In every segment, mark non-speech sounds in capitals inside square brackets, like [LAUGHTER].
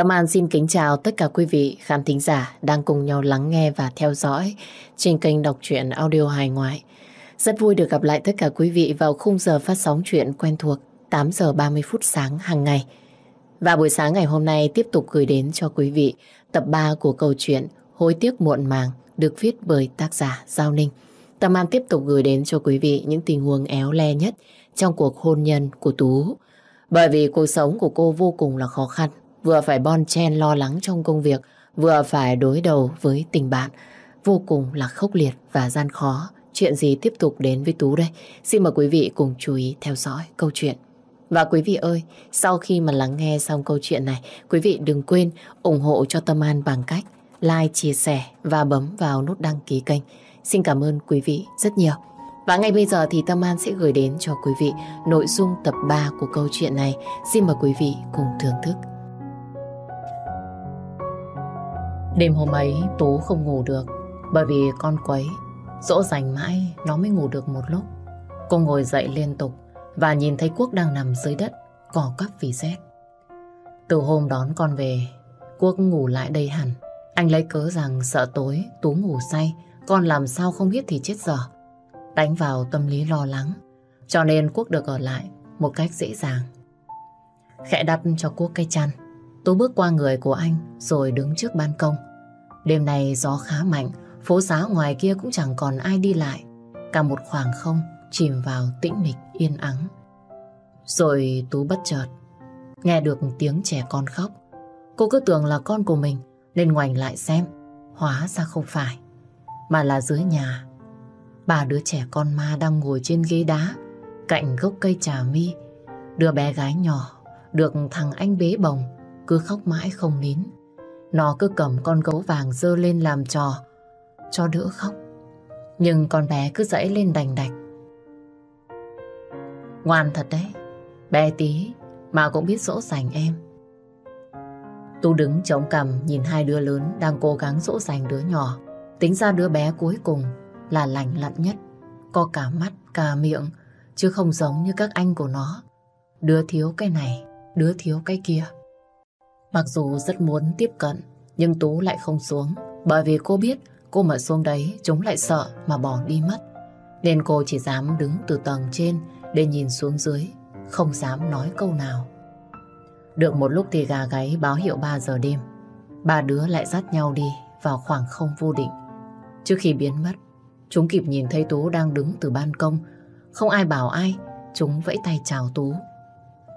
Tâm An xin kính chào tất cả quý vị khán thính giả đang cùng nhau lắng nghe và theo dõi trên kênh đọc truyện audio hài ngoại. Rất vui được gặp lại tất cả quý vị vào khung giờ phát sóng chuyện quen thuộc 8 giờ 30 phút sáng hàng ngày. Và buổi sáng ngày hôm nay tiếp tục gửi đến cho quý vị tập 3 của câu chuyện Hối tiếc muộn màng được viết bởi tác giả Giao Ninh. Tâm An tiếp tục gửi đến cho quý vị những tình huống éo le nhất trong cuộc hôn nhân của Tú. Bởi vì cuộc sống của cô vô cùng là khó khăn, vừa phải bon chen lo lắng trong công việc, vừa phải đối đầu với tình bạn, vô cùng là khốc liệt và gian khó. Chuyện gì tiếp tục đến với Tú đây? Xin mời quý vị cùng chú ý theo dõi câu chuyện. Và quý vị ơi, sau khi mà lắng nghe xong câu chuyện này, quý vị đừng quên ủng hộ cho Tâm An bằng cách like, chia sẻ và bấm vào nút đăng ký kênh. Xin cảm ơn quý vị rất nhiều. Và ngay bây giờ thì Tâm An sẽ gửi đến cho quý vị nội dung tập 3 của câu chuyện này. Xin mời quý vị cùng thưởng thức. Đêm hôm ấy, Tú không ngủ được, bởi vì con quấy, dỗ dành mãi nó mới ngủ được một lúc. Cô ngồi dậy liên tục và nhìn thấy Quốc đang nằm dưới đất cỏ cắp vì rét. Từ hôm đón con về, Quốc ngủ lại đây hẳn. Anh lấy cớ rằng sợ tối, Tú ngủ say, con làm sao không biết thì chết dở. Đánh vào tâm lý lo lắng, cho nên Quốc được ở lại một cách dễ dàng. Khẽ đặt cho Quốc cây chăn Tú bước qua người của anh rồi đứng trước ban công. Đêm này gió khá mạnh, phố xá ngoài kia cũng chẳng còn ai đi lại. Cả một khoảng không chìm vào tĩnh mịch yên ắng. Rồi Tú bất chợt, nghe được tiếng trẻ con khóc. Cô cứ tưởng là con của mình nên ngoảnh lại xem. Hóa ra không phải, mà là dưới nhà. bà đứa trẻ con ma đang ngồi trên ghế đá cạnh gốc cây trà mi. Đứa bé gái nhỏ được thằng anh bế bồng cứ khóc mãi không nín. Nó cứ cầm con gấu vàng dơ lên làm trò, cho đỡ khóc. Nhưng con bé cứ dãy lên đành đạch. Ngoan thật đấy, bé tí mà cũng biết dỗ dành em. Tu đứng chống cằm nhìn hai đứa lớn đang cố gắng dỗ dành đứa nhỏ. Tính ra đứa bé cuối cùng là lành lặn nhất, có cả mắt, cả miệng, chứ không giống như các anh của nó. Đứa thiếu cái này, đứa thiếu cái kia. Mặc dù rất muốn tiếp cận, nhưng Tú lại không xuống. Bởi vì cô biết cô mà xuống đấy chúng lại sợ mà bỏ đi mất. Nên cô chỉ dám đứng từ tầng trên để nhìn xuống dưới, không dám nói câu nào. Được một lúc thì gà gáy báo hiệu 3 giờ đêm. Ba đứa lại dắt nhau đi vào khoảng không vô định. Trước khi biến mất, chúng kịp nhìn thấy Tú đang đứng từ ban công. Không ai bảo ai, chúng vẫy tay chào Tú.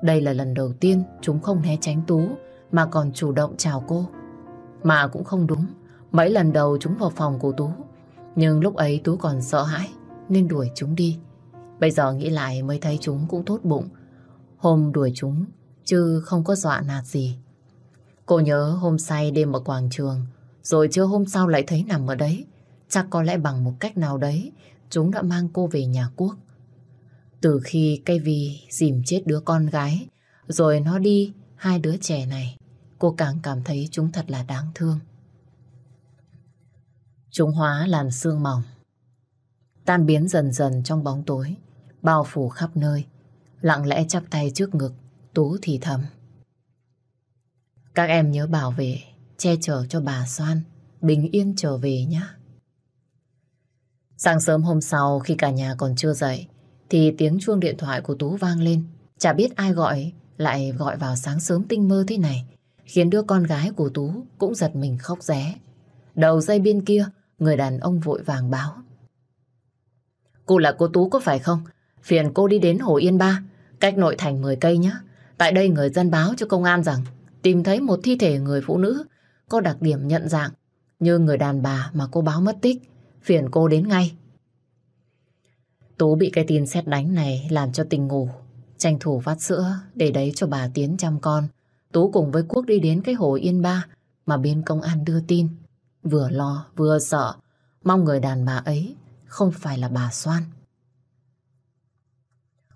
Đây là lần đầu tiên chúng không né tránh Tú, mà còn chủ động chào cô. Mà cũng không đúng, mấy lần đầu chúng vào phòng của Tú, nhưng lúc ấy Tú còn sợ hãi nên đuổi chúng đi. Bây giờ nghĩ lại mới thấy chúng cũng tốt bụng. Hôm đuổi chúng, chứ không có dọa nạt gì. Cô nhớ hôm say đêm ở quảng trường, rồi chưa hôm sau lại thấy nằm ở đấy. Chắc có lẽ bằng một cách nào đấy, chúng đã mang cô về nhà quốc. Từ khi cây vì dìm chết đứa con gái, rồi nó đi hai đứa trẻ này, cô càng cảm thấy chúng thật là đáng thương. Chúng hóa làn sương mỏng, tan biến dần dần trong bóng tối, bao phủ khắp nơi, lặng lẽ chắp tay trước ngực, Tú thì thầm. Các em nhớ bảo vệ, che chở cho bà Soan, bình yên trở về nhé. Sáng sớm hôm sau khi cả nhà còn chưa dậy, thì tiếng chuông điện thoại của Tú vang lên. Chả biết ai gọi, lại gọi vào sáng sớm tinh mơ thế này khiến đứa con gái của Tú cũng giật mình khóc ré. Đầu dây bên kia, người đàn ông vội vàng báo. Cô là cô Tú có phải không? Phiền cô đi đến Hồ Yên Ba, cách nội thành 10 cây nhé. Tại đây người dân báo cho công an rằng tìm thấy một thi thể người phụ nữ có đặc điểm nhận dạng như người đàn bà mà cô báo mất tích. Phiền cô đến ngay. Tú bị cái tin xét đánh này làm cho tình ngủ. Tranh thủ vắt sữa để đấy cho bà Tiến chăm con. Tú cùng với Quốc đi đến cái hồ Yên Ba mà bên công an đưa tin. Vừa lo vừa sợ, mong người đàn bà ấy không phải là bà Soan.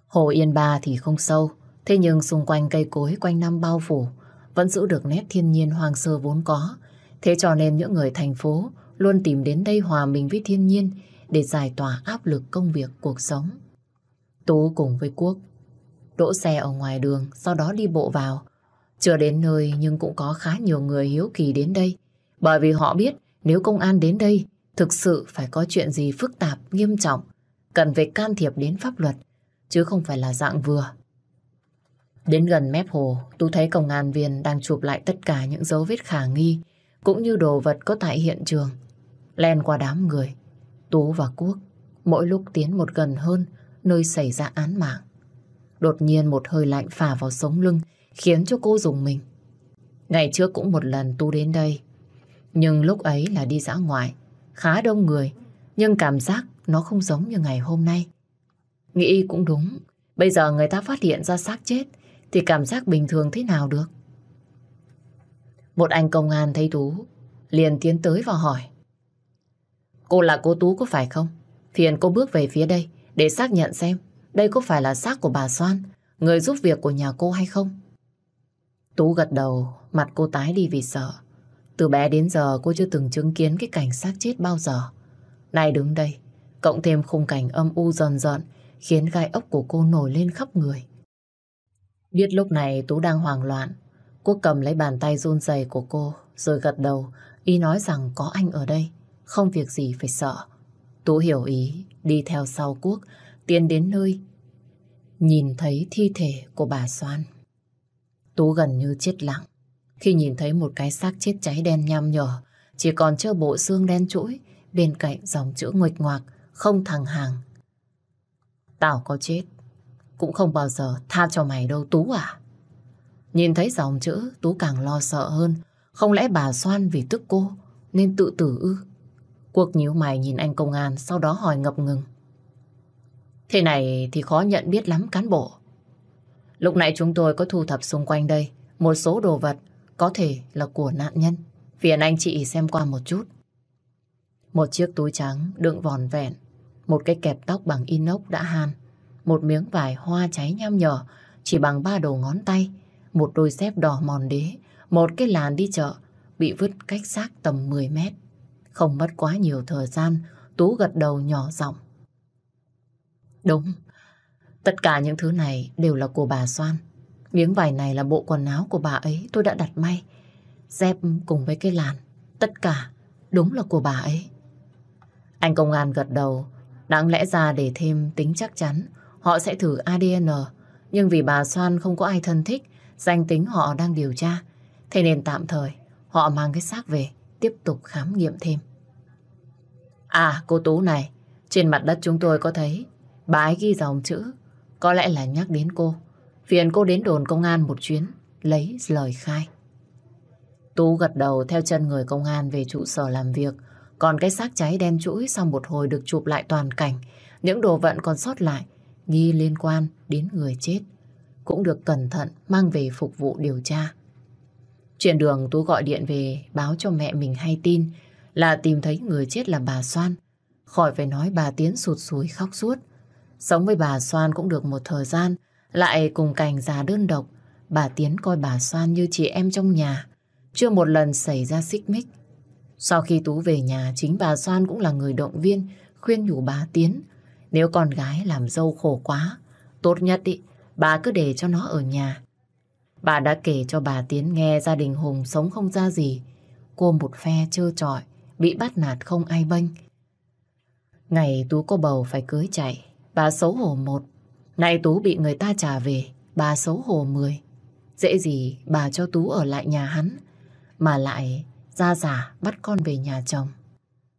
Hồ Yên Ba thì không sâu, thế nhưng xung quanh cây cối quanh năm bao phủ vẫn giữ được nét thiên nhiên hoang sơ vốn có. Thế cho nên những người thành phố luôn tìm đến đây hòa mình với thiên nhiên để giải tỏa áp lực công việc cuộc sống. Tú cùng với Quốc đỗ xe ở ngoài đường, sau đó đi bộ vào. Chưa đến nơi nhưng cũng có khá nhiều người hiếu kỳ đến đây. Bởi vì họ biết nếu công an đến đây thực sự phải có chuyện gì phức tạp, nghiêm trọng, cần phải can thiệp đến pháp luật, chứ không phải là dạng vừa. Đến gần mép hồ, tôi thấy công an viên đang chụp lại tất cả những dấu vết khả nghi, cũng như đồ vật có tại hiện trường. Len qua đám người, Tú và Quốc mỗi lúc tiến một gần hơn nơi xảy ra án mạng. Đột nhiên một hơi lạnh phả vào sống lưng, khiến cho cô dùng mình. Ngày trước cũng một lần tu đến đây, nhưng lúc ấy là đi dã ngoại, khá đông người, nhưng cảm giác nó không giống như ngày hôm nay. Nghĩ cũng đúng, bây giờ người ta phát hiện ra xác chết thì cảm giác bình thường thế nào được? Một anh công an thấy Tú liền tiến tới và hỏi Cô là cô Tú có phải không? Phiền cô bước về phía đây để xác nhận xem đây có phải là xác của bà Soan, người giúp việc của nhà cô hay không? Tú gật đầu, mặt cô tái đi vì sợ. Từ bé đến giờ cô chưa từng chứng kiến cái cảnh xác chết bao giờ. Nay đứng đây, cộng thêm khung cảnh âm u dần dần, khiến gai ốc của cô nổi lên khắp người. Biết lúc này Tú đang hoảng loạn, Quốc cầm lấy bàn tay run rẩy của cô, rồi gật đầu, ý nói rằng có anh ở đây, không việc gì phải sợ. Tú hiểu ý, đi theo sau Quốc, tiến đến nơi, nhìn thấy thi thể của bà Soan. Tú gần như chết lặng, khi nhìn thấy một cái xác chết cháy đen nhăm nhở, chỉ còn trơ bộ xương đen chuỗi bên cạnh dòng chữ nguệch ngoạc, không thằng hàng. Tao có chết, cũng không bao giờ tha cho mày đâu Tú à. Nhìn thấy dòng chữ, Tú càng lo sợ hơn. Không lẽ bà Soan vì tức cô nên tự tử ư? Cuộc nhíu mày nhìn anh công an, sau đó hỏi ngập ngừng. Thế này thì khó nhận biết lắm cán bộ. Lúc nãy chúng tôi có thu thập xung quanh đây một số đồ vật có thể là của nạn nhân. Phiền anh chị xem qua một chút. Một chiếc túi trắng đựng vòn vẹn, một cái kẹp tóc bằng inox đã han, một miếng vải hoa cháy nham nhở chỉ bằng ba đầu ngón tay, một đôi dép đỏ mòn đế, một cái làn đi chợ bị vứt cách xác tầm 10 mét. Không mất quá nhiều thời gian, Tú gật đầu nhỏ giọng. Đúng, tất cả những thứ này đều là của bà Soan. Miếng vải này là bộ quần áo của bà ấy tôi đã đặt may. Dép cùng với cái làn, tất cả đúng là của bà ấy. Anh công an gật đầu, đáng lẽ ra để thêm tính chắc chắn, họ sẽ thử ADN. Nhưng vì bà Soan không có ai thân thích, danh tính họ đang điều tra. Thế nên tạm thời, họ mang cái xác về, tiếp tục khám nghiệm thêm. À, cô Tú này, trên mặt đất chúng tôi có thấy bà ấy ghi dòng chữ, có lẽ là nhắc đến cô. Phiền cô đến đồn công an một chuyến, lấy lời khai. Tú gật đầu theo chân người công an về trụ sở làm việc, còn cái xác cháy đen chuỗi sau một hồi được chụp lại toàn cảnh, những đồ vận còn sót lại, nghi liên quan đến người chết, cũng được cẩn thận mang về phục vụ điều tra. Chuyện đường Tú gọi điện về báo cho mẹ mình hay tin là tìm thấy người chết là bà Soan. Khỏi phải nói bà Tiến sụt sùi khóc suốt. Sống với bà Soan cũng được một thời gian, lại cùng cảnh già đơn độc. Bà Tiến coi bà Soan như chị em trong nhà, chưa một lần xảy ra xích mích. Sau khi Tú về nhà, chính bà Soan cũng là người động viên, khuyên nhủ bà Tiến. Nếu con gái làm dâu khổ quá, tốt nhất ý, bà cứ để cho nó ở nhà. Bà đã kể cho bà Tiến nghe gia đình Hùng sống không ra gì. Cô một phe trơ trọi, bị bắt nạt không ai bênh. Ngày Tú có bầu phải cưới chạy, bà xấu hổ một. Nay Tú bị người ta trả về, bà xấu hổ mười. Dễ gì bà cho Tú ở lại nhà hắn, mà lại ra giả bắt con về nhà chồng.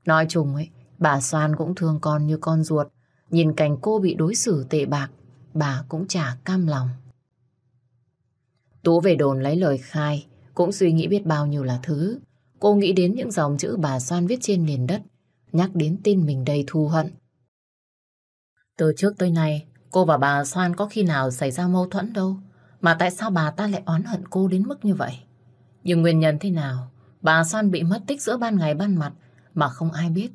Nói chung ấy, bà Soan cũng thương con như con ruột. Nhìn cảnh cô bị đối xử tệ bạc, bà cũng chả cam lòng. Tú về đồn lấy lời khai, cũng suy nghĩ biết bao nhiêu là thứ. Cô nghĩ đến những dòng chữ bà Soan viết trên nền đất, nhắc đến tin mình đầy thù hận. Từ trước tới nay, cô và bà Soan có khi nào xảy ra mâu thuẫn đâu. Mà tại sao bà ta lại oán hận cô đến mức như vậy? Nhưng nguyên nhân thế nào? Bà Soan bị mất tích giữa ban ngày ban mặt mà không ai biết.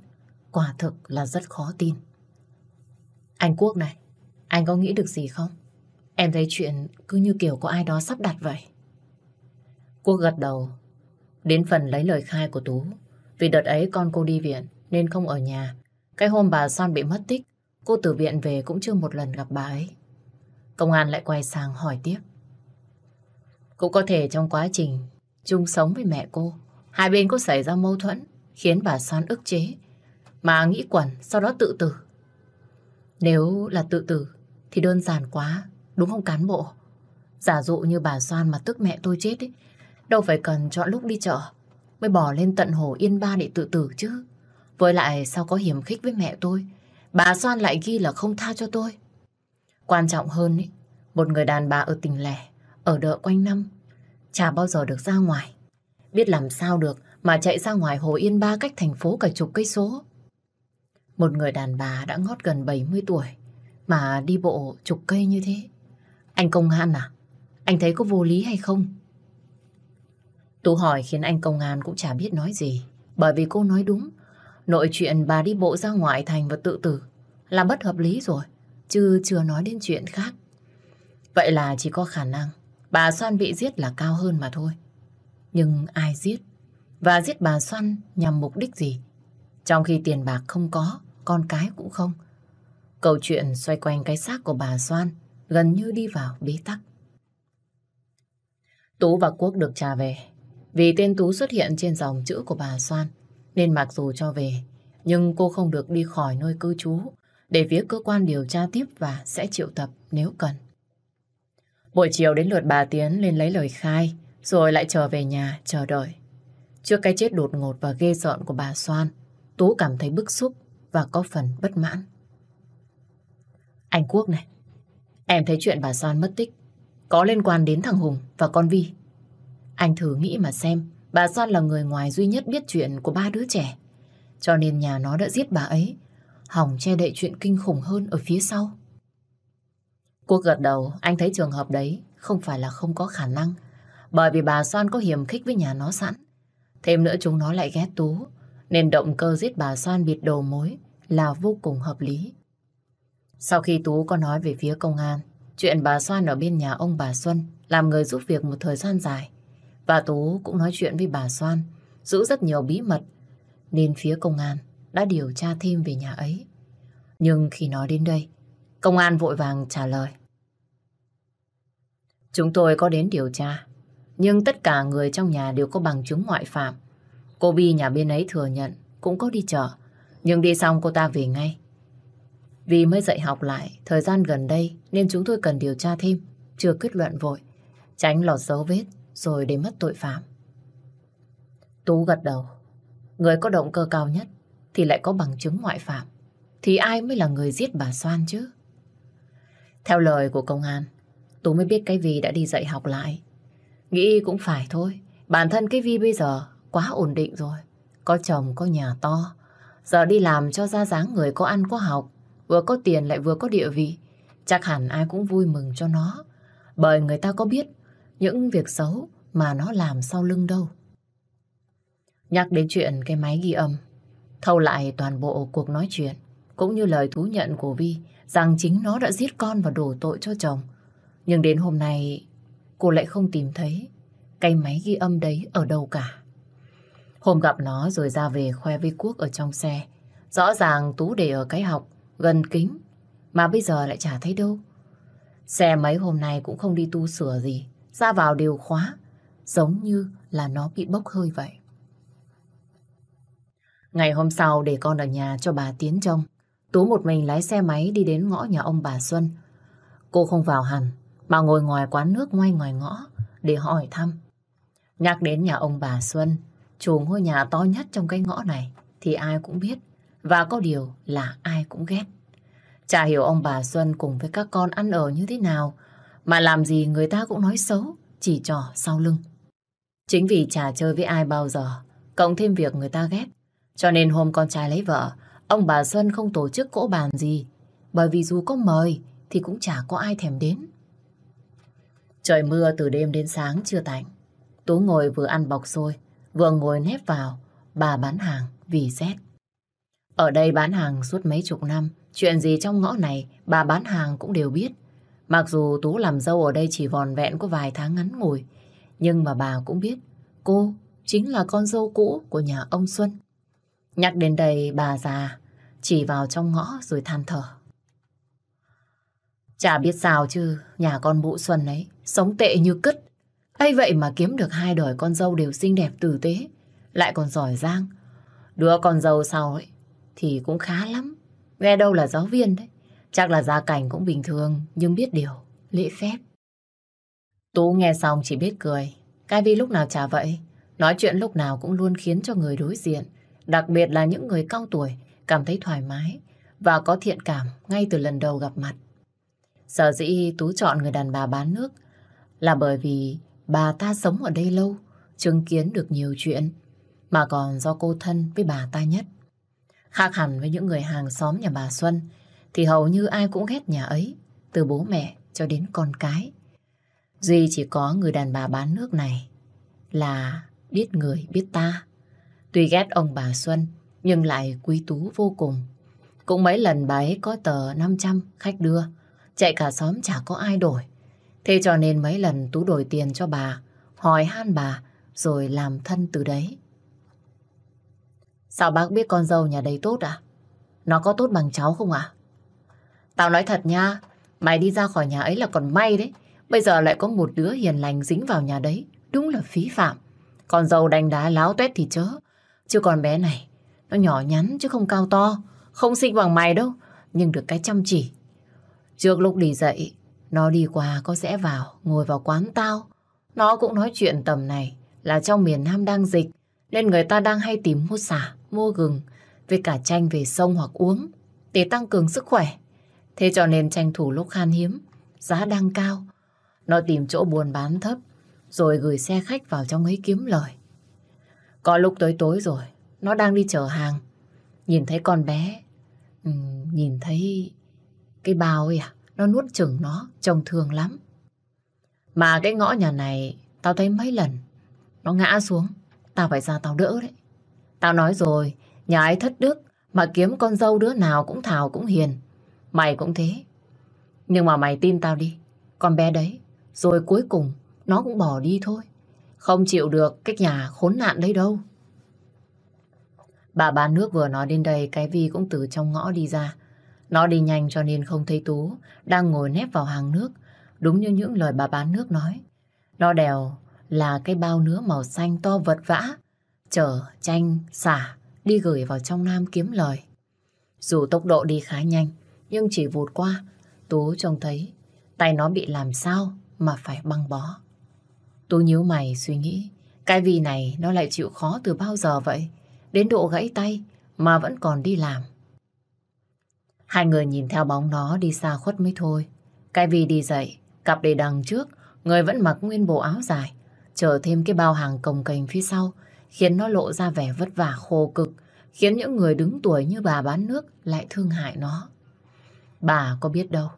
Quả thực là rất khó tin. Anh Quốc này, anh có nghĩ được gì không? Em thấy chuyện cứ như kiểu có ai đó sắp đặt vậy. Quốc gật đầu. Đến phần lấy lời khai của Tú. Vì đợt ấy con cô đi viện nên không ở nhà. Cái hôm bà Son bị mất tích, cô từ viện về cũng chưa một lần gặp bà ấy. Công an lại quay sang hỏi tiếp. Cũng có thể trong quá trình chung sống với mẹ cô, hai bên có xảy ra mâu thuẫn, khiến bà Soan ức chế, mà nghĩ quẩn, sau đó tự tử. Nếu là tự tử, thì đơn giản quá, đúng không cán bộ? Giả dụ như bà Soan mà tức mẹ tôi chết ấy, đâu phải cần chọn lúc đi chợ, mới bỏ lên tận hồ Yên Ba để tự tử chứ. Với lại sao có hiểm khích với mẹ tôi, bà Soan lại ghi là không tha cho tôi. Quan trọng hơn ấy, một người đàn bà ở tỉnh lẻ, ở đợ quanh năm, chả bao giờ được ra ngoài. Biết làm sao được mà chạy ra ngoài Hồ Yên Ba cách thành phố cả chục cây số. Một người đàn bà đã ngót gần 70 tuổi mà đi bộ chục cây như thế. Anh công an à? Anh thấy có vô lý hay không? Tú hỏi khiến anh công an cũng chả biết nói gì. Bởi vì cô nói đúng. Nội chuyện bà đi bộ ra ngoại thành và tự tử là bất hợp lý rồi. Chứ chưa nói đến chuyện khác. Vậy là chỉ có khả năng bà Soan bị giết là cao hơn mà thôi. Nhưng ai giết? Và giết bà Soan nhằm mục đích gì? Trong khi tiền bạc không có, con cái cũng không. Câu chuyện xoay quanh cái xác của bà Soan gần như đi vào bế tắc. Tú và Quốc được trả về. Vì tên Tú xuất hiện trên dòng chữ của bà Soan, nên mặc dù cho về, nhưng cô không được đi khỏi nơi cư trú để phía cơ quan điều tra tiếp và sẽ triệu tập nếu cần. Buổi chiều đến lượt bà Tiến lên lấy lời khai, rồi lại trở về nhà chờ đợi. Trước cái chết đột ngột và ghê rợn của bà Soan, Tú cảm thấy bức xúc và có phần bất mãn. Anh Quốc này, em thấy chuyện bà Soan mất tích có liên quan đến thằng Hùng và con Vi. Anh thử nghĩ mà xem, bà Son là người ngoài duy nhất biết chuyện của ba đứa trẻ. Cho nên nhà nó đã giết bà ấy, hỏng che đậy chuyện kinh khủng hơn ở phía sau. Cuộc gật đầu, anh thấy trường hợp đấy không phải là không có khả năng. Bởi vì bà Son có hiểm khích với nhà nó sẵn. Thêm nữa chúng nó lại ghét Tú, nên động cơ giết bà Son bịt đầu mối là vô cùng hợp lý. Sau khi Tú có nói về phía công an, chuyện bà Soan ở bên nhà ông bà Xuân làm người giúp việc một thời gian dài, và Tú cũng nói chuyện với bà Soan, giữ rất nhiều bí mật, nên phía công an đã điều tra thêm về nhà ấy. Nhưng khi nói đến đây, công an vội vàng trả lời. Chúng tôi có đến điều tra, nhưng tất cả người trong nhà đều có bằng chứng ngoại phạm. Cô bi nhà bên ấy thừa nhận cũng có đi chợ, nhưng đi xong cô ta về ngay. Vì mới dạy học lại, thời gian gần đây nên chúng tôi cần điều tra thêm, chưa kết luận vội, tránh lọt dấu vết rồi để mất tội phạm. Tú gật đầu. Người có động cơ cao nhất thì lại có bằng chứng ngoại phạm. Thì ai mới là người giết bà Soan chứ? Theo lời của công an, Tú mới biết cái Vi đã đi dạy học lại. Nghĩ cũng phải thôi. Bản thân cái Vi bây giờ quá ổn định rồi. Có chồng, có nhà to. Giờ đi làm cho ra dáng người có ăn có học. Vừa có tiền lại vừa có địa vị. Chắc hẳn ai cũng vui mừng cho nó. Bởi người ta có biết những việc xấu mà nó làm sau lưng đâu. Nhắc đến chuyện cái máy ghi âm, thâu lại toàn bộ cuộc nói chuyện, cũng như lời thú nhận của Vi rằng chính nó đã giết con và đổ tội cho chồng. Nhưng đến hôm nay, cô lại không tìm thấy cái máy ghi âm đấy ở đâu cả. Hôm gặp nó rồi ra về khoe với Quốc ở trong xe. Rõ ràng Tú để ở cái học, gần kính, mà bây giờ lại chả thấy đâu. Xe mấy hôm nay cũng không đi tu sửa gì, ra vào đều khóa, giống như là nó bị bốc hơi vậy. Ngày hôm sau để con ở nhà cho bà Tiến trông, Tú một mình lái xe máy đi đến ngõ nhà ông bà Xuân. Cô không vào hẳn, mà ngồi ngoài quán nước ngoay ngoài ngõ để hỏi thăm. Nhắc đến nhà ông bà Xuân, chủ ngôi nhà to nhất trong cái ngõ này thì ai cũng biết và có điều là ai cũng ghét. Chả hiểu ông bà Xuân cùng với các con ăn ở như thế nào mà làm gì người ta cũng nói xấu, chỉ trò sau lưng. Chính vì chả chơi với ai bao giờ, cộng thêm việc người ta ghét. Cho nên hôm con trai lấy vợ, ông bà Xuân không tổ chức cỗ bàn gì. Bởi vì dù có mời thì cũng chả có ai thèm đến. Trời mưa từ đêm đến sáng chưa tạnh. Tú ngồi vừa ăn bọc xôi, vừa ngồi nép vào, bà bán hàng vì rét. Ở đây bán hàng suốt mấy chục năm, chuyện gì trong ngõ này bà bán hàng cũng đều biết. Mặc dù Tú làm dâu ở đây chỉ vòn vẹn có vài tháng ngắn ngủi, nhưng mà bà cũng biết cô chính là con dâu cũ của nhà ông Xuân. Nhắc đến đây bà già chỉ vào trong ngõ rồi than thở. Chả biết sao chứ, nhà con bụ Xuân ấy, sống tệ như cứt. ấy vậy mà kiếm được hai đời con dâu đều xinh đẹp tử tế, lại còn giỏi giang. Đứa con dâu sau ấy thì cũng khá lắm. Nghe đâu là giáo viên đấy. Chắc là gia cảnh cũng bình thường, nhưng biết điều, lễ phép. Tú nghe xong chỉ biết cười. Cái Vi lúc nào chả vậy. Nói chuyện lúc nào cũng luôn khiến cho người đối diện, đặc biệt là những người cao tuổi, cảm thấy thoải mái và có thiện cảm ngay từ lần đầu gặp mặt. Sở dĩ Tú chọn người đàn bà bán nước là bởi vì bà ta sống ở đây lâu, chứng kiến được nhiều chuyện, mà còn do cô thân với bà ta nhất. Khác hẳn với những người hàng xóm nhà bà Xuân, thì hầu như ai cũng ghét nhà ấy, từ bố mẹ cho đến con cái. Duy chỉ có người đàn bà bán nước này là biết người biết ta. Tuy ghét ông bà Xuân, nhưng lại quý tú vô cùng. Cũng mấy lần bà ấy có tờ 500 khách đưa, chạy cả xóm chả có ai đổi. Thế cho nên mấy lần Tú đổi tiền cho bà, hỏi han bà, rồi làm thân từ đấy. Sao bác biết con dâu nhà đây tốt à? Nó có tốt bằng cháu không à? Tao nói thật nha, mày đi ra khỏi nhà ấy là còn may đấy. Bây giờ lại có một đứa hiền lành dính vào nhà đấy, đúng là phí phạm. còn dâu đánh đá láo tuét thì chớ. Chứ còn bé này, nó nhỏ nhắn chứ không cao to, không xinh bằng mày đâu, nhưng được cái chăm chỉ. Trước lúc đi dậy, nó đi qua có rẽ vào, ngồi vào quán tao. Nó cũng nói chuyện tầm này là trong miền Nam đang dịch, nên người ta đang hay tìm mua xả, mua gừng, với cả chanh về sông hoặc uống, để tăng cường sức khỏe. Thế cho nên tranh thủ lúc khan hiếm, giá đang cao. Nó tìm chỗ buôn bán thấp, rồi gửi xe khách vào trong ấy kiếm lời. Có lúc tối tối rồi, nó đang đi chở hàng, nhìn thấy con bé, nhìn thấy cái bao ấy à, nó nuốt chừng nó, trông thương lắm. Mà cái ngõ nhà này, tao thấy mấy lần, nó ngã xuống, tao phải ra tao đỡ đấy. Tao nói rồi, nhà ấy thất đức, mà kiếm con dâu đứa nào cũng thảo cũng hiền. Mày cũng thế. Nhưng mà mày tin tao đi, con bé đấy, rồi cuối cùng nó cũng bỏ đi thôi. Không chịu được cái nhà khốn nạn đấy đâu. Bà bán nước vừa nói đến đây, cái Vi cũng từ trong ngõ đi ra. Nó đi nhanh cho nên không thấy Tú, đang ngồi nép vào hàng nước, đúng như những lời bà bán nước nói. Nó đèo là cái bao nứa màu xanh to vật vã, chở chanh, xả, đi gửi vào trong Nam kiếm lời. Dù tốc độ đi khá nhanh, nhưng chỉ vụt qua, Tú trông thấy tay nó bị làm sao mà phải băng bó. Tú nhíu mày suy nghĩ, cái vì này nó lại chịu khó từ bao giờ vậy? Đến độ gãy tay mà vẫn còn đi làm. Hai người nhìn theo bóng nó đi xa khuất mới thôi. Cái vì đi dậy, cặp để đằng trước, người vẫn mặc nguyên bộ áo dài, chờ thêm cái bao hàng cồng cành phía sau, khiến nó lộ ra vẻ vất vả khô cực, khiến những người đứng tuổi như bà bán nước lại thương hại nó. Bà có biết đâu,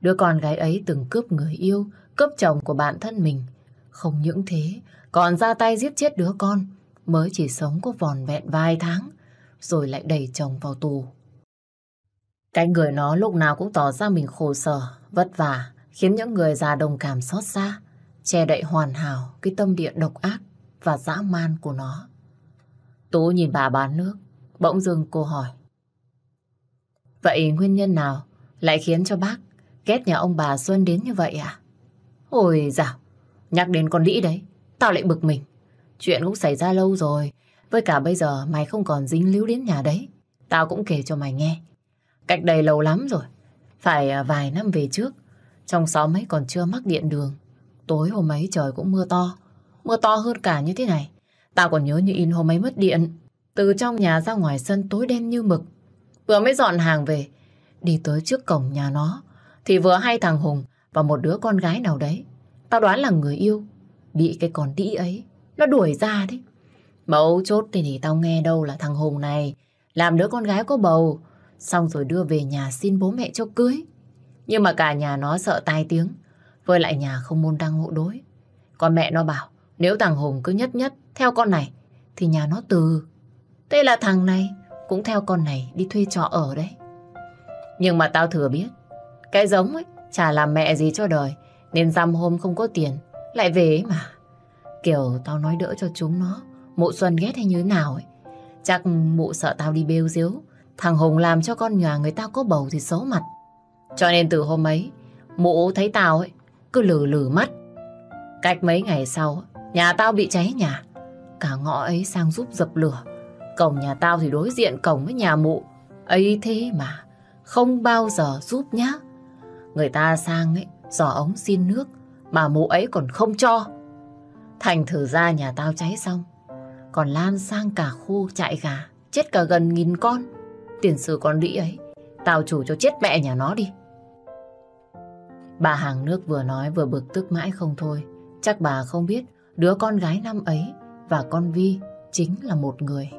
đứa con gái ấy từng cướp người yêu, cướp chồng của bạn thân mình. Không những thế, còn ra tay giết chết đứa con, mới chỉ sống có vòn vẹn vài tháng, rồi lại đẩy chồng vào tù. Cái người nó lúc nào cũng tỏ ra mình khổ sở, vất vả, khiến những người già đồng cảm xót xa, che đậy hoàn hảo cái tâm địa độc ác và dã man của nó. Tú nhìn bà bán nước, bỗng dưng cô hỏi. Vậy nguyên nhân nào lại khiến cho bác ghét nhà ông bà Xuân đến như vậy à? Ôi dào, nhắc đến con Lĩ đấy, tao lại bực mình. Chuyện cũng xảy ra lâu rồi, với cả bây giờ mày không còn dính líu đến nhà đấy. Tao cũng kể cho mày nghe. Cách đây lâu lắm rồi, phải à, vài năm về trước, trong xóm ấy còn chưa mắc điện đường. Tối hôm ấy trời cũng mưa to, mưa to hơn cả như thế này. Tao còn nhớ như in hôm ấy mất điện, từ trong nhà ra ngoài sân tối đen như mực. Vừa mới dọn hàng về, đi tới trước cổng nhà nó, thì vừa hai thằng Hùng và một đứa con gái nào đấy. Tao đoán là người yêu, bị cái con đĩ ấy, nó đuổi ra đấy. Mẫu chốt thì, thì tao nghe đâu là thằng Hùng này làm đứa con gái có bầu, xong rồi đưa về nhà xin bố mẹ cho cưới. Nhưng mà cả nhà nó sợ tai tiếng, với lại nhà không môn đăng hộ đối. Còn mẹ nó bảo, nếu thằng Hùng cứ nhất nhất theo con này, thì nhà nó từ. Thế là thằng này cũng theo con này đi thuê trọ ở đấy. Nhưng mà tao thừa biết, cái giống ấy chả làm mẹ gì cho đời, nên dăm hôm không có tiền, lại về ấy mà. Kiểu tao nói đỡ cho chúng nó, mụ Xuân ghét hay như thế nào ấy. Chắc mụ sợ tao đi bêu diếu, thằng Hùng làm cho con nhà người ta có bầu thì xấu mặt. Cho nên từ hôm ấy, mụ thấy tao ấy, cứ lử lử mắt. Cách mấy ngày sau, nhà tao bị cháy nhà. Cả ngõ ấy sang giúp dập lửa. Cổng nhà tao thì đối diện cổng với nhà mụ. ấy thế mà, không bao giờ giúp nhá. Người ta sang ấy, giò ống xin nước, mà mụ ấy còn không cho. Thành thử ra nhà tao cháy xong, còn lan sang cả khu chạy gà, chết cả gần nghìn con. Tiền sử con đĩ ấy, tao chủ cho chết mẹ nhà nó đi. Bà hàng nước vừa nói vừa bực tức mãi không thôi. Chắc bà không biết đứa con gái năm ấy và con Vi chính là một người.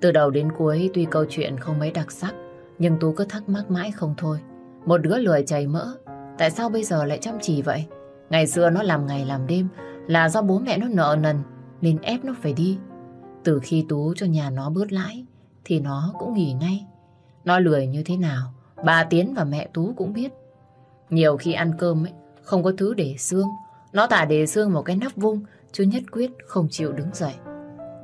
Từ đầu đến cuối tuy câu chuyện không mấy đặc sắc nhưng Tú cứ thắc mắc mãi không thôi. Một đứa lười chảy mỡ, tại sao bây giờ lại chăm chỉ vậy? Ngày xưa nó làm ngày làm đêm, là do bố mẹ nó nợ nần, nên ép nó phải đi. Từ khi Tú cho nhà nó bớt lãi, thì nó cũng nghỉ ngay. Nó lười như thế nào, bà Tiến và mẹ Tú cũng biết. Nhiều khi ăn cơm ấy, không có thứ để xương nó thả để xương một cái nắp vung chứ nhất quyết không chịu đứng dậy.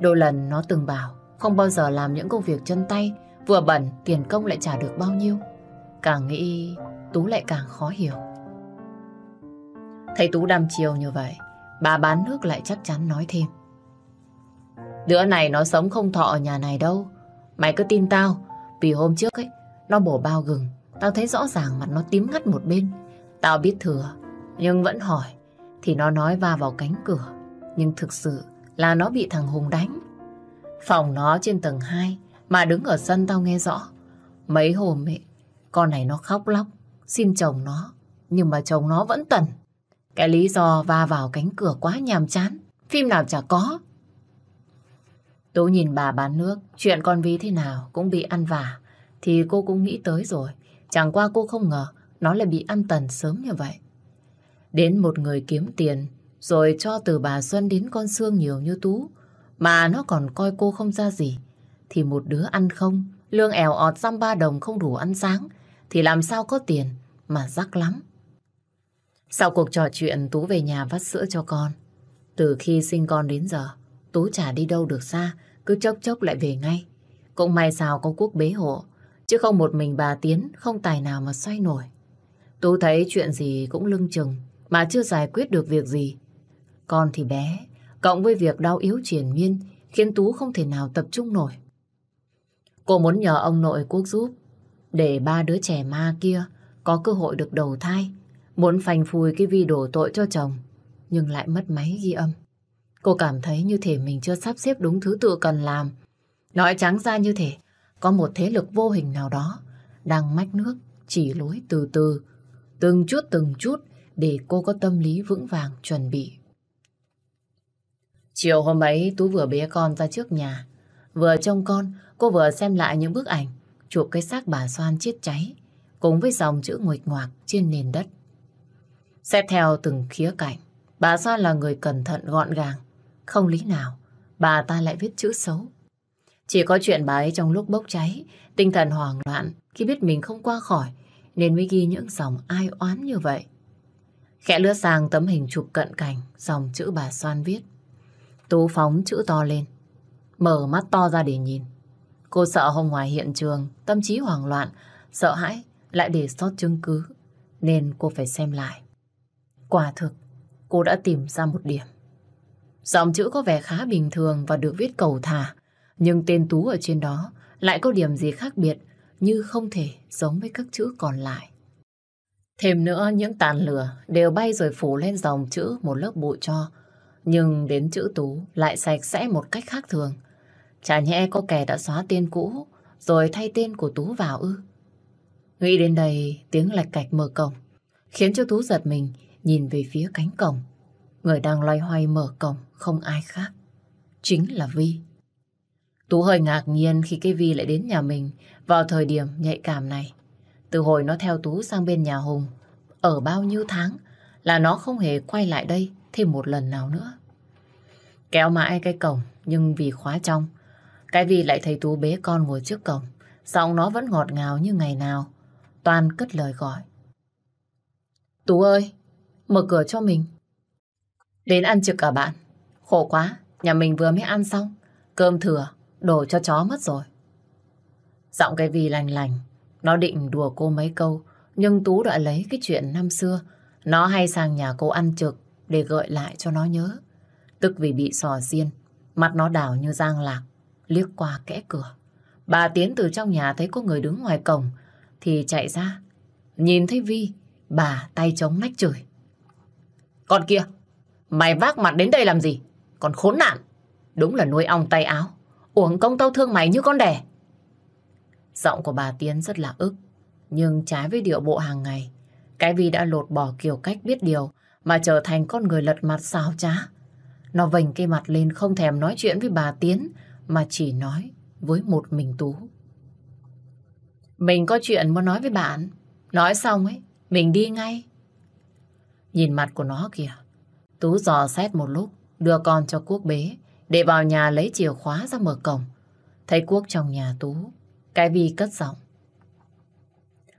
Đôi lần nó từng bảo, không bao giờ làm những công việc chân tay vừa bẩn tiền công lại trả được bao nhiêu. Càng nghĩ, Tú lại càng khó hiểu. Thấy Tú đăm chiều như vậy, bà bán nước lại chắc chắn nói thêm. Đứa này nó sống không thọ ở nhà này đâu. Mày cứ tin tao, vì hôm trước ấy, nó bổ bao gừng Tao thấy rõ ràng mặt nó tím ngắt một bên Tao biết thừa, Nhưng vẫn hỏi, thì nó nói va vào cánh cửa. Nhưng thực sự là nó bị thằng Hùng đánh. Phòng nó trên tầng 2 mà đứng ở sân tao nghe rõ. Mấy hôm ấy, con này nó khóc lóc, xin chồng nó. Nhưng mà chồng nó vẫn tần. Cái lý do va vào cánh cửa quá nhàm chán. Phim nào chả có. Tú nhìn bà bán nước, chuyện con Vi thế nào cũng bị ăn vả. Thì cô cũng nghĩ tới rồi. Chẳng qua cô không ngờ nó lại bị ăn tần sớm như vậy. Đến một người kiếm tiền, rồi cho từ bà Xuân đến con Sương nhiều như Tú, mà nó còn coi cô không ra gì, thì một đứa ăn không, lương èo ọt răm ba đồng không đủ ăn sáng, thì làm sao có tiền mà rắc lắm. Sau cuộc trò chuyện, Tú về nhà vắt sữa cho con. Từ khi sinh con đến giờ, Tú chả đi đâu được xa, cứ chốc chốc lại về ngay. Cũng may sao có quốc bế hộ, chứ không một mình bà Tiến không tài nào mà xoay nổi. Tú thấy chuyện gì cũng lưng chừng, mà chưa giải quyết được việc gì. Con thì bé, cộng với việc đau yếu triển miên khiến Tú không thể nào tập trung nổi. Cô muốn nhờ ông nội quốc giúp để ba đứa trẻ ma kia có cơ hội được đầu thai, muốn phanh phui cái vi đổ tội cho chồng, nhưng lại mất máy ghi âm. Cô cảm thấy như thể mình chưa sắp xếp đúng thứ tự cần làm. Nói trắng ra như thể có một thế lực vô hình nào đó đang mách nước chỉ lối từ từ, từng chút từng chút để cô có tâm lý vững vàng chuẩn bị. Chiều hôm ấy Tú vừa bế con ra trước nhà. Vừa trông con, cô vừa xem lại những bức ảnh chụp cái xác bà Soan chết cháy cùng với dòng chữ nguệch ngoạc trên nền đất. Xét theo từng khía cạnh, bà Soan là người cẩn thận gọn gàng. Không lý nào, bà ta lại viết chữ xấu. Chỉ có chuyện bà ấy trong lúc bốc cháy, tinh thần hoảng loạn khi biết mình không qua khỏi, nên mới ghi những dòng ai oán như vậy. Khẽ lướt sang tấm hình chụp cận cảnh, dòng chữ bà Soan viết. Tú phóng chữ to lên, mở mắt to ra để nhìn. Cô sợ hôm ngoài hiện trường, tâm trí hoảng loạn, sợ hãi, lại để sót chứng cứ, nên cô phải xem lại. Quả thực, cô đã tìm ra một điểm. Dòng chữ có vẻ khá bình thường và được viết cầu thả, nhưng tên Tú ở trên đó lại có điểm gì khác biệt như không thể giống với các chữ còn lại. Thêm nữa, những tàn lửa đều bay rồi phủ lên dòng chữ một lớp bụi cho. Nhưng đến chữ Tú lại sạch sẽ một cách khác thường. Chả nhẽ có kẻ đã xóa tên cũ rồi thay tên của Tú vào ư. Nghĩ đến đây, tiếng lạch cạch mở cổng khiến cho Tú giật mình nhìn về phía cánh cổng. Người đang loay hoay mở cổng không ai khác. Chính là Vi. Tú hơi ngạc nhiên khi cái Vi lại đến nhà mình vào thời điểm nhạy cảm này. Từ hồi nó theo Tú sang bên nhà Hùng, ở bao nhiêu tháng là nó không hề quay lại đây thêm một lần nào nữa. Kéo mãi cái cổng, nhưng vì khóa trong, cái vì lại thấy Tú bế con ngồi trước cổng, giọng nó vẫn ngọt ngào như ngày nào. Toàn cất lời gọi. Tú ơi, mở cửa cho mình. Đến ăn trực cả bạn. Khổ quá, nhà mình vừa mới ăn xong. Cơm thừa, đổ cho chó mất rồi. Giọng cái vì lành lành, nó định đùa cô mấy câu, nhưng Tú đã lấy cái chuyện năm xưa. Nó hay sang nhà cô ăn trực, để gợi lại cho nó nhớ. Tức vì bị sò xiên, mặt nó đảo như giang lạc, liếc qua kẽ cửa. Bà Tiến từ trong nhà thấy có người đứng ngoài cổng, thì chạy ra. Nhìn thấy Vi, bà tay chống nách chửi. Con kia, mày vác mặt đến đây làm gì? Còn khốn nạn, đúng là nuôi ong tay áo. Uổng công tao thương mày như con đẻ. Giọng của bà Tiến rất là ức, nhưng trái với điệu bộ hàng ngày. Cái Vi đã lột bỏ kiểu cách biết điều mà trở thành con người lật mặt xào trá. Nó vành cái mặt lên không thèm nói chuyện với bà Tiến mà chỉ nói với một mình Tú. Mình có chuyện muốn nói với bạn. Nói xong ấy, mình đi ngay. Nhìn mặt của nó kìa. Tú dò xét một lúc, đưa con cho Quốc bế, để vào nhà lấy chìa khóa ra mở cổng. Thấy Quốc trong nhà Tú, cái Vi cất giọng.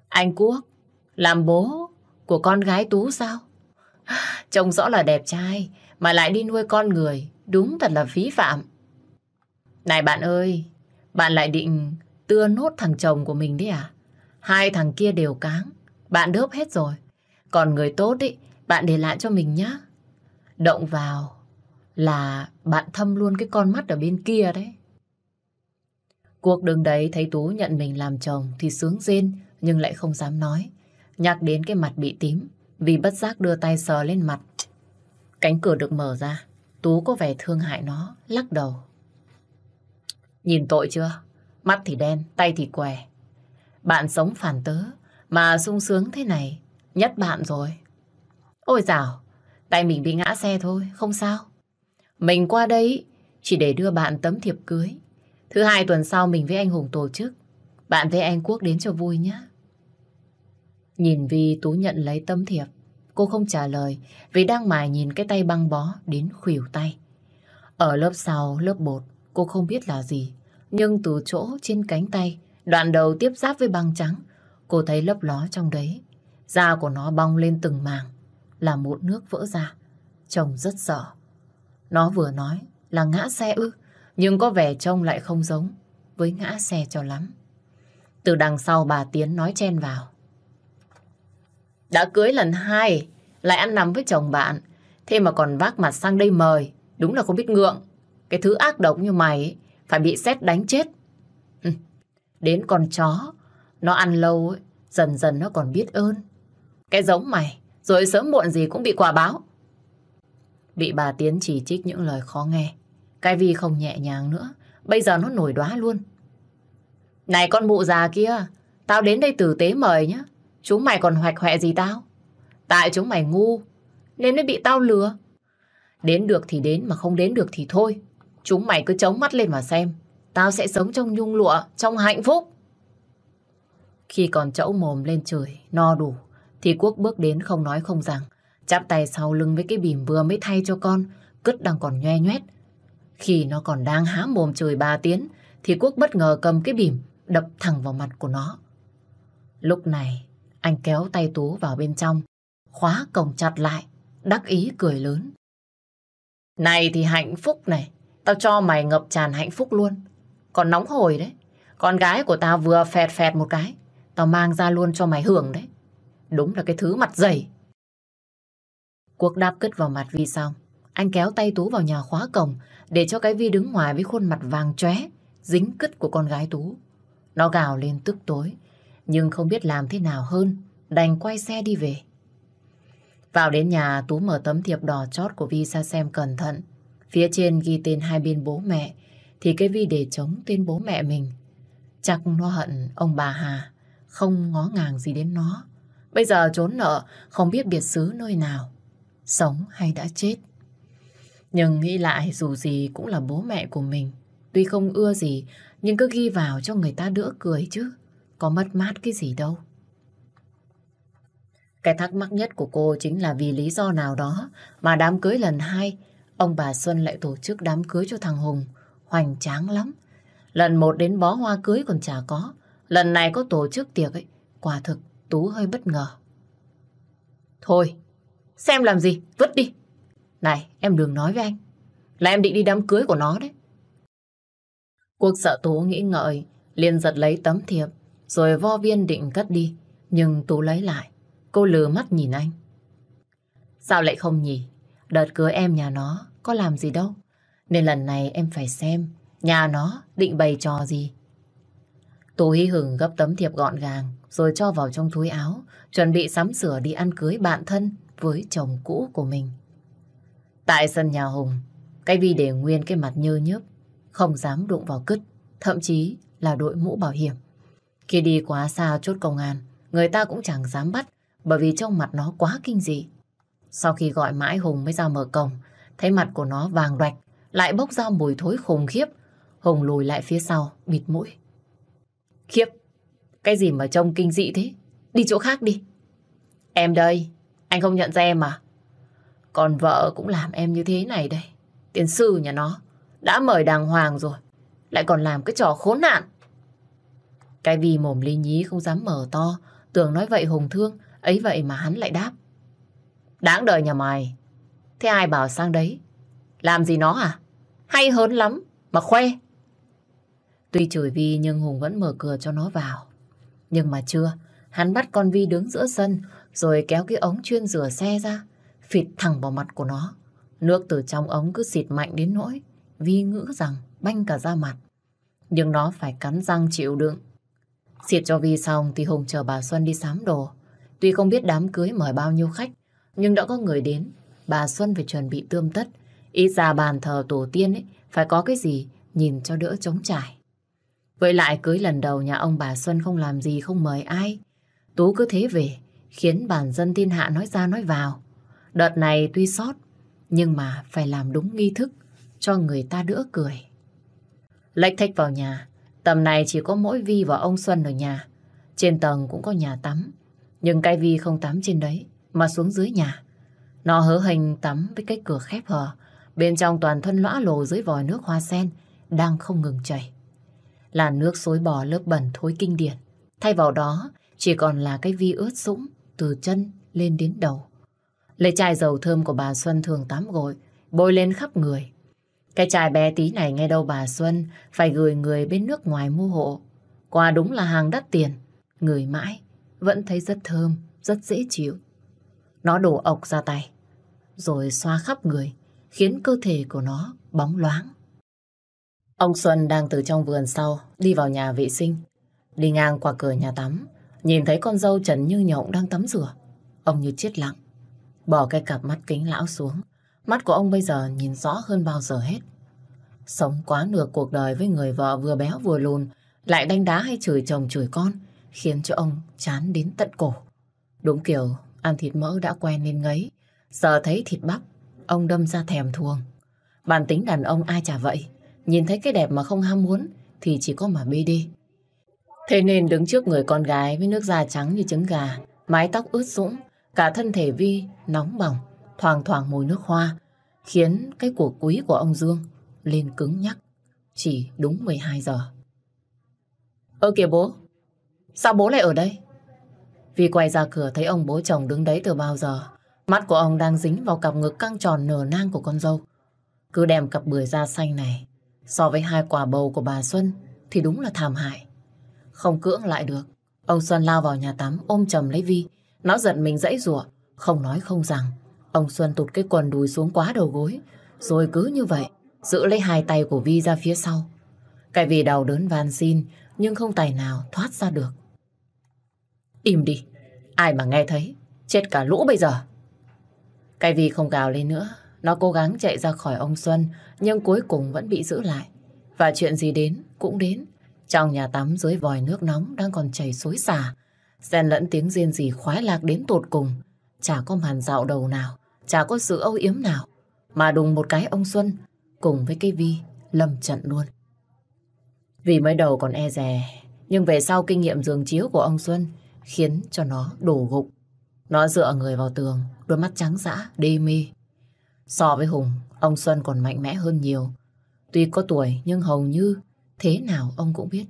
Anh Quốc, làm bố của con gái Tú sao? Trông rõ là đẹp trai, mà lại đi nuôi con người, đúng thật là phí phạm. Này bạn ơi, bạn lại định tưa nốt thằng chồng của mình đấy à? Hai thằng kia đều cáng, bạn đớp hết rồi. Còn người tốt ý, bạn để lại cho mình nhá. Động vào là bạn thâm luôn cái con mắt ở bên kia đấy. Cuộc đường đấy thấy Tú nhận mình làm chồng thì sướng rên nhưng lại không dám nói. Nhắc đến cái mặt bị tím vì bất giác đưa tay sờ lên mặt. Cánh cửa được mở ra. Tú có vẻ thương hại nó, lắc đầu. Nhìn tội chưa? Mắt thì đen, tay thì què. Bạn sống phản tớ, mà sung sướng thế này, nhất bạn rồi. Ôi dào, tay mình bị ngã xe thôi, không sao. Mình qua đây chỉ để đưa bạn tấm thiệp cưới. Thứ hai tuần sau mình với anh Hùng tổ chức. Bạn với anh Quốc đến cho vui nhé. Nhìn Vi Tú nhận lấy tấm thiệp. Cô không trả lời vì đang mải nhìn cái tay băng bó đến khuỷu tay. Ở lớp sau, lớp bột, cô không biết là gì. Nhưng từ chỗ trên cánh tay, đoạn đầu tiếp giáp với băng trắng, cô thấy lấp ló trong đấy. Da của nó bong lên từng màng, là một nước vỡ ra. Trông rất sợ. Nó vừa nói là ngã xe ư, nhưng có vẻ trông lại không giống với ngã xe cho lắm. Từ đằng sau bà Tiến nói chen vào. Đã cưới lần hai, lại ăn nằm với chồng bạn, thế mà còn vác mặt sang đây mời, đúng là không biết ngượng. Cái thứ ác độc như mày phải bị xét đánh chết. Ừ. Đến con chó, nó ăn lâu, ấy, dần dần nó còn biết ơn. Cái giống mày, rồi sớm muộn gì cũng bị quả báo. Bị bà Tiến chỉ trích những lời khó nghe. Cái vi không nhẹ nhàng nữa, bây giờ nó nổi đoá luôn. Này con mụ già kia, tao đến đây tử tế mời nhá. Chúng mày còn hoạch hoẹ gì tao? Tại chúng mày ngu, nên mới bị tao lừa. Đến được thì đến, mà không đến được thì thôi. Chúng mày cứ chống mắt lên mà xem. Tao sẽ sống trong nhung lụa, trong hạnh phúc. Khi còn chẫu mồm lên trời, no đủ, thì Quốc bước đến không nói không rằng. Chắp tay sau lưng với cái bìm vừa mới thay cho con, cứt đang còn nhoe nhoét. Khi nó còn đang há mồm trời ba tiếng, thì Quốc bất ngờ cầm cái bìm đập thẳng vào mặt của nó. Lúc này, anh kéo tay Tú vào bên trong, khóa cổng chặt lại, đắc ý cười lớn. Này thì hạnh phúc này, tao cho mày ngập tràn hạnh phúc luôn. Còn nóng hồi đấy, con gái của tao vừa phẹt phẹt một cái, tao mang ra luôn cho mày hưởng đấy. Đúng là cái thứ mặt dày. Cuộc đáp cất vào mặt Vi xong, anh kéo tay Tú vào nhà khóa cổng để cho cái Vi đứng ngoài với khuôn mặt vàng chóe, dính cứt của con gái Tú. Nó gào lên tức tối, nhưng không biết làm thế nào hơn, đành quay xe đi về. Vào đến nhà, Tú mở tấm thiệp đỏ chót của Vi ra xem cẩn thận. Phía trên ghi tên hai bên bố mẹ, thì cái Vi để chống tên bố mẹ mình. Chắc nó hận ông bà Hà, không ngó ngàng gì đến nó. Bây giờ trốn nợ, không biết biệt xứ nơi nào, sống hay đã chết. Nhưng nghĩ lại dù gì cũng là bố mẹ của mình. Tuy không ưa gì, nhưng cứ ghi vào cho người ta đỡ cười chứ. Có mất mát cái gì đâu. Cái thắc mắc nhất của cô chính là vì lý do nào đó mà đám cưới lần hai, ông bà Xuân lại tổ chức đám cưới cho thằng Hùng. Hoành tráng lắm. Lần một đến bó hoa cưới còn chả có. Lần này có tổ chức tiệc ấy. Quả thực Tú hơi bất ngờ. Thôi, xem làm gì, vứt đi. Này, em đừng nói với anh. Là em định đi đám cưới của nó đấy. Quốc sợ Tú nghĩ ngợi, liền giật lấy tấm thiệp, rồi vo viên định cất đi. Nhưng Tú lấy lại. Cô lừa mắt nhìn anh. Sao lại không nhỉ? Đợt cưới em nhà nó có làm gì đâu. Nên lần này em phải xem nhà nó định bày trò gì. Tô Hy hửng gấp tấm thiệp gọn gàng rồi cho vào trong túi áo, chuẩn bị sắm sửa đi ăn cưới bạn thân với chồng cũ của mình. Tại sân nhà Hùng, cái Vi để nguyên cái mặt nhơ nhớp, không dám đụng vào cứt, thậm chí là đội mũ bảo hiểm. Khi đi quá xa chốt công an, người ta cũng chẳng dám bắt bởi vì trong mặt nó quá kinh dị. Sau khi gọi mãi Hùng mới ra mở cổng, thấy mặt của nó vàng đoạch, lại bốc ra mùi thối khủng khiếp. Hùng lùi lại phía sau, bịt mũi. Khiếp, cái gì mà trông kinh dị thế? Đi chỗ khác đi. Em đây, anh không nhận ra em à? Còn vợ cũng làm em như thế này đây. tiến sư nhà nó, đã mời đàng hoàng rồi. Lại còn làm cái trò khốn nạn. Cái vì mồm ly nhí không dám mở to, tưởng nói vậy Hùng thương, ấy vậy mà hắn lại đáp. Đáng đời nhà mày. Thế ai bảo sang đấy? Làm gì nó à? Hay hớn lắm, mà khoe. Tuy chửi Vi nhưng Hùng vẫn mở cửa cho nó vào. Nhưng mà chưa, hắn bắt con Vi đứng giữa sân rồi kéo cái ống chuyên rửa xe ra, phịt thẳng vào mặt của nó. Nước từ trong ống cứ xịt mạnh đến nỗi Vi ngữ rằng banh cả da mặt. Nhưng nó phải cắn răng chịu đựng. Xịt cho Vi xong thì Hùng chờ bà Xuân đi sắm đồ. Tuy không biết đám cưới mời bao nhiêu khách, nhưng đã có người đến. Bà Xuân phải chuẩn bị tươm tất. Ít ra bàn thờ tổ tiên ấy, phải có cái gì nhìn cho đỡ trống trải. vậy lại cưới lần đầu nhà ông bà Xuân không làm gì không mời ai. Tú cứ thế về, khiến bản dân thiên hạ nói ra nói vào. Đợt này tuy sót, nhưng mà phải làm đúng nghi thức cho người ta đỡ cười. Lách thách vào nhà, tầm này chỉ có mỗi Vi và ông Xuân ở nhà. Trên tầng cũng có nhà tắm, nhưng cái Vi không tắm trên đấy, mà xuống dưới nhà. Nó hớ hình tắm với cái cửa khép hờ, bên trong toàn thân lõa lồ dưới vòi nước hoa sen, đang không ngừng chảy. Làn nước xối bò lớp bẩn thối kinh điển. Thay vào đó, chỉ còn là cái vi ướt sũng từ chân lên đến đầu. Lấy chai dầu thơm của bà Xuân thường tắm gội, bôi lên khắp người. Cái chai bé tí này nghe đâu bà Xuân phải gửi người bên nước ngoài mua hộ. Quà đúng là hàng đắt tiền, người mãi vẫn thấy rất thơm, rất dễ chịu. Nó đổ ọc ra tay, rồi xoa khắp người, khiến cơ thể của nó bóng loáng. Ông Xuân đang từ trong vườn sau đi vào nhà vệ sinh. Đi ngang qua cửa nhà tắm, nhìn thấy con dâu Trần Như Nhộng đang tắm rửa. Ông như chết lặng, bỏ cái cặp mắt kính lão xuống. Mắt của ông bây giờ nhìn rõ hơn bao giờ hết. Sống quá nửa cuộc đời với người vợ vừa béo vừa lùn, lại đánh đá hay chửi chồng chửi con, khiến cho ông chán đến tận cổ. Đúng kiểu ăn thịt mỡ đã quen nên ngấy, giờ thấy thịt bắp, ông đâm ra thèm thuồng. Bản tính đàn ông ai chả vậy, nhìn thấy cái đẹp mà không ham muốn thì chỉ có mà bê đi. Thế nên đứng trước người con gái với nước da trắng như trứng gà, mái tóc ướt sũng, cả thân thể Vi nóng bỏng, thoảng thoảng mùi nước hoa, khiến cái cuộc quý của ông Dương lên cứng nhắc, chỉ đúng 12 giờ. Ơ kìa bố, sao bố lại ở đây? Vi quay ra cửa thấy ông bố chồng đứng đấy từ bao giờ. Mắt của ông đang dính vào cặp ngực căng tròn nở nang của con dâu. Cứ đem cặp bưởi da xanh này so với hai quả bầu của bà Xuân thì đúng là thảm hại. Không cưỡng lại được. Ông Xuân lao vào nhà tắm ôm chầm lấy Vi. Nó giận mình dãy rủa không nói không rằng. Ông Xuân tụt cái quần đùi xuống quá đầu gối. Rồi cứ như vậy, giữ lấy hai tay của Vi ra phía sau. Cái vì đau đớn van xin, nhưng không tài nào thoát ra được. Im đi, ai mà nghe thấy, chết cả lũ bây giờ. Cái vì không gào lên nữa, nó cố gắng chạy ra khỏi ông Xuân, nhưng cuối cùng vẫn bị giữ lại. Và chuyện gì đến, cũng đến. Trong nhà tắm dưới vòi nước nóng đang còn chảy xối xả, xen lẫn tiếng riêng gì khoái lạc đến tột cùng. Chả có màn dạo đầu nào, chả có sự âu yếm nào, mà đùng một cái ông Xuân cùng với cái Vi lầm trận luôn. Vì mới đầu còn e rè, nhưng về sau kinh nghiệm giường chiếu của ông Xuân khiến cho nó đổ gục. Nó dựa người vào tường, đôi mắt trắng dã, đê mê. So với Hùng, ông Xuân còn mạnh mẽ hơn nhiều. Tuy có tuổi nhưng hầu như thế nào ông cũng biết.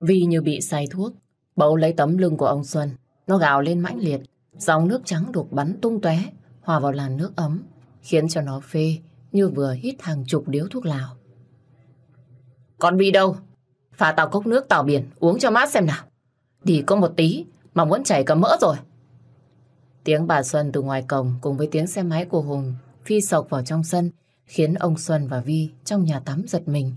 Vì như bị say thuốc, bầu lấy tấm lưng của ông Xuân, nó gào lên mãnh liệt, dòng nước trắng đục bắn tung tóe hòa vào làn nước ấm, khiến cho nó phê như vừa hít hàng chục điếu thuốc lào. Con bị đâu? Pha tao cốc nước tàu biển uống cho mát xem nào. Đi có một tí mà muốn chảy cả mỡ rồi. Tiếng bà Xuân từ ngoài cổng cùng với tiếng xe máy của Hùng phi sộc vào trong sân khiến ông Xuân và Vi trong nhà tắm giật mình.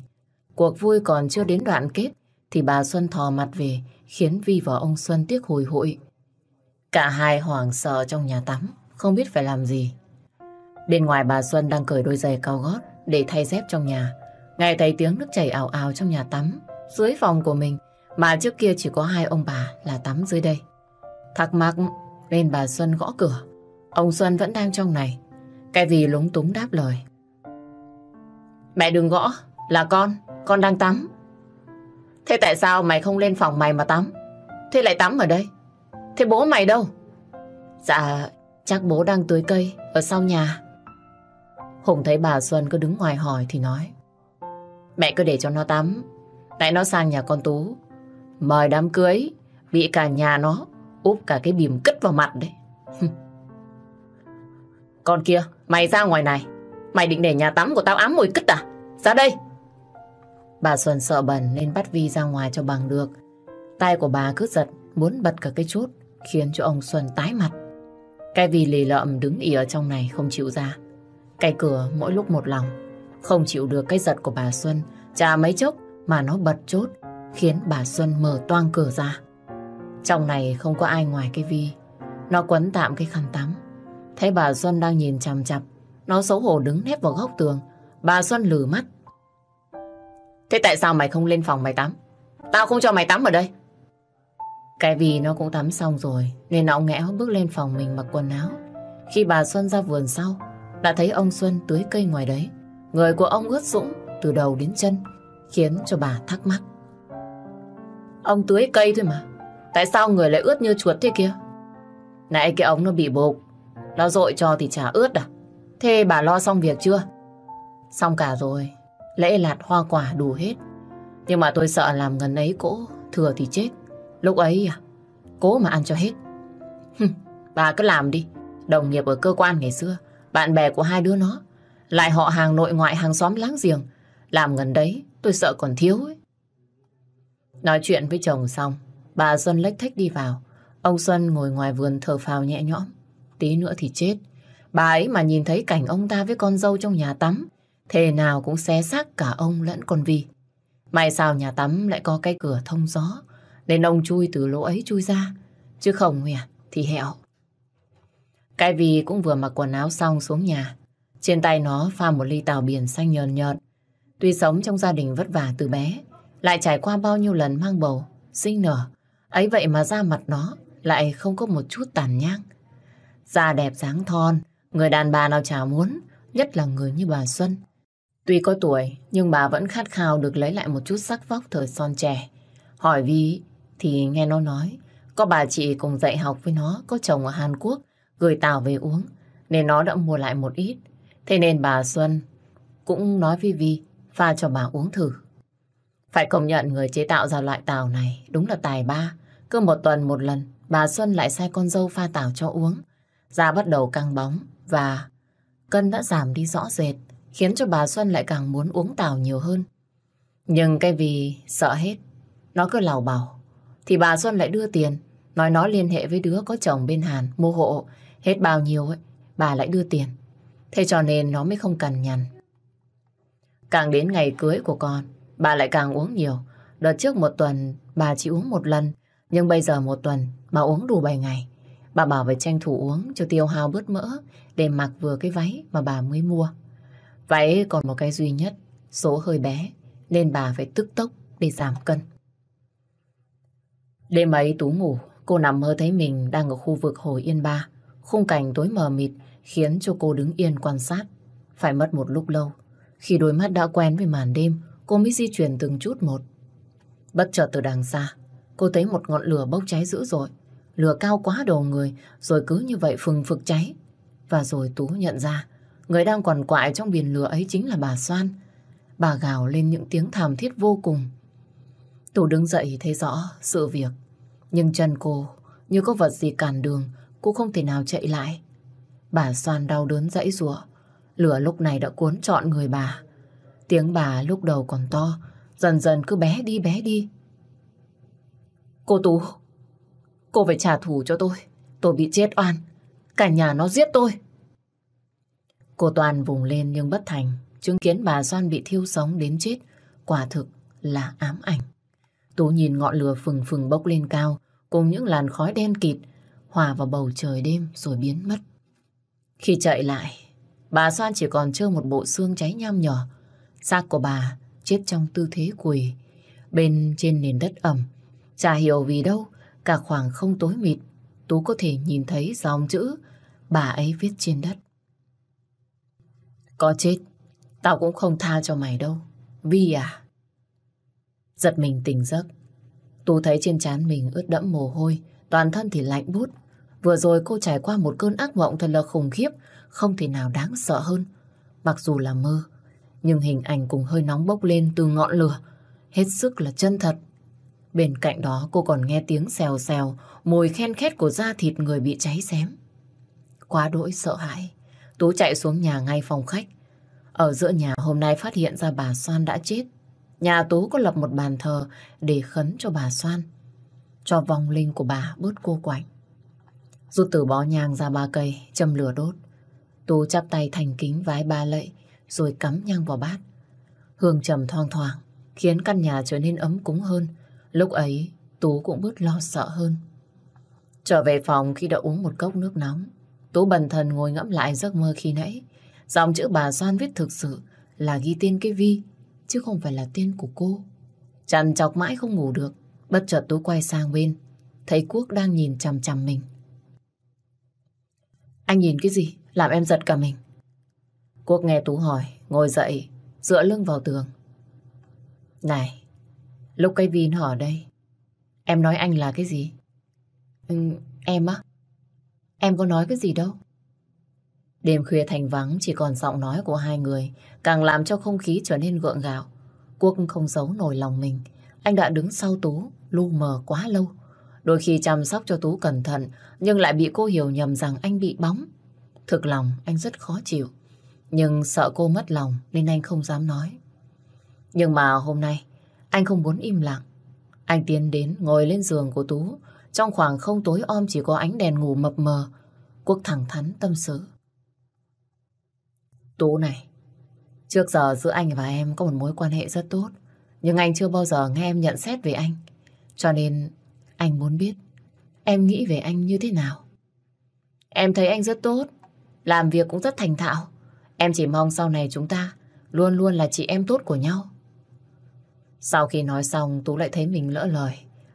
Cuộc vui còn chưa đến đoạn kết thì bà Xuân thò mặt về khiến Vi và ông Xuân tiếc hồi hội. Cả hai hoảng sợ trong nhà tắm, không biết phải làm gì. Bên ngoài bà Xuân đang cởi đôi giày cao gót để thay dép trong nhà. Nghe thấy tiếng nước chảy ảo ảo trong nhà tắm, dưới phòng của mình, mà trước kia chỉ có hai ông bà là tắm dưới đây. Thắc mắc nên bà Xuân gõ cửa. Ông Xuân vẫn đang trong này. Cái vì lúng túng đáp lời. Mẹ đừng gõ, là con, con đang tắm. Thế tại sao mày không lên phòng mày mà tắm? Thế lại tắm ở đây? Thế bố mày đâu? Dạ, chắc bố đang tưới cây ở sau nhà. Hùng thấy bà Xuân cứ đứng ngoài hỏi thì nói. Mẹ cứ để cho nó tắm. Tại nó sang nhà con Tú. Mời đám cưới, bị cả nhà nó úp cả cái bìm cất vào mặt đấy. con kia, mày ra ngoài này. Mày định để nhà tắm của tao ám mùi cất à? Ra đây! Bà Xuân sợ bẩn nên bắt Vi ra ngoài cho bằng được. Tay của bà cứ giật, muốn bật cả cái chốt, khiến cho ông Xuân tái mặt. Cái Vi lì lợm đứng ỉ ở trong này không chịu ra. Cái cửa mỗi lúc một lòng, không chịu được cái giật của bà Xuân, chả mấy chốc mà nó bật chốt, khiến bà Xuân mở toang cửa ra. Trong này không có ai ngoài cái Vi. Nó quấn tạm cái khăn tắm. Thấy bà Xuân đang nhìn chằm chằm, nó xấu hổ đứng nép vào góc tường. Bà Xuân lử mắt, Thế tại sao mày không lên phòng mày tắm? Tao không cho mày tắm ở đây. Cái vì nó cũng tắm xong rồi nên nó ngẽo bước lên phòng mình mặc quần áo. Khi bà Xuân ra vườn sau đã thấy ông Xuân tưới cây ngoài đấy. Người của ông ướt sũng từ đầu đến chân khiến cho bà thắc mắc. Ông tưới cây thôi mà. Tại sao người lại ướt như chuột thế kia? Nãy cái ống nó bị bục. Nó dội cho thì chả ướt à? Thế bà lo xong việc chưa? Xong cả rồi. Lễ lạt hoa quả đủ hết. Nhưng mà tôi sợ làm gần ấy cỗ, thừa thì chết. Lúc ấy à, cố mà ăn cho hết. Hừm, bà cứ làm đi. Đồng nghiệp ở cơ quan ngày xưa, bạn bè của hai đứa nó, lại họ hàng nội ngoại hàng xóm láng giềng. Làm gần đấy, tôi sợ còn thiếu ấy. Nói chuyện với chồng xong, bà Xuân lách thách đi vào. Ông Xuân ngồi ngoài vườn thở phào nhẹ nhõm. Tí nữa thì chết. Bà ấy mà nhìn thấy cảnh ông ta với con dâu trong nhà tắm, Thế nào cũng xé xác cả ông lẫn con Vi. May sao nhà tắm lại có cái cửa thông gió, nên ông chui từ lỗ ấy chui ra. Chứ không hề thì hẹo. Cái Vi cũng vừa mặc quần áo xong xuống nhà. Trên tay nó pha một ly tàu biển xanh nhờn nhợt. Tuy sống trong gia đình vất vả từ bé, lại trải qua bao nhiêu lần mang bầu, sinh nở. Ấy vậy mà da mặt nó lại không có một chút tàn nhang. Da đẹp dáng thon, người đàn bà nào chả muốn, nhất là người như bà Xuân. Tuy có tuổi, nhưng bà vẫn khát khao được lấy lại một chút sắc vóc thời son trẻ. Hỏi Vi thì nghe nó nói, có bà chị cùng dạy học với nó, có chồng ở Hàn Quốc, gửi tàu về uống, nên nó đã mua lại một ít. Thế nên bà Xuân cũng nói với Vi pha cho bà uống thử. Phải công nhận người chế tạo ra loại tàu này đúng là tài ba. Cứ một tuần một lần, bà Xuân lại sai con dâu pha tàu cho uống. Da bắt đầu căng bóng và cân đã giảm đi rõ rệt khiến cho bà Xuân lại càng muốn uống tàu nhiều hơn. Nhưng cái vì sợ hết, nó cứ lào bảo, thì bà Xuân lại đưa tiền, nói nó liên hệ với đứa có chồng bên Hàn, mua hộ, hết bao nhiêu ấy, bà lại đưa tiền. Thế cho nên nó mới không cần nhằn. Càng đến ngày cưới của con, bà lại càng uống nhiều. Đợt trước một tuần, bà chỉ uống một lần, nhưng bây giờ một tuần, bà uống đủ 7 ngày. Bà bảo phải tranh thủ uống cho tiêu hao bớt mỡ để mặc vừa cái váy mà bà mới mua. Váy còn một cái duy nhất, số hơi bé, nên bà phải tức tốc để giảm cân. Đêm ấy Tú ngủ, cô nằm mơ thấy mình đang ở khu vực Hồ Yên Ba. Khung cảnh tối mờ mịt khiến cho cô đứng yên quan sát. Phải mất một lúc lâu. Khi đôi mắt đã quen với màn đêm, cô mới di chuyển từng chút một. Bất chợt từ đằng xa, cô thấy một ngọn lửa bốc cháy dữ dội. Lửa cao quá đầu người, rồi cứ như vậy phừng phực cháy. Và rồi Tú nhận ra Người đang quằn quại trong biển lửa ấy chính là bà Soan. Bà gào lên những tiếng thảm thiết vô cùng. Tú đứng dậy thấy rõ sự việc. Nhưng chân cô như có vật gì cản đường, cô không thể nào chạy lại. Bà Soan đau đớn dãy rủa Lửa lúc này đã cuốn trọn người bà. Tiếng bà lúc đầu còn to, dần dần cứ bé đi bé đi. Cô Tú, cô phải trả thù cho tôi. Tôi bị chết oan. Cả nhà nó giết tôi. Cô Toàn vùng lên nhưng bất thành. Chứng kiến bà Doan bị thiêu sống đến chết. Quả thực là ám ảnh. Tú nhìn ngọn lửa phừng phừng bốc lên cao cùng những làn khói đen kịt hòa vào bầu trời đêm rồi biến mất. Khi chạy lại, bà Doan chỉ còn trơ một bộ xương cháy nham nhỏ. Xác của bà chết trong tư thế quỳ, bên trên nền đất ẩm. Chả hiểu vì đâu, cả khoảng không tối mịt, Tú có thể nhìn thấy dòng chữ bà ấy viết trên đất. Có chết, tao cũng không tha cho mày đâu. Vi à? Giật mình tỉnh giấc. Tú thấy trên trán mình ướt đẫm mồ hôi, toàn thân thì lạnh bút. Vừa rồi cô trải qua một cơn ác mộng thật là khủng khiếp, không thể nào đáng sợ hơn. Mặc dù là mơ, nhưng hình ảnh cũng hơi nóng bốc lên từ ngọn lửa, hết sức là chân thật. Bên cạnh đó cô còn nghe tiếng xèo xèo, mùi khen khét của da thịt người bị cháy xém. Quá đỗi sợ hãi, Tú chạy xuống nhà ngay phòng khách. Ở giữa nhà hôm nay phát hiện ra bà Soan đã chết. Nhà Tú có lập một bàn thờ để khấn cho bà Soan, cho vong linh của bà bớt cô quạnh. Rút từ bó nhang ra ba cây, châm lửa đốt. Tú chắp tay thành kính vái ba lạy, rồi cắm nhang vào bát. Hương trầm thoang thoảng, khiến căn nhà trở nên ấm cúng hơn. Lúc ấy, Tú cũng bớt lo sợ hơn. Trở về phòng khi đã uống một cốc nước nóng, Tú bần thần ngồi ngẫm lại giấc mơ khi nãy. Dòng chữ bà Doan viết thực sự là ghi tên cái Vi, chứ không phải là tên của cô. Chằn chọc mãi không ngủ được, bất chợt Tú quay sang bên, thấy Quốc đang nhìn chằm chằm mình. Anh nhìn cái gì? Làm em giật cả mình. Quốc nghe Tú hỏi, ngồi dậy, dựa lưng vào tường. Này, lúc cây Vin hỏi đây, em nói anh là cái gì? Ừ, em á? Em có nói cái gì đâu. Đêm khuya thành vắng chỉ còn giọng nói của hai người, càng làm cho không khí trở nên gượng gạo. Quốc không giấu nổi lòng mình. Anh đã đứng sau Tú, lu mờ quá lâu. Đôi khi chăm sóc cho Tú cẩn thận, nhưng lại bị cô hiểu nhầm rằng anh bị bóng. Thực lòng, anh rất khó chịu. Nhưng sợ cô mất lòng nên anh không dám nói. Nhưng mà hôm nay, anh không muốn im lặng. Anh tiến đến ngồi lên giường của Tú. Trong khoảng không tối om chỉ có ánh đèn ngủ mập mờ. Quốc thẳng thắn tâm sự. Tú này, trước giờ giữa anh và em có một mối quan hệ rất tốt. Nhưng anh chưa bao giờ nghe em nhận xét về anh. Cho nên anh muốn biết em nghĩ về anh như thế nào. Em thấy anh rất tốt, làm việc cũng rất thành thạo. Em chỉ mong sau này chúng ta luôn luôn là chị em tốt của nhau. Sau khi nói xong, Tú lại thấy mình lỡ lời.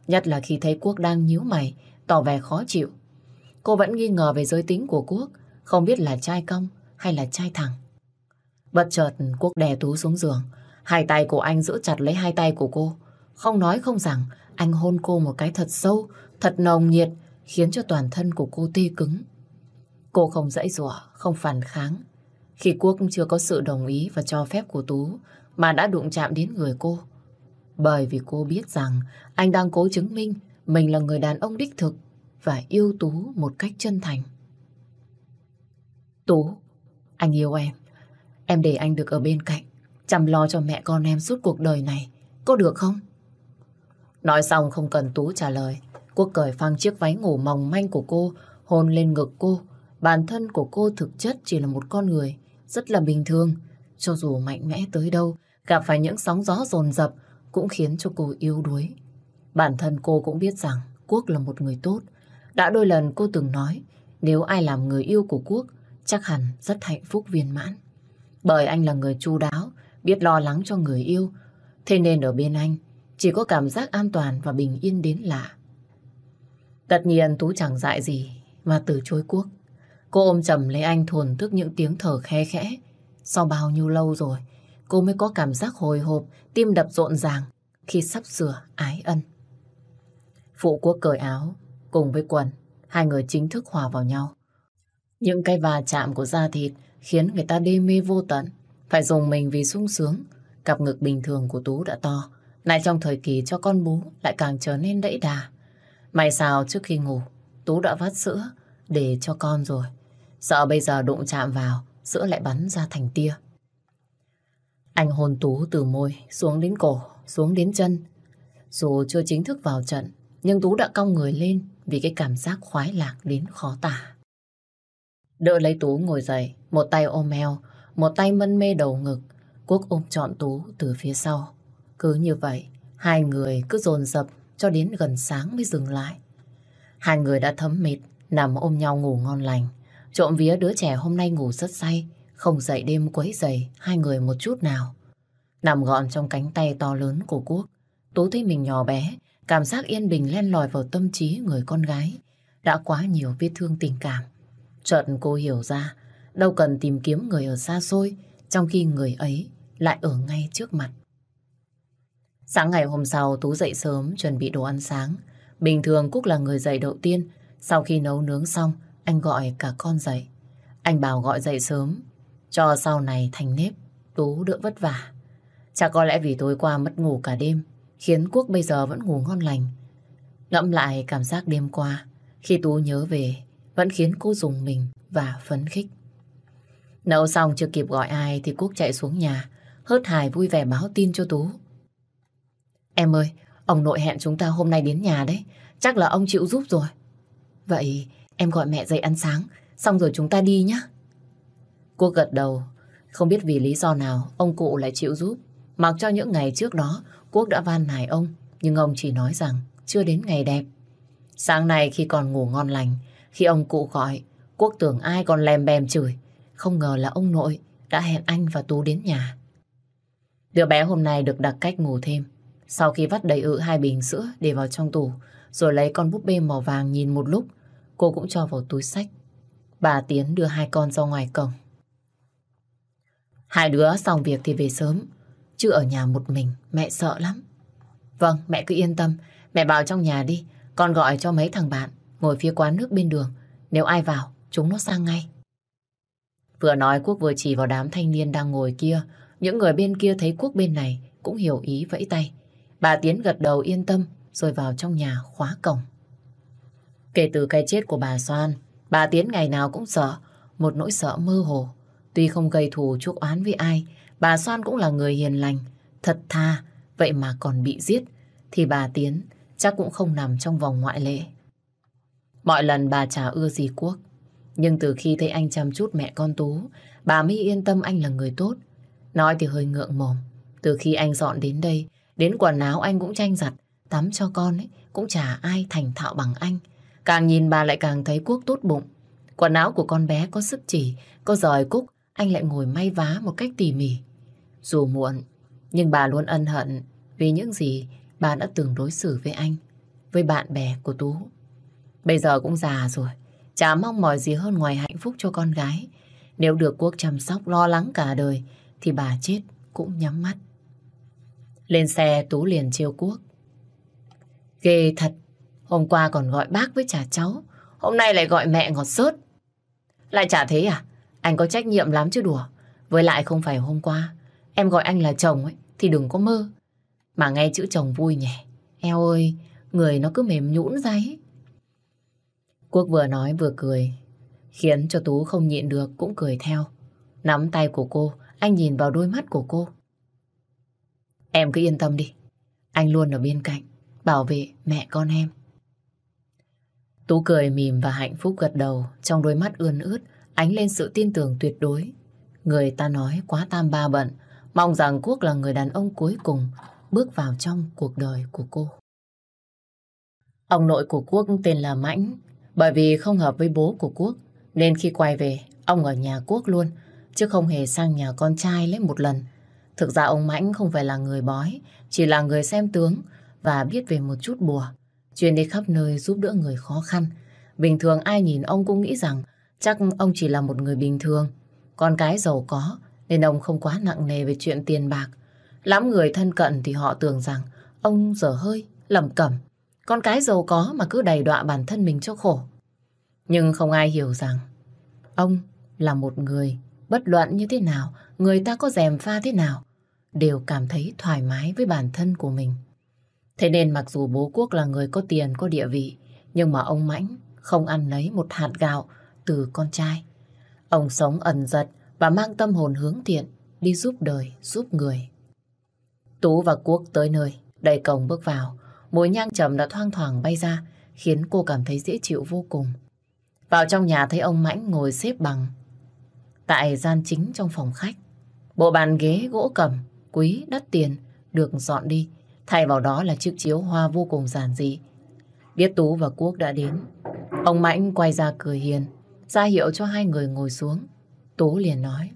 Nhất là khi thấy Quốc đang nhíu mày, tỏ vẻ khó chịu. Cô vẫn nghi ngờ về giới tính của Quốc, không biết là trai cong hay là trai thẳng. Bất chợt Quốc đè Tú xuống giường, hai tay của anh giữ chặt lấy hai tay của cô. Không nói không rằng, anh hôn cô một cái thật sâu, thật nồng nhiệt, khiến cho toàn thân của cô tê cứng. Cô không dãy rủa, không phản kháng. Khi Quốc chưa có sự đồng ý và cho phép của Tú, mà đã đụng chạm đến người cô. Bởi vì cô biết rằng anh đang cố chứng minh mình là người đàn ông đích thực và yêu Tú một cách chân thành. Tú, anh yêu em. Em để anh được ở bên cạnh, chăm lo cho mẹ con em suốt cuộc đời này. Có được không? Nói xong không cần Tú trả lời. Quốc cởi phăng chiếc váy ngủ mỏng manh của cô, hôn lên ngực cô. Bản thân của cô thực chất chỉ là một con người, rất là bình thường. Cho dù mạnh mẽ tới đâu, gặp phải những sóng gió dồn dập cũng khiến cho cô yếu đuối. Bản thân cô cũng biết rằng Quốc là một người tốt. Đã đôi lần cô từng nói, nếu ai làm người yêu của Quốc, chắc hẳn rất hạnh phúc viên mãn. Bởi anh là người chu đáo, biết lo lắng cho người yêu. Thế nên ở bên anh, chỉ có cảm giác an toàn và bình yên đến lạ. Tất nhiên Tú chẳng dại gì mà từ chối Quốc. Cô ôm chầm lấy anh thuần thức những tiếng thở khe khẽ. Sau bao nhiêu lâu rồi, cô mới có cảm giác hồi hộp, tim đập rộn ràng khi sắp sửa ái ân. Phụ quốc cởi áo, cùng với quần, hai người chính thức hòa vào nhau. Những cái va chạm của da thịt khiến người ta đê mê vô tận, phải dùng mình vì sung sướng. Cặp ngực bình thường của Tú đã to, lại trong thời kỳ cho con bú lại càng trở nên đẫy đà. May sao trước khi ngủ, Tú đã vắt sữa để cho con rồi. Sợ bây giờ đụng chạm vào, sữa lại bắn ra thành tia. Anh hôn Tú từ môi xuống đến cổ, xuống đến chân. Dù chưa chính thức vào trận, nhưng Tú đã cong người lên vì cái cảm giác khoái lạc đến khó tả. Đỡ lấy Tú ngồi dậy, một tay ôm eo, một tay mân mê đầu ngực. Quốc ôm trọn Tú từ phía sau. Cứ như vậy, hai người cứ dồn dập cho đến gần sáng mới dừng lại. Hai người đã thấm mệt, nằm ôm nhau ngủ ngon lành. Trộm vía đứa trẻ hôm nay ngủ rất say, không dậy đêm quấy dày hai người một chút nào. Nằm gọn trong cánh tay to lớn của Quốc, Tú thấy mình nhỏ bé, cảm giác yên bình len lỏi vào tâm trí người con gái. Đã quá nhiều vết thương tình cảm. Chợt cô hiểu ra, đâu cần tìm kiếm người ở xa xôi, trong khi người ấy lại ở ngay trước mặt. Sáng ngày hôm sau, Tú dậy sớm chuẩn bị đồ ăn sáng. Bình thường Cúc là người dậy đầu tiên. Sau khi nấu nướng xong, anh gọi cả con dậy. Anh bảo gọi dậy sớm, cho sau này thành nếp, Tú đỡ vất vả. Chắc có lẽ vì tối qua mất ngủ cả đêm, khiến Quốc bây giờ vẫn ngủ ngon lành. Ngẫm lại cảm giác đêm qua, khi Tú nhớ về, vẫn khiến cô dùng mình và phấn khích. Nấu xong chưa kịp gọi ai thì Quốc chạy xuống nhà, hớt hải vui vẻ báo tin cho Tú. Em ơi, ông nội hẹn chúng ta hôm nay đến nhà đấy, chắc là ông chịu giúp rồi. Vậy em gọi mẹ dậy ăn sáng, xong rồi chúng ta đi nhé. Quốc gật đầu, không biết vì lý do nào ông cụ lại chịu giúp. Mặc cho những ngày trước đó, Quốc đã van nài ông, nhưng ông chỉ nói rằng chưa đến ngày đẹp. Sáng nay khi còn ngủ ngon lành, khi ông cụ gọi, Quốc tưởng ai còn lèm bèm chửi. Không ngờ là ông nội đã hẹn anh và Tú đến nhà. Đứa bé hôm nay được đặt cách ngủ thêm. Sau khi vắt đầy ự hai bình sữa để vào trong tủ, rồi lấy con búp bê màu vàng nhìn một lúc, cô cũng cho vào túi sách. Bà Tiến đưa hai con ra ngoài cổng. Hai đứa xong việc thì về sớm, chứ ở nhà một mình mẹ sợ lắm. Vâng, mẹ cứ yên tâm, mẹ vào trong nhà đi, con gọi cho mấy thằng bạn ngồi phía quán nước bên đường. Nếu ai vào, chúng nó sang ngay. Vừa nói Quốc vừa chỉ vào đám thanh niên đang ngồi kia. Những người bên kia thấy Quốc bên này cũng hiểu ý vẫy tay. Bà Tiến gật đầu yên tâm rồi vào trong nhà khóa cổng. Kể từ cái chết của bà Soan, bà Tiến ngày nào cũng sợ, một nỗi sợ mơ hồ. Tuy không gây thù chuốc oán với ai, bà Soan cũng là người hiền lành, thật tha, vậy mà còn bị giết, thì bà Tiến chắc cũng không nằm trong vòng ngoại lệ. Mọi lần bà chả ưa gì Quốc, nhưng từ khi thấy anh chăm chút mẹ con Tú, bà mới yên tâm anh là người tốt. Nói thì hơi ngượng mồm, từ khi anh dọn đến đây, đến quần áo anh cũng tranh giặt, tắm cho con ấy, cũng chả ai thành thạo bằng anh. Càng nhìn bà lại càng thấy Quốc tốt bụng. Quần áo của con bé có sức chỉ, có giỏi cúc, anh lại ngồi may vá một cách tỉ mỉ. Dù muộn, nhưng bà luôn ân hận vì những gì bà đã từng đối xử với anh, với bạn bè của Tú. Bây giờ cũng già rồi, chả mong mỏi gì hơn ngoài hạnh phúc cho con gái. Nếu được Quốc chăm sóc lo lắng cả đời, thì bà chết cũng nhắm mắt. Lên xe Tú liền chiêu Quốc. Ghê thật, hôm qua còn gọi bác với trả cháu, hôm nay lại gọi mẹ ngọt sớt. Lại chả thế à? Anh có trách nhiệm lắm chứ đùa. Với lại không phải hôm qua, em gọi anh là chồng ấy, thì đừng có mơ. Mà nghe chữ chồng vui nhỉ. Eo ơi, người nó cứ mềm nhũn ra ấy. Quốc vừa nói vừa cười, khiến cho Tú không nhịn được cũng cười theo. Nắm tay của cô, anh nhìn vào đôi mắt của cô. Em cứ yên tâm đi, anh luôn ở bên cạnh, bảo vệ mẹ con em. Tú cười mỉm và hạnh phúc gật đầu, trong đôi mắt ươn ướt, ánh lên sự tin tưởng tuyệt đối. Người ta nói quá tam ba bận, mong rằng Quốc là người đàn ông cuối cùng bước vào trong cuộc đời của cô. Ông nội của Quốc tên là Mãnh, bởi vì không hợp với bố của Quốc, nên khi quay về, ông ở nhà Quốc luôn, chứ không hề sang nhà con trai lấy một lần. Thực ra ông Mãnh không phải là người bói, chỉ là người xem tướng và biết về một chút bùa. Chuyên đi khắp nơi giúp đỡ người khó khăn. Bình thường ai nhìn ông cũng nghĩ rằng chắc ông chỉ là một người bình thường. Con cái giàu có nên ông không quá nặng nề về chuyện tiền bạc. Lắm người thân cận thì họ tưởng rằng ông dở hơi, lầm cẩm. Con cái giàu có mà cứ đầy đọa bản thân mình cho khổ. Nhưng không ai hiểu rằng ông là một người bất luận như thế nào, người ta có dèm pha thế nào, đều cảm thấy thoải mái với bản thân của mình. Thế nên mặc dù bố Quốc là người có tiền, có địa vị, nhưng mà ông Mãnh không ăn lấy một hạt gạo từ con trai. Ông sống ẩn giật và mang tâm hồn hướng thiện, đi giúp đời, giúp người. Tú và Quốc tới nơi, đầy cổng bước vào. Mùi nhang trầm đã thoang thoảng bay ra, khiến cô cảm thấy dễ chịu vô cùng. Vào trong nhà thấy ông Mãnh ngồi xếp bằng tại gian chính trong phòng khách. Bộ bàn ghế gỗ cầm, quý, đắt tiền được dọn đi. Thay vào đó là chiếc chiếu hoa vô cùng giản dị. Biết Tú và Quốc đã đến. Ông Mãnh quay ra cười hiền, ra hiệu cho hai người ngồi xuống. Tú liền nói.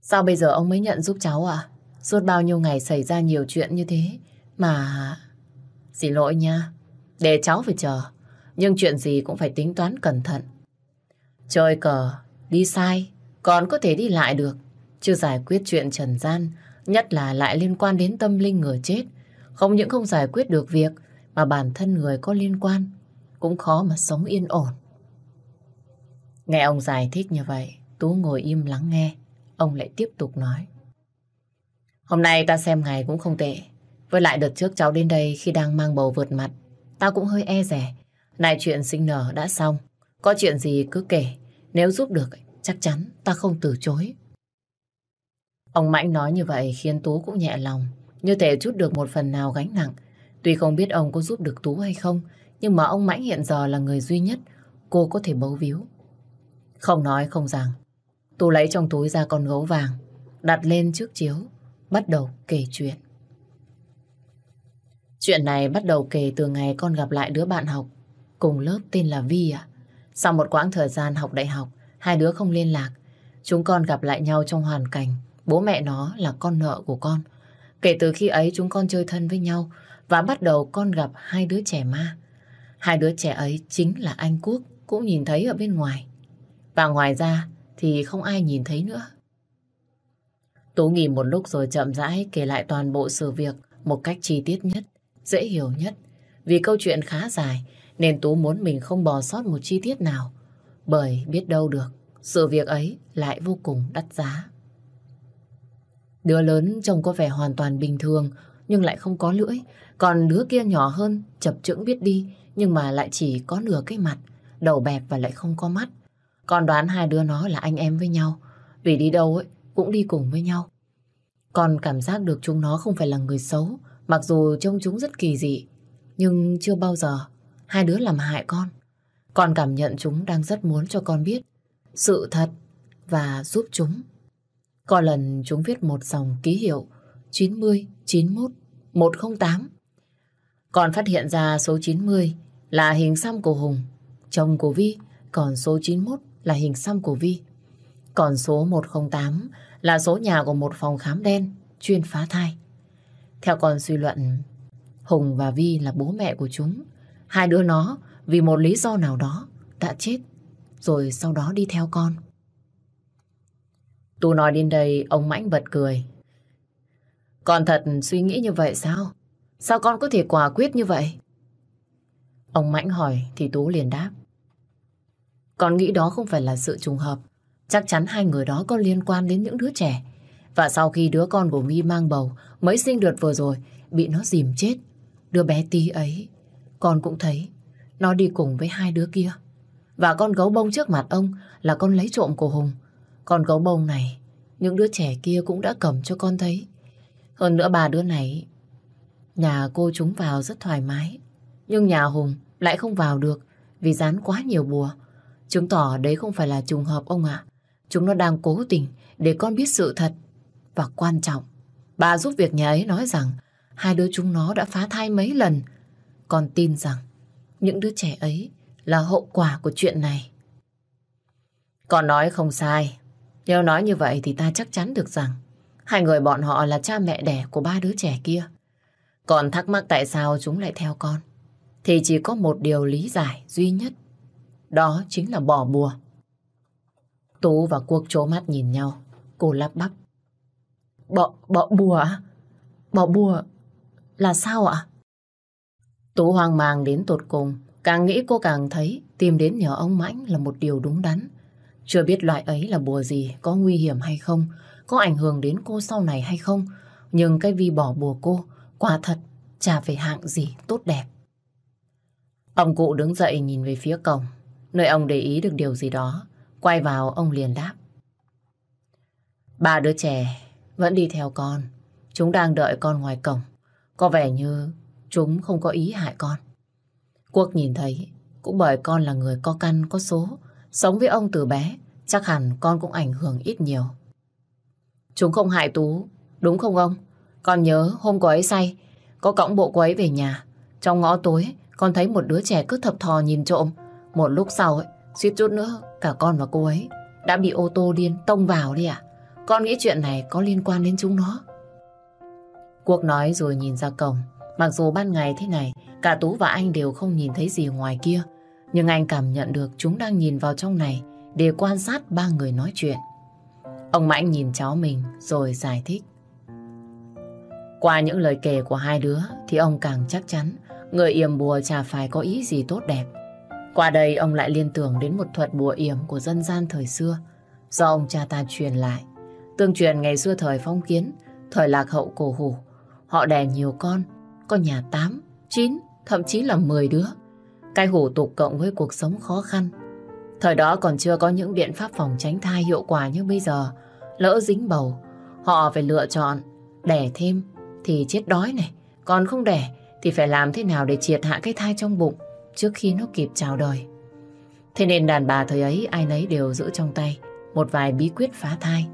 Sao bây giờ ông mới nhận giúp cháu à? Suốt bao nhiêu ngày xảy ra nhiều chuyện như thế mà... Xin lỗi nha, để cháu phải chờ. Nhưng chuyện gì cũng phải tính toán cẩn thận. Chơi cờ, đi sai, còn có thể đi lại được. Chưa giải quyết chuyện trần gian, nhất là lại liên quan đến tâm linh người chết. Không những không giải quyết được việc, mà bản thân người có liên quan cũng khó mà sống yên ổn. Nghe ông giải thích như vậy, Tú ngồi im lắng nghe. Ông lại tiếp tục nói. Hôm nay ta xem ngày cũng không tệ. Với lại đợt trước cháu đến đây khi đang mang bầu vượt mặt, ta cũng hơi e rẻ. Này chuyện sinh nở đã xong, có chuyện gì cứ kể. Nếu giúp được, chắc chắn ta không từ chối. Ông Mãnh nói như vậy khiến Tú cũng nhẹ lòng, như thể chút được một phần nào gánh nặng. Tuy không biết ông có giúp được Tú hay không, nhưng mà ông Mãnh hiện giờ là người duy nhất cô có thể bấu víu. Không nói không rằng, Tú lấy trong túi ra con gấu vàng, đặt lên trước chiếu, bắt đầu kể chuyện. Chuyện này bắt đầu kể từ ngày con gặp lại đứa bạn học cùng lớp tên là Vi ạ. Sau một quãng thời gian học đại học, hai đứa không liên lạc. Chúng con gặp lại nhau trong hoàn cảnh bố mẹ nó là con nợ của con. Kể từ khi ấy chúng con chơi thân với nhau và bắt đầu con gặp hai đứa trẻ ma. Hai đứa trẻ ấy chính là anh Quốc cũng nhìn thấy ở bên ngoài. Và ngoài ra thì không ai nhìn thấy nữa. Tú nghỉ một lúc rồi chậm rãi kể lại toàn bộ sự việc một cách chi tiết nhất, dễ hiểu nhất. Vì câu chuyện khá dài nên Tú muốn mình không bỏ sót một chi tiết nào. Bởi biết đâu được, sự việc ấy lại vô cùng đắt giá. Đứa lớn trông có vẻ hoàn toàn bình thường nhưng lại không có lưỡi. Còn đứa kia nhỏ hơn, chập chững biết đi nhưng mà lại chỉ có nửa cái mặt, đầu bẹp và lại không có mắt. Con đoán hai đứa nó là anh em với nhau vì đi đâu ấy cũng đi cùng với nhau. Con cảm giác được chúng nó không phải là người xấu mặc dù trông chúng rất kỳ dị nhưng chưa bao giờ hai đứa làm hại con. Con cảm nhận chúng đang rất muốn cho con biết sự thật và giúp chúng. Có lần chúng viết một dòng ký hiệu 90 91 108. Còn phát hiện ra số 90 là hình xăm của Hùng, chồng của Vi, còn số 91 là hình xăm của Vi. Còn số 108 là số nhà của một phòng khám đen chuyên phá thai. Theo con suy luận, Hùng và Vi là bố mẹ của chúng. Hai đứa nó vì một lý do nào đó đã chết, rồi sau đó đi theo con. Tu nói đến đây, ông Mãnh bật cười. Con thật suy nghĩ như vậy sao? Sao con có thể quả quyết như vậy? Ông Mãnh hỏi thì Tú liền đáp. Con nghĩ đó không phải là sự trùng hợp. Chắc chắn hai người đó có liên quan đến những đứa trẻ. Và sau khi đứa con của My mang bầu, mới sinh đợt vừa rồi, bị nó dìm chết. Đứa bé tí ấy, con cũng thấy nó đi cùng với hai đứa kia. Và con gấu bông trước mặt ông là con lấy trộm của Hùng. Con gấu bông này, những đứa trẻ kia cũng đã cầm cho con thấy. Hơn nữa bà đứa này, nhà cô chúng vào rất thoải mái. Nhưng nhà Hùng lại không vào được vì dán quá nhiều bùa. Chứng tỏ đấy không phải là trùng hợp ông ạ. Chúng nó đang cố tình để con biết sự thật. Và quan trọng, bà giúp việc nhà ấy nói rằng hai đứa chúng nó đã phá thai mấy lần. Con tin rằng những đứa trẻ ấy là hậu quả của chuyện này. Con nói không sai. Nếu nói như vậy thì ta chắc chắn được rằng hai người bọn họ là cha mẹ đẻ của ba đứa trẻ kia. Còn thắc mắc tại sao chúng lại theo con thì chỉ có một điều lý giải duy nhất. Đó chính là bỏ bùa. Tú và Quốc chố mắt nhìn nhau. Cô lắp bắp. Bỏ, bỏ bùa à? Bỏ bùa là sao ạ? Tú hoang mang đến tột cùng. Càng nghĩ cô càng thấy tìm đến nhờ ông Mãnh là một điều đúng đắn. Chưa biết loại ấy là bùa gì, có nguy hiểm hay không, có ảnh hưởng đến cô sau này hay không. Nhưng cái vi bỏ bùa cô, quả thật, chả phải hạng gì tốt đẹp. Ông cụ đứng dậy nhìn về phía cổng, nơi ông để ý được điều gì đó. Quay vào, ông liền đáp. Ba đứa trẻ vẫn đi theo con. Chúng đang đợi con ngoài cổng. Có vẻ như chúng không có ý hại con. Quốc nhìn thấy, cũng bởi con là người có căn có số, sống với ông từ bé, chắc hẳn con cũng ảnh hưởng ít nhiều. Chúng không hại Tú, đúng không ông? Con nhớ hôm cô ấy say, có cõng bộ cô ấy về nhà. Trong ngõ tối, con thấy một đứa trẻ cứ thập thò nhìn trộm. Một lúc sau, ấy, suýt chút nữa, cả con và cô ấy đã bị ô tô điên tông vào đi ạ. Con nghĩ chuyện này có liên quan đến chúng nó. Quốc nói rồi nhìn ra cổng. Mặc dù ban ngày thế này, cả Tú và anh đều không nhìn thấy gì ngoài kia. Nhưng anh cảm nhận được chúng đang nhìn vào trong này để quan sát ba người nói chuyện. Ông Mãnh nhìn cháu mình rồi giải thích. Qua những lời kể của hai đứa thì ông càng chắc chắn người yểm bùa chả phải có ý gì tốt đẹp. Qua đây ông lại liên tưởng đến một thuật bùa yểm của dân gian thời xưa do ông cha ta truyền lại. Tương truyền ngày xưa thời phong kiến, thời lạc hậu cổ hủ, họ đẻ nhiều con, có nhà 8, 9, thậm chí là 10 đứa. Cái hủ tục cộng với cuộc sống khó khăn. Thời đó còn chưa có những biện pháp phòng tránh thai hiệu quả như bây giờ. Lỡ dính bầu, họ phải lựa chọn đẻ thêm thì chết đói này. Còn không đẻ thì phải làm thế nào để triệt hạ cái thai trong bụng trước khi nó kịp chào đời. Thế nên đàn bà thời ấy ai nấy đều giữ trong tay một vài bí quyết phá thai.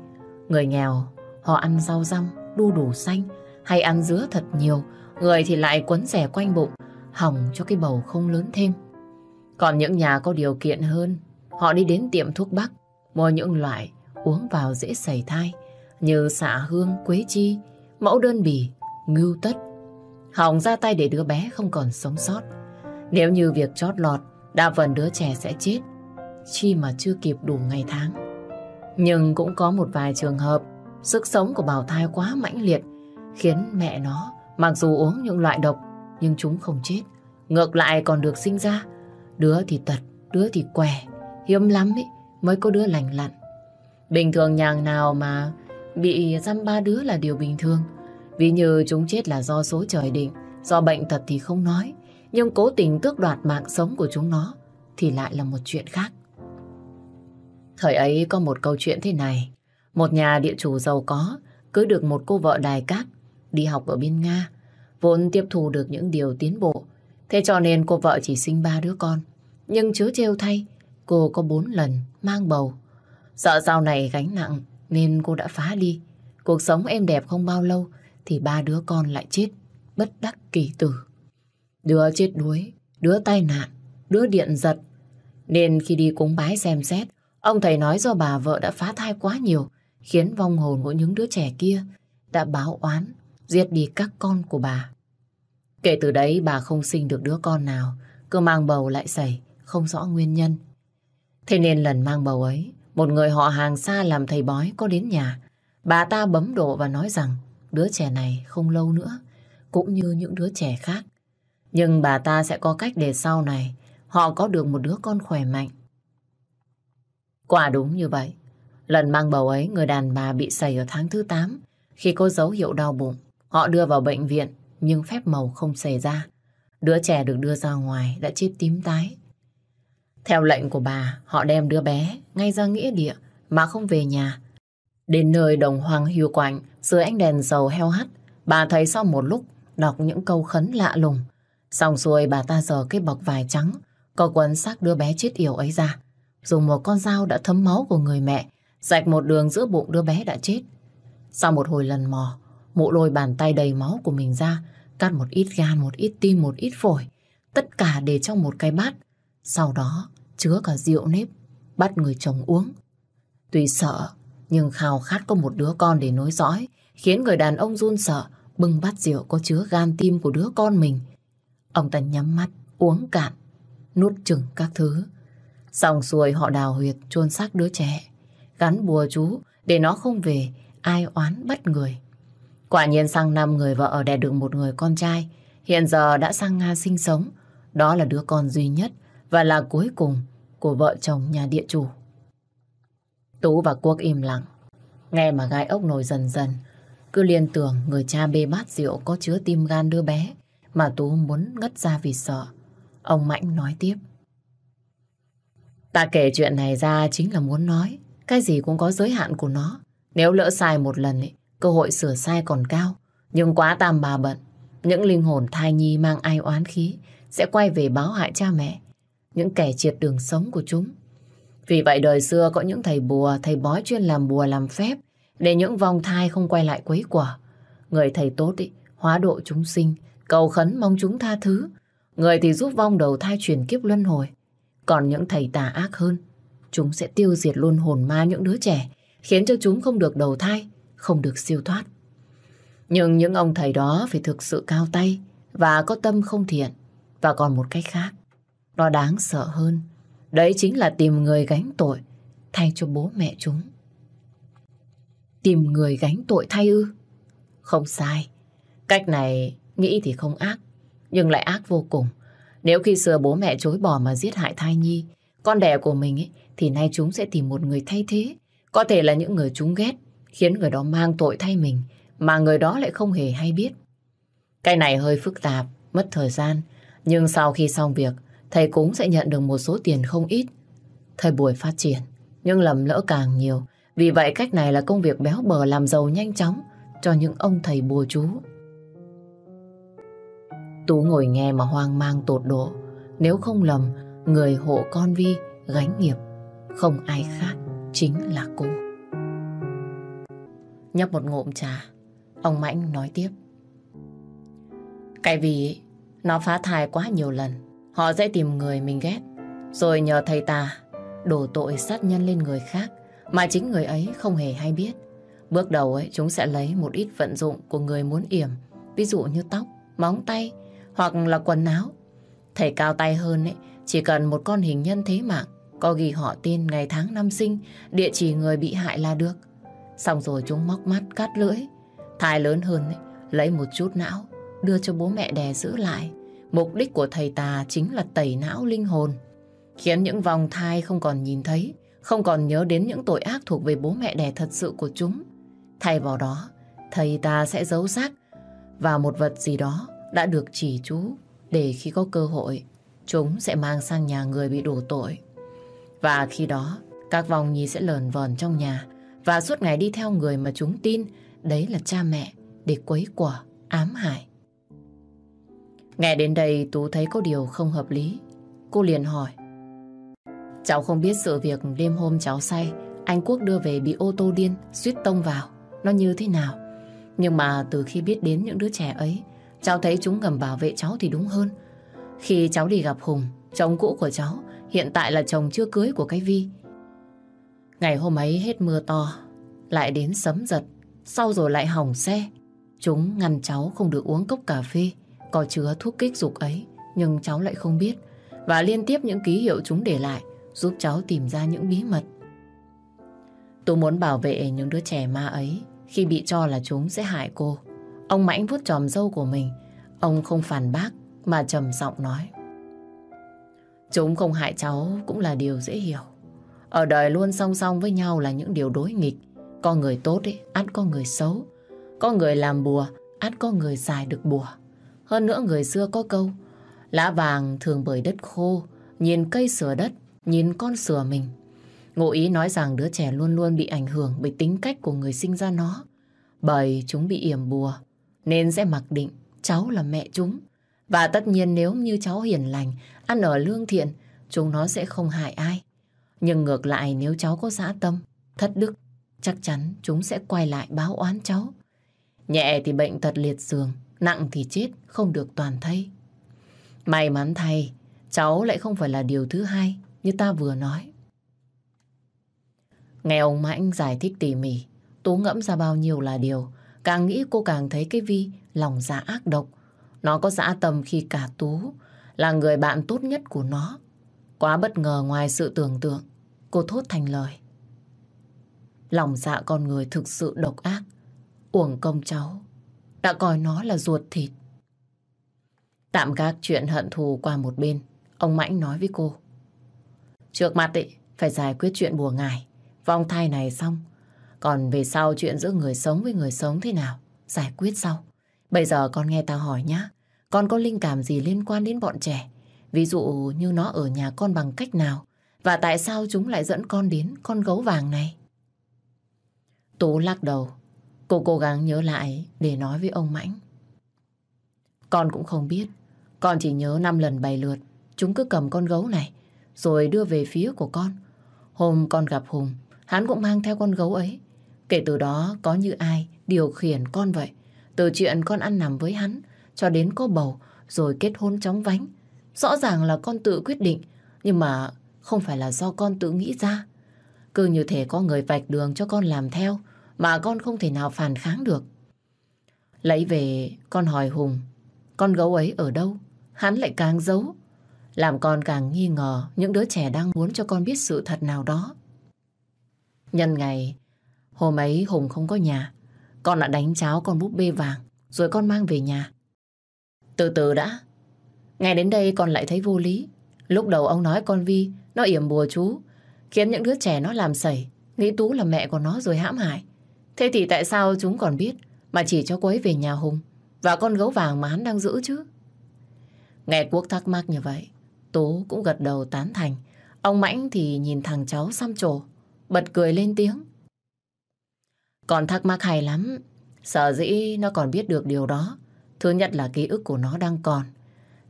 Người nghèo, họ ăn rau răm, đu đủ xanh hay ăn dứa thật nhiều, người thì lại quấn rẻ quanh bụng, hỏng cho cái bầu không lớn thêm. Còn những nhà có điều kiện hơn, họ đi đến tiệm thuốc bắc, mua những loại uống vào dễ sẩy thai như xạ hương, quế chi, mẫu đơn bì, ngưu tất. Hỏng ra tay để đứa bé không còn sống sót. Nếu như việc chót lọt, đa phần đứa trẻ sẽ chết, chi mà chưa kịp đủ ngày tháng. Nhưng cũng có một vài trường hợp, sức sống của bào thai quá mãnh liệt, khiến mẹ nó, mặc dù uống những loại độc, nhưng chúng không chết. Ngược lại còn được sinh ra, đứa thì tật, đứa thì què, hiếm lắm ấy, mới có đứa lành lặn. Bình thường nhà nào mà bị dăm ba đứa là điều bình thường. Vì như chúng chết là do số trời định, do bệnh tật thì không nói, nhưng cố tình tước đoạt mạng sống của chúng nó thì lại là một chuyện khác. Thời ấy có một câu chuyện thế này, một nhà địa chủ giàu có cưới được một cô vợ đài cát đi học ở bên Nga, vốn tiếp thu được những điều tiến bộ. Thế cho nên cô vợ chỉ sinh ba đứa con, nhưng chứa trêu thay, cô có bốn lần mang bầu. Sợ sau này gánh nặng nên cô đã phá đi. Cuộc sống êm đẹp không bao lâu thì ba đứa con lại chết, bất đắc kỳ tử. Đứa chết đuối, đứa tai nạn, đứa điện giật. Nên khi đi cúng bái xem xét, ông thầy nói do bà vợ đã phá thai quá nhiều, khiến vong hồn của những đứa trẻ kia đã báo oán, giết đi các con của bà. Kể từ đấy bà không sinh được đứa con nào, cứ mang bầu lại xảy, không rõ nguyên nhân. Thế nên lần mang bầu ấy, một người họ hàng xa làm thầy bói có đến nhà. Bà ta bấm độ và nói rằng đứa trẻ này không lâu nữa, cũng như những đứa trẻ khác. Nhưng bà ta sẽ có cách để sau này họ có được một đứa con khỏe mạnh. Quả đúng như vậy. Lần mang bầu ấy, người đàn bà bị sẩy ở tháng thứ 8. Khi có dấu hiệu đau bụng, họ đưa vào bệnh viện, nhưng phép màu không xảy ra. Đứa trẻ được đưa ra ngoài đã chết tím tái. Theo lệnh của bà, họ đem đứa bé ngay ra nghĩa địa mà không về nhà. Đến nơi đồng hoàng hiu quạnh, dưới ánh đèn dầu heo hắt, bà thấy sau một lúc đọc những câu khấn lạ lùng. Xong xuôi bà ta giờ cái bọc vải trắng, có quấn xác đứa bé chết yểu ấy ra. Dùng một con dao đã thấm máu của người mẹ, rạch một đường giữa bụng đứa bé đã chết. Sau một hồi lần mò, mụ lôi bàn tay đầy máu của mình ra, cắt một ít gan, một ít tim, một ít phổi. Tất cả để trong một cái bát. Sau đó, chứa cả rượu nếp, bắt người chồng uống. Tuy sợ, nhưng khao khát có một đứa con để nối dõi, khiến người đàn ông run sợ, bưng bát rượu có chứa gan tim của đứa con mình. Ông ta nhắm mắt, uống cạn, nuốt chừng các thứ. Xong xuôi họ đào huyệt chôn xác đứa trẻ, gắn bùa chú để nó không về, ai oán bắt người. Quả nhiên sang năm người vợ đẻ được một người con trai, hiện giờ đã sang Nga sinh sống. Đó là đứa con duy nhất và là cuối cùng của vợ chồng nhà địa chủ. Tú và Quốc im lặng, nghe mà gai ốc nổi dần dần, cứ liên tưởng người cha bê bát rượu có chứa tim gan đứa bé mà Tú muốn ngất ra vì sợ. Ông Mạnh nói tiếp. Ta kể chuyện này ra chính là muốn nói cái gì cũng có giới hạn của nó. Nếu lỡ sai một lần, ấy, cơ hội sửa sai còn cao. Nhưng quá tam bà bận, những linh hồn thai nhi mang ai oán khí sẽ quay về báo hại cha mẹ. những kẻ triệt đường sống của chúng. Vì vậy đời xưa có những thầy bùa, thầy bói chuyên làm bùa làm phép để những vong thai không quay lại quấy quả. Người thầy tốt ý, hóa độ chúng sinh, cầu khấn mong chúng tha thứ. Người thì giúp vong đầu thai chuyển kiếp luân hồi. Còn những thầy tà ác hơn, chúng sẽ tiêu diệt luôn hồn ma những đứa trẻ, khiến cho chúng không được đầu thai, không được siêu thoát. Nhưng những ông thầy đó phải thực sự cao tay và có tâm không thiện. Và còn một cách khác, nó đáng sợ hơn. Đấy chính là tìm người gánh tội thay cho bố mẹ chúng. Tìm người gánh tội thay ư? Không sai. Cách này nghĩ thì không ác, nhưng lại ác vô cùng. Nếu khi xưa bố mẹ chối bỏ mà giết hại thai nhi, con đẻ của mình ấy, thì nay chúng sẽ tìm một người thay thế. Có thể là những người chúng ghét, khiến người đó mang tội thay mình, mà người đó lại không hề hay biết. Cái này hơi phức tạp, mất thời gian, nhưng sau khi xong việc, thầy cũng sẽ nhận được một số tiền không ít. Thời buổi phát triển, nhưng lầm lỡ càng nhiều, vì vậy cách này là công việc béo bờ làm giàu nhanh chóng cho những ông thầy bùa chú. Tú ngồi nghe mà hoang mang tột độ. Nếu không lầm, người hộ con Vi gánh nghiệp. Không ai khác, chính là cô. Nhấp một ngụm trà, ông Mãnh nói tiếp. Cái vì nó phá thai quá nhiều lần, họ dễ tìm người mình ghét, rồi nhờ thầy ta đổ tội sát nhân lên người khác mà chính người ấy không hề hay biết. Bước đầu ấy, chúng sẽ lấy một ít vận dụng của người muốn yểm, ví dụ như tóc, móng tay hoặc là quần áo. Thầy cao tay hơn ấy, chỉ cần một con hình nhân thế mạng, có ghi họ tên, ngày tháng năm sinh, địa chỉ người bị hại là được. Xong rồi chúng móc mắt, cắt lưỡi. Thai lớn hơn ấy, lấy một chút não, đưa cho bố mẹ đẻ giữ lại. Mục đích của thầy tà chính là tẩy não linh hồn, khiến những vòng thai không còn nhìn thấy, không còn nhớ đến những tội ác thuộc về bố mẹ đẻ thật sự của chúng. Thay vào đó, thầy ta sẽ giấu xác vào một vật gì đó đã được chỉ chú để khi có cơ hội, chúng sẽ mang sang nhà người bị đổ tội. Và khi đó, các vòng nhi sẽ lờn vờn trong nhà và suốt ngày đi theo người mà chúng tin đấy là cha mẹ để quấy quả, ám hại. Nghe đến đây Tú thấy có điều không hợp lý. Cô liền hỏi. Cháu không biết sự việc đêm hôm cháu say, anh Quốc đưa về bị ô tô điên, suýt tông vào. Nó như thế nào? Nhưng mà từ khi biết đến những đứa trẻ ấy, cháu thấy chúng ngầm bảo vệ cháu thì đúng hơn. Khi cháu đi gặp Hùng, chồng cũ của cháu, hiện tại là chồng chưa cưới của cái Vi. Ngày hôm ấy hết mưa to, lại đến sấm giật, sau rồi lại hỏng xe. Chúng ngăn cháu không được uống cốc cà phê, có chứa thuốc kích dục ấy, nhưng cháu lại không biết. Và liên tiếp những ký hiệu chúng để lại giúp cháu tìm ra những bí mật. Tôi muốn bảo vệ những đứa trẻ ma ấy khi bị cho là chúng sẽ hại cô. Ông Mãnh vuốt tròm dâu của mình. Ông không phản bác mà trầm giọng nói. Chúng không hại cháu cũng là điều dễ hiểu. Ở đời luôn song song với nhau là những điều đối nghịch. Có người tốt ấy, ắt có người xấu. Có người làm bùa, ắt có người xài được bùa. Hơn nữa người xưa có câu, lá vàng thường bởi đất khô, nhìn cây sửa đất, nhìn con sửa mình. Ngụ ý nói rằng đứa trẻ luôn luôn bị ảnh hưởng bởi tính cách của người sinh ra nó. Bởi chúng bị yểm bùa, nên sẽ mặc định cháu là mẹ chúng. Và tất nhiên nếu như cháu hiền lành, ăn ở lương thiện, chúng nó sẽ không hại ai. Nhưng ngược lại nếu cháu có dã tâm, thất đức, chắc chắn chúng sẽ quay lại báo oán cháu. Nhẹ thì bệnh tật liệt giường, nặng thì chết, không được toàn thây. May mắn thay, cháu lại không phải là điều thứ hai như ta vừa nói. Nghe ông Mãnh giải thích tỉ mỉ, Tú ngẫm ra bao nhiêu là điều. Càng nghĩ cô càng thấy cái Vi lòng dạ ác độc. Nó có dã tâm khi cả Tú là người bạn tốt nhất của nó. Quá bất ngờ ngoài sự tưởng tượng, cô thốt thành lời. Lòng dạ con người thực sự độc ác. Uổng công cháu, đã coi nó là ruột thịt. Tạm gác chuyện hận thù qua một bên, ông Mãnh nói với cô. Trước mặt ấy, phải giải quyết chuyện bùa ngài vong thai này xong. Còn về sau chuyện giữa người sống với người sống thế nào? Giải quyết sau. Bây giờ con nghe tao hỏi nhá. Con có linh cảm gì liên quan đến bọn trẻ? Ví dụ như nó ở nhà con bằng cách nào? Và tại sao chúng lại dẫn con đến con gấu vàng này? Tú lắc đầu. Cô cố gắng nhớ lại để nói với ông Mãnh. Con cũng không biết. Con chỉ nhớ năm lần bày lượt. Chúng cứ cầm con gấu này rồi đưa về phía của con. Hôm con gặp Hùng, hắn cũng mang theo con gấu ấy. Kể từ đó có như ai điều khiển con vậy. Từ chuyện con ăn nằm với hắn cho đến có bầu rồi kết hôn chóng vánh. Rõ ràng là con tự quyết định nhưng mà không phải là do con tự nghĩ ra. Cứ như thể có người vạch đường cho con làm theo mà con không thể nào phản kháng được. Lấy về con hỏi Hùng con gấu ấy ở đâu? Hắn lại càng giấu. Làm con càng nghi ngờ những đứa trẻ đang muốn cho con biết sự thật nào đó. Nhân ngày, hôm ấy Hùng không có nhà. Con đã đánh cháo con búp bê vàng, rồi con mang về nhà. Từ từ đã nghe đến đây con lại thấy vô lý. Lúc đầu ông nói con Vi, nó yểm bùa chú, khiến những đứa trẻ nó làm sẩy, nghĩ Tú là mẹ của nó rồi hãm hại. Thế thì tại sao chúng còn biết, mà chỉ cho cô ấy về nhà Hùng, và con gấu vàng mà hắn đang giữ chứ? Nghe Quốc thắc mắc như vậy, Tú cũng gật đầu tán thành. Ông Mãnh thì nhìn thằng cháu xăm trổ, bật cười lên tiếng. Còn thắc mắc hay lắm, sợ dĩ nó còn biết được điều đó. Thứ nhất là ký ức của nó đang còn.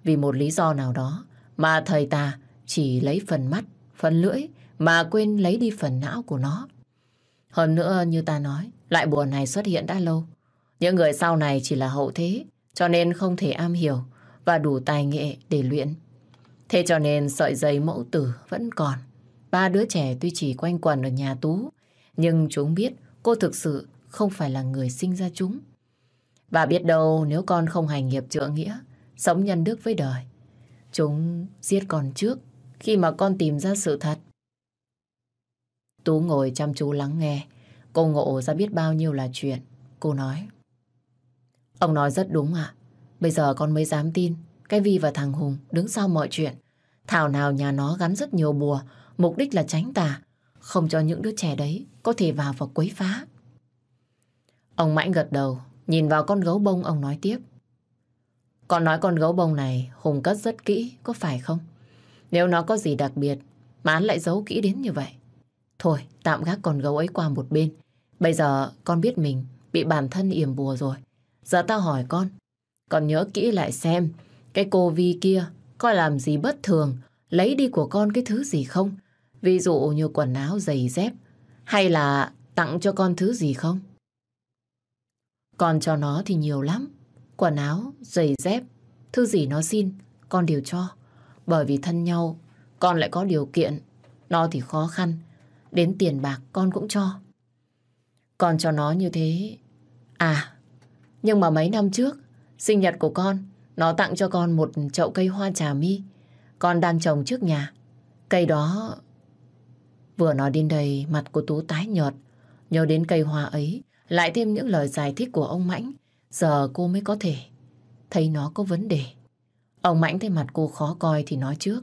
Vì một lý do nào đó mà thầy ta chỉ lấy phần mắt, phần lưỡi mà quên lấy đi phần não của nó. Hơn nữa như ta nói, loại bùa này xuất hiện đã lâu. Những người sau này chỉ là hậu thế, cho nên không thể am hiểu và đủ tài nghệ để luyện. Thế cho nên sợi dây mẫu tử vẫn còn. Ba đứa trẻ tuy chỉ quanh quần ở nhà Tú, nhưng chúng biết cô thực sự không phải là người sinh ra chúng. Và biết đâu nếu con không hành nghiệp trượng nghĩa, sống nhân đức với đời, chúng giết con trước khi mà con tìm ra sự thật. Tú ngồi chăm chú lắng nghe, cô ngộ ra biết bao nhiêu là chuyện. Cô nói, Ông nói rất đúng à, bây giờ con mới dám tin cái Vi và thằng Hùng đứng sau mọi chuyện. Thảo nào nhà nó gắn rất nhiều bùa, mục đích là tránh tà, không cho những đứa trẻ đấy có thể vào và quấy phá. Ông Mãnh gật đầu, nhìn vào con gấu bông ông nói tiếp. Con nói con gấu bông này Hùng cất rất kỹ, có phải không? Nếu nó có gì đặc biệt mà anh lại giấu kỹ đến như vậy. Thôi, tạm gác con gấu ấy qua một bên. Bây giờ con biết mình bị bản thân yểm bùa rồi. Giờ tao hỏi con, con nhớ kỹ lại xem cái cô Vi kia có làm gì bất thường, lấy đi của con cái thứ gì không? Ví dụ như quần áo, giày dép, hay là tặng cho con thứ gì không? còn cho nó thì nhiều lắm. Quần áo, giày dép, thứ gì nó xin, con đều cho. Bởi vì thân nhau, con lại có điều kiện, nó thì khó khăn. Đến tiền bạc con cũng cho. Con cho nó như thế. À, nhưng mà mấy năm trước, sinh nhật của con, nó tặng cho con một chậu cây hoa trà mi. Con đang trồng trước nhà. Cây đó... Vừa nói đến đây, mặt của Tú tái nhợt. Nhớ đến cây hoa ấy, lại thêm những lời giải thích của ông Mãnh. Giờ cô mới có thể thấy nó có vấn đề. Ông Mãnh thấy mặt cô khó coi thì nói trước.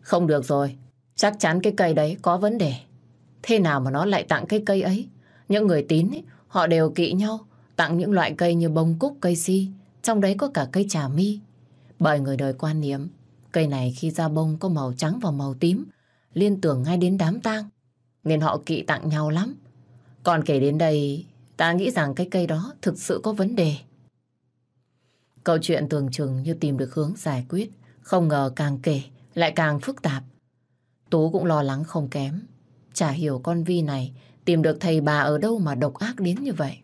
Không được rồi, chắc chắn cái cây đấy có vấn đề. Thế nào mà nó lại tặng cái cây ấy? Những người tín ấy, họ đều kỵ nhau, tặng những loại cây như bông cúc, cây si, trong đấy có cả cây trà mi. Bởi người đời quan niệm, cây này khi ra bông có màu trắng và màu tím, liên tưởng ngay đến đám tang, nên họ kỵ tặng nhau lắm. Còn kể đến đây, ta nghĩ rằng cái cây đó thực sự có vấn đề. Câu chuyện tưởng chừng như tìm được hướng giải quyết, không ngờ càng kể lại càng phức tạp. Tú cũng lo lắng không kém, chả hiểu con Vi này tìm được thầy bà ở đâu mà độc ác đến như vậy.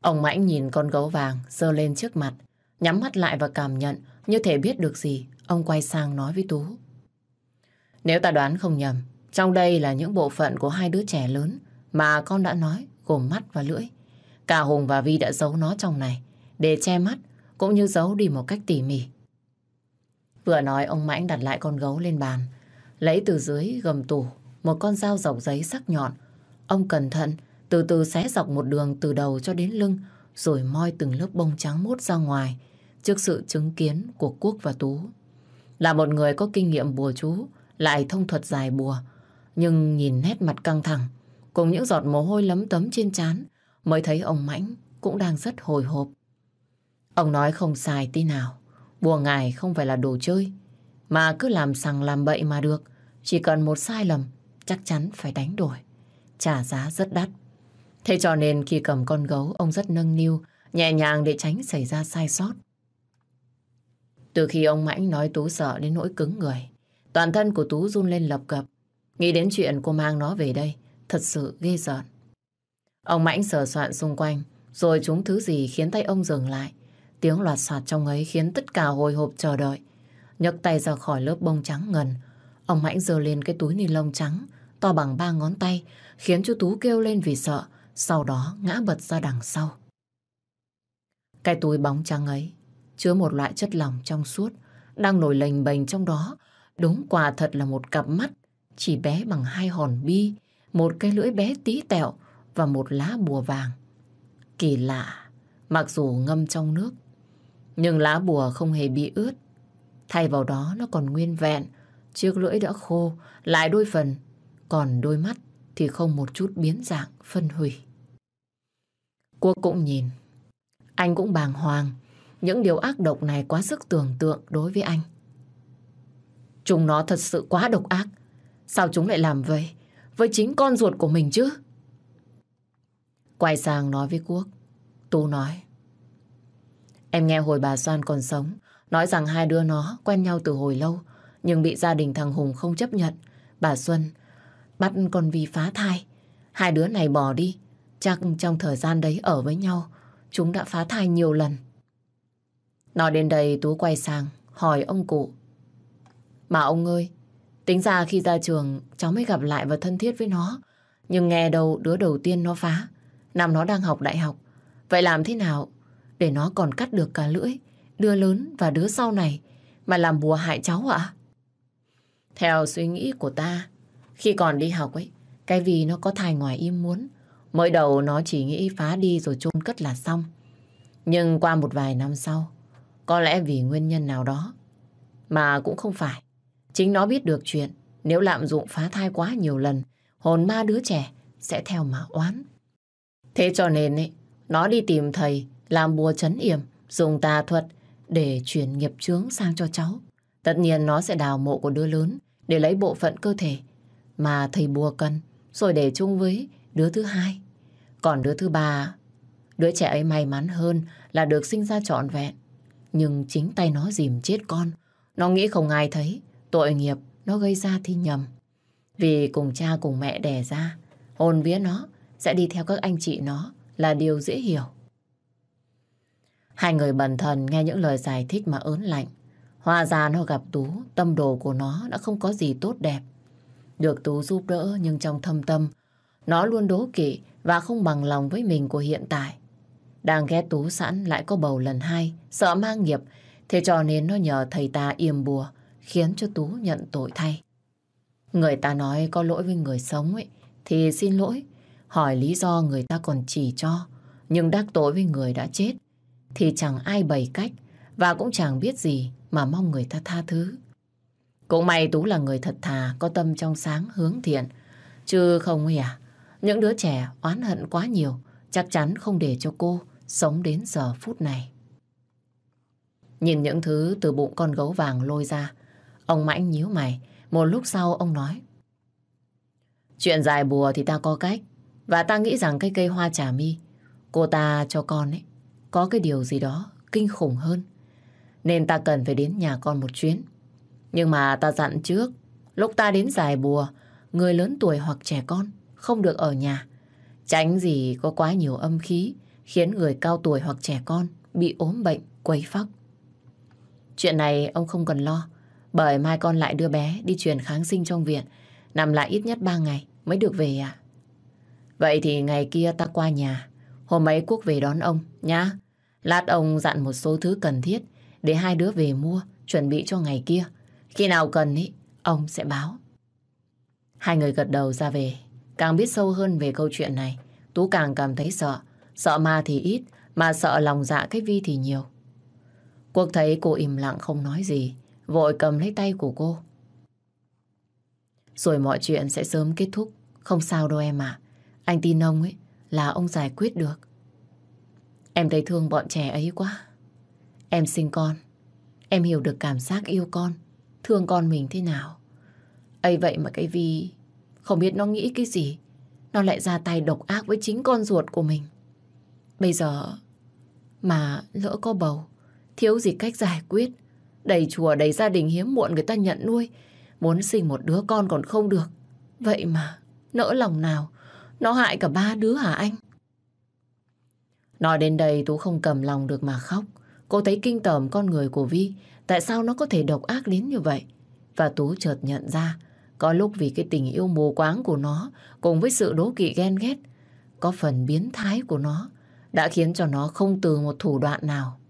Ông Mãnh nhìn con gấu vàng dơ lên trước mặt, nhắm mắt lại và cảm nhận như thể biết được gì. Ông quay sang nói với Tú. Nếu ta đoán không nhầm, trong đây là những bộ phận của hai đứa trẻ lớn mà con đã nói, gồm mắt và lưỡi. Cả Hùng và Vi đã giấu nó trong này, để che mắt, cũng như giấu đi một cách tỉ mỉ. Vừa nói ông Mãnh đặt lại con gấu lên bàn, lấy từ dưới gầm tủ một con dao dọc giấy sắc nhọn. Ông cẩn thận từ từ xé dọc một đường từ đầu cho đến lưng, rồi moi từng lớp bông trắng mốt ra ngoài, trước sự chứng kiến của Quốc và Tú. Là một người có kinh nghiệm bùa chú, lại thông thuật dài bùa, nhưng nhìn nét mặt căng thẳng, cùng những giọt mồ hôi lấm tấm trên trán, mới thấy ông Mãnh cũng đang rất hồi hộp. Ông nói không sai tí nào, bùa ngài không phải là đồ chơi, mà cứ làm sằng làm bậy mà được, chỉ cần một sai lầm, chắc chắn phải đánh đổi, trả giá rất đắt. Thế cho nên khi cầm con gấu, ông rất nâng niu, nhẹ nhàng để tránh xảy ra sai sót. Từ khi ông Mãnh nói Tú sợ đến nỗi cứng người, Toàn thân của Tú run lên lập cập. Nghĩ đến chuyện cô mang nó về đây, thật sự ghê rợn. Ông Mãnh sờ soạn xung quanh, rồi chúng thứ gì khiến tay ông dừng lại. Tiếng loạt soạt trong ấy khiến tất cả hồi hộp chờ đợi. nhấc tay ra khỏi lớp bông trắng ngần. Ông Mãnh giơ lên cái túi ni lông trắng, to bằng ba ngón tay, khiến chú Tú kêu lên vì sợ, sau đó ngã bật ra đằng sau. Cái túi bóng trắng ấy chứa một loại chất lỏng trong suốt, đang nổi lềnh bềnh trong đó. Đúng quả thật là một cặp mắt, chỉ bé bằng hai hòn bi, một cái lưỡi bé tí tẹo và một lá bùa vàng. Kỳ lạ, mặc dù ngâm trong nước, nhưng lá bùa không hề bị ướt. Thay vào đó nó còn nguyên vẹn, chiếc lưỡi đã khô, lại đôi phần, còn đôi mắt thì không một chút biến dạng, phân hủy. Quốc cũng nhìn, anh cũng bàng hoàng, những điều ác độc này quá sức tưởng tượng đối với anh. Chúng nó thật sự quá độc ác. Sao chúng lại làm vậy? Với chính con ruột của mình chứ? Quay sang nói với Quốc. Tú nói. Em nghe hồi bà Soan còn sống, nói rằng hai đứa nó quen nhau từ hồi lâu, nhưng bị gia đình thằng Hùng không chấp nhận. Bà Xuân bắt con Vi phá thai. Hai đứa này bỏ đi. Chắc trong thời gian đấy ở với nhau, chúng đã phá thai nhiều lần. Nói đến đây Tú quay sang, hỏi ông cụ. Mà ông ơi, tính ra khi ra trường cháu mới gặp lại và thân thiết với nó. Nhưng nghe đâu đứa đầu tiên nó phá, năm nó đang học đại học. Vậy làm thế nào để nó còn cắt được cả lưỡi, đứa lớn và đứa sau này mà làm bùa hại cháu ạ? Theo suy nghĩ của ta, khi còn đi học ấy, cái vì nó có thai ngoài im muốn. Mới đầu nó chỉ nghĩ phá đi rồi chôn cất là xong. Nhưng qua một vài năm sau, có lẽ vì nguyên nhân nào đó, mà cũng không phải. Chính nó biết được chuyện, nếu lạm dụng phá thai quá nhiều lần, hồn ma đứa trẻ sẽ theo mà oán. Thế cho nên ấy, nó đi tìm thầy làm bùa chấn yểm, dùng tà thuật để chuyển nghiệp chướng sang cho cháu. Tất nhiên nó sẽ đào mộ của đứa lớn để lấy bộ phận cơ thể mà thầy bùa cần, rồi để chung với đứa thứ hai. Còn đứa thứ ba, đứa trẻ ấy may mắn hơn là được sinh ra trọn vẹn. Nhưng chính tay nó dìm chết con. Nó nghĩ không ai thấy, tội nghiệp nó gây ra thì nhầm. Vì cùng cha cùng mẹ đẻ ra, hồn vía nó sẽ đi theo các anh chị nó là điều dễ hiểu. Hai người bần thần nghe những lời giải thích mà ớn lạnh. Hoa ra nó gặp Tú, tâm đồ của nó đã không có gì tốt đẹp. Được Tú giúp đỡ nhưng trong thâm tâm, nó luôn đố kỵ và không bằng lòng với mình của hiện tại. Đang ghét Tú sẵn lại có bầu lần hai, sợ mang nghiệp, thế cho nên nó nhờ thầy ta yểm bùa, khiến cho Tú nhận tội thay. Người ta nói có lỗi với người sống ấy, thì xin lỗi, hỏi lý do người ta còn chỉ cho, nhưng đắc tội với người đã chết, thì chẳng ai bày cách và cũng chẳng biết gì mà mong người ta tha thứ. Cũng may Tú là người thật thà, có tâm trong sáng, hướng thiện, chứ không ấy à, những đứa trẻ oán hận quá nhiều, chắc chắn không để cho cô sống đến giờ phút này. Nhìn những thứ từ bụng con gấu vàng lôi ra, ông Mãnh nhíu mày, một lúc sau ông nói. Chuyện dài bùa thì ta có cách, và ta nghĩ rằng cái cây hoa trà mi, cô ta cho con ấy, có cái điều gì đó kinh khủng hơn. Nên ta cần phải đến nhà con một chuyến. Nhưng mà ta dặn trước, lúc ta đến giải bùa, người lớn tuổi hoặc trẻ con không được ở nhà. Tránh gì có quá nhiều âm khí, khiến người cao tuổi hoặc trẻ con bị ốm bệnh, quấy phóc. Chuyện này ông không cần lo, bởi mai con lại đưa bé đi truyền kháng sinh trong viện, nằm lại ít nhất 3 ngày mới được về à. Vậy thì ngày kia ta qua nhà, hôm ấy Quốc về đón ông, nhá. Lát ông dặn một số thứ cần thiết để hai đứa về mua, chuẩn bị cho ngày kia. Khi nào cần ý, ông sẽ báo. Hai người gật đầu ra về, càng biết sâu hơn về câu chuyện này, Tú càng cảm thấy sợ. Sợ ma thì ít, mà sợ lòng dạ cái Vi thì nhiều. Quốc thấy cô im lặng không nói gì, vội cầm lấy tay của cô. Rồi mọi chuyện sẽ sớm kết thúc, không sao đâu em à, Anh tin ông ấy là ông giải quyết được. Em thấy thương bọn trẻ ấy quá. Em sinh con, em hiểu được cảm giác yêu con, thương con mình thế nào. ấy vậy mà cái Vi không biết nó nghĩ cái gì, nó lại ra tay độc ác với chính con ruột của mình. Bây giờ mà lỡ có bầu, thiếu gì cách giải quyết. Đầy chùa, đầy gia đình hiếm muộn người ta nhận nuôi. muốn sinh một đứa con còn không được. Vậy mà, nỡ lòng nào, nó hại cả ba đứa hả anh? Nói đến đây Tú không cầm lòng được mà khóc. Cô thấy kinh tởm con người của Vi, tại sao nó có thể độc ác đến như vậy? Và Tú chợt nhận ra, có lúc vì cái tình yêu mù quáng của nó, cùng với sự đố kỵ ghen ghét, có phần biến thái của nó, đã khiến cho nó không từ một thủ đoạn nào.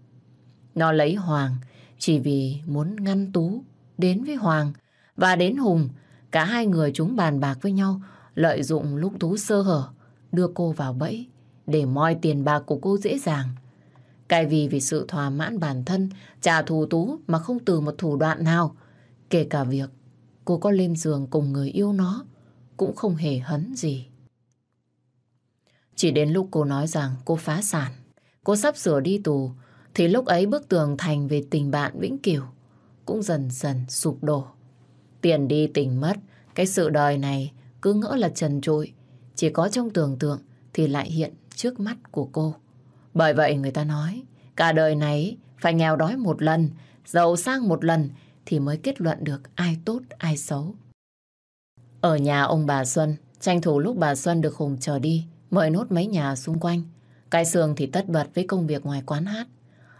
Nó lấy Hoàng chỉ vì muốn ngăn Tú đến với Hoàng và đến Hùng. Cả hai người chúng bàn bạc với nhau, lợi dụng lúc Tú sơ hở, đưa cô vào bẫy để moi tiền bạc của cô dễ dàng. Cái vì vì sự thỏa mãn bản thân, trả thù Tú mà không từ một thủ đoạn nào, kể cả việc cô có lên giường cùng người yêu nó, cũng không hề hấn gì. Chỉ đến lúc cô nói rằng cô phá sản, cô sắp sửa đi tù, thì lúc ấy bức tường thành về tình bạn vĩnh cửu cũng dần dần sụp đổ. Tiền đi tình mất, cái sự đời này cứ ngỡ là trần trụi, chỉ có trong tưởng tượng thì lại hiện trước mắt của cô. Bởi vậy người ta nói, cả đời này phải nghèo đói một lần, giàu sang một lần thì mới kết luận được ai tốt, ai xấu. Ở nhà ông bà Xuân, tranh thủ lúc bà Xuân được Hùng chờ đi, mời nốt mấy nhà xung quanh. Cái Sương thì tất bật với công việc ngoài quán hát.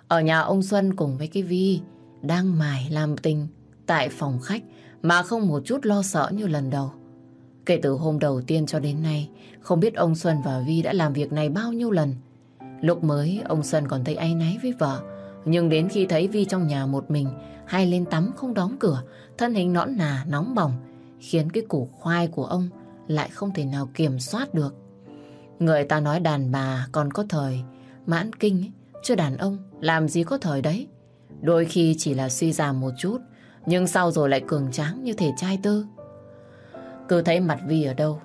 Ở nhà ông Xuân cùng với cái Vi đang mải làm tình tại phòng khách mà không một chút lo sợ như lần đầu. Kể từ hôm đầu tiên cho đến nay, không biết ông Xuân và Vi đã làm việc này bao nhiêu lần. Lúc mới, ông Xuân còn thấy áy náy với vợ. Nhưng đến khi thấy Vi trong nhà một mình, hay lên tắm không đóng cửa, thân hình nõn nà, nóng bỏng, khiến cái củ khoai của ông lại không thể nào kiểm soát được. Người ta nói đàn bà còn có thời mãn kinh ấy, chứ đàn ông làm gì có thời đấy. Đôi khi chỉ là suy giảm một chút, nhưng sau rồi lại cường tráng như thể trai tơ. Cứ thấy mặt Vi ở đâu,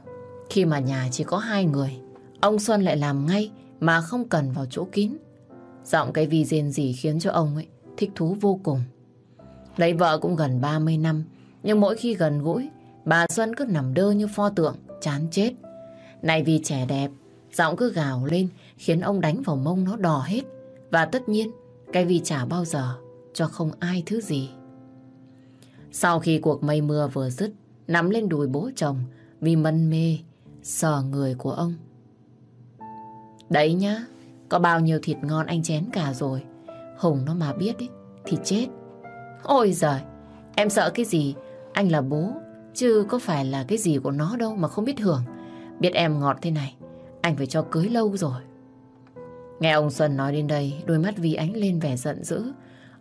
khi mà nhà chỉ có hai người, ông Xuân lại làm ngay mà không cần vào chỗ kín. Giọng cái Vi rên gì khiến cho ông ấy thích thú vô cùng. Lấy vợ cũng gần 30 năm, nhưng mỗi khi gần gũi, bà Xuân cứ nằm đơ như pho tượng, chán chết. Này vì trẻ đẹp, giọng cứ gào lên khiến ông đánh vào mông nó đỏ hết. Và tất nhiên, cái vì chả bao giờ cho không ai thứ gì. Sau khi cuộc mây mưa vừa dứt, nắm lên đùi bố chồng vì mân mê, sờ người của ông. Đấy nhá, có bao nhiêu thịt ngon anh chén cả rồi. Hùng nó mà biết ấy, thì chết. Ôi giời, em sợ cái gì? Anh là bố, chứ có phải là cái gì của nó đâu mà không biết hưởng. Biết em ngọt thế này, anh phải cho cưới lâu rồi. Nghe ông Xuân nói đến đây, đôi mắt Vi ánh lên vẻ giận dữ.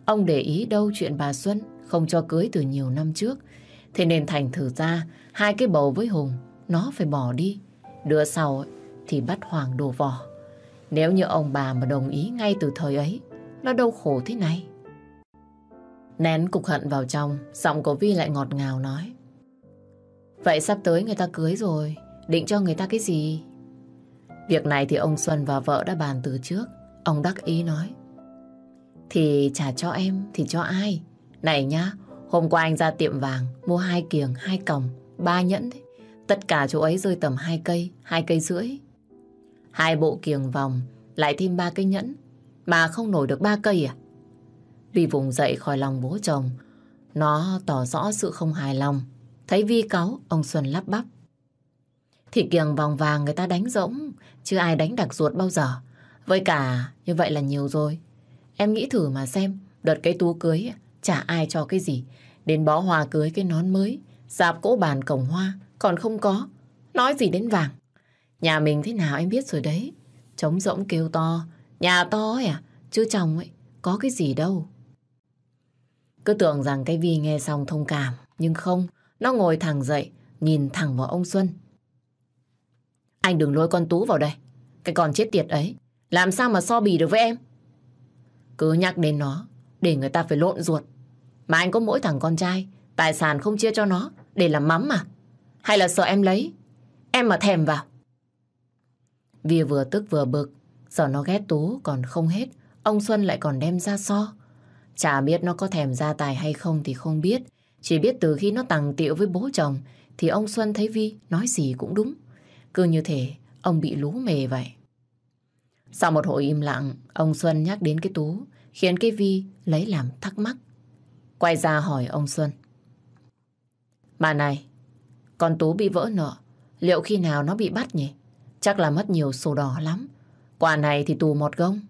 Ông để ý đâu chuyện bà Xuân không cho cưới từ nhiều năm trước. Thế nên thành thử ra, hai cái bầu với Hùng, nó phải bỏ đi. Đứa sau thì bắt Hoàng đổ vỏ. Nếu như ông bà mà đồng ý ngay từ thời ấy, nó đâu khổ thế này. Nén cục hận vào trong, giọng của Vi lại ngọt ngào nói. Vậy sắp tới người ta cưới rồi, định cho người ta cái gì? Việc này thì ông Xuân và vợ đã bàn từ trước. Ông đắc ý nói. Thì trả cho em, thì cho ai? Này nhá, hôm qua anh ra tiệm vàng, mua hai kiềng, hai còng, ba nhẫn. Đấy. Tất cả chỗ ấy rơi tầm hai cây, hai cây rưỡi. Hai bộ kiềng vòng, lại thêm ba cây nhẫn. Mà không nổi được ba cây à? Vi vùng dậy khỏi lòng bố chồng. Nó tỏ rõ sự không hài lòng. Thấy Vi cáu, ông Xuân lắp bắp. Thì kiềng vòng vàng người ta đánh rỗng, chứ ai đánh đặc ruột bao giờ. Với cả, như vậy là nhiều rồi. Em nghĩ thử mà xem, đợt cái tú cưới, chả ai cho cái gì. Đến bó hoa cưới cái nón mới, dạp cỗ bàn cổng hoa, còn không có. Nói gì đến vàng. Nhà mình thế nào em biết rồi đấy. Trống rỗng kêu to, nhà to ấy à, chứ chồng ấy, có cái gì đâu. Cứ tưởng rằng cái Vi nghe xong thông cảm, nhưng không, nó ngồi thẳng dậy, nhìn thẳng vào ông Xuân. Anh đừng lôi con Tú vào đây. Cái con chết tiệt ấy, làm sao mà so bì được với em? Cứ nhắc đến nó, để người ta phải lộn ruột. Mà anh có mỗi thằng con trai, tài sản không chia cho nó, để làm mắm mà. Hay là sợ em lấy, em mà thèm vào. Vì vừa tức vừa bực, giờ nó ghét Tú còn không hết, ông Xuân lại còn đem ra so. Chả biết nó có thèm gia tài hay không thì không biết. Chỉ biết từ khi nó tàng tiệu với bố chồng thì ông Xuân thấy Vi nói gì cũng đúng. Cứ như thế ông bị lú mề vậy. Sau một hồi im lặng, ông Xuân nhắc đến cái Tú khiến cái Vi lấy làm thắc mắc. Quay ra hỏi ông Xuân. Mà này, con Tú bị vỡ nợ, liệu khi nào nó bị bắt nhỉ? Chắc là mất nhiều sổ đỏ lắm. Quả này thì tù một gông.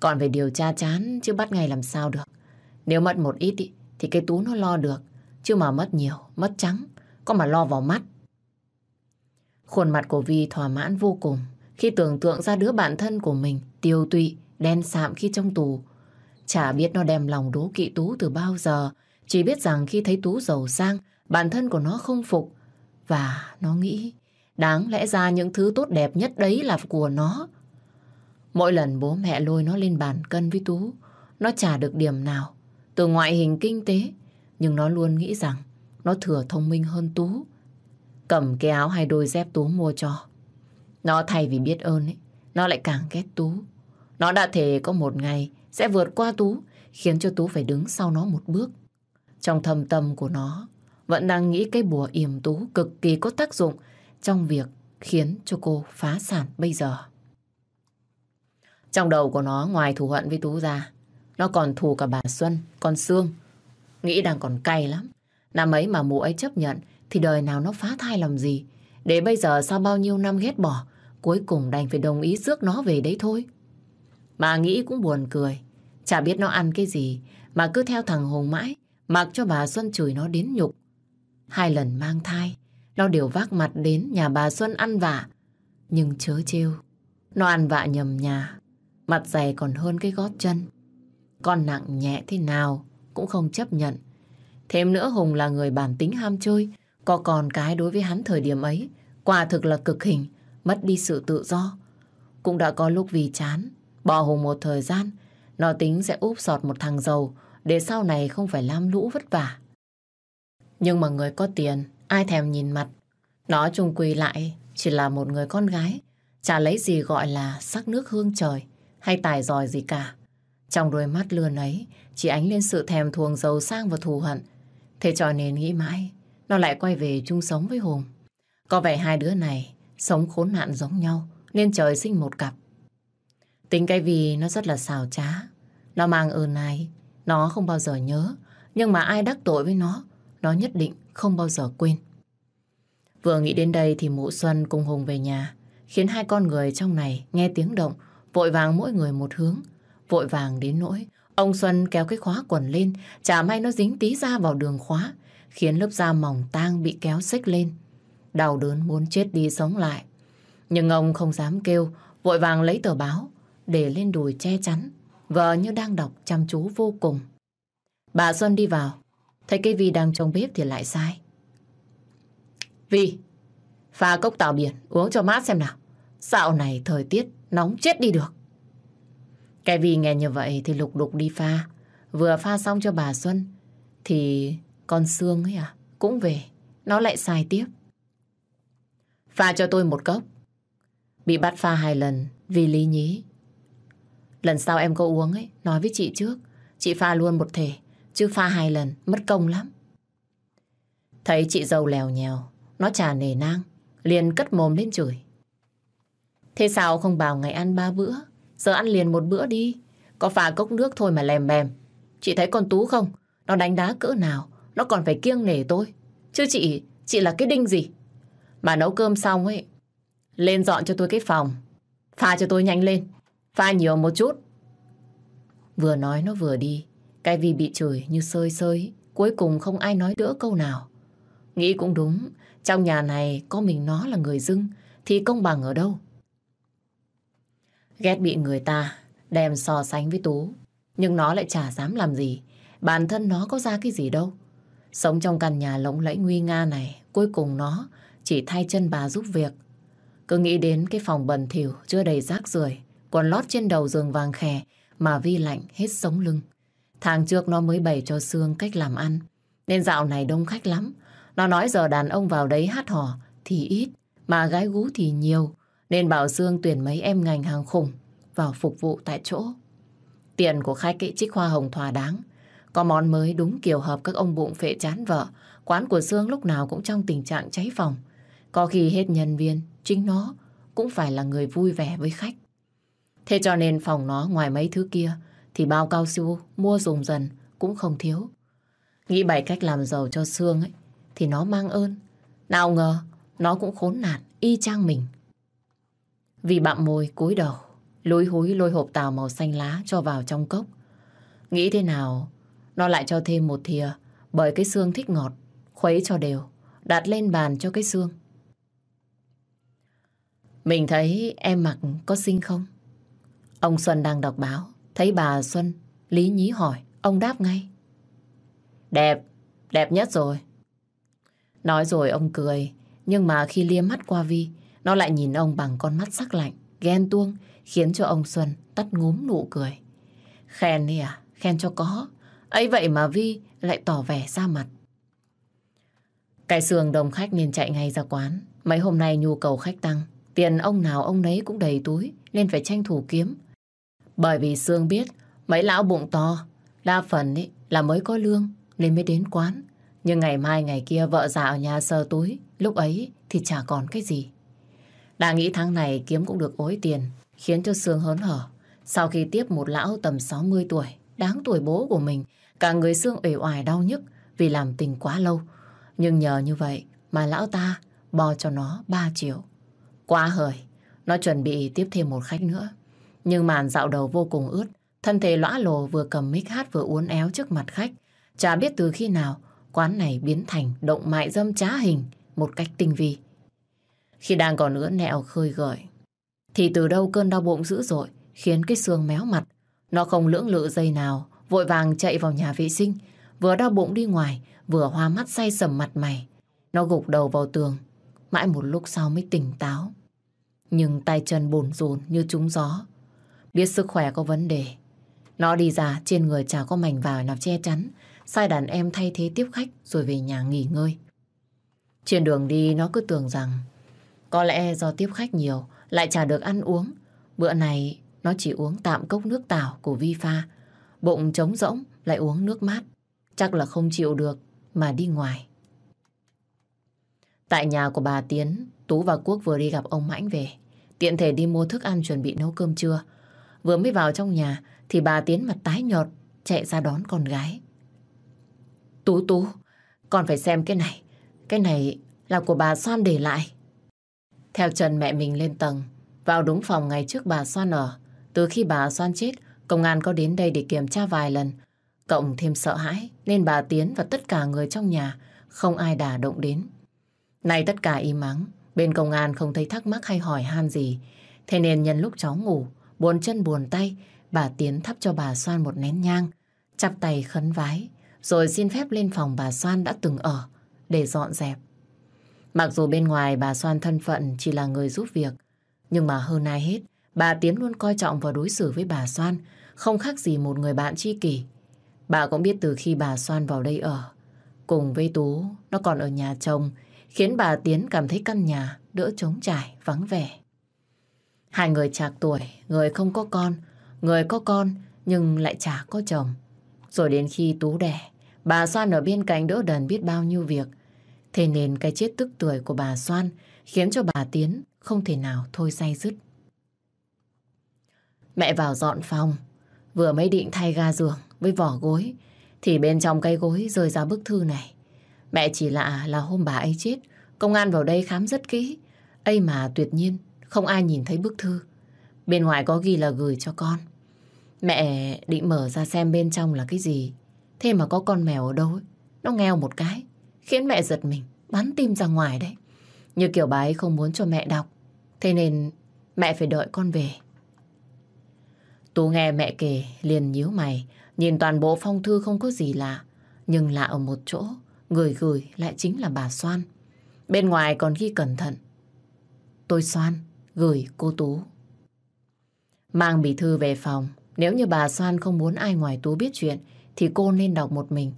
Còn về điều tra chán chứ bắt ngay làm sao được. Nếu mất một ít ý, thì cái Tú nó lo được. Chứ mà mất nhiều, mất trắng, có mà lo vào mắt. Khuôn mặt của Vi thỏa mãn vô cùng khi tưởng tượng ra đứa bạn thân của mình tiêu tụy, đen sạm khi trong tù. Chả biết nó đem lòng đố kỵ Tú từ bao giờ, chỉ biết rằng khi thấy Tú giàu sang, bản thân của nó không phục. Và nó nghĩ, đáng lẽ ra những thứ tốt đẹp nhất đấy là của nó. Mỗi lần bố mẹ lôi nó lên bàn cân với Tú, nó chả được điểm nào. Từ ngoại hình kinh tế, nhưng nó luôn nghĩ rằng nó thừa thông minh hơn Tú. Cầm cái áo hay đôi dép Tú mua cho. Nó thay vì biết ơn ấy, nó lại càng ghét Tú. Nó đã thề có một ngày sẽ vượt qua Tú, khiến cho Tú phải đứng sau nó một bước. Trong thâm tâm của nó, vẫn đang nghĩ cái bùa yểm Tú cực kỳ có tác dụng trong việc khiến cho cô phá sản bây giờ. Trong đầu của nó ngoài thù hận với Tú ra, nó còn thù cả bà Xuân, con Sương. Nghĩ đang còn cay lắm. Năm ấy mà mụ ấy chấp nhận thì đời nào nó phá thai làm gì. Để bây giờ sau bao nhiêu năm ghét bỏ, cuối cùng đành phải đồng ý rước nó về đấy thôi. Mà nghĩ cũng buồn cười. Chả biết nó ăn cái gì mà cứ theo thằng Hùng mãi, mặc cho bà Xuân chửi nó đến nhục. Hai lần mang thai, nó đều vác mặt đến nhà bà Xuân ăn vạ. Nhưng chớ trêu, nó ăn vạ nhầm nhà, mặt dày còn hơn cái gót chân. Con nặng nhẹ thế nào cũng không chấp nhận. Thêm nữa Hùng là người bản tính ham chơi, có còn cái đối với hắn thời điểm ấy, quả thực là cực hình, mất đi sự tự do. Cũng đã có lúc vì chán, bỏ Hùng một thời gian, nó tính sẽ úp sọt một thằng giàu để sau này không phải lam lũ vất vả. Nhưng mà người có tiền, ai thèm nhìn mặt. Nó chung quy lại chỉ là một người con gái, chả lấy gì gọi là sắc nước hương trời hay tài giỏi gì cả. Trong đôi mắt lươn ấy chỉ ánh lên sự thèm thuồng giàu sang và thù hận. Thế cho nên nghĩ mãi, nó lại quay về chung sống với Hùng. Có vẻ hai đứa này sống khốn nạn giống nhau, nên trời sinh một cặp. Tính cái vì nó rất là xào trá. Nó mang ơn ai, nó không bao giờ nhớ. Nhưng mà ai đắc tội với nó, nó nhất định không bao giờ quên. Vừa nghĩ đến đây thì mụ Xuân cùng Hùng về nhà, khiến hai con người trong này nghe tiếng động, vội vàng mỗi người một hướng. Vội vàng đến nỗi, ông Xuân kéo cái khóa quần lên, chả may nó dính tí ra vào đường khóa, khiến lớp da mỏng tang bị kéo xích lên. Đau đớn muốn chết đi sống lại. Nhưng ông không dám kêu, vội vàng lấy tờ báo, để lên đùi che chắn. Vợ như đang đọc chăm chú vô cùng. Bà Xuân đi vào, thấy cái Vi đang trong bếp thì lại sai. Vi, pha cốc tàu biển uống cho mát xem nào. Dạo này thời tiết nóng chết đi được. Cái Vi nghe như vậy thì lục đục đi pha. Vừa pha xong cho bà Xuân thì con xương ấy à, cũng về. Nó lại xài tiếp. Pha cho tôi một cốc. Bị bắt pha hai lần vì lý nhí. Lần sau em có uống ấy, nói với chị trước. Chị pha luôn một thể, chứ pha hai lần, mất công lắm. Thấy chị dâu lèo nhèo, nó trà nề nang, liền cất mồm lên chửi. Thế sao không bảo ngày ăn ba bữa, giờ ăn liền một bữa đi. Có pha cốc nước thôi mà lèm bèm. Chị thấy con Tú không? Nó đánh đá cỡ nào, nó còn phải kiêng nể tôi. Chứ chị, chị là cái đinh gì? Mà nấu cơm xong ấy, lên dọn cho tôi cái phòng. Pha cho tôi nhanh lên. Pha nhiều một chút. Vừa nói nó vừa đi. Cái vì bị chửi như sơi sơi. Cuối cùng không ai nói đỡ câu nào. Nghĩ cũng đúng. Trong nhà này có mình nó là người dưng. Thì công bằng ở đâu? Ghét bị người ta đem so sánh với Tú. Nhưng nó lại chả dám làm gì. Bản thân nó có ra cái gì đâu. Sống trong căn nhà lộng lẫy nguy nga này, cuối cùng nó chỉ thay chân bà giúp việc. Cứ nghĩ đến cái phòng bẩn thỉu chưa đầy rác rưởi quần lót trên đầu giường vàng khè mà Vi lạnh hết sống lưng. Tháng trước nó mới bày cho Sương cách làm ăn, nên dạo này đông khách lắm. Nó nói giờ đàn ông vào đấy hát hò thì ít, mà gái gú thì nhiều, nên bảo Sương tuyển mấy em ngành hàng khủng vào phục vụ tại chỗ. Tiền của khách kỵ trích hoa hồng thỏa đáng. Có món mới đúng kiểu hợp các ông bụng phệ chán vợ. Quán của Sương lúc nào cũng trong tình trạng cháy phòng. Có khi hết nhân viên, chính nó cũng phải là người vui vẻ với khách. Thế cho nên phòng nó ngoài mấy thứ kia thì bao cao su mua dùng dần cũng không thiếu. Nghĩ bảy cách làm giàu cho Sương ấy thì nó mang ơn. Nào ngờ, nó cũng khốn nạn, y chang mình. Vì bặm môi cúi đầu, lối húi lôi hộp tàu màu xanh lá cho vào trong cốc. Nghĩ thế nào, nó lại cho thêm một thìa bởi cái xương thích ngọt, khuấy cho đều, đặt lên bàn cho cái xương. Mình thấy em mặc có xinh không? Ông Xuân đang đọc báo, thấy bà Xuân lý nhí hỏi, ông đáp ngay. Đẹp, đẹp nhất rồi. Nói rồi ông cười, nhưng mà khi liếc mắt qua Vi, nó lại nhìn ông bằng con mắt sắc lạnh, ghen tuông, khiến cho ông Xuân tắt ngốm nụ cười. Khen đi à, khen cho có ấy vậy mà Vi lại tỏ vẻ ra mặt. Cái sườn đông khách nên chạy ngay ra quán. Mấy hôm nay nhu cầu khách tăng, tiền ông nào ông nấy cũng đầy túi, nên phải tranh thủ kiếm. Bởi vì Sương biết mấy lão bụng to, đa phần ý, là mới có lương nên mới đến quán. Nhưng ngày mai ngày kia vợ già ở nhà sơ túi, lúc ấy thì chả còn cái gì. Đã nghĩ tháng này kiếm cũng được ối tiền, khiến cho Sương hớn hở. Sau khi tiếp một lão tầm 60 tuổi, đáng tuổi bố của mình, cả người xương uể oải đau nhức vì làm tình quá lâu. Nhưng nhờ như vậy mà lão ta bò cho nó 3 triệu. Quá hời, nó chuẩn bị tiếp thêm một khách nữa. Nhưng màn dạo đầu vô cùng ướt, thân thể lõa lồ vừa cầm mic hát vừa uốn éo trước mặt khách. Chả biết từ khi nào quán này biến thành động mại dâm trá hình một cách tinh vi. Khi đang còn nữa nẹo khơi gợi, thì từ đâu cơn đau bụng dữ dội khiến cái xương méo mặt. Nó không lưỡng lự dây nào, vội vàng chạy vào nhà vệ sinh, vừa đau bụng đi ngoài, vừa hoa mắt say sầm mặt mày. Nó gục đầu vào tường, mãi một lúc sau mới tỉnh táo. Nhưng tay chân bồn rồn như trúng gió. Biết sức khỏe có vấn đề. Nó đi ra trên người chả có mảnh vải nào che chắn, sai đàn em thay thế tiếp khách rồi về nhà nghỉ ngơi. Trên đường đi nó cứ tưởng rằng có lẽ do tiếp khách nhiều lại chả được ăn uống. Bữa này nó chỉ uống tạm cốc nước tảo của Vi Pha. Bụng trống rỗng lại uống nước mát. Chắc là không chịu được mà đi ngoài. Tại nhà của bà Tiến, Tú và Quốc vừa đi gặp ông Mãnh về. Tiện thể đi mua thức ăn chuẩn bị nấu cơm trưa. Vừa mới vào trong nhà thì bà Tiến mặt tái nhợt chạy ra đón con gái. Tú Tú, con phải xem cái này. Cái này là của bà Soan để lại. Theo Trần mẹ mình lên tầng, vào đúng phòng ngày trước bà Soan ở. Từ khi bà Soan chết, công an có đến đây để kiểm tra vài lần. Cộng thêm sợ hãi, nên bà Tiến và tất cả người trong nhà không ai đả động đến. Nay tất cả im mắng, bên công an không thấy thắc mắc hay hỏi han gì. Thế nên nhân lúc cháu ngủ, buồn chân buồn tay, bà Tiến thắp cho bà Soan một nén nhang, chắp tay khấn vái, rồi xin phép lên phòng bà Soan đã từng ở để dọn dẹp. Mặc dù bên ngoài bà Soan thân phận chỉ là người giúp việc, nhưng mà hơn ai hết, bà Tiến luôn coi trọng và đối xử với bà Soan, không khác gì một người bạn tri kỷ. Bà cũng biết từ khi bà Soan vào đây ở, cùng với Tú, nó còn ở nhà chồng, khiến bà Tiến cảm thấy căn nhà đỡ trống trải, vắng vẻ. Hai người chạc tuổi, người không có con, người có con nhưng lại chả có chồng. Rồi đến khi Tú đẻ, bà Soan ở bên cạnh đỡ đần biết bao nhiêu việc. Thế nên cái chết tức tuổi của bà Soan khiến cho bà Tiến không thể nào thôi say dứt. Mẹ vào dọn phòng, vừa mới định thay ga giường với vỏ gối, thì bên trong cây gối rơi ra bức thư này. Mẹ chỉ lạ là hôm bà ấy chết, công an vào đây khám rất kỹ. ấy mà tuyệt nhiên, không ai nhìn thấy bức thư. Bên ngoài có ghi là gửi cho con. Mẹ định mở ra xem bên trong là cái gì. Thế mà có con mèo ở đâu ấy. Nó ngheo một cái. Khiến mẹ giật mình. Bắn tim ra ngoài đấy. Như kiểu bà ấy không muốn cho mẹ đọc. Thế nên mẹ phải đợi con về. Tú nghe mẹ kể liền nhíu mày. Nhìn toàn bộ phong thư không có gì lạ. Nhưng lạ ở một chỗ. Người gửi lại chính là bà Soan. Bên ngoài còn ghi cẩn thận. Tôi Soan gửi cô Tú. Mang bì thư về phòng, nếu như bà Soan không muốn ai ngoài Tú biết chuyện, thì cô nên đọc một mình.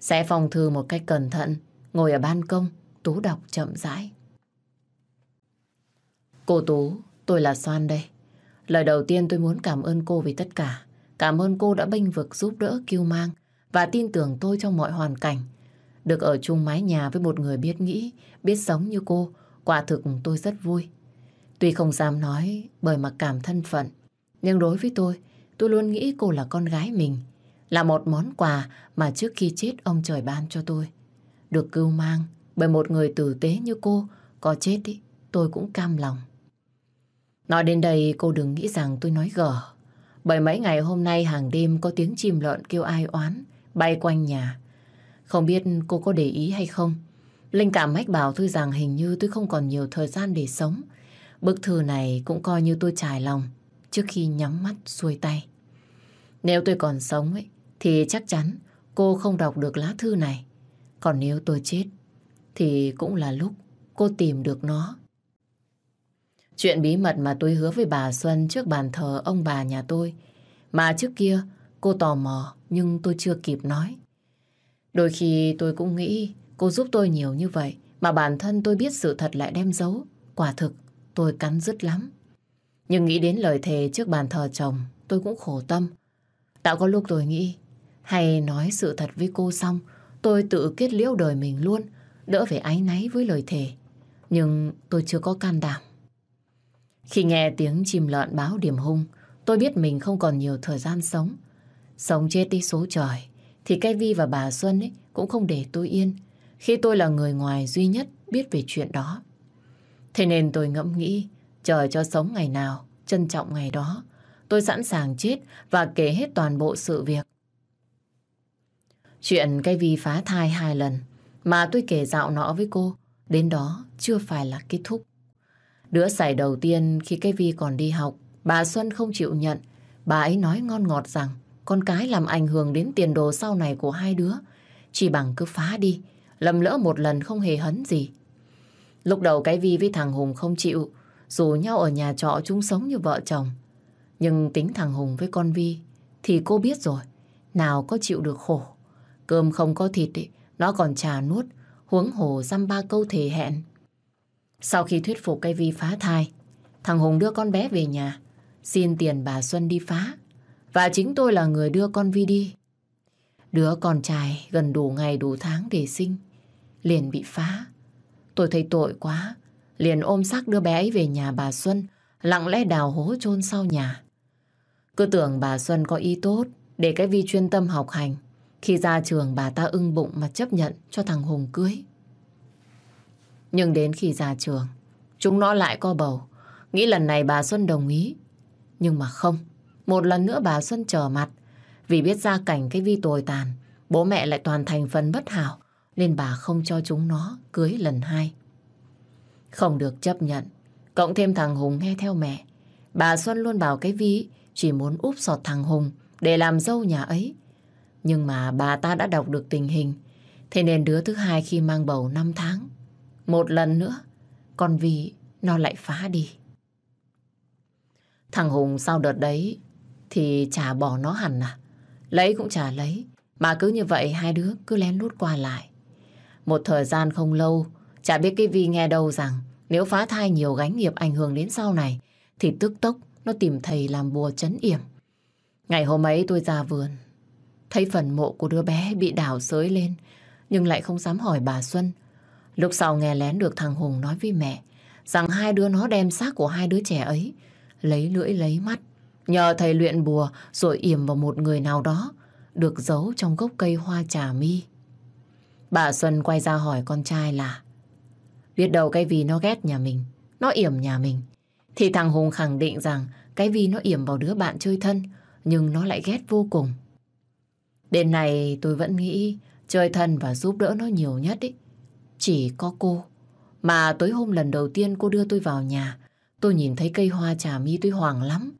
Sẽ phòng thư một cách cẩn thận, ngồi ở ban công, Tú đọc chậm rãi. Cô Tú, tôi là Soan đây. Lời đầu tiên tôi muốn cảm ơn cô vì tất cả. Cảm ơn cô đã bênh vực giúp đỡ kiêu mang và tin tưởng tôi trong mọi hoàn cảnh. Được ở chung mái nhà với một người biết nghĩ, biết sống như cô, quả thực tôi rất vui. Tuy không dám nói bởi mặc cảm thân phận, nhưng đối với tôi, tôi luôn nghĩ cô là con gái mình. Là một món quà mà trước khi chết ông trời ban cho tôi. Được cưu mang, bởi một người tử tế như cô, có chết ý, tôi cũng cam lòng. Nói đến đây cô đừng nghĩ rằng tôi nói gở. Bởi mấy ngày hôm nay hàng đêm có tiếng chim lợn kêu ai oán, bay quanh nhà. Không biết cô có để ý hay không? Linh cảm mách bảo tôi rằng hình như tôi không còn nhiều thời gian để sống. Bức thư này cũng coi như tôi trải lòng trước khi nhắm mắt xuôi tay. Nếu tôi còn sống ấy, thì chắc chắn cô không đọc được lá thư này. Còn nếu tôi chết, thì cũng là lúc cô tìm được nó. Chuyện bí mật mà tôi hứa với bà Xuân trước bàn thờ ông bà nhà tôi, mà trước kia cô tò mò nhưng tôi chưa kịp nói. Đôi khi tôi cũng nghĩ cô giúp tôi nhiều như vậy, mà bản thân tôi biết sự thật lại đem giấu. Quả thực, tôi cắn rứt lắm. Nhưng nghĩ đến lời thề trước bàn thờ chồng, tôi cũng khổ tâm. Đã có lúc tôi nghĩ, hay nói sự thật với cô xong, tôi tự kết liễu đời mình luôn, đỡ phải áy náy với lời thề. Nhưng tôi chưa có can đảm. Khi nghe tiếng chim lợn báo điểm hung, tôi biết mình không còn nhiều thời gian sống. Sống chết đi số trời, thì cái Vi và bà Xuân ấy cũng không để tôi yên, khi tôi là người ngoài duy nhất biết về chuyện đó. Thế nên tôi ngẫm nghĩ, chờ cho sống ngày nào, trân trọng ngày đó. Tôi sẵn sàng chết và kể hết toàn bộ sự việc. Chuyện cái Vi phá thai hai lần mà tôi kể dạo nọ với cô, đến đó chưa phải là kết thúc. Đứa xảy đầu tiên khi cái Vi còn đi học, bà Xuân không chịu nhận. Bà ấy nói ngon ngọt rằng con cái làm ảnh hưởng đến tiền đồ sau này của hai đứa. Chỉ bằng cứ phá đi, lầm lỡ một lần không hề hấn gì. Lúc đầu cái Vi với thằng Hùng không chịu, dù nhau ở nhà trọ chúng sống như vợ chồng. Nhưng tính thằng Hùng với con Vi thì cô biết rồi, nào có chịu được khổ. Cơm không có thịt ý, nó còn trà nuốt, huống hồ dăm ba câu thề hẹn. Sau khi thuyết phục cây Vi phá thai, thằng Hùng đưa con bé về nhà, xin tiền bà Xuân đi phá. Và chính tôi là người đưa con Vi đi. Đứa con trai gần đủ ngày đủ tháng để sinh, liền bị phá. Tôi thấy tội quá, liền ôm xác đưa bé ấy về nhà bà Xuân, lặng lẽ đào hố chôn sau nhà. Cứ tưởng bà Xuân có ý tốt để cái Vi chuyên tâm học hành. Khi ra trường bà ta ưng bụng mà chấp nhận cho thằng Hùng cưới. Nhưng đến khi ra trường, chúng nó lại co bầu. Nghĩ lần này bà Xuân đồng ý. Nhưng mà không. Một lần nữa bà Xuân trở mặt. Vì biết ra cảnh cái vi tồi tàn, bố mẹ lại toàn thành phần bất hảo, nên bà không cho chúng nó cưới lần hai. Không được chấp nhận. Cộng thêm thằng Hùng nghe theo mẹ. Bà Xuân luôn bảo cái Vi chỉ muốn úp sọt thằng Hùng để làm dâu nhà ấy. Nhưng mà bà ta đã đọc được tình hình. Thế nên đứa thứ hai khi mang bầu 5 tháng một lần nữa, con vì nó lại phá đi. Thằng Hùng sau đợt đấy thì chả bỏ nó hẳn à. Lấy cũng chả lấy. Mà cứ như vậy hai đứa cứ lén lút qua lại. Một thời gian không lâu, chả biết cái Vi nghe đâu rằng nếu phá thai nhiều gánh nghiệp ảnh hưởng đến sau này thì tức tốc nó tìm thầy làm bùa chấn yểm. Ngày hôm ấy tôi ra vườn, thấy phần mộ của đứa bé bị đảo sới lên, nhưng lại không dám hỏi bà Xuân Lúc sau nghe lén được thằng Hùng nói với mẹ rằng hai đứa nó đem xác của hai đứa trẻ ấy lấy lưỡi lấy mắt nhờ thầy luyện bùa rồi yểm vào một người nào đó được giấu trong gốc cây hoa trà mi. Bà Xuân quay ra hỏi con trai là biết đâu cái vì nó ghét nhà mình nó yểm nhà mình thì thằng Hùng khẳng định rằng cái vì nó yểm vào đứa bạn chơi thân nhưng nó lại ghét vô cùng. Đến này tôi vẫn nghĩ chơi thân và giúp đỡ nó nhiều nhất ý, chỉ có cô. Mà tối hôm lần đầu tiên cô đưa tôi vào nhà, tôi nhìn thấy cây hoa trà mi tôi hoàng lắm.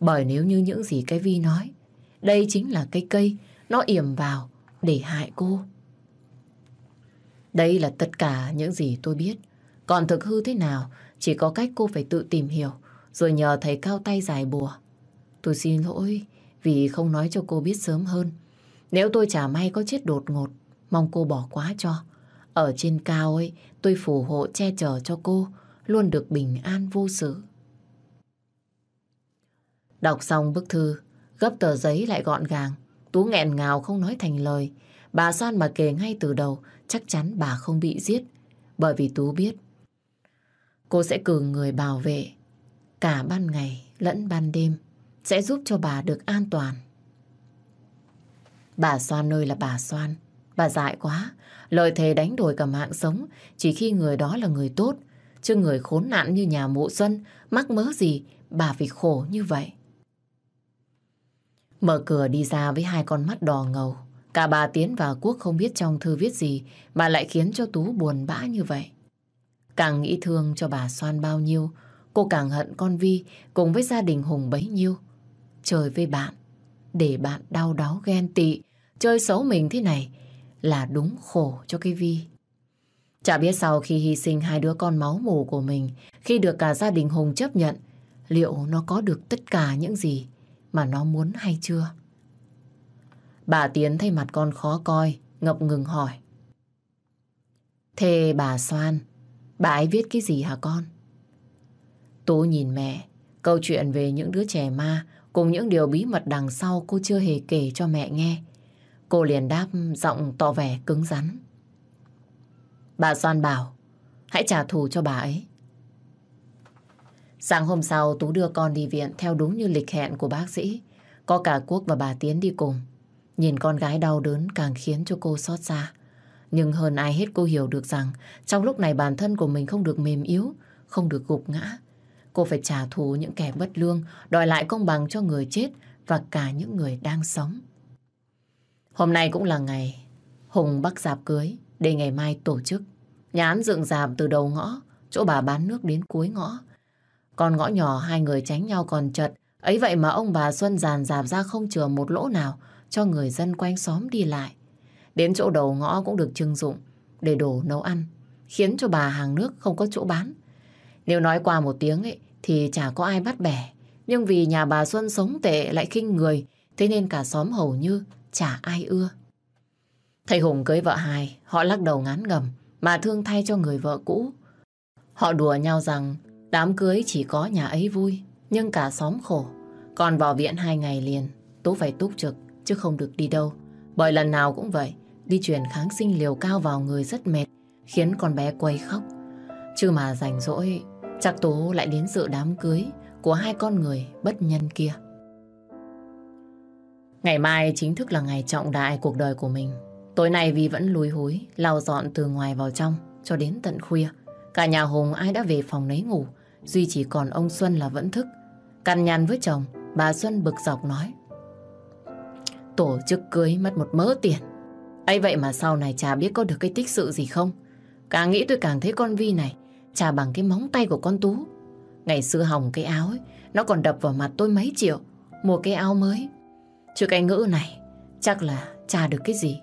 Bởi nếu như những gì cái Vi nói, đây chính là cây cây nó yểm vào để hại cô. Đây là tất cả những gì tôi biết. Còn thực hư thế nào, chỉ có cách cô phải tự tìm hiểu, rồi nhờ thầy cao tay giải bùa. Tôi xin lỗi vì không nói cho cô biết sớm hơn. Nếu tôi chả may có chết đột ngột, mong cô bỏ quá cho. Ở trên cao ấy, tôi phù hộ che chở cho cô, luôn được bình an vô sự. Đọc xong bức thư, gấp tờ giấy lại gọn gàng. Tú nghẹn ngào không nói thành lời. Bà San mà kể ngay từ đầu, chắc chắn bà không bị giết. Bởi vì Tú biết, cô sẽ cử người bảo vệ cả ban ngày lẫn ban đêm, sẽ giúp cho bà được an toàn. Bà Soan ơi là bà Soan, Bà dại quá, lời thề đánh đổi cả mạng sống chỉ khi người đó là người tốt. Chứ người khốn nạn như nhà mụ Xuân, mắc mớ gì bà vì khổ như vậy. Mở cửa đi ra với hai con mắt đỏ ngầu. Cả bà Tiến và Quốc không biết trong thư viết gì mà lại khiến cho Tú buồn bã như vậy. Càng nghĩ thương cho bà Soan bao nhiêu, cô càng hận con Vi cùng với gia đình Hùng bấy nhiêu. Chơi với bạn, để bạn đau đáu ghen tị, chơi xấu mình thế này là đúng khổ cho cái Vi. Chả biết sau khi hy sinh hai đứa con máu mù của mình, khi được cả gia đình Hùng chấp nhận, liệu nó có được tất cả những gì mà nó muốn hay chưa? Bà Tiến thấy mặt con khó coi, ngập ngừng hỏi. Thế bà Soan, bà ấy viết cái gì hả con? Tú nhìn mẹ, câu chuyện về những đứa trẻ ma cùng những điều bí mật đằng sau cô chưa hề kể cho mẹ nghe. Cô liền đáp giọng to vẻ cứng rắn. Bà Doan bảo, hãy trả thù cho bà ấy. Sáng hôm sau Tú đưa con đi viện theo đúng như lịch hẹn của bác sĩ. Có cả Quốc và bà Tiến đi cùng. Nhìn con gái đau đớn càng khiến cho cô xót xa. Nhưng hơn ai hết cô hiểu được rằng trong lúc này bản thân của mình không được mềm yếu, không được gục ngã. Cô phải trả thù những kẻ bất lương, đòi lại công bằng cho người chết và cả những người đang sống. Hôm nay cũng là ngày Hùng bắt dạp cưới để ngày mai tổ chức. Nhà án dựng dạp từ đầu ngõ, chỗ bà bán nước đến cuối ngõ. Còn ngõ nhỏ hai người tránh nhau còn chật, ấy vậy mà ông bà Xuân dàn dạp ra không chừa một lỗ nào cho người dân quanh xóm đi lại. Đến chỗ đầu ngõ cũng được trưng dụng để đổ nấu ăn, khiến cho bà hàng nước không có chỗ bán. Nếu nói qua một tiếng ấy, thì chả có ai bắt bẻ. Nhưng vì nhà bà Xuân sống tệ lại khinh người, thế nên cả xóm hầu như chả ai ưa. Thầy Hùng cưới vợ hai, họ lắc đầu ngán ngầm, mà thương thay cho người vợ cũ. Họ đùa nhau rằng đám cưới chỉ có nhà ấy vui, nhưng cả xóm khổ. Còn vào viện hai ngày liền, Tú phải túc trực, chứ không được đi đâu. Bởi lần nào cũng vậy, đi truyền kháng sinh liều cao vào người rất mệt, khiến con bé quay khóc. Chứ mà rảnh rỗi, chắc Tú lại đến dự đám cưới của hai con người bất nhân kia. Ngày mai chính thức là ngày trọng đại cuộc đời của mình. Tối nay vì vẫn lùi húi, lau dọn từ ngoài vào trong cho đến tận khuya. Cả nhà Hùng ai đã về phòng nấy ngủ, duy chỉ còn ông Xuân là vẫn thức. Căn nhằn với chồng, bà Xuân bực dọc nói. Tổ chức cưới mất một mớ tiền. ấy vậy mà sau này chả biết có được cái tích sự gì không. Càng nghĩ tôi càng thấy con Vi này chả bằng cái móng tay của con Tú. Ngày xưa hỏng cái áo ấy, nó còn đập vào mặt tôi mấy triệu. Mua cái áo mới. Chứ cái ngữ này chắc là chả được cái gì.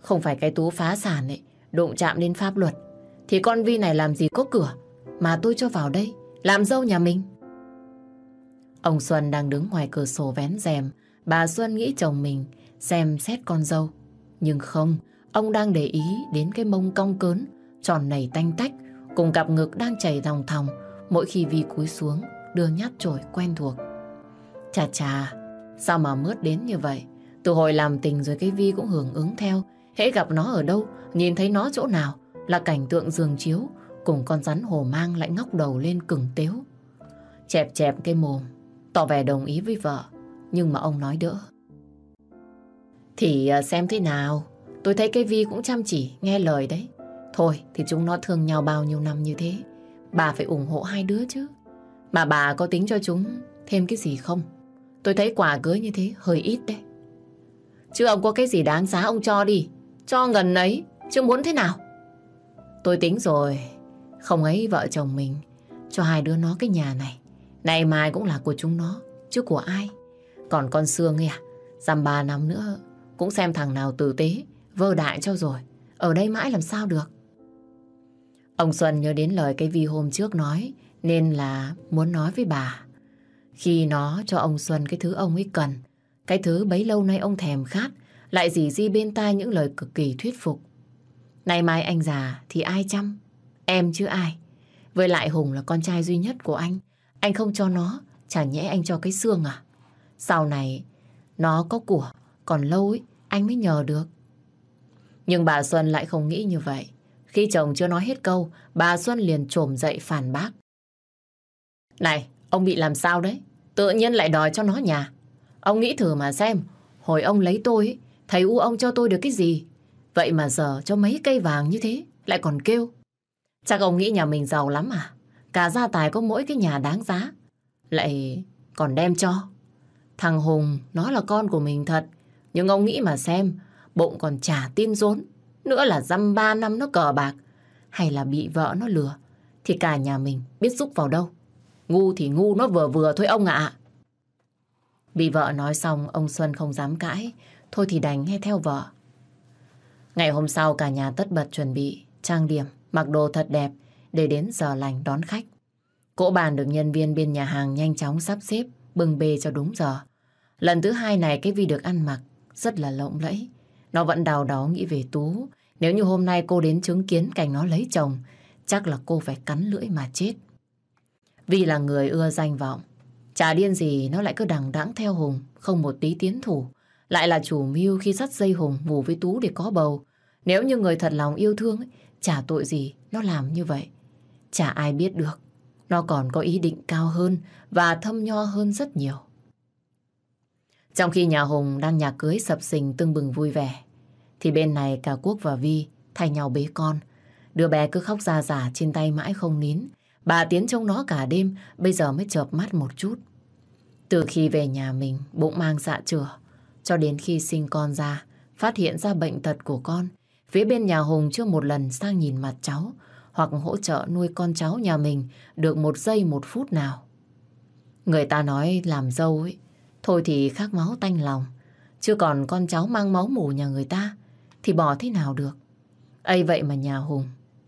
Không phải cái Tú phá sản ấy, đụng chạm đến pháp luật. Thì con Vi này làm gì có cửa mà tôi cho vào đây, làm dâu nhà mình. Ông Xuân đang đứng ngoài cửa sổ vén rèm, bà Xuân nghĩ chồng mình xem xét con dâu. Nhưng không, ông đang để ý đến cái mông cong cớn, tròn nảy tanh tách, cùng cặp ngực đang chảy thòng thòng mỗi khi Vi cúi xuống đưa nhát chổi quen thuộc. Chà chà, sao mà mướt đến như vậy? Từ hồi làm tình rồi cái Vi cũng hưởng ứng theo, hễ gặp nó ở đâu, nhìn thấy nó chỗ nào là cảnh tượng giường chiếu cùng con rắn hồ mang lại ngóc đầu lên cứng tếu. Chẹp chẹp cái mồm, tỏ vẻ đồng ý với vợ, nhưng mà ông nói đỡ. Thì à, xem thế nào, tôi thấy cái Vi cũng chăm chỉ, nghe lời đấy. Thôi thì chúng nó thương nhau bao nhiêu năm như thế, bà phải ủng hộ hai đứa chứ. Mà bà có tính cho chúng thêm cái gì không? Tôi thấy quà cưới như thế hơi ít đấy. Chứ ông có cái gì đáng giá ông cho đi. Cho ngần ấy, chứ muốn thế nào? Tôi tính rồi, không ấy vợ chồng mình cho hai đứa nó cái nhà này. Này mai cũng là của chúng nó, chứ của ai. Còn con Sương ấy à, dăm ba năm nữa cũng xem thằng nào tử tế, vơ đại cho rồi. Ở đây mãi làm sao được. Ông Xuân nhớ đến lời cái Vi hôm trước nói, nên là muốn nói với bà. Khi nó cho ông Xuân cái thứ ông ấy cần, cái thứ bấy lâu nay ông thèm khát, lại dì di bên tai những lời cực kỳ thuyết phục. Nay mai anh già thì ai chăm? Em chứ ai? Với lại Hùng là con trai duy nhất của anh. Anh không cho nó, chả nhẽ anh cho cái xương à? Sau này, nó có của, còn lâu ấy, anh mới nhờ được. Nhưng bà Xuân lại không nghĩ như vậy. Khi chồng chưa nói hết câu, bà Xuân liền trồm dậy phản bác. Này, ông bị làm sao đấy? Tự nhiên lại đòi cho nó nhà. Ông nghĩ thử mà xem, hồi ông lấy tôi, thấy u ông cho tôi được cái gì? Vậy mà giờ cho mấy cây vàng như thế lại còn kêu. Chắc ông nghĩ nhà mình giàu lắm à? Cả gia tài có mỗi cái nhà đáng giá. Lại còn đem cho. Thằng Hùng nó là con của mình thật. Nhưng ông nghĩ mà xem, bụng còn trả tin rốn. Nữa là dăm ba năm nó cờ bạc. Hay là bị vợ nó lừa. Thì cả nhà mình biết giúp vào đâu. Ngu thì ngu nó vừa vừa thôi ông ạ. Bị vợ nói xong, ông Xuân không dám cãi. Thôi thì đành nghe theo vợ. Ngày hôm sau cả nhà tất bật chuẩn bị, trang điểm, mặc đồ thật đẹp để đến giờ lành đón khách. Cỗ bàn được nhân viên bên nhà hàng nhanh chóng sắp xếp, bưng bê cho đúng giờ. Lần thứ hai này cái Vi được ăn mặc rất là lộng lẫy. Nó vẫn đào đó nghĩ về Tú. Nếu như hôm nay cô đến chứng kiến cảnh nó lấy chồng, chắc là cô phải cắn lưỡi mà chết. Vì là người ưa danh vọng. Chả điên gì nó lại cứ đằng đẵng theo Hùng, không một tí tiến thủ. Lại là chủ mưu khi dắt dây Hùng ngủ với Tú để có bầu. Nếu như người thật lòng yêu thương, ấy, chả tội gì nó làm như vậy. Chả ai biết được. Nó còn có ý định cao hơn và thâm nho hơn rất nhiều. Trong khi nhà Hùng đang nhà cưới sập sình tưng bừng vui vẻ, thì bên này cả Quốc và Vi thay nhau bế con. Đứa bé cứ khóc ra giả trên tay mãi không nín. Bà Tiến trông nó cả đêm, bây giờ mới chợp mắt một chút. Từ khi về nhà mình, bụng mang dạ chửa, cho đến khi sinh con ra, phát hiện ra bệnh tật của con, phía bên nhà Hùng chưa một lần sang nhìn mặt cháu, hoặc hỗ trợ nuôi con cháu nhà mình được một giây một phút nào. Người ta nói làm dâu ấy, thôi thì khác máu tanh lòng, chứ còn con cháu mang máu mủ nhà người ta thì bỏ thế nào được. ấy vậy mà nhà Hùng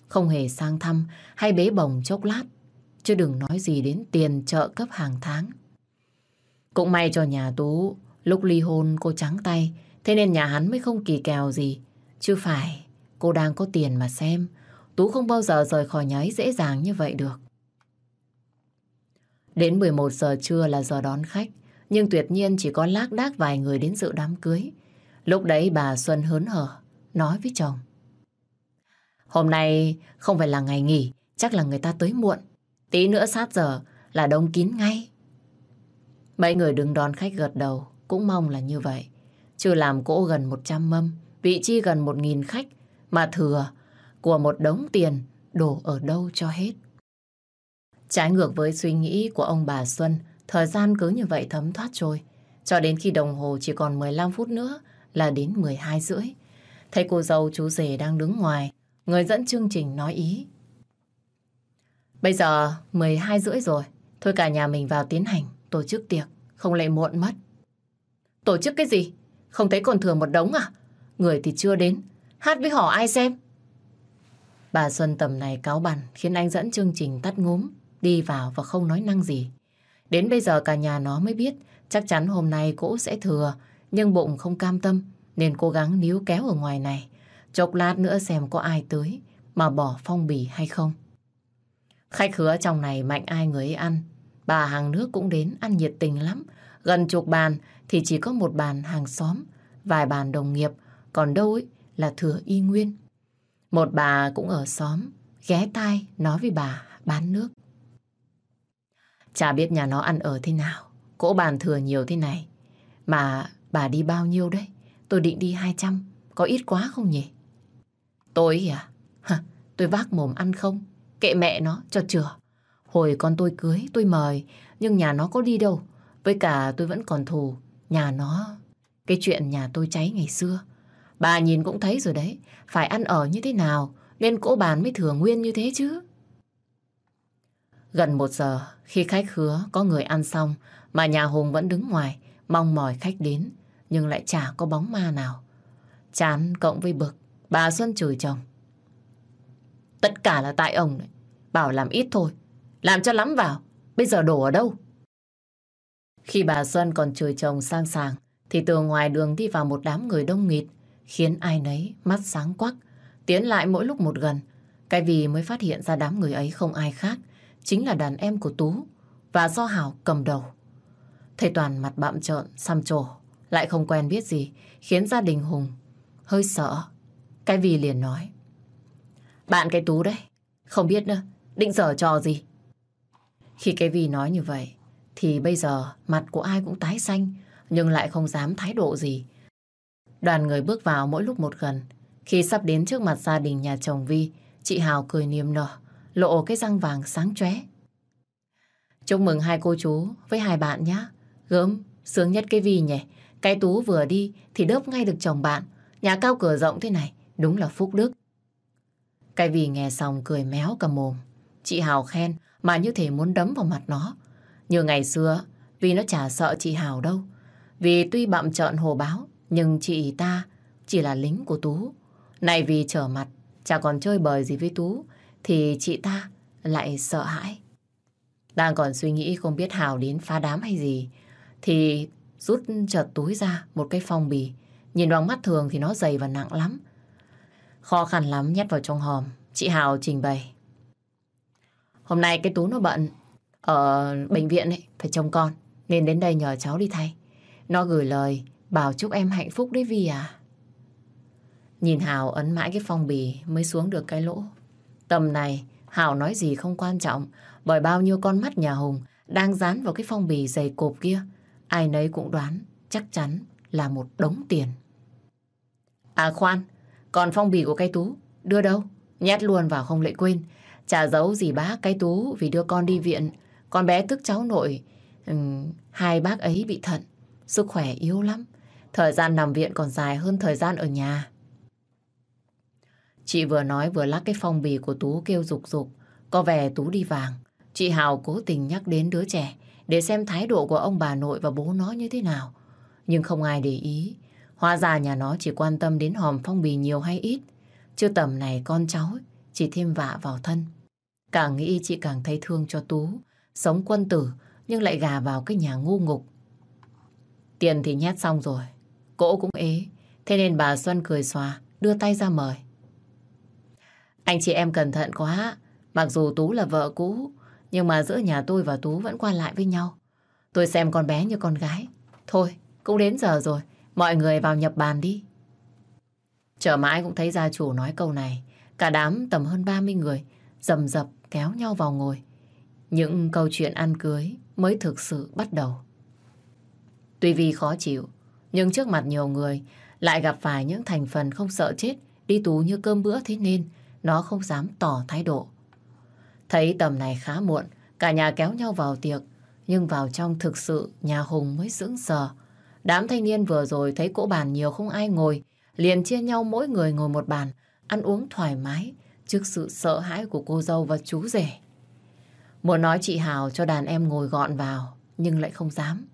không hề sang thăm hay bế bồng chốc lát, chứ đừng nói gì đến tiền trợ cấp hàng tháng. Cũng may cho nhà Tú, lúc ly hôn cô trắng tay, thế nên nhà hắn mới không kỳ kèo gì. Chứ phải, cô đang có tiền mà xem, Tú không bao giờ rời khỏi nhà ấy dễ dàng như vậy được. Đến 11 giờ trưa là giờ đón khách, nhưng tuyệt nhiên chỉ có lác đác vài người đến dự đám cưới. Lúc đấy bà Xuân hớn hở, nói với chồng. Hôm nay không phải là ngày nghỉ, chắc là người ta tới muộn. Tí nữa sát giờ là đông kín ngay. Mấy người đứng đón khách gật đầu, cũng mong là như vậy. Chưa làm cỗ gần 100 mâm, vị chi gần 1.000 khách, mà thừa của một đống tiền đổ ở đâu cho hết. Trái ngược với suy nghĩ của ông bà Xuân, thời gian cứ như vậy thấm thoát trôi. Cho đến khi đồng hồ chỉ còn 15 phút nữa là đến 12 rưỡi. Thấy cô dâu chú rể đang đứng ngoài, người dẫn chương trình nói ý. Bây giờ 12 rưỡi rồi, thôi cả nhà mình vào tiến hành tổ chức tiệc, không lại muộn mất. Tổ chức cái gì? Không thấy còn thừa một đống à? Người thì chưa đến, hát với họ ai xem? Bà Xuân tầm này cáo bằn khiến anh dẫn chương trình tắt ngốm, đi vào và không nói năng gì. Đến bây giờ cả nhà nó mới biết chắc chắn hôm nay cỗ sẽ thừa, nhưng bụng không cam tâm nên cố gắng níu kéo ở ngoài này. Chốc lát nữa xem có ai tới mà bỏ phong bì hay không. Khách hứa trong này mạnh ai người ấy ăn. Bà hàng nước cũng đến ăn nhiệt tình lắm. Gần chục bàn thì chỉ có một bàn hàng xóm, vài bàn đồng nghiệp, còn đâu ấy là thừa y nguyên. Một bà cũng ở xóm, ghé tai nói với bà bán nước. Chả biết nhà nó ăn ở thế nào, cỗ bàn thừa nhiều thế này. Mà bà đi bao nhiêu đấy? Tôi định đi 200, có ít quá không nhỉ? Tôi à? Hả, tôi vác mồm ăn không? Kệ mẹ nó, cho chừa. Hồi con tôi cưới, tôi mời, nhưng nhà nó có đi đâu. Với cả tôi vẫn còn thù, nhà nó... Cái chuyện nhà tôi cháy ngày xưa, Bà nhìn cũng thấy rồi đấy, phải ăn ở như thế nào nên cỗ bàn mới thừa nguyên như thế chứ. Gần một giờ, khi khách hứa có người ăn xong mà nhà Hùng vẫn đứng ngoài, mong mỏi khách đến, nhưng lại chả có bóng ma nào. Chán cộng với bực, bà Xuân chửi chồng. Tất cả là tại ông đấy, bảo làm ít thôi, làm cho lắm vào, bây giờ đổ ở đâu? Khi bà Xuân còn chửi chồng sang sàng, thì từ ngoài đường đi vào một đám người đông nghịt, khiến ai nấy mắt sáng quắc, tiến lại mỗi lúc một gần. Cái vì mới phát hiện ra đám người ấy không ai khác, chính là đàn em của Tú và do Hảo cầm đầu. Thầy Toàn mặt bạm trợn, xăm trổ, lại không quen biết gì, khiến gia đình Hùng hơi sợ. Cái vì liền nói. Bạn cái Tú đấy, không biết nữa, định dở trò gì. Khi cái vì nói như vậy, thì bây giờ mặt của ai cũng tái xanh, nhưng lại không dám thái độ gì, Đoàn người bước vào mỗi lúc một gần, Khi sắp đến trước mặt gia đình nhà chồng Vi, chị Hào cười niềm nở, lộ cái răng vàng sáng chóe. Chúc mừng hai cô chú với hai bạn nhé. Gớm, sướng nhất cái Vi nhỉ. Cái Tú vừa đi thì đớp ngay được chồng bạn. Nhà cao cửa rộng thế này, đúng là phúc đức. Cái vì nghe xong cười méo cả mồm. Chị Hào khen mà như thể muốn đấm vào mặt nó. Như ngày xưa, vì nó chả sợ chị Hào đâu. Vì tuy bạm trợn hồ báo, nhưng chị ta chỉ là lính của Tú. Này vì trở mặt, chả còn chơi bời gì với Tú, thì chị ta lại sợ hãi. Đang còn suy nghĩ không biết Hào đến phá đám hay gì, thì rút chợt túi ra một cái phong bì. Nhìn bằng mắt thường thì nó dày và nặng lắm. Khó khăn lắm nhét vào trong hòm, chị Hào trình bày. Hôm nay cái Tú nó bận, ở bệnh viện ấy, phải trông con, nên đến đây nhờ cháu đi thay. Nó gửi lời bảo chúc em hạnh phúc đấy Vi à. Nhìn Hào ấn mãi cái phong bì mới xuống được cái lỗ. Tầm này, Hào nói gì không quan trọng, bởi bao nhiêu con mắt nhà Hùng đang dán vào cái phong bì dày cộp kia. Ai nấy cũng đoán chắc chắn là một đống tiền. À khoan, còn phong bì của cây tú, đưa đâu? Nhét luôn vào không lại quên. Chả giấu gì bác cây tú vì đưa con đi viện. Con bé tức cháu nội. Ừ, hai bác ấy bị thận, sức khỏe yếu lắm. Thời gian nằm viện còn dài hơn thời gian ở nhà. Chị vừa nói vừa lắc cái phong bì của Tú kêu rục rục. Có vẻ Tú đi vàng. Chị Hào cố tình nhắc đến đứa trẻ để xem thái độ của ông bà nội và bố nó như thế nào. Nhưng không ai để ý. Hóa ra nhà nó chỉ quan tâm đến hòm phong bì nhiều hay ít. Chứ tầm này con cháu chỉ thêm vạ vào thân. Càng nghĩ chị càng thấy thương cho Tú. Sống quân tử nhưng lại gà vào cái nhà ngu ngục. Tiền thì nhét xong rồi. Cỗ cũng ế. Thế nên bà Xuân cười xòa đưa tay ra mời. Anh chị em cẩn thận quá. Mặc dù Tú là vợ cũ, nhưng mà giữa nhà tôi và Tú vẫn qua lại với nhau. Tôi xem con bé như con gái. Thôi, cũng đến giờ rồi. Mọi người vào nhập bàn đi. Chờ mãi cũng thấy gia chủ nói câu này. Cả đám tầm hơn 30 người dầm dập kéo nhau vào ngồi. Những câu chuyện ăn cưới mới thực sự bắt đầu. Tuy vì khó chịu, nhưng trước mặt nhiều người lại gặp phải những thành phần không sợ chết đi tù như cơm bữa thế nên nó không dám tỏ thái độ. Thấy tầm này khá muộn, cả nhà kéo nhau vào tiệc, nhưng vào trong thực sự nhà Hùng mới sững sờ. Đám thanh niên vừa rồi thấy cỗ bàn nhiều không ai ngồi, liền chia nhau mỗi người ngồi một bàn, ăn uống thoải mái trước sự sợ hãi của cô dâu và chú rể. Muốn nói chị Hào cho đàn em ngồi gọn vào, nhưng lại không dám.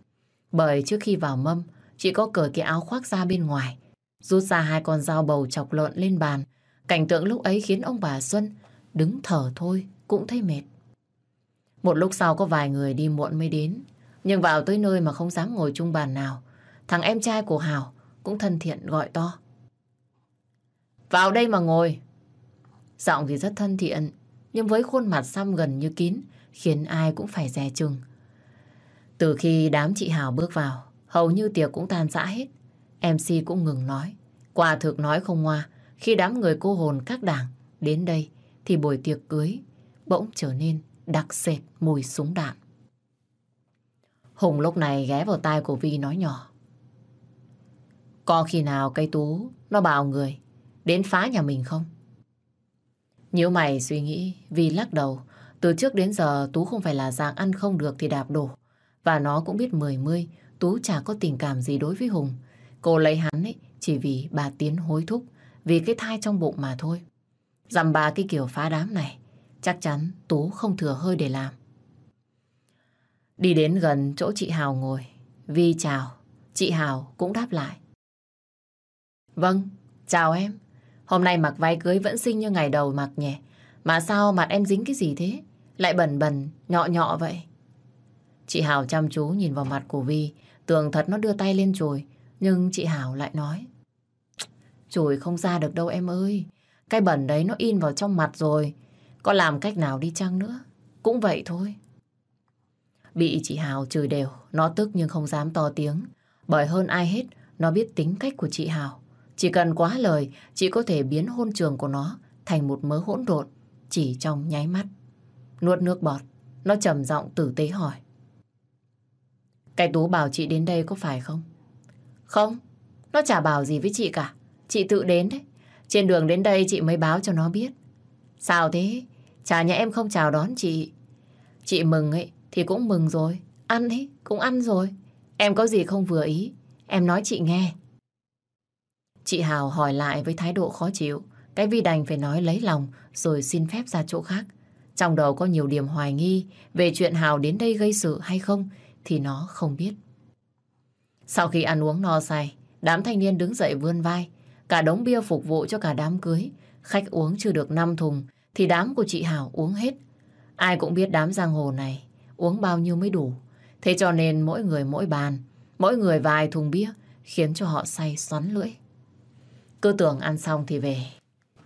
Bởi trước khi vào mâm, chị có cởi cái áo khoác ra bên ngoài, rút ra hai con dao bầu chọc lợn lên bàn, Cảnh tượng lúc ấy khiến ông bà Xuân đứng thở thôi cũng thấy mệt. Một lúc sau có vài người đi muộn mới đến, nhưng vào tới nơi mà không dám ngồi chung bàn nào. Thằng em trai của Hảo cũng thân thiện gọi to. Vào đây mà ngồi. Giọng thì rất thân thiện, nhưng với khuôn mặt xăm gần như kín, khiến ai cũng phải dè chừng. Từ khi đám chị Hảo bước vào, hầu như tiệc cũng tan rã hết. MC cũng ngừng nói. Quả thực nói không ngoa, khi đám người cô hồn các đảng đến đây thì buổi tiệc cưới bỗng trở nên đặc sệt mùi súng đạn. Hùng lúc này ghé vào tai của Vi nói nhỏ. Có khi nào cây tú nó bảo người đến phá nhà mình không? Nếu mày suy nghĩ vì lắc đầu từ trước đến giờ Tú không phải là dạng ăn không được thì đạp đổ và nó cũng biết mười mươi Tú chả có tình cảm gì đối với Hùng. Cô lấy hắn ấy chỉ vì bà Tiến hối thúc vì cái thai trong bụng mà thôi. Dằm bà cái kiểu phá đám này, chắc chắn Tú không thừa hơi để làm. Đi đến gần chỗ chị Hào ngồi, Vi chào, chị Hào cũng đáp lại. Vâng, chào em. Hôm nay mặc váy cưới vẫn xinh như ngày đầu mặc nhỉ. Mà sao mặt em dính cái gì thế? Lại bẩn bẩn, nhọ nhọ vậy. Chị Hào chăm chú nhìn vào mặt của Vi, tưởng thật nó đưa tay lên chùi, nhưng chị Hào lại nói. Chùi không ra được đâu em ơi. Cái bẩn đấy nó in vào trong mặt rồi. Có làm cách nào đi chăng nữa. Cũng vậy thôi. Bị chị Hào chửi đều, nó tức nhưng không dám to tiếng. Bởi hơn ai hết, nó biết tính cách của chị Hào. Chỉ cần quá lời, chị có thể biến hôn trường của nó thành một mớ hỗn độn chỉ trong nháy mắt. Nuốt nước bọt, nó trầm giọng tử tế hỏi. Cái Tú bảo chị đến đây có phải không? Không, nó chả bảo gì với chị cả. Chị tự đến đấy. Trên đường đến đây chị mới báo cho nó biết. Sao thế? Chả nhà em không chào đón chị. Chị mừng ấy thì cũng mừng rồi. Ăn ấy cũng ăn rồi. Em có gì không vừa ý, em nói chị nghe. Chị Hào hỏi lại với thái độ khó chịu. Cái Vi đành phải nói lấy lòng rồi xin phép ra chỗ khác. Trong đầu có nhiều điểm hoài nghi về chuyện Hào đến đây gây sự hay không thì nó không biết. Sau khi ăn uống no say, đám thanh niên đứng dậy vươn vai. Cả đống bia phục vụ cho cả đám cưới. Khách uống chưa được 5 thùng thì đám của chị Hảo uống hết. Ai cũng biết đám giang hồ này uống bao nhiêu mới đủ. Thế cho nên mỗi người mỗi bàn, mỗi người vài thùng bia khiến cho họ say xoắn lưỡi. Cứ tưởng ăn xong thì về.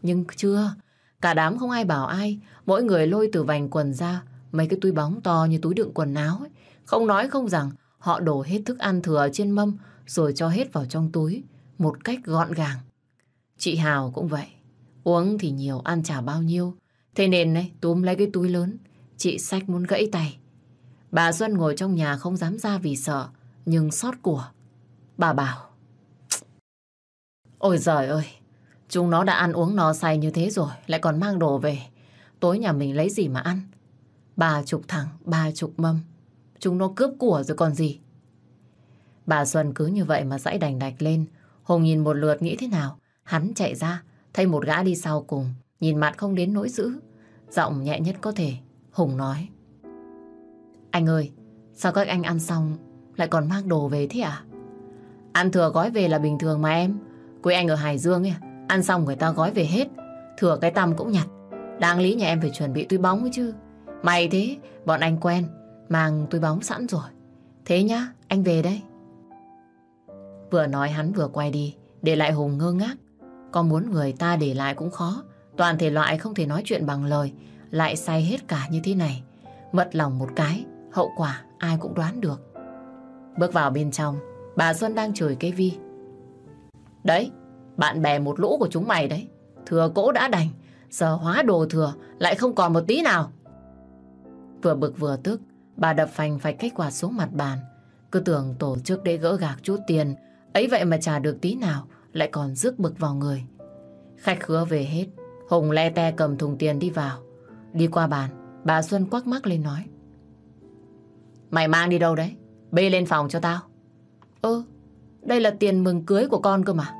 Nhưng chưa, cả đám không ai bảo ai, mỗi người lôi từ vành quần ra mấy cái túi bóng to như túi đựng quần áo ấy. Không nói không rằng họ đổ hết thức ăn thừa trên mâm rồi cho hết vào trong túi một cách gọn gàng. Chị Hào cũng vậy. Uống thì nhiều, ăn chả bao nhiêu. Thế nên này, túm lấy cái túi lớn, chị sách muốn gãy tay. Bà Xuân ngồi trong nhà không dám ra vì sợ, nhưng sót của. Bà bảo. Ôi giời ơi, chúng nó đã ăn uống no say như thế rồi, lại còn mang đồ về. Tối nhà mình lấy gì mà ăn? Ba chục thằng, ba chục mâm. Chúng nó cướp của rồi còn gì? Bà Xuân cứ như vậy mà dãy đành đạch lên. Hùng nhìn một lượt nghĩ thế nào? Hắn chạy ra, thấy một gã đi sau cùng. Nhìn mặt không đến nỗi dữ. Giọng nhẹ nhất có thể. Hùng nói. Anh ơi, sao các anh ăn xong lại còn mang đồ về thế à? Ăn thừa gói về là bình thường mà em. Quê anh ở Hải Dương ấy, ăn xong người ta gói về hết. Thừa cái tăm cũng nhặt. Đáng lý nhà em phải chuẩn bị túi bóng ấy chứ. May thế, bọn anh quen, mang túi bóng sẵn rồi. Thế nhá, anh về đây. Vừa nói hắn vừa quay đi, để lại Hùng ngơ ngác. Có muốn người ta để lại cũng khó. Toàn thể loại không thể nói chuyện bằng lời, lại say hết cả như thế này. Mật lòng một cái, hậu quả ai cũng đoán được. Bước vào bên trong, bà Xuân đang chửi cái Vi. Đấy, bạn bè một lũ của chúng mày đấy. Thừa cỗ đã đành, giờ hóa đồ thừa lại không còn một tí nào. Vừa bực vừa tức, bà đập phành phạch kết quả xuống mặt bàn. Cứ tưởng tổ chức để gỡ gạc chút tiền, ấy vậy mà trả được tí nào, lại còn rước bực vào người. Khách khứa về hết, Hùng le te cầm thùng tiền đi vào. Đi qua bàn, bà Xuân quắc mắt lên nói. Mày mang đi đâu đấy? Bê lên phòng cho tao. Ơ, đây là tiền mừng cưới của con cơ mà.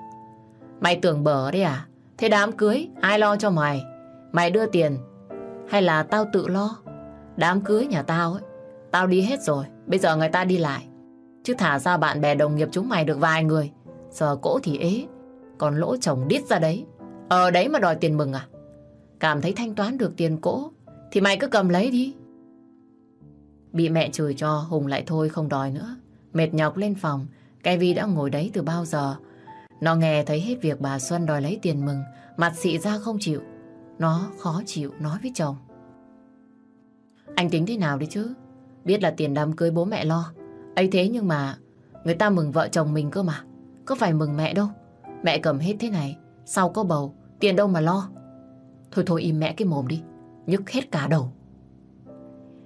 Mày tưởng bở đấy à? Thế đám cưới, ai lo cho mày? Mày đưa tiền, hay là tao tự lo? Đám cưới nhà tao ấy, tao đi hết rồi, bây giờ người ta đi lại. Chứ thả ra bạn bè đồng nghiệp chúng mày được vài người. Giờ cỗ thì ế, còn lỗ chồng đít ra đấy. Ở đấy mà đòi tiền mừng à? Cảm thấy thanh toán được tiền cỗ, thì mày cứ cầm lấy đi. Bị mẹ chửi cho, Hùng lại thôi không đòi nữa. Mệt nhọc lên phòng, cái Vi đã ngồi đấy từ bao giờ. Nó nghe thấy hết việc bà Xuân đòi lấy tiền mừng, mặt xị ra không chịu. Nó khó chịu nói với chồng. Anh tính thế nào đấy chứ? Biết là tiền đám cưới bố mẹ lo. ấy thế nhưng mà người ta mừng vợ chồng mình cơ mà. Có phải mừng mẹ đâu. Mẹ cầm hết thế này, sau có bầu, tiền đâu mà lo. Thôi thôi im mẹ cái mồm đi, nhức hết cả đầu.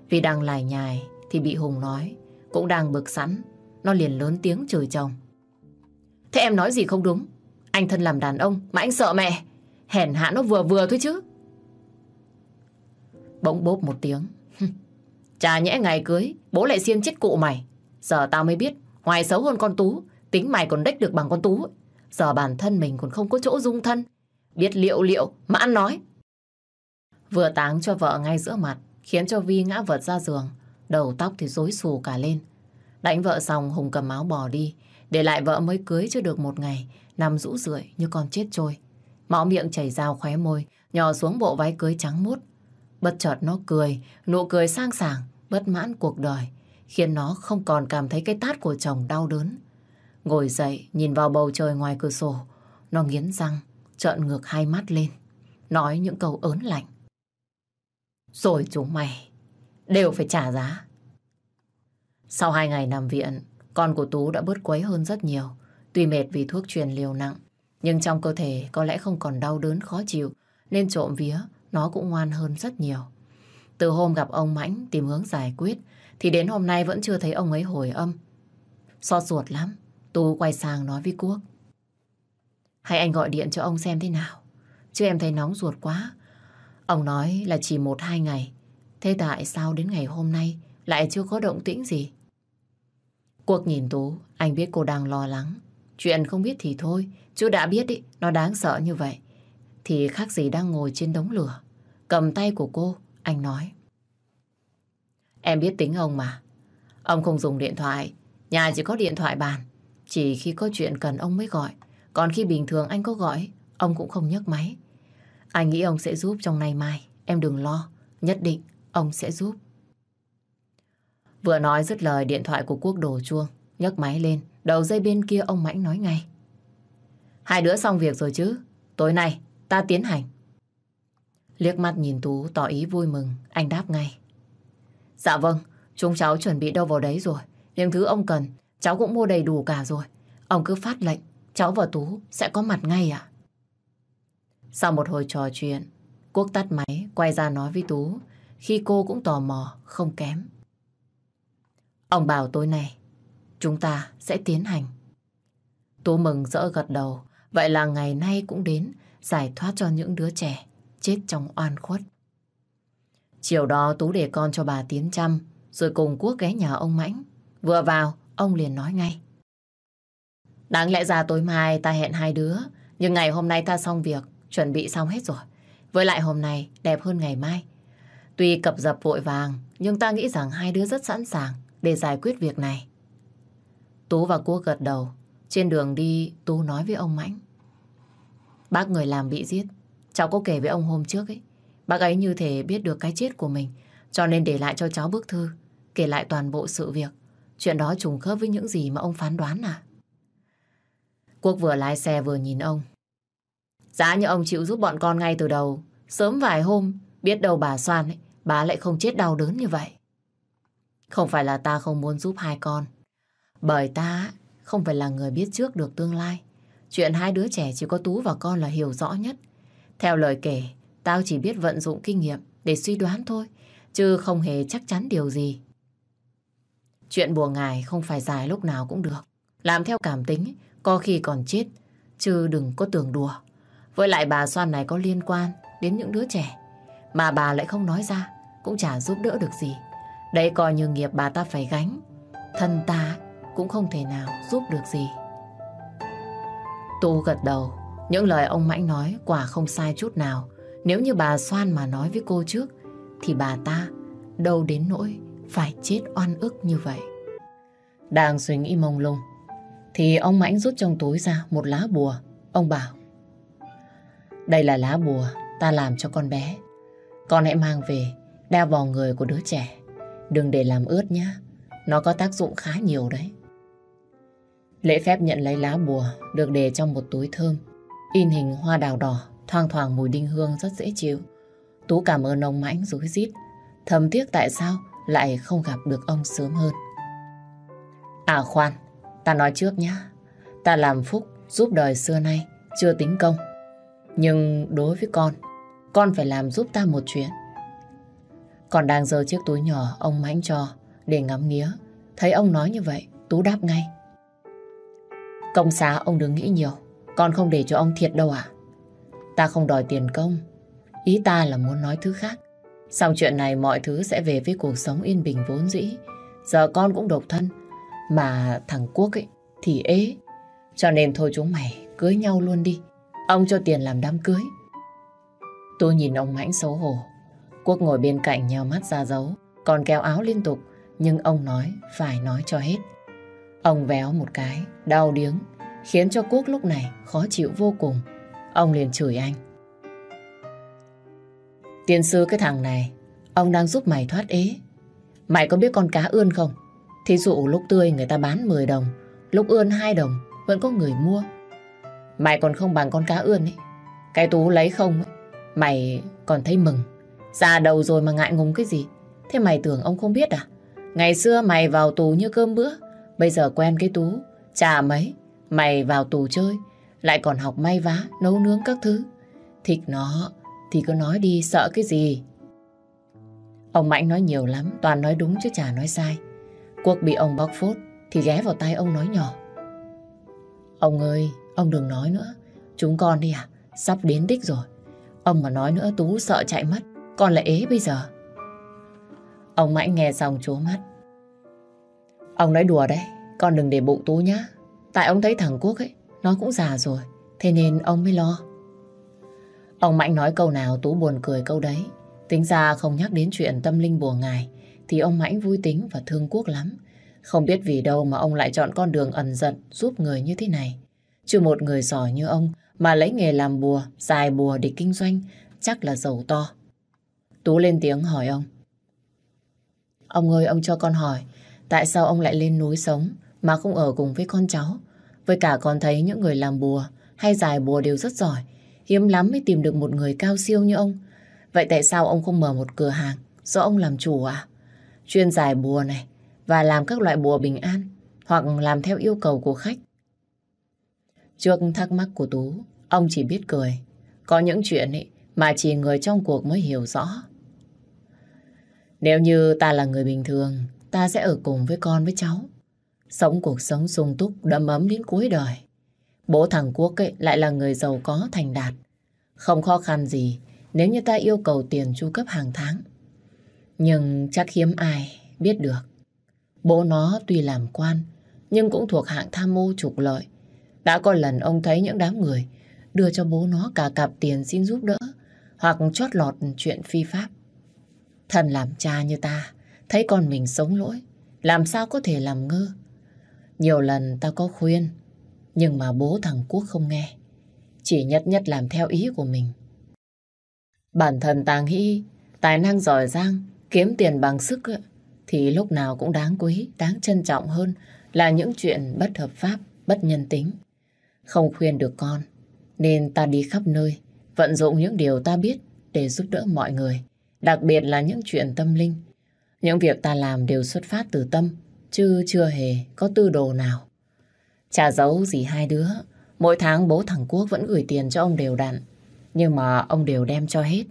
Vì đang lải nhài thì bị Hùng nói, cũng đang bực sẵn, nó liền lớn tiếng chửi chồng. Thế em nói gì không đúng? Anh thân làm đàn ông mà anh sợ mẹ. Hèn hạ nó vừa vừa thôi chứ. Bỗng bốp một tiếng. Chà nhẽ ngày cưới, bố lại xiên chết cụ mày. Giờ tao mới biết, ngoài xấu hơn con Tú, tính mày còn đếch được bằng con Tú. Giờ bản thân mình còn không có chỗ dung thân. Biết liệu liệu mà ăn nói. Vừa táng cho vợ ngay giữa mặt, khiến cho Vi ngã vật ra giường. Đầu tóc thì rối xù cả lên. Đánh vợ xong Hùng cầm áo bò đi, để lại vợ mới cưới chưa được một ngày, nằm rũ rượi như con chết trôi. Máu miệng chảy rào khóe môi, nhỏ xuống bộ váy cưới trắng mút. Bất chợt nó cười, nụ cười sang sảng, bất mãn cuộc đời, khiến nó không còn cảm thấy cái tát của chồng đau đớn. Ngồi dậy, nhìn vào bầu trời ngoài cửa sổ, nó nghiến răng, trợn ngược hai mắt lên, nói những câu ớn lạnh. Rồi chúng mày đều phải trả giá. Sau hai ngày nằm viện, con của Tú đã bớt quấy hơn rất nhiều. Tuy mệt vì thuốc truyền liều nặng, nhưng trong cơ thể có lẽ không còn đau đớn khó chịu, nên trộm vía nó cũng ngoan hơn rất nhiều. Từ hôm gặp ông Mãnh tìm hướng giải quyết, thì đến hôm nay vẫn chưa thấy ông ấy hồi âm. so ruột lắm, Tú quay sang nói với Quốc. Hay anh gọi điện cho ông xem thế nào. chứ em thấy nóng ruột quá. Ông nói là chỉ một hai ngày. Thế tại sao đến ngày hôm nay lại chưa có động tĩnh gì? Quốc nhìn Tú, anh biết cô đang lo lắng. Chuyện không biết thì thôi, chứ đã biết ý, nó đáng sợ như vậy. Thì khác gì đang ngồi trên đống lửa. Cầm tay của cô, anh nói. Em biết tính ông mà. Ông không dùng điện thoại, nhà chỉ có điện thoại bàn. Chỉ khi có chuyện cần ông mới gọi. Còn khi bình thường anh có gọi, ông cũng không nhấc máy. Anh nghĩ ông sẽ giúp trong nay mai. Em đừng lo, nhất định ông sẽ giúp. Vừa nói dứt lời điện thoại của Quốc đổ chuông, nhấc máy lên, đầu dây bên kia ông Mãnh nói ngay. Hai đứa xong việc rồi chứ, tối nay ta tiến hành. Liếc mắt nhìn Tú tỏ ý vui mừng, anh đáp ngay. Dạ vâng, chúng cháu chuẩn bị đâu vào đấy rồi. Những thứ ông cần, cháu cũng mua đầy đủ cả rồi. Ông cứ phát lệnh, cháu và Tú sẽ có mặt ngay à? Sau một hồi trò chuyện, Quốc tắt máy, quay ra nói với Tú, khi cô cũng tò mò, không kém. Ông bảo tối nay, chúng ta sẽ tiến hành. Tú mừng rỡ gật đầu, vậy là ngày nay cũng đến giải thoát cho những đứa trẻ chết trong oan khuất. Chiều đó Tú để con cho bà Tiến chăm, rồi cùng Quốc ghé nhà ông Mãnh. Vừa vào, ông liền nói ngay. Đáng lẽ ra tối mai ta hẹn hai đứa, nhưng ngày hôm nay ta xong việc, chuẩn bị xong hết rồi. Với lại hôm nay đẹp hơn ngày mai. Tuy cập dập vội vàng, nhưng ta nghĩ rằng hai đứa rất sẵn sàng để giải quyết việc này. Tú và cô gật đầu. Trên đường đi, Tú nói với ông Mãnh. Bác người làm bị giết. Cháu có kể với ông hôm trước ấy. Bác ấy như thể biết được cái chết của mình, cho nên để lại cho cháu bức thư, kể lại toàn bộ sự việc. Chuyện đó trùng khớp với những gì mà ông phán đoán à? Quốc vừa lái xe vừa nhìn ông. Giá như ông chịu giúp bọn con ngay từ đầu, sớm vài hôm, biết đâu bà Soan ấy, bà lại không chết đau đớn như vậy. Không phải là ta không muốn giúp hai con, bởi ta không phải là người biết trước được tương lai. Chuyện hai đứa trẻ chỉ có Tú và con là hiểu rõ nhất. Theo lời kể, tao chỉ biết vận dụng kinh nghiệm để suy đoán thôi, chứ không hề chắc chắn điều gì. Chuyện bùa ngài không phải dài lúc nào cũng được. Làm theo cảm tính, có khi còn chết, chứ đừng có tưởng đùa. Với lại bà Soan này có liên quan đến những đứa trẻ, mà bà lại không nói ra, cũng chả giúp đỡ được gì. Đấy coi như nghiệp bà ta phải gánh. Thân ta cũng không thể nào giúp được gì. Tu gật đầu, những lời ông Mãnh nói quả không sai chút nào. Nếu như bà Soan mà nói với cô trước, thì bà ta đâu đến nỗi phải chết oan ức như vậy. Đang suy nghĩ mông lung, thì ông Mãnh rút trong túi ra một lá bùa. Ông bảo, đây là lá bùa ta làm cho con bé. Con hãy mang về, đeo vào người của đứa trẻ. Đừng để làm ướt nhé. Nó có tác dụng khá nhiều đấy. Lễ phép nhận lấy lá bùa được để trong một túi thơm. In hình hoa đào đỏ, thoang thoảng mùi đinh hương rất dễ chịu. Tú cảm ơn ông Mãnh rối rít. Thầm tiếc tại sao lại không gặp được ông sớm hơn. À khoan, ta nói trước nhá. Ta làm phúc giúp đời xưa nay, chưa tính công. Nhưng đối với con, con phải làm giúp ta một chuyện. Còn đang giơ chiếc túi nhỏ ông Mãnh cho để ngắm nghía. Thấy ông nói như vậy, Tú đáp ngay. Công xá ông đừng nghĩ nhiều, con không để cho ông thiệt đâu à. Ta không đòi tiền công, ý ta là muốn nói thứ khác. Xong chuyện này mọi thứ sẽ về với cuộc sống yên bình vốn dĩ. Giờ con cũng độc thân, mà thằng Quốc ấy thì ế. Cho nên thôi chúng mày cưới nhau luôn đi. Ông cho tiền làm đám cưới. Tôi nhìn ông Mãnh xấu hổ. Quốc ngồi bên cạnh nheo mắt ra dấu, còn kéo áo liên tục, nhưng ông nói phải nói cho hết. Ông véo một cái, đau điếng, khiến cho Quốc lúc này khó chịu vô cùng. Ông liền chửi anh. Tiên sư cái thằng này, ông đang giúp mày thoát ế. Mày có biết con cá ươn không? Thí dụ lúc tươi người ta bán 10 đồng, lúc ươn 2 đồng, vẫn có người mua. Mày còn không bằng con cá ươn ấy. Cái tú lấy không ấy, mày còn thấy mừng. Già đầu rồi mà ngại ngùng cái gì? Thế mày tưởng ông không biết à? Ngày xưa mày vào tù như cơm bữa, bây giờ quen cái tú, trà mấy. Mày vào tù chơi, lại còn học may vá, nấu nướng các thứ. Thịt nó thì cứ nói đi, sợ cái gì? Ông Mạnh nói nhiều lắm, toàn nói đúng chứ chả nói sai. Cuộc bị ông bóc phốt thì ghé vào tay ông nói nhỏ. Ông ơi, ông đừng nói nữa. Chúng con đi à, sắp đến đích rồi. Ông mà nói nữa Tú sợ chạy mất, con lại ế bây giờ. Ông Mãnh nghe xong chố mắt. Ông nói đùa đấy, con đừng để bụng Tú nhá. Tại ông thấy thằng Quốc ấy, nó cũng già rồi, thế nên ông mới lo. Ông Mạnh nói câu nào Tú buồn cười câu đấy. Tính ra không nhắc đến chuyện tâm linh bùa ngài, thì ông Mãnh vui tính và thương Quốc lắm. Không biết vì đâu mà ông lại chọn con đường ẩn giận giúp người như thế này. Chứ một người giỏi như ông mà lấy nghề làm bùa, dài bùa để kinh doanh, chắc là giàu to. Tú lên tiếng hỏi ông. Ông ơi, ông cho con hỏi, tại sao ông lại lên núi sống mà không ở cùng với con cháu? Với cả con thấy những người làm bùa hay giải bùa đều rất giỏi. Hiếm lắm mới tìm được một người cao siêu như ông. Vậy tại sao ông không mở một cửa hàng do ông làm chủ à? Chuyên giải bùa này và làm các loại bùa bình an hoặc làm theo yêu cầu của khách. Trước thắc mắc của Tú, ông chỉ biết cười. Có những chuyện ấy mà chỉ người trong cuộc mới hiểu rõ. Nếu như ta là người bình thường, ta sẽ ở cùng với con với cháu. Sống cuộc sống sung túc, đầm ấm đến cuối đời. Bố thằng Quốc ấy lại là người giàu có thành đạt. Không khó khăn gì nếu như ta yêu cầu tiền chu cấp hàng tháng. Nhưng chắc hiếm ai biết được. Bố nó tuy làm quan, nhưng cũng thuộc hạng tham mô trục lợi. Đã có lần ông thấy những đám người đưa cho bố nó cả cặp tiền xin giúp đỡ hoặc chót lọt chuyện phi pháp. Thần làm cha như ta, thấy con mình sống lỗi, làm sao có thể làm ngơ. Nhiều lần ta có khuyên, nhưng mà bố thằng Quốc không nghe. Chỉ nhất nhất làm theo ý của mình. Bản thân ta nghĩ tài năng giỏi giang, kiếm tiền bằng sức thì lúc nào cũng đáng quý, đáng trân trọng hơn là những chuyện bất hợp pháp, bất nhân tính. Không khuyên được con, nên ta đi khắp nơi, vận dụng những điều ta biết để giúp đỡ mọi người, đặc biệt là những chuyện tâm linh. Những việc ta làm đều xuất phát từ tâm, chứ chưa hề có tư đồ nào. Chả giấu gì hai đứa, mỗi tháng bố thằng Quốc vẫn gửi tiền cho ông đều đặn, nhưng mà ông đều đem cho hết.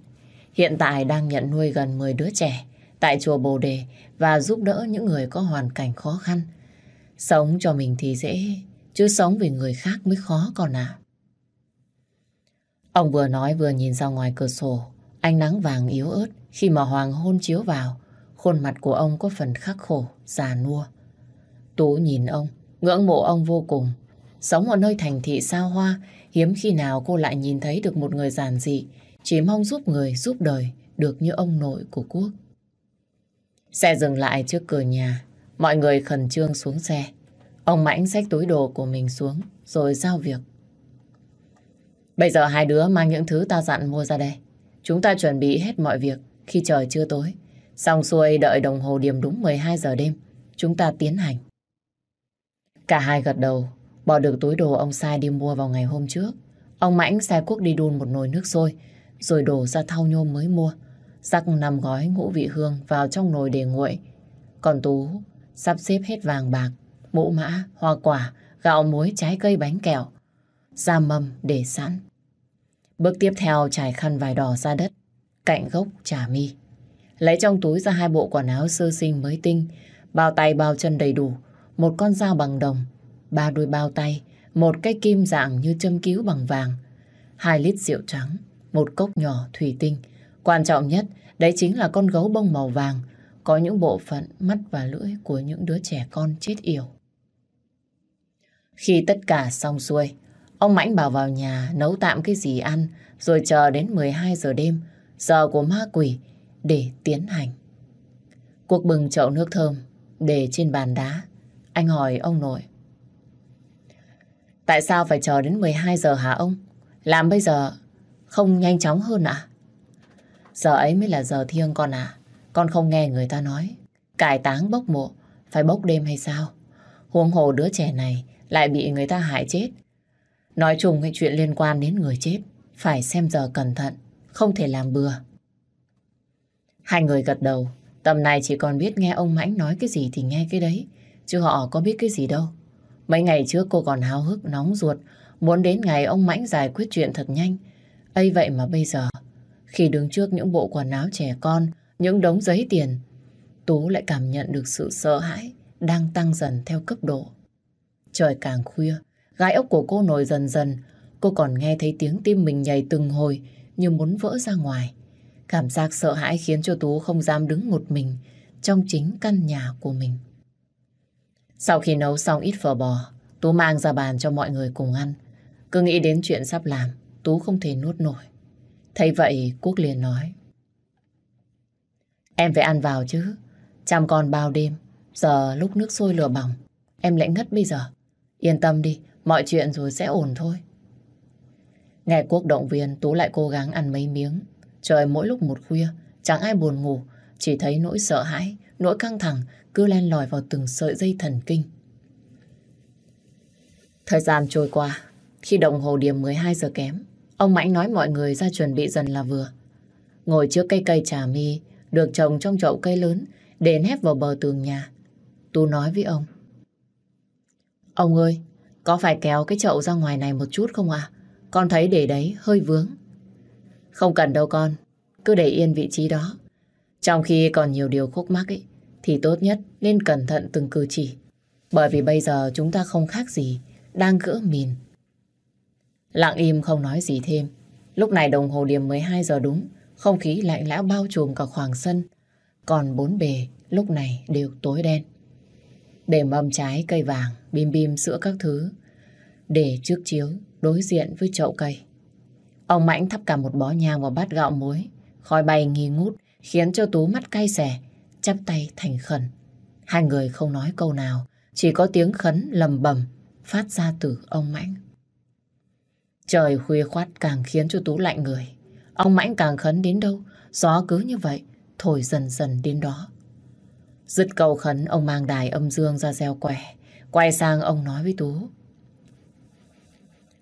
Hiện tại đang nhận nuôi gần 10 đứa trẻ tại chùa Bồ Đề và giúp đỡ những người có hoàn cảnh khó khăn. Sống cho mình thì dễ, chứ sống vì người khác mới khó còn à. Ông vừa nói vừa nhìn ra ngoài cửa sổ, ánh nắng vàng yếu ớt khi mà hoàng hôn chiếu vào, khuôn mặt của ông có phần khắc khổ, già nua. Tú nhìn ông, ngưỡng mộ ông vô cùng. Sống ở nơi thành thị xa hoa, hiếm khi nào cô lại nhìn thấy được một người giản dị, chỉ mong giúp người, giúp đời, được như ông nội của Quốc. Xe dừng lại trước cửa nhà, mọi người khẩn trương xuống xe. Ông Mãnh xách túi đồ của mình xuống, rồi giao việc. Bây giờ hai đứa mang những thứ ta dặn mua ra đây. Chúng ta chuẩn bị hết mọi việc khi trời chưa tối. Xong xuôi đợi đồng hồ điểm đúng 12 giờ đêm. Chúng ta tiến hành. Cả hai gật đầu, bỏ được túi đồ ông sai đi mua vào ngày hôm trước. Ông Mãnh sai quốc đi đun một nồi nước sôi, rồi đổ ra thau nhôm mới mua. Rắc nằm gói ngũ vị hương vào trong nồi để nguội. Còn Tú sắp xếp hết vàng bạc, mũ mã, hoa quả, gạo muối, trái cây, bánh kẹo. Ra mâm để sẵn. Bước tiếp theo trải khăn vải đỏ ra đất, cạnh gốc trà mi. Lấy trong túi ra hai bộ quần áo sơ sinh mới tinh, bao tay bao chân đầy đủ, một con dao bằng đồng, ba đôi bao tay, một cái kim dạng như châm cứu bằng vàng, hai lít rượu trắng, một cốc nhỏ thủy tinh. Quan trọng nhất, đấy chính là con gấu bông màu vàng, có những bộ phận mắt và lưỡi của những đứa trẻ con chết yểu. Khi tất cả xong xuôi, ông Mãnh bảo vào nhà nấu tạm cái gì ăn, rồi chờ đến 12 giờ đêm, giờ của ma quỷ, để tiến hành. Cuộc bừng chậu nước thơm, để trên bàn đá. Anh hỏi ông nội. Tại sao phải chờ đến 12 giờ hả ông? Làm bây giờ không nhanh chóng hơn ạ? Giờ ấy mới là giờ thiêng con à. Con không nghe người ta nói. Cải táng bốc mộ, phải bốc đêm hay sao? Huống hồ đứa trẻ này lại bị người ta hại chết. Nói chung cái chuyện liên quan đến người chết, phải xem giờ cẩn thận, không thể làm bừa. Hai người gật đầu, tầm này chỉ còn biết nghe ông Mãnh nói cái gì thì nghe cái đấy, chứ họ có biết cái gì đâu. Mấy ngày trước cô còn háo hức, nóng ruột, muốn đến ngày ông Mãnh giải quyết chuyện thật nhanh. ấy vậy mà bây giờ, khi đứng trước những bộ quần áo trẻ con, những đống giấy tiền, Tú lại cảm nhận được sự sợ hãi đang tăng dần theo cấp độ. Trời càng khuya, gai ốc của cô nổi dần dần, cô còn nghe thấy tiếng tim mình nhảy từng hồi như muốn vỡ ra ngoài. Cảm giác sợ hãi khiến cho Tú không dám đứng một mình trong chính căn nhà của mình. Sau khi nấu xong ít phở bò, Tú mang ra bàn cho mọi người cùng ăn. Cứ nghĩ đến chuyện sắp làm, Tú không thể nuốt nổi. Thấy vậy, Quốc liền nói. Em phải ăn vào chứ. Chăm con bao đêm, giờ lúc nước sôi lửa bỏng, em lại ngất bây giờ. Yên tâm đi, mọi chuyện rồi sẽ ổn thôi. Nghe Quốc động viên, Tú lại cố gắng ăn mấy miếng. Trời mỗi lúc một khuya, chẳng ai buồn ngủ, chỉ thấy nỗi sợ hãi, nỗi căng thẳng cứ len lỏi vào từng sợi dây thần kinh. Thời gian trôi qua, khi đồng hồ điểm 12 giờ kém, ông Mãnh nói mọi người ra chuẩn bị dần là vừa. Ngồi trước cây cây trà mi, được trồng trong chậu cây lớn, để nép vào bờ tường nhà. Tú nói với ông. Ông ơi, có phải kéo cái chậu ra ngoài này một chút không ạ? Con thấy để đấy hơi vướng. Không cần đâu con, cứ để yên vị trí đó. Trong khi còn nhiều điều khúc mắc ấy, thì tốt nhất nên cẩn thận từng cử chỉ. Bởi vì bây giờ chúng ta không khác gì, đang gỡ mìn. Lặng im không nói gì thêm. Lúc này đồng hồ điểm 12 giờ đúng, không khí lạnh lẽo bao trùm cả khoảng sân. Còn bốn bề lúc này đều tối đen. Để mâm trái cây vàng, bim bim sữa các thứ. Để trước chiếu đối diện với chậu cây. Ông Mãnh thắp cả một bó nhang vào bát gạo muối. Khói bay nghi ngút khiến cho Tú mắt cay xẻ, chắp tay thành khẩn. Hai người không nói câu nào, chỉ có tiếng khấn lầm bầm phát ra từ ông Mãnh. Trời khuya khoát càng khiến cho Tú lạnh người. Ông Mãnh càng khấn đến đâu, gió cứ như vậy, thổi dần dần đến đó. Dứt cầu khấn, ông mang đài âm dương ra gieo quẻ. Quay sang ông nói với Tú.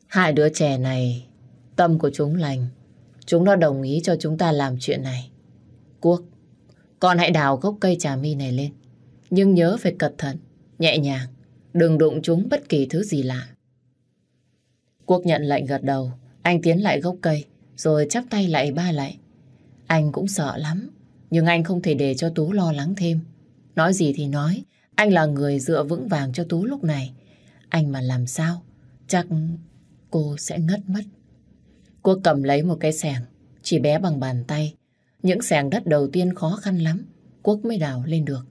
Hai đứa trẻ này, tâm của chúng lành. Chúng nó đồng ý cho chúng ta làm chuyện này. Quốc, con hãy đào gốc cây trà mi này lên. Nhưng nhớ phải cẩn thận, nhẹ nhàng. Đừng đụng chúng bất kỳ thứ gì lạ. Quốc nhận lệnh gật đầu. Anh tiến lại gốc cây, rồi chắp tay lại ba lại. Anh cũng sợ lắm, nhưng anh không thể để cho Tú lo lắng thêm. Nói gì thì nói, anh là người dựa vững vàng cho Tú lúc này. Anh mà làm sao, chắc cô sẽ ngất mất. Cô cầm lấy một cái sẻng, chỉ bé bằng bàn tay. Những sẻng đất đầu tiên khó khăn lắm, Quốc mới đào lên được.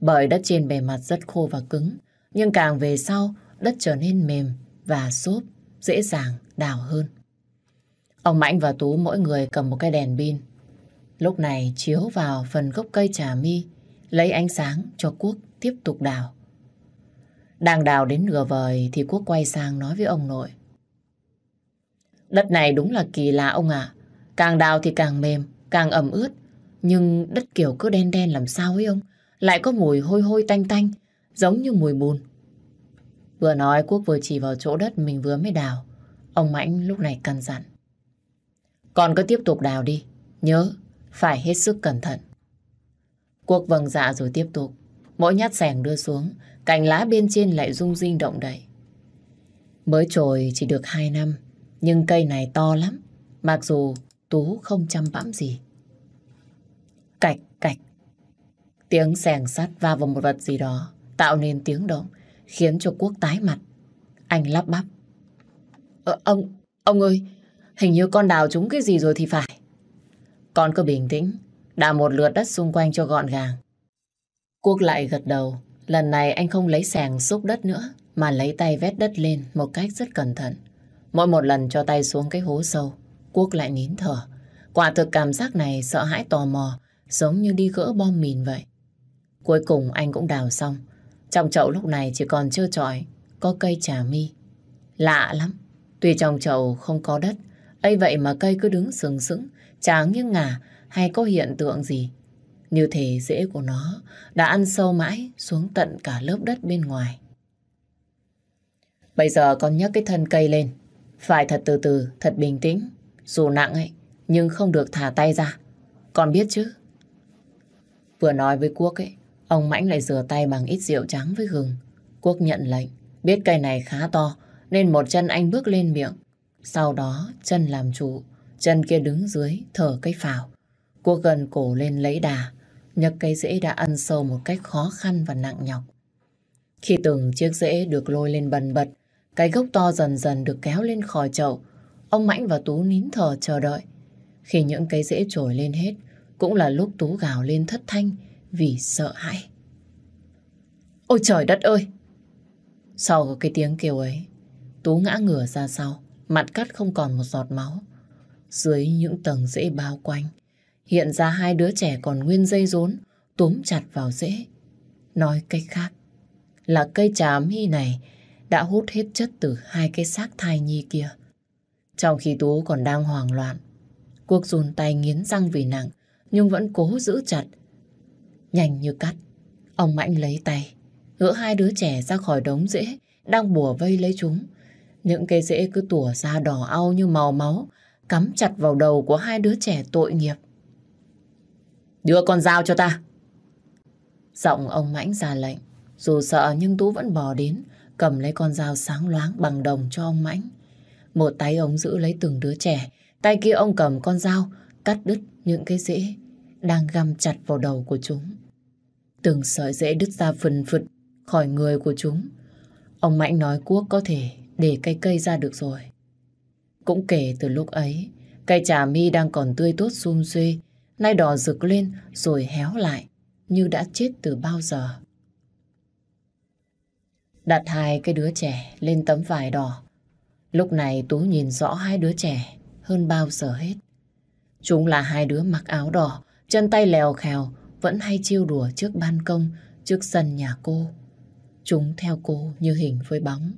Bởi đất trên bề mặt rất khô và cứng, nhưng càng về sau, đất trở nên mềm và xốp, dễ dàng đào hơn. Ông Mãnh và Tú mỗi người cầm một cái đèn pin. Lúc này chiếu vào phần gốc cây trà mi, lấy ánh sáng cho Quốc tiếp tục đào. Đang đào đến nửa vời thì Quốc quay sang nói với ông nội. Đất này đúng là kỳ lạ ông ạ. Càng đào thì càng mềm, càng ẩm ướt. Nhưng đất kiểu cứ đen đen làm sao ấy ông? Lại có mùi hôi hôi tanh tanh, giống như mùi bùn. Vừa nói Quốc vừa chỉ vào chỗ đất mình vừa mới đào. Ông Mãnh lúc này căn dặn. còn cứ tiếp tục đào đi. Nhớ, phải hết sức cẩn thận. Quốc vâng dạ rồi tiếp tục. Mỗi nhát sẻng đưa xuống, cành lá bên trên lại rung rinh động đậy. Mới trồi chỉ được 2 năm, nhưng cây này to lắm. Mặc dù Tú không chăm bẵm gì. Cạch, cạch. Tiếng sèn sắt va vào một vật gì đó, tạo nên tiếng động, khiến cho Quốc tái mặt. Anh lắp bắp. Ờ, ông, ông ơi, hình như con đào trúng cái gì rồi thì phải. Con cứ bình tĩnh, đào một lượt đất xung quanh cho gọn gàng. Quốc lại gật đầu, lần này anh không lấy sàng xúc đất nữa, mà lấy tay vét đất lên một cách rất cẩn thận. Mỗi một lần cho tay xuống cái hố sâu, Quốc lại nín thở. Quả thực cảm giác này sợ hãi tò mò, giống như đi gỡ bom mìn vậy. Cuối cùng anh cũng đào xong. Trong chậu lúc này chỉ còn trơ trọi, có cây trà mi. Lạ lắm, tuy trong chậu không có đất, ấy vậy mà cây cứ đứng sừng sững, chán như ngả hay có hiện tượng gì. Như thể rễ của nó đã ăn sâu mãi xuống tận cả lớp đất bên ngoài. Bây giờ con nhấc cái thân cây lên. Phải thật từ từ, thật bình tĩnh. Dù nặng ấy, nhưng không được thả tay ra. Con biết chứ? Vừa nói với Quốc ấy, ông Mãnh lại rửa tay bằng ít rượu trắng với gừng. Quốc nhận lệnh, biết cây này khá to, nên một chân anh bước lên miệng. Sau đó, chân làm chủ, chân kia đứng dưới, thở cây phào. Quốc gần cổ lên lấy đà, nhấc cây rễ đã ăn sâu một cách khó khăn và nặng nhọc. Khi từng chiếc rễ được lôi lên bần bật, cái gốc to dần dần được kéo lên khỏi chậu, ông Mãnh và Tú nín thở chờ đợi. Khi những cây rễ trồi lên hết, cũng là lúc Tú gào lên thất thanh vì sợ hãi. Ôi trời đất ơi! Sau cái tiếng kêu ấy, Tú ngã ngửa ra sau, mặt cắt không còn một giọt máu. Dưới những tầng rễ bao quanh, hiện ra hai đứa trẻ còn nguyên dây rốn, túm chặt vào rễ. Nói cách khác, là cây trà mi này đã hút hết chất từ hai cái xác thai nhi kia. Trong khi Tú còn đang hoảng loạn, Quốc run tay nghiến răng vì nặng, nhưng vẫn cố giữ chặt. Nhanh như cắt, ông Mạnh lấy tay, gỡ hai đứa trẻ ra khỏi đống rễ, đang bùa vây lấy chúng. Những cây rễ cứ tủa ra đỏ au như màu máu, cắm chặt vào đầu của hai đứa trẻ tội nghiệp. Đưa con dao cho ta. Giọng ông Mãnh ra lệnh. Dù sợ nhưng Tú vẫn bò đến, cầm lấy con dao sáng loáng bằng đồng cho ông Mãnh. Một tay ông giữ lấy từng đứa trẻ, tay kia ông cầm con dao, cắt đứt những cái rễ đang găm chặt vào đầu của chúng. Từng sợi rễ đứt ra phần phật khỏi người của chúng. Ông Mãnh nói Quốc có thể để cây cây ra được rồi. Cũng kể từ lúc ấy, cây trà mi đang còn tươi tốt sum xuê, nay đỏ rực lên rồi héo lại, như đã chết từ bao giờ. Đặt hai cái đứa trẻ lên tấm vải đỏ. Lúc này Tú nhìn rõ hai đứa trẻ hơn bao giờ hết. Chúng là hai đứa mặc áo đỏ, chân tay lèo khèo, vẫn hay chiêu đùa trước ban công, trước sân nhà cô. Chúng theo cô như hình với bóng.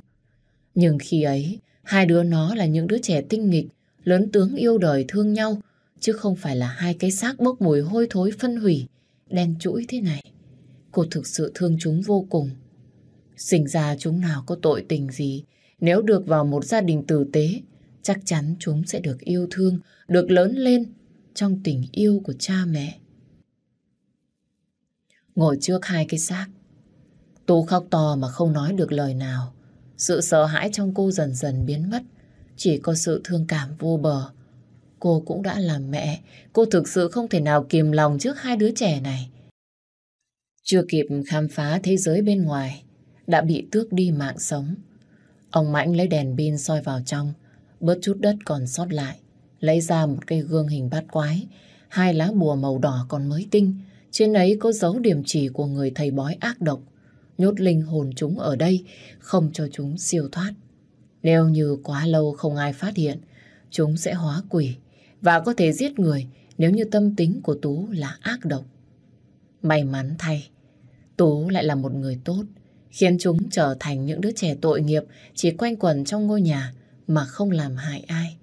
Nhưng khi ấy, hai đứa nó là những đứa trẻ tinh nghịch, lớn tướng yêu đời thương nhau, chứ không phải là hai cái xác bốc mùi hôi thối phân hủy, đen chuỗi thế này. Cô thực sự thương chúng vô cùng. Sinh ra chúng nào có tội tình gì, nếu được vào một gia đình tử tế, chắc chắn chúng sẽ được yêu thương, được lớn lên trong tình yêu của cha mẹ. Ngồi trước hai cái xác, Tú khóc to mà không nói được lời nào. Sự sợ hãi trong cô dần dần biến mất, chỉ có sự thương cảm vô bờ. Cô cũng đã làm mẹ, cô thực sự không thể nào kìm lòng trước hai đứa trẻ này. Chưa kịp khám phá thế giới bên ngoài, đã bị tước đi mạng sống. Ông Mãnh lấy đèn pin soi vào trong, bớt chút đất còn sót lại, lấy ra một cây gương hình bát quái, hai lá bùa màu đỏ còn mới tinh, trên ấy có dấu điểm chỉ của người thầy bói ác độc, nhốt linh hồn chúng ở đây, không cho chúng siêu thoát. Nếu như quá lâu không ai phát hiện, chúng sẽ hóa quỷ và có thể giết người nếu như tâm tính của Tú là ác độc. May mắn thay, Tú lại là một người tốt, khiến chúng trở thành những đứa trẻ tội nghiệp chỉ quanh quẩn trong ngôi nhà mà không làm hại ai.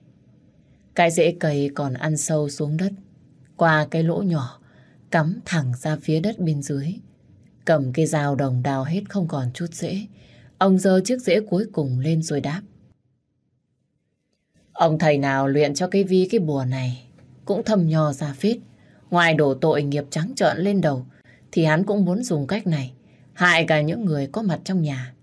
Cái rễ cây còn ăn sâu xuống đất, qua cái lỗ nhỏ, cắm thẳng ra phía đất bên dưới. Cầm cái dao đồng đào hết không còn chút rễ. Ông giơ chiếc rễ cuối cùng lên rồi đáp. Ông thầy nào luyện cho cái vi cái bùa này cũng thầm nhò ra phết. Ngoài đổ tội nghiệp trắng trợn lên đầu thì hắn cũng muốn dùng cách này hại cả những người có mặt trong nhà.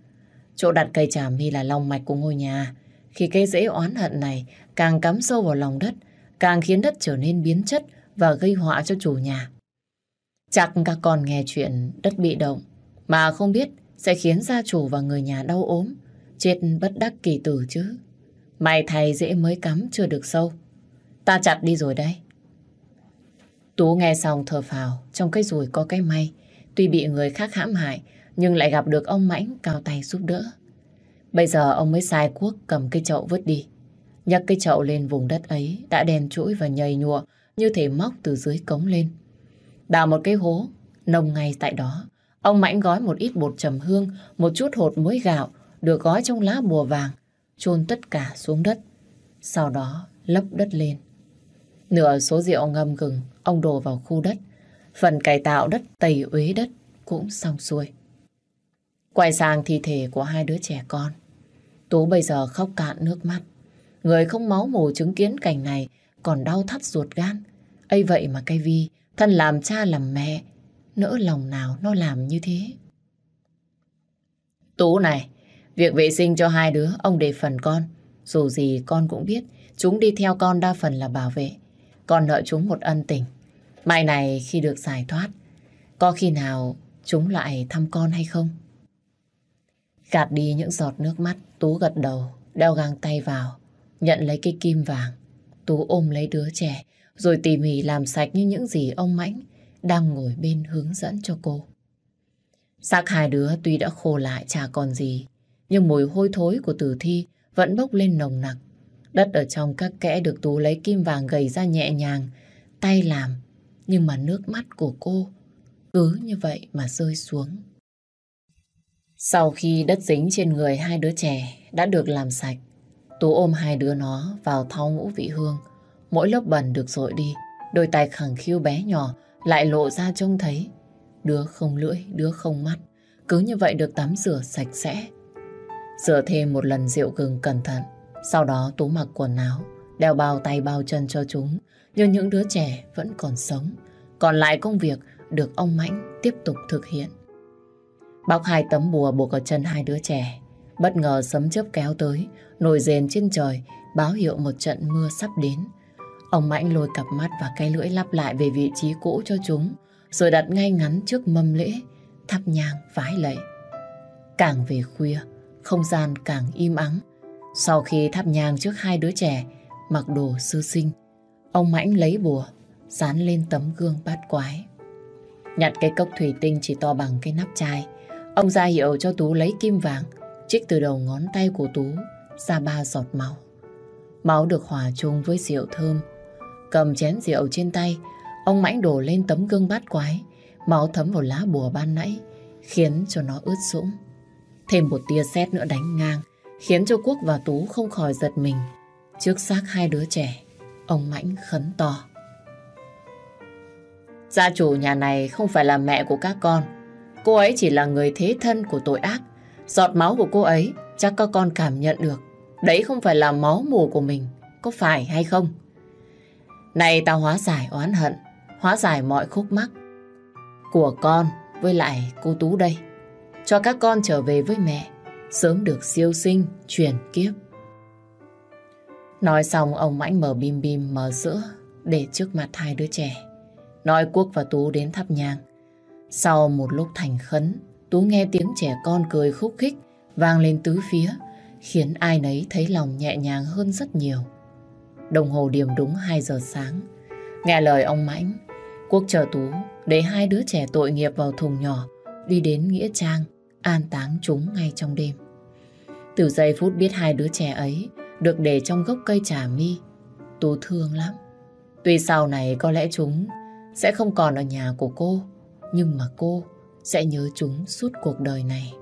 Chỗ đặt cây trà mi là lòng mạch của ngôi nhà. Khi cây rễ oán hận này càng cắm sâu vào lòng đất, càng khiến đất trở nên biến chất và gây họa cho chủ nhà. Chắc các con nghe chuyện đất bị động, mà không biết sẽ khiến gia chủ và người nhà đau ốm, chết bất đắc kỳ tử chứ. Mày thầy dễ mới cắm chưa được sâu. Ta chặt đi rồi đây. Tú nghe xong thở phào, trong cái rùi có cái may. Tuy bị người khác hãm hại, nhưng lại gặp được ông Mãnh cao tay giúp đỡ. Bây giờ ông mới sai cuốc cầm cây chậu vứt đi. Nhắc cây chậu lên vùng đất ấy đã đen chuỗi và nhầy nhụa như thể móc từ dưới cống lên. Đào một cái hố, nông ngay tại đó. Ông Mãnh gói một ít bột trầm hương, một chút hột muối gạo, được gói trong lá bùa vàng, chôn tất cả xuống đất. Sau đó lấp đất lên. Nửa số rượu ngâm gừng, ông đổ vào khu đất. Phần cải tạo đất, tẩy uế đất cũng xong xuôi. Quay sang thi thể của hai đứa trẻ con. Tú bây giờ khóc cạn nước mắt. Người không máu mồ chứng kiến cảnh này còn đau thắt ruột gan. ấy vậy mà cây Vi, thân làm cha làm mẹ, nỡ lòng nào nó làm như thế. Tú này, việc vệ sinh cho hai đứa, ông để phần con. Dù gì con cũng biết, chúng đi theo con đa phần là bảo vệ. Con nợ chúng một ân tình. Mai này khi được giải thoát, có khi nào chúng lại thăm con hay không? Gạt đi những giọt nước mắt, Tú gật đầu, đeo găng tay vào, nhận lấy cái kim vàng. Tú ôm lấy đứa trẻ, rồi tỉ mỉ làm sạch như những gì ông Mãnh đang ngồi bên hướng dẫn cho cô. Xác hai đứa tuy đã khô lại chả còn gì, nhưng mùi hôi thối của tử thi vẫn bốc lên nồng nặc. Đất ở trong các kẽ được Tú lấy kim vàng gầy ra nhẹ nhàng, tay làm, nhưng mà nước mắt của cô cứ như vậy mà rơi xuống. Sau khi đất dính trên người hai đứa trẻ đã được làm sạch, Tú ôm hai đứa nó vào thau ngũ vị hương. Mỗi lớp bẩn được dội đi, đôi tay khẳng khiu bé nhỏ lại lộ ra trông thấy. Đứa không lưỡi, đứa không mắt. Cứ như vậy được tắm rửa sạch sẽ. Rửa thêm một lần rượu gừng cẩn thận. Sau đó Tú mặc quần áo, đeo bao tay bao chân cho chúng. Nhưng những đứa trẻ vẫn còn sống. Còn lại công việc được ông Mãnh tiếp tục thực hiện. Bóc hai tấm bùa buộc ở chân hai đứa trẻ. Bất ngờ sấm chớp kéo tới, nổi rền trên trời, báo hiệu một trận mưa sắp đến. Ông Mãnh lôi cặp mắt và cái lưỡi lắp lại về vị trí cũ cho chúng, rồi đặt ngay ngắn trước mâm lễ, thắp nhang vái lạy. Càng về khuya, không gian càng im ắng. Sau khi thắp nhang trước hai đứa trẻ, mặc đồ sư sinh, ông Mãnh lấy bùa, dán lên tấm gương bát quái. Nhặt cái cốc thủy tinh chỉ to bằng cái nắp chai, ông ra hiệu cho Tú lấy kim vàng, trích từ đầu ngón tay của Tú ra ba giọt máu. Máu được hòa chung với rượu thơm. Cầm chén rượu trên tay, ông mãnh đổ lên tấm gương bát quái. Máu thấm vào lá bùa ban nãy, khiến cho nó ướt sũng. Thêm một tia sét nữa đánh ngang, khiến cho Quốc và Tú không khỏi giật mình. Trước xác hai đứa trẻ, ông mãnh khấn to. Gia chủ nhà này không phải là mẹ của các con. Cô ấy chỉ là người thế thân của tội ác. Giọt máu của cô ấy chắc các con cảm nhận được. Đấy không phải là máu mù của mình, có phải hay không? Này tao hóa giải oán hận, hóa giải mọi khúc mắc của con với lại cô Tú đây. Cho các con trở về với mẹ, sớm được siêu sinh, chuyển kiếp. Nói xong ông mãnh mở bim bim mở sữa để trước mặt hai đứa trẻ. Nói Quốc và Tú đến thắp nhang. Sau một lúc thành khấn, Tú nghe tiếng trẻ con cười khúc khích vang lên tứ phía, khiến ai nấy thấy lòng nhẹ nhàng hơn rất nhiều. Đồng hồ điểm đúng 2 giờ sáng. Nghe lời ông Mãnh, Quốc chờ Tú để hai đứa trẻ tội nghiệp vào thùng nhỏ, đi đến Nghĩa Trang, an táng chúng ngay trong đêm. Từ giây phút biết hai đứa trẻ ấy được để trong gốc cây trà mi, Tú thương lắm. Tuy sau này có lẽ chúng sẽ không còn ở nhà của cô, nhưng mà cô sẽ nhớ chúng suốt cuộc đời này.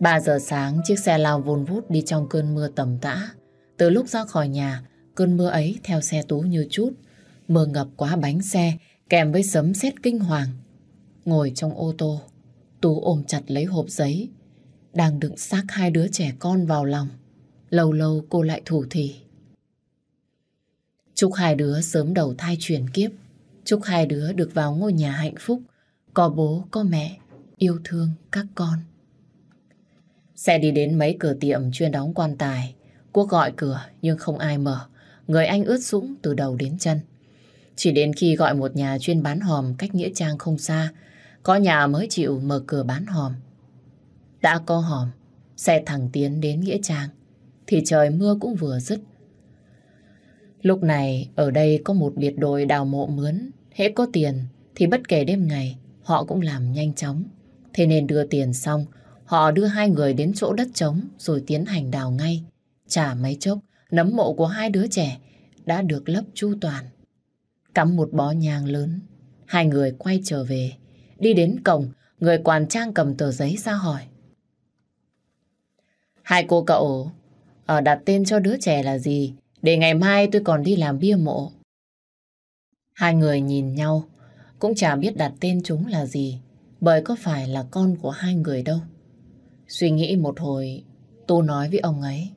3 giờ sáng, chiếc xe lao vun vút đi trong cơn mưa tầm tã. Từ lúc ra khỏi nhà, cơn mưa ấy theo xe Tú như chút. Mưa ngập quá bánh xe, kèm với sấm sét kinh hoàng. Ngồi trong ô tô, Tú ôm chặt lấy hộp giấy, đang đựng xác hai đứa trẻ con vào lòng. Lâu lâu cô lại thủ thỉ. Chúc hai đứa sớm đầu thai chuyển kiếp. Chúc hai đứa được vào ngôi nhà hạnh phúc, có bố, có mẹ, yêu thương các con. Xe đi đến mấy cửa tiệm chuyên đóng quan tài. Quốc gọi cửa nhưng không ai mở. Người anh ướt sũng từ đầu đến chân. Chỉ đến khi gọi một nhà chuyên bán hòm cách Nghĩa Trang không xa, có nhà mới chịu mở cửa bán hòm. Đã có hòm, xe thẳng tiến đến Nghĩa Trang, thì trời mưa cũng vừa dứt. Lúc này, ở đây có một biệt đội đào mộ mướn. Hễ có tiền, thì bất kể đêm ngày, họ cũng làm nhanh chóng. Thế nên đưa tiền xong, Họ đưa hai người đến chỗ đất trống rồi tiến hành đào ngay. Chả mấy chốc, nấm mộ của hai đứa trẻ đã được lấp chu toàn. Cắm một bó nhang lớn, hai người quay trở về. Đi đến cổng, người quản trang cầm tờ giấy ra hỏi. Hai cô cậu ở đặt tên cho đứa trẻ là gì? Để ngày mai tôi còn đi làm bia mộ. Hai người nhìn nhau, cũng chả biết đặt tên chúng là gì, bởi có phải là con của hai người đâu. Suy nghĩ một hồi, tôi nói với ông ấy.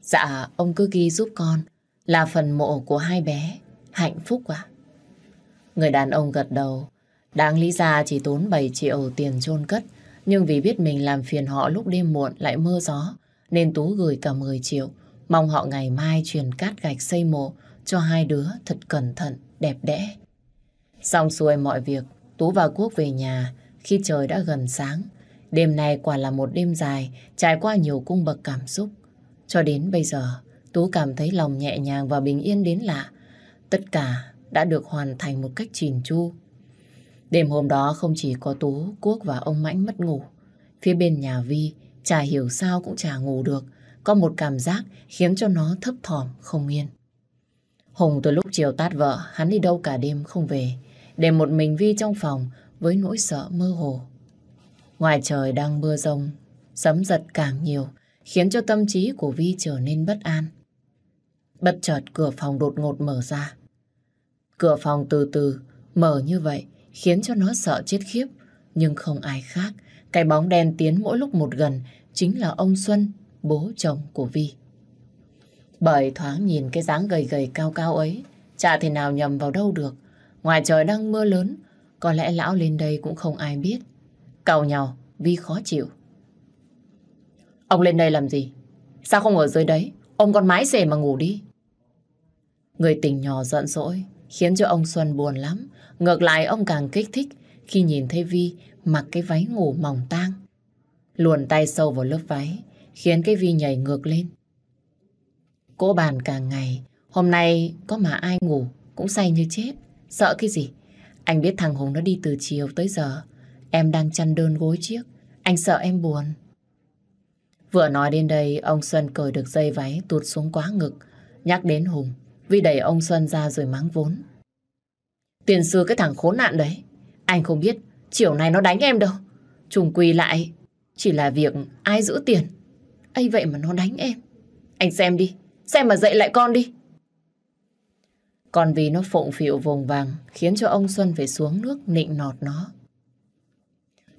Dạ, ông cứ ghi giúp con là phần mộ của hai bé. Hạnh phúc à? Người đàn ông gật đầu. Đáng lý ra chỉ tốn 7 triệu tiền chôn cất. Nhưng vì biết mình làm phiền họ lúc đêm muộn lại mưa gió, nên Tú gửi cả 10 triệu. Mong họ ngày mai truyền cát gạch xây mộ cho hai đứa thật cẩn thận, đẹp đẽ. Xong xuôi mọi việc, Tú và Quốc về nhà khi trời đã gần sáng. Đêm nay quả là một đêm dài, trải qua nhiều cung bậc cảm xúc. Cho đến bây giờ, Tú cảm thấy lòng nhẹ nhàng và bình yên đến lạ. Tất cả đã được hoàn thành một cách chỉn chu. Đêm hôm đó không chỉ có Tú, Quốc và ông Mãnh mất ngủ. Phía bên nhà Vi, chả hiểu sao cũng chả ngủ được. Có một cảm giác khiến cho nó thấp thỏm, không yên. Hùng từ lúc chiều tát vợ, hắn đi đâu cả đêm không về. Để một mình Vi trong phòng với nỗi sợ mơ hồ. Ngoài trời đang mưa rông, sấm giật càng nhiều, khiến cho tâm trí của Vi trở nên bất an. Bất chợt cửa phòng đột ngột mở ra. Cửa phòng từ từ mở như vậy khiến cho nó sợ chết khiếp. Nhưng không ai khác, cái bóng đen tiến mỗi lúc một gần chính là ông Xuân, bố chồng của Vi. Bởi thoáng nhìn cái dáng gầy gầy cao cao ấy, chả thể nào nhầm vào đâu được. Ngoài trời đang mưa lớn, có lẽ lão lên đây cũng không ai biết. Cầu nhau, Vi khó chịu. Ông lên đây làm gì? Sao không ở dưới đấy? Ông con mái xề mà ngủ đi. Người tình nhỏ giận dỗi, khiến cho ông Xuân buồn lắm. Ngược lại ông càng kích thích khi nhìn thấy Vi mặc cái váy ngủ mỏng tang. Luồn tay sâu vào lớp váy, khiến cái Vi nhảy ngược lên. Cô bàn cả ngày, hôm nay có mà ai ngủ cũng say như chết. Sợ cái gì? Anh biết thằng Hùng nó đi từ chiều tới giờ. Em đang chăn đơn gối chiếc. Anh sợ em buồn. Vừa nói đến đây, ông Xuân cởi được dây váy tuột xuống quá ngực. Nhắc đến Hùng, Vi đẩy ông Xuân ra rồi mắng vốn. Tiền sư cái thằng khốn nạn đấy. Anh không biết chiều này nó đánh em đâu. Trùng quỳ lại chỉ là việc ai giữ tiền. ấy vậy mà nó đánh em. Anh xem đi, xem mà dậy lại con đi. Còn vì nó phụng phịu vùng vàng khiến cho ông Xuân phải xuống nước nịnh nọt nó.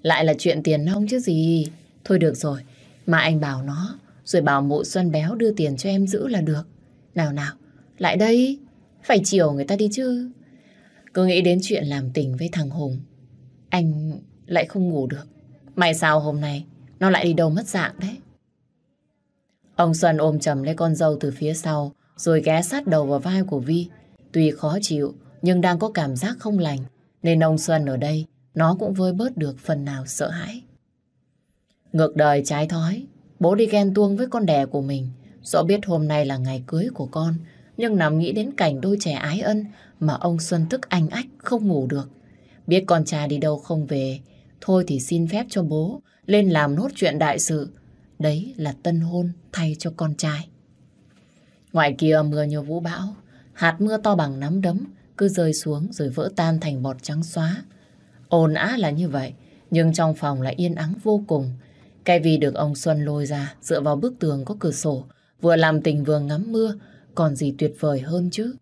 Lại là chuyện tiền nông chứ gì. Thôi được rồi, mà anh bảo nó rồi bảo mụ Xuân béo đưa tiền cho em giữ là được. Nào nào, lại đây, phải chiều người ta đi chứ. Cứ nghĩ đến chuyện làm tình với thằng Hùng, anh lại không ngủ được. May sao hôm nay nó lại đi đâu mất dạng đấy. Ông Xuân ôm chầm lấy con dâu từ phía sau, rồi ghé sát đầu vào vai của Vi. Tuy khó chịu, nhưng đang có cảm giác không lành, nên ông Xuân ở đây, nó cũng vơi bớt được phần nào sợ hãi. Ngược đời trái thói, bố đi ghen tuông với con đẻ của mình, rõ biết hôm nay là ngày cưới của con, nhưng nằm nghĩ đến cảnh đôi trẻ ái ân mà ông Xuân thức anh ách không ngủ được. Biết con trai đi đâu không về, thôi thì xin phép cho bố lên làm nốt chuyện đại sự. Đấy là tân hôn thay cho con trai. Ngoài kia mưa như vũ bão, hạt mưa to bằng nắm đấm cứ rơi xuống rồi vỡ tan thành bọt trắng xóa. Ồn á là như vậy, nhưng trong phòng lại yên ắng vô cùng. Cái vì được ông Xuân lôi ra dựa vào bức tường có cửa sổ, vừa làm tình vừa ngắm mưa, còn gì tuyệt vời hơn chứ.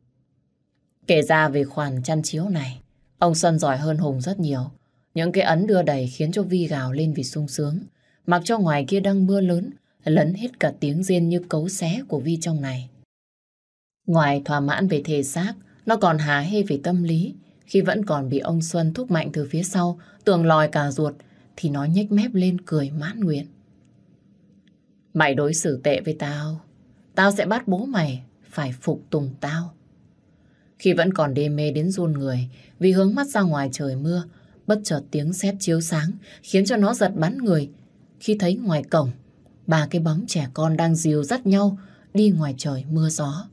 Kể ra về khoản chăn chiếu này, ông Xuân giỏi hơn Hùng rất nhiều. Những cái ấn đưa đẩy khiến cho Vi gào lên vì sung sướng. Mặc cho ngoài kia đang mưa lớn, lấn hết cả tiếng riêng như cấu xé của Vi trong này. Ngoài thỏa mãn về thể xác, nó còn há hê về tâm lý. Khi vẫn còn bị ông Xuân thúc mạnh từ phía sau, tường lòi cả ruột, thì nó nhếch mép lên cười mãn nguyện. Mày đối xử tệ với tao, tao sẽ bắt bố mày phải phục tùng tao. Khi vẫn còn đê mê đến run người, vì hướng mắt ra ngoài trời mưa, bất chợt tiếng sét chiếu sáng khiến cho nó giật bắn người. Khi thấy ngoài cổng, ba cái bóng trẻ con đang dìu dắt nhau đi ngoài trời mưa gió.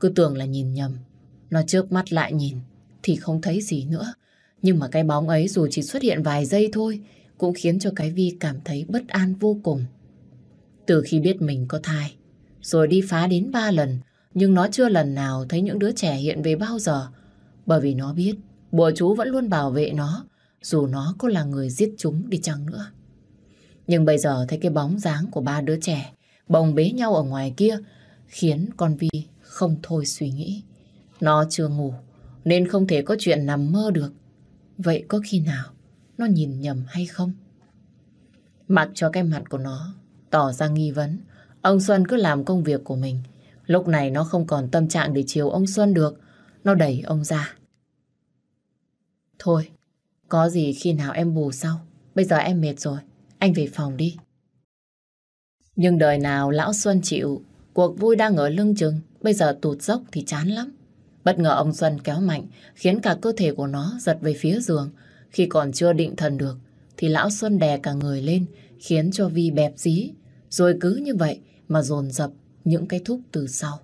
Cứ tưởng là nhìn nhầm, nó chớp mắt lại nhìn thì không thấy gì nữa. Nhưng mà cái bóng ấy dù chỉ xuất hiện vài giây thôi cũng khiến cho cái Vi cảm thấy bất an vô cùng. Từ khi biết mình có thai, rồi đi phá đến ba lần, nhưng nó chưa lần nào thấy những đứa trẻ hiện về bao giờ. Bởi vì nó biết bùa chú vẫn luôn bảo vệ nó, dù nó có là người giết chúng đi chăng nữa. Nhưng bây giờ thấy cái bóng dáng của ba đứa trẻ bồng bế nhau ở ngoài kia khiến con Vi không thôi suy nghĩ. Nó chưa ngủ nên không thể có chuyện nằm mơ được. Vậy có khi nào nó nhìn nhầm hay không? Mặc cho cái mặt của nó tỏ ra nghi vấn, ông Xuân cứ làm công việc của mình. Lúc này nó không còn tâm trạng để chiều ông Xuân được, nó đẩy ông ra. Thôi, có gì khi nào em bù sau, bây giờ em mệt rồi, anh về phòng đi. Nhưng đời nào lão Xuân chịu, cuộc vui đang ở lưng chừng, bây giờ tụt dốc thì chán lắm. Bất ngờ ông Xuân kéo mạnh, khiến cả cơ thể của nó giật về phía giường. Khi còn chưa định thần được, thì lão Xuân đè cả người lên, khiến cho Vi bẹp dí. Rồi cứ như vậy mà dồn dập những cái thúc từ sau.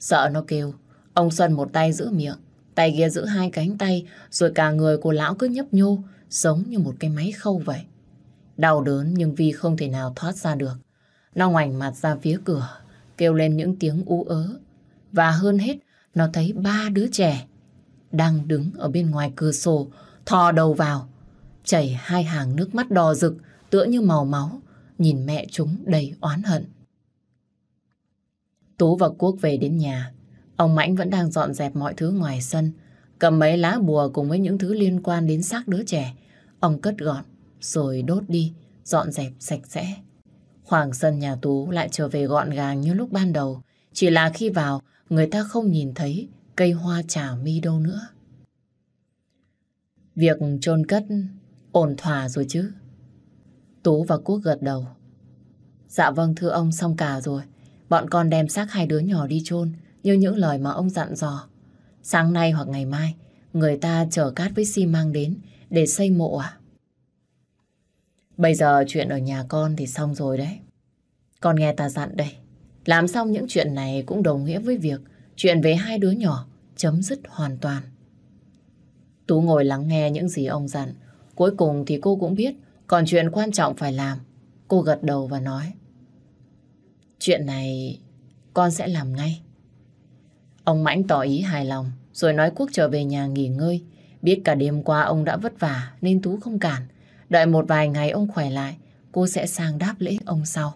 Sợ nó kêu, ông Xuân một tay giữ miệng, tay kia giữ hai cánh tay, rồi cả người của lão cứ nhấp nhô, giống như một cái máy khâu vậy. Đau đớn nhưng Vi không thể nào thoát ra được. Nó ngoảnh mặt ra phía cửa, kêu lên những tiếng ú ớ. Và hơn hết, nó thấy ba đứa trẻ đang đứng ở bên ngoài cửa sổ, thò đầu vào, chảy hai hàng nước mắt đỏ rực, tựa như màu máu, nhìn mẹ chúng đầy oán hận. Tú và Quốc về đến nhà, ông Mãnh vẫn đang dọn dẹp mọi thứ ngoài sân, cầm mấy lá bùa cùng với những thứ liên quan đến xác đứa trẻ. Ông cất gọn, rồi đốt đi, dọn dẹp sạch sẽ. Khoảng sân nhà Tú lại trở về gọn gàng như lúc ban đầu, chỉ là khi vào, người ta không nhìn thấy cây hoa trà mi đâu nữa. Việc chôn cất ổn thỏa rồi chứ? Tú và Quốc gật đầu. Dạ vâng thưa ông xong cả rồi. Bọn con đem xác hai đứa nhỏ đi chôn như những lời mà ông dặn dò. Sáng nay hoặc ngày mai, người ta chở cát với xi măng đến để xây mộ à? Bây giờ chuyện ở nhà con thì xong rồi đấy. Con nghe ta dặn đây. Làm xong những chuyện này cũng đồng nghĩa với việc chuyện về hai đứa nhỏ chấm dứt hoàn toàn. Tú ngồi lắng nghe những gì ông dặn. Cuối cùng thì cô cũng biết còn chuyện quan trọng phải làm. Cô gật đầu và nói. Chuyện này con sẽ làm ngay. Ông Mãnh tỏ ý hài lòng rồi nói Quốc trở về nhà nghỉ ngơi. Biết cả đêm qua ông đã vất vả nên Tú không cản. Đợi một vài ngày ông khỏe lại, cô sẽ sang đáp lễ ông sau.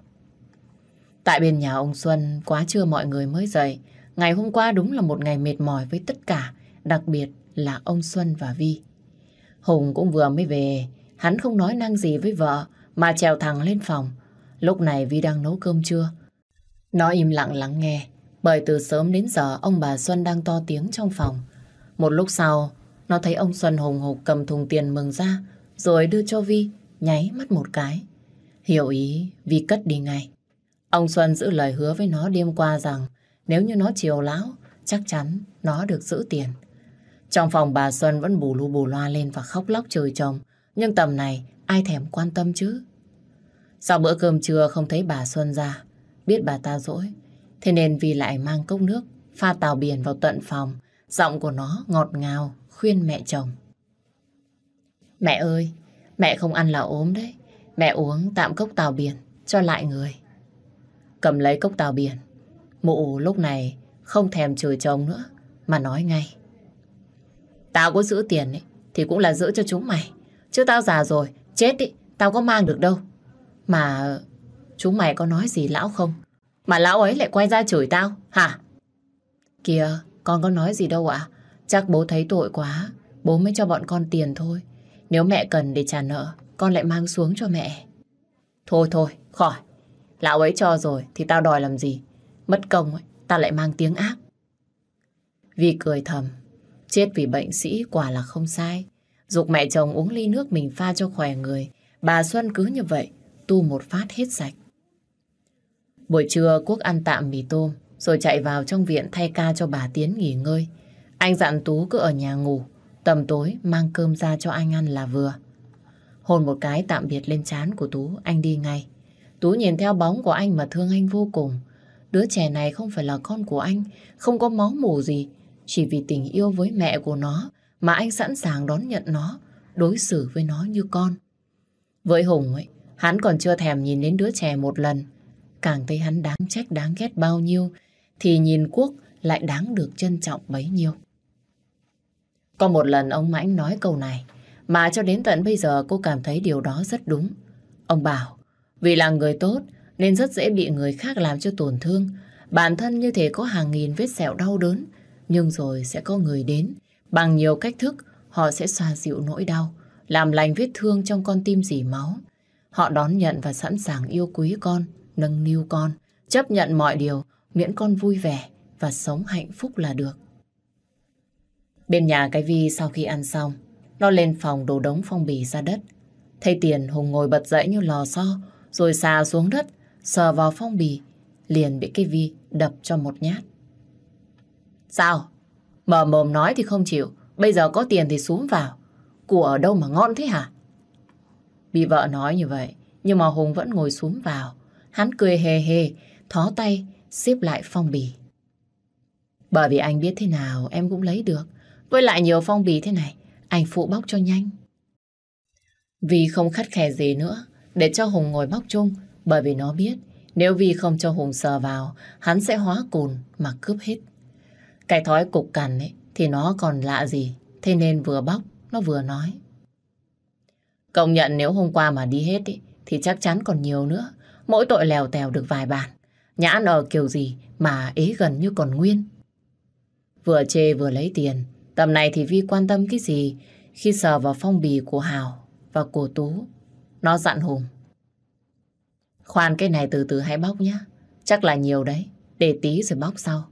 Tại bên nhà ông Xuân, quá trưa mọi người mới dậy. Ngày hôm qua đúng là một ngày mệt mỏi với tất cả, đặc biệt là ông Xuân và Vi. Hùng cũng vừa mới về, hắn không nói năng gì với vợ, mà trèo thẳng lên phòng. Lúc này Vi đang nấu cơm trưa. Nó im lặng lắng nghe, bởi từ sớm đến giờ ông bà Xuân đang to tiếng trong phòng. Một lúc sau, nó thấy ông Xuân hùng hục cầm thùng tiền mừng ra, rồi đưa cho Vi, nháy mắt một cái. Hiểu ý, Vi cất đi ngay. Ông Xuân giữ lời hứa với nó đêm qua rằng nếu như nó chiều lão, chắc chắn nó được giữ tiền. Trong phòng bà Xuân vẫn bù lu bù loa lên và khóc lóc trời chồng. Nhưng tầm này ai thèm quan tâm chứ? Sau bữa cơm trưa không thấy bà Xuân ra. Biết bà ta dỗi. Thế nên vì lại mang cốc nước pha tàu biển vào tận phòng. Giọng của nó ngọt ngào khuyên mẹ chồng. Mẹ ơi, mẹ không ăn là ốm đấy. Mẹ uống tạm cốc tàu biển cho lại người. Cầm lấy cốc tàu biển. Mụ lúc này không thèm chửi chồng nữa mà nói ngay. Tao có giữ tiền ấy, thì cũng là giữ cho chúng mày. Chứ tao già rồi, chết đi, tao có mang được đâu. Mà chúng mày có nói gì lão không? Mà lão ấy lại quay ra chửi tao, hả? Kìa, con có nói gì đâu ạ. Chắc bố thấy tội quá, bố mới cho bọn con tiền thôi. Nếu mẹ cần để trả nợ, con lại mang xuống cho mẹ. Thôi thôi, khỏi. Lão ấy cho rồi thì tao đòi làm gì? Mất công ấy, tao lại mang tiếng ác. Vì cười thầm, chết vì bệnh sĩ quả là không sai. Dục mẹ chồng uống ly nước mình pha cho khỏe người. Bà Xuân cứ như vậy, tu một phát hết sạch. Buổi trưa Quốc ăn tạm mì tôm, rồi chạy vào trong viện thay ca cho bà Tiến nghỉ ngơi. Anh dặn Tú cứ ở nhà ngủ, tầm tối mang cơm ra cho anh ăn là vừa. Hồn một cái tạm biệt lên chán của Tú, anh đi ngay. Tú nhìn theo bóng của anh mà thương anh vô cùng. Đứa trẻ này không phải là con của anh, không có máu mủ gì. Chỉ vì tình yêu với mẹ của nó mà anh sẵn sàng đón nhận nó, đối xử với nó như con. Với Hùng ấy, hắn còn chưa thèm nhìn đến đứa trẻ một lần. Càng thấy hắn đáng trách đáng ghét bao nhiêu, thì nhìn Quốc lại đáng được trân trọng bấy nhiêu. Có một lần ông Mãnh nói câu này, mà cho đến tận bây giờ cô cảm thấy điều đó rất đúng. Ông bảo, vì là người tốt nên rất dễ bị người khác làm cho tổn thương. Bản thân như thế có hàng nghìn vết sẹo đau đớn, nhưng rồi sẽ có người đến. Bằng nhiều cách thức, họ sẽ xoa dịu nỗi đau, làm lành vết thương trong con tim dỉ máu. Họ đón nhận và sẵn sàng yêu quý con, nâng niu con, chấp nhận mọi điều, miễn con vui vẻ và sống hạnh phúc là được. Bên nhà cái Vi sau khi ăn xong, nó lên phòng đổ đống phong bì ra đất. Thấy tiền Hùng ngồi bật dậy như lò xo, rồi xà xuống đất, sờ vào phong bì, liền bị cái Vi đập cho một nhát. Sao? Mở mồm nói thì không chịu, bây giờ có tiền thì xuống vào. Của ở đâu mà ngon thế hả? Bị vợ nói như vậy, nhưng mà Hùng vẫn ngồi xuống vào. Hắn cười hề hề, thó tay, xếp lại phong bì. Bởi vì anh biết thế nào em cũng lấy được. Với lại nhiều phong bì thế này, anh phụ bóc cho nhanh. Vì không khắt khe gì nữa, để cho Hùng ngồi bóc chung, bởi vì nó biết nếu vì không cho Hùng sờ vào, hắn sẽ hóa cùn mà cướp hết. Cái thói cục cằn ấy thì nó còn lạ gì, thế nên vừa bóc, nó vừa nói. Công nhận nếu hôm qua mà đi hết ấy, thì chắc chắn còn nhiều nữa. Mỗi tội lèo tèo được vài bàn. Nhã nở kiểu gì mà ế gần như còn nguyên. Vừa chê vừa lấy tiền. Tầm này thì Vi quan tâm cái gì khi sờ vào phong bì của Hào và của Tú. Nó dặn Hùng. Khoan cái này từ từ hãy bóc nhé. Chắc là nhiều đấy. Để tí rồi bóc sau.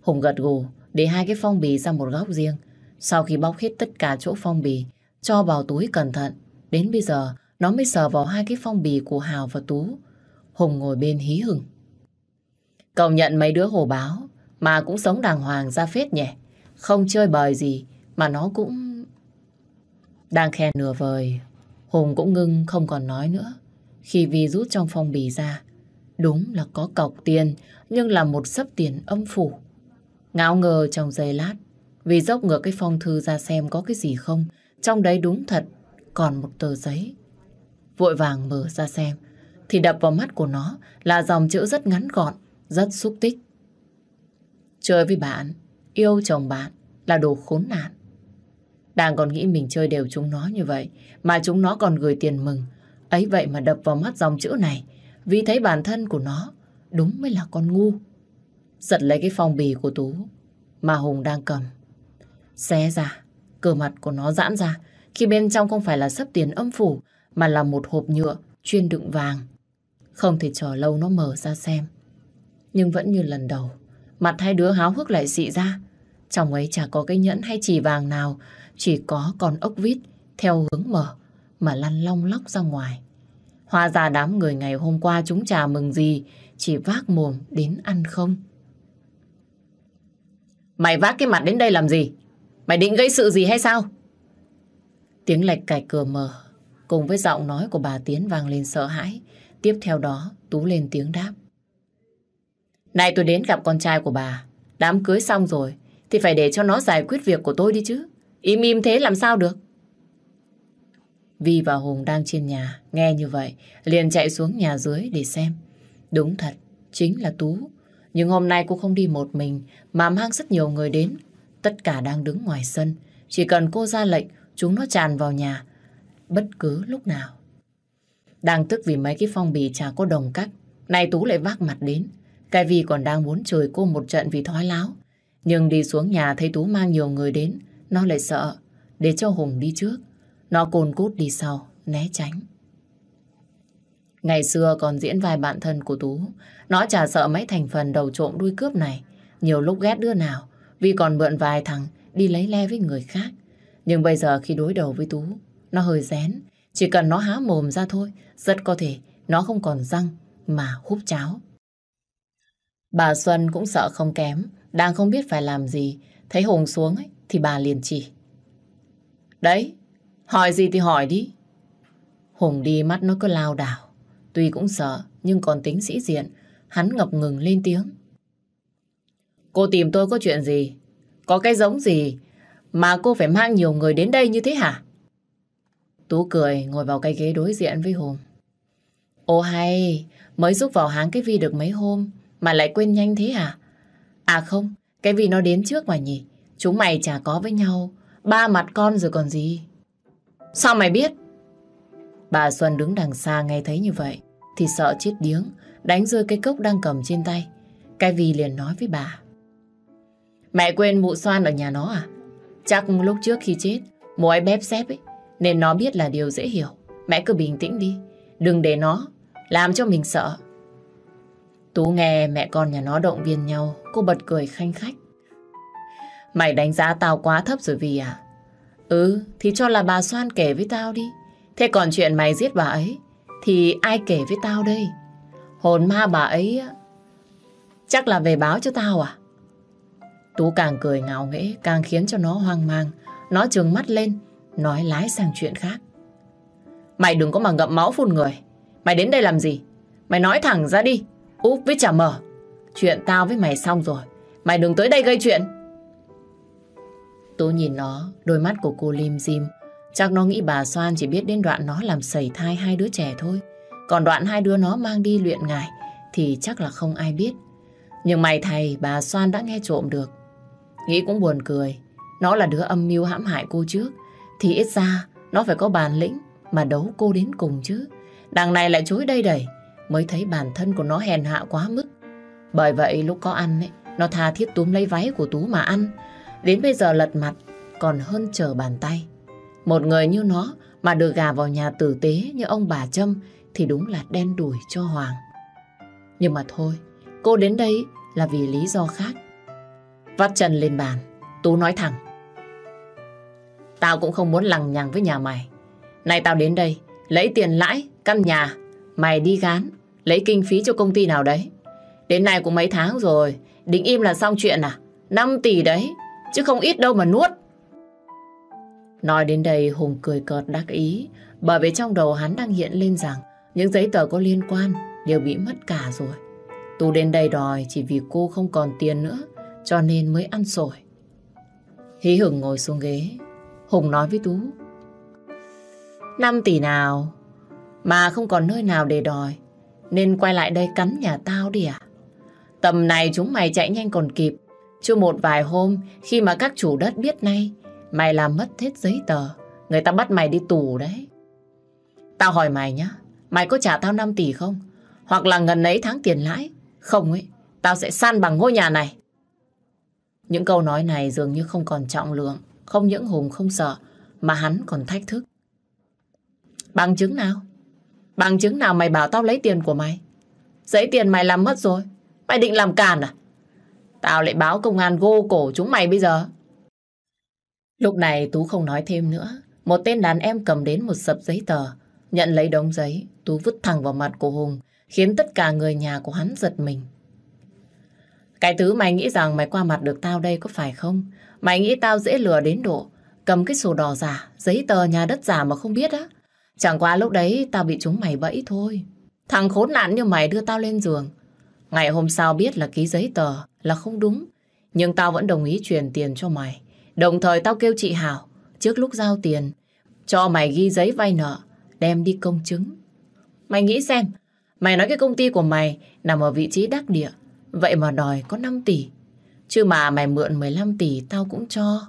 Hùng gật gù để hai cái phong bì ra một góc riêng. Sau khi bóc hết tất cả chỗ phong bì, cho vào túi cẩn thận. Đến bây giờ, nó mới sờ vào hai cái phong bì của Hào và Tú. Hùng ngồi bên hí hừng. Công nhận mấy đứa hồ báo, mà cũng sống đàng hoàng ra phết nhỉ. Không chơi bời gì, mà nó cũng... Đang khen nửa vời, Hùng cũng ngưng không còn nói nữa. Khi Vi rút trong phong bì ra, đúng là có cọc tiền, nhưng là một sấp tiền âm phủ. Ngáo ngờ trong giây lát, vì dốc ngược cái phong thư ra xem có cái gì không, trong đấy đúng thật, còn một tờ giấy. Vội vàng mở ra xem, thì đập vào mắt của nó là dòng chữ rất ngắn gọn, rất xúc tích. Chơi với bạn, yêu chồng bạn là đồ khốn nạn. Đang còn nghĩ mình chơi đều chúng nó như vậy, mà chúng nó còn gửi tiền mừng. Ấy vậy mà đập vào mắt dòng chữ này, vì thấy bản thân của nó đúng mới là con ngu. Giật lấy cái phong bì của Tú mà Hùng đang cầm. Xé ra, cơ mặt của nó giãn ra khi bên trong không phải là sấp tiền âm phủ mà là một hộp nhựa chuyên đựng vàng. Không thể chờ lâu nó mở ra xem. Nhưng vẫn như lần đầu, mặt hai đứa háo hức lại dị ra. Trong ấy chả có cái nhẫn hay chỉ vàng nào, chỉ có con ốc vít theo hướng mở mà lăn long lóc ra ngoài. Hóa ra đám người ngày hôm qua chúng trà mừng gì, chỉ vác mồm đến ăn không. Mày vác cái mặt đến đây làm gì? Mày định gây sự gì hay sao? Tiếng lệch cải cửa mở, cùng với giọng nói của bà Tiến vang lên sợ hãi. Tiếp theo đó, Tú lên tiếng đáp. Này tôi đến gặp con trai của bà. Đám cưới xong rồi, thì phải để cho nó giải quyết việc của tôi đi chứ. Im im thế làm sao được? Vi và Hùng đang trên nhà, nghe như vậy, liền chạy xuống nhà dưới để xem. Đúng thật, chính là Tú. Nhưng hôm nay cô không đi một mình, mà mang rất nhiều người đến. Tất cả đang đứng ngoài sân. Chỉ cần cô ra lệnh, chúng nó tràn vào nhà, bất cứ lúc nào. Đang tức vì mấy cái phong bì chả có đồng cách, nay Tú lại vác mặt đến. Cái vì còn đang muốn chửi cô một trận vì thoái láo. Nhưng đi xuống nhà thấy Tú mang nhiều người đến, nó lại sợ, để cho Hùng đi trước. Nó cồn cút đi sau, né tránh. Ngày xưa còn diễn vài bạn thân của Tú, nó chả sợ mấy thành phần đầu trộm đuôi cướp này. Nhiều lúc ghét đứa nào, vì còn mượn vài thằng đi lấy le với người khác. Nhưng bây giờ khi đối đầu với Tú, nó hơi rén. Chỉ cần nó há mồm ra thôi, rất có thể nó không còn răng mà húp cháo. Bà Xuân cũng sợ không kém, đang không biết phải làm gì. Thấy Hùng xuống ấy, thì bà liền chỉ. Đấy, hỏi gì thì hỏi đi. Hùng đi mắt nó cứ lao đảo. Tuy cũng sợ, nhưng còn tính sĩ diện. Hắn ngập ngừng lên tiếng. Cô tìm tôi có chuyện gì? Có cái giống gì mà cô phải mang nhiều người đến đây như thế hả? Tú cười ngồi vào cái ghế đối diện với Hùng. Ô hay, mới giúp vào háng cái vi được mấy hôm mà lại quên nhanh thế à À không, cái vi nó đến trước mà nhỉ? Chúng mày chả có với nhau, ba mặt con rồi còn gì? Sao mày biết? Bà Xuân đứng đằng xa nghe thấy như vậy thì sợ chết điếng, đánh rơi cái cốc đang cầm trên tay. Cái vi liền nói với bà. Mẹ quên mụ xoan ở nhà nó à? Chắc lúc trước khi chết, mụ ấy bếp xếp ấy, nên nó biết là điều dễ hiểu. Mẹ cứ bình tĩnh đi, đừng để nó làm cho mình sợ. Tú nghe mẹ con nhà nó động viên nhau, cô bật cười khanh khách. Mày đánh giá tao quá thấp rồi vì à? Ừ, thì cho là bà Soan kể với tao đi. Thế còn chuyện mày giết bà ấy, thì ai kể với tao đây? Hồn ma bà ấy chắc là về báo cho tao à? Tú càng cười ngạo nghễ, càng khiến cho nó hoang mang. Nó trừng mắt lên, nói lái sang chuyện khác. Mày đừng có mà ngậm máu phun người. Mày đến đây làm gì? Mày nói thẳng ra đi. Úp với chả mở. Chuyện tao với mày xong rồi. Mày đừng tới đây gây chuyện. tôi nhìn nó, đôi mắt của cô lim dim. Chắc nó nghĩ bà Soan chỉ biết đến đoạn nó làm sẩy thai hai đứa trẻ thôi. Còn đoạn hai đứa nó mang đi luyện ngải thì chắc là không ai biết. Nhưng mày thầy, bà Soan đã nghe trộm được. Nghĩ cũng buồn cười. Nó là đứa âm mưu hãm hại cô trước. Thì ít ra nó phải có bản lĩnh mà đấu cô đến cùng chứ. Đằng này lại chối đây đẩy. Mới thấy bản thân của nó hèn hạ quá mức. Bởi vậy lúc có ăn ấy, nó tha thiết túm lấy váy của Tú mà ăn. Đến bây giờ lật mặt còn hơn chờ bàn tay. Một người như nó mà được gà vào nhà tử tế như ông bà Trâm thì đúng là đen đủi cho Hoàng. Nhưng mà thôi, cô đến đây là vì lý do khác. Vắt chân lên bàn, Tú nói thẳng. Tao cũng không muốn lằng nhằng với nhà mày. nay tao đến đây, lấy tiền lãi, căn nhà, mày đi gán, lấy kinh phí cho công ty nào đấy. Đến nay cũng mấy tháng rồi, định im là xong chuyện à? 5 tỷ đấy, chứ không ít đâu mà nuốt. Nói đến đây Hùng cười cợt đắc ý, bởi vì trong đầu hắn đang hiện lên rằng những giấy tờ có liên quan đều bị mất cả rồi. tu đến đây đòi chỉ vì cô không còn tiền nữa, cho nên mới ăn sổi. Hí hửng ngồi xuống ghế, Hùng nói với Tú. 5 tỷ nào mà không còn nơi nào để đòi, nên quay lại đây cắn nhà tao đi à? Tầm này chúng mày chạy nhanh còn kịp, chưa một vài hôm khi mà các chủ đất biết nay mày làm mất hết giấy tờ, người ta bắt mày đi tù đấy. Tao hỏi mày nhá, mày có trả tao 5 tỷ không? Hoặc là ngần ấy tháng tiền lãi? Không ấy, tao sẽ san bằng ngôi nhà này. Những câu nói này dường như không còn trọng lượng, không những Hùng không sợ, mà hắn còn thách thức. Bằng chứng nào? Bằng chứng nào mày bảo tao lấy tiền của mày? Giấy tiền mày làm mất rồi. Mày định làm càn à? Tao lại báo công an gô cổ chúng mày bây giờ. Lúc này Tú không nói thêm nữa. Một tên đàn em cầm đến một sập giấy tờ. Nhận lấy đống giấy, Tú vứt thẳng vào mặt của Hùng, khiến tất cả người nhà của hắn giật mình. Cái thứ mày nghĩ rằng mày qua mặt được tao đây có phải không? Mày nghĩ tao dễ lừa đến độ cầm cái sổ đỏ giả, giấy tờ nhà đất giả mà không biết á? Chẳng qua lúc đấy tao bị chúng mày bẫy thôi. Thằng khốn nạn như mày đưa tao lên giường. Ngày hôm sau biết là ký giấy tờ là không đúng. Nhưng tao vẫn đồng ý truyền tiền cho mày. Đồng thời tao kêu chị Hảo trước lúc giao tiền cho mày ghi giấy vay nợ đem đi công chứng. Mày nghĩ xem, mày nói cái công ty của mày nằm ở vị trí đắc địa vậy mà đòi có 5 tỷ. Chứ mà mày mượn 15 tỷ tao cũng cho.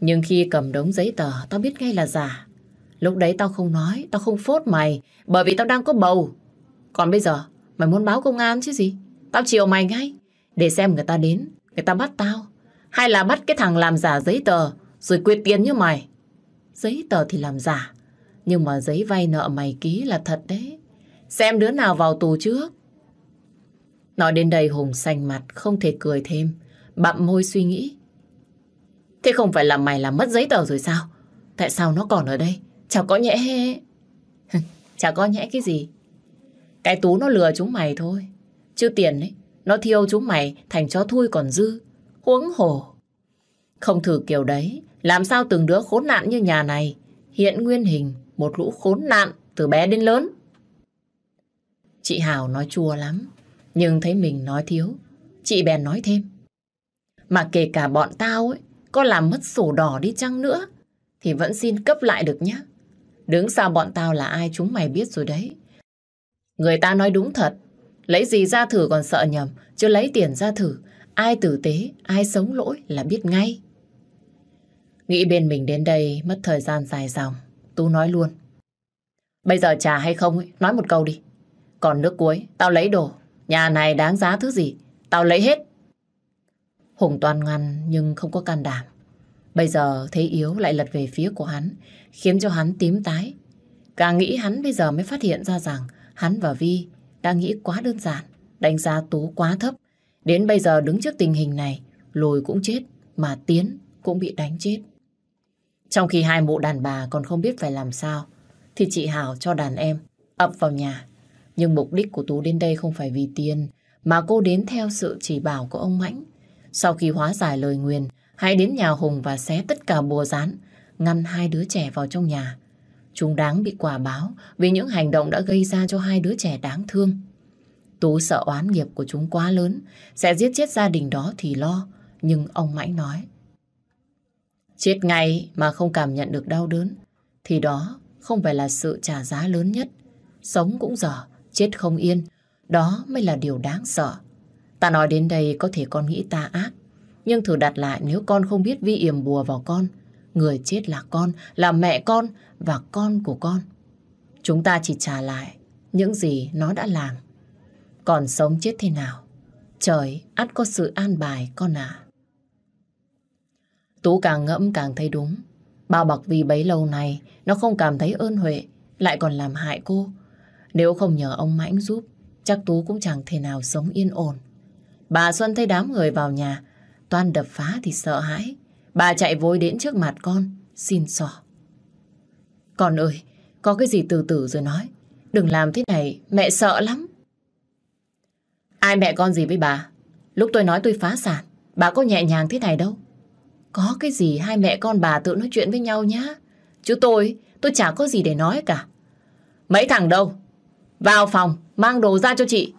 Nhưng khi cầm đống giấy tờ tao biết ngay là giả. Lúc đấy tao không nói, tao không phốt mày bởi vì tao đang có bầu. Còn bây giờ, mày muốn báo công an chứ gì? Tao chiều mày ngay để xem người ta đến, người ta bắt tao. Hay là bắt cái thằng làm giả giấy tờ rồi quyệt tiền như mày. Giấy tờ thì làm giả, nhưng mà giấy vay nợ mày ký là thật đấy. Xem đứa nào vào tù trước. Nói đến đây Hùng xanh mặt, không thể cười thêm. Bặm môi suy nghĩ. Thế không phải là mày làm mất giấy tờ rồi sao? Tại sao nó còn ở đây? Chả có nhẽ... [LAUGHS] Chả có nhẽ cái gì. Cái tú nó lừa chúng mày thôi. Chứ tiền ấy, nó thiêu chúng mày thành chó thui còn dư. Huống hồ. Không thử kiểu đấy, làm sao từng đứa khốn nạn như nhà này hiện nguyên hình một lũ khốn nạn từ bé đến lớn. Chị Hào nói chua lắm, nhưng thấy mình nói thiếu, chị bèn nói thêm. Mà kể cả bọn tao ấy, có làm mất sổ đỏ đi chăng nữa, thì vẫn xin cấp lại được nhé. Đứng sau bọn tao là ai chúng mày biết rồi đấy. Người ta nói đúng thật, lấy gì ra thử còn sợ nhầm, chứ lấy tiền ra thử, ai tử tế, ai sống lỗi là biết ngay. Nghĩ bên mình đến đây mất thời gian dài dòng, Tú nói luôn. Bây giờ trả hay không ấy, nói một câu đi. Còn nước cuối, tao lấy đồ. Nhà này đáng giá thứ gì, tao lấy hết. Hùng toàn ngăn nhưng không có can đảm. Bây giờ thấy yếu lại lật về phía của hắn, khiến cho hắn tím tái. Càng nghĩ hắn bây giờ mới phát hiện ra rằng hắn và Vi đang nghĩ quá đơn giản, đánh giá Tú quá thấp. Đến bây giờ đứng trước tình hình này, lùi cũng chết, mà Tiến cũng bị đánh chết. Trong khi hai mụ đàn bà còn không biết phải làm sao, thì chị Hảo cho đàn em ập vào nhà. Nhưng mục đích của Tú đến đây không phải vì tiền, mà cô đến theo sự chỉ bảo của ông Mãnh. Sau khi hóa giải lời nguyền, hãy đến nhà Hùng và xé tất cả bùa rán, ngăn hai đứa trẻ vào trong nhà. Chúng đáng bị quả báo vì những hành động đã gây ra cho hai đứa trẻ đáng thương. Tú sợ oán nghiệp của chúng quá lớn, sẽ giết chết gia đình đó thì lo. Nhưng ông Mãnh nói. Chết ngay mà không cảm nhận được đau đớn, thì đó không phải là sự trả giá lớn nhất. Sống cũng dở, chết không yên, đó mới là điều đáng sợ. Ta nói đến đây có thể con nghĩ ta ác, nhưng thử đặt lại nếu con không biết vi yểm bùa vào con, người chết là con, là mẹ con và con của con. Chúng ta chỉ trả lại những gì nó đã làm. Còn sống chết thế nào? Trời, ắt có sự an bài con à. Tú càng ngẫm càng thấy đúng. Bao bọc vì bấy lâu này, nó không cảm thấy ơn Huệ, lại còn làm hại cô. Nếu không nhờ ông Mãnh giúp, chắc Tú cũng chẳng thể nào sống yên ổn. Bà Xuân thấy đám người vào nhà, toan đập phá thì sợ hãi. Bà chạy vội đến trước mặt con, xin xỏ. Con ơi, có cái gì từ từ rồi nói. Đừng làm thế này, mẹ sợ lắm. Ai mẹ con gì với bà? Lúc tôi nói tôi phá sản, bà có nhẹ nhàng thế này đâu. Có cái gì hai mẹ con bà tự nói chuyện với nhau nhá. Chứ tôi, tôi chả có gì để nói cả. Mấy thằng đâu? Vào phòng, mang đồ ra cho chị.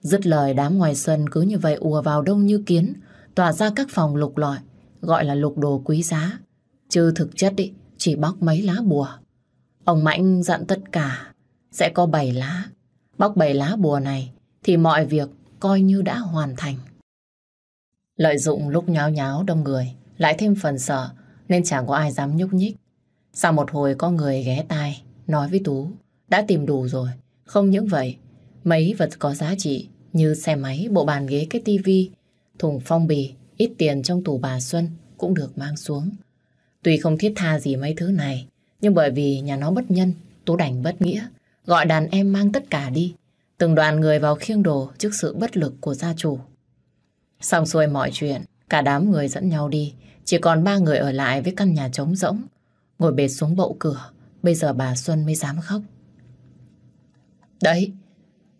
Dứt lời đám ngoài sân cứ như vậy ùa vào đông như kiến, tỏa ra các phòng lục lọi, gọi là lục đồ quý giá. Chứ thực chất ý, chỉ bóc mấy lá bùa. Ông Mạnh dặn tất cả sẽ có bảy lá. Bóc bảy lá bùa này thì mọi việc coi như đã hoàn thành. Lợi dụng lúc nháo nháo đông người, lại thêm phần sợ nên chẳng có ai dám nhúc nhích. Sau một hồi có người ghé tai, nói với Tú, đã tìm đủ rồi. Không những vậy, mấy vật có giá trị như xe máy, bộ bàn ghế, cái tivi, thùng phong bì, ít tiền trong tủ bà Xuân cũng được mang xuống. Tuy không thiết tha gì mấy thứ này, nhưng bởi vì nhà nó bất nhân, Tú đành bất nghĩa, gọi đàn em mang tất cả đi. Từng đoàn người vào khiêng đồ trước sự bất lực của gia chủ. Xong xuôi mọi chuyện, cả đám người dẫn nhau đi, chỉ còn ba người ở lại với căn nhà trống rỗng. Ngồi bệt xuống bậu cửa, bây giờ bà Xuân mới dám khóc. Đấy,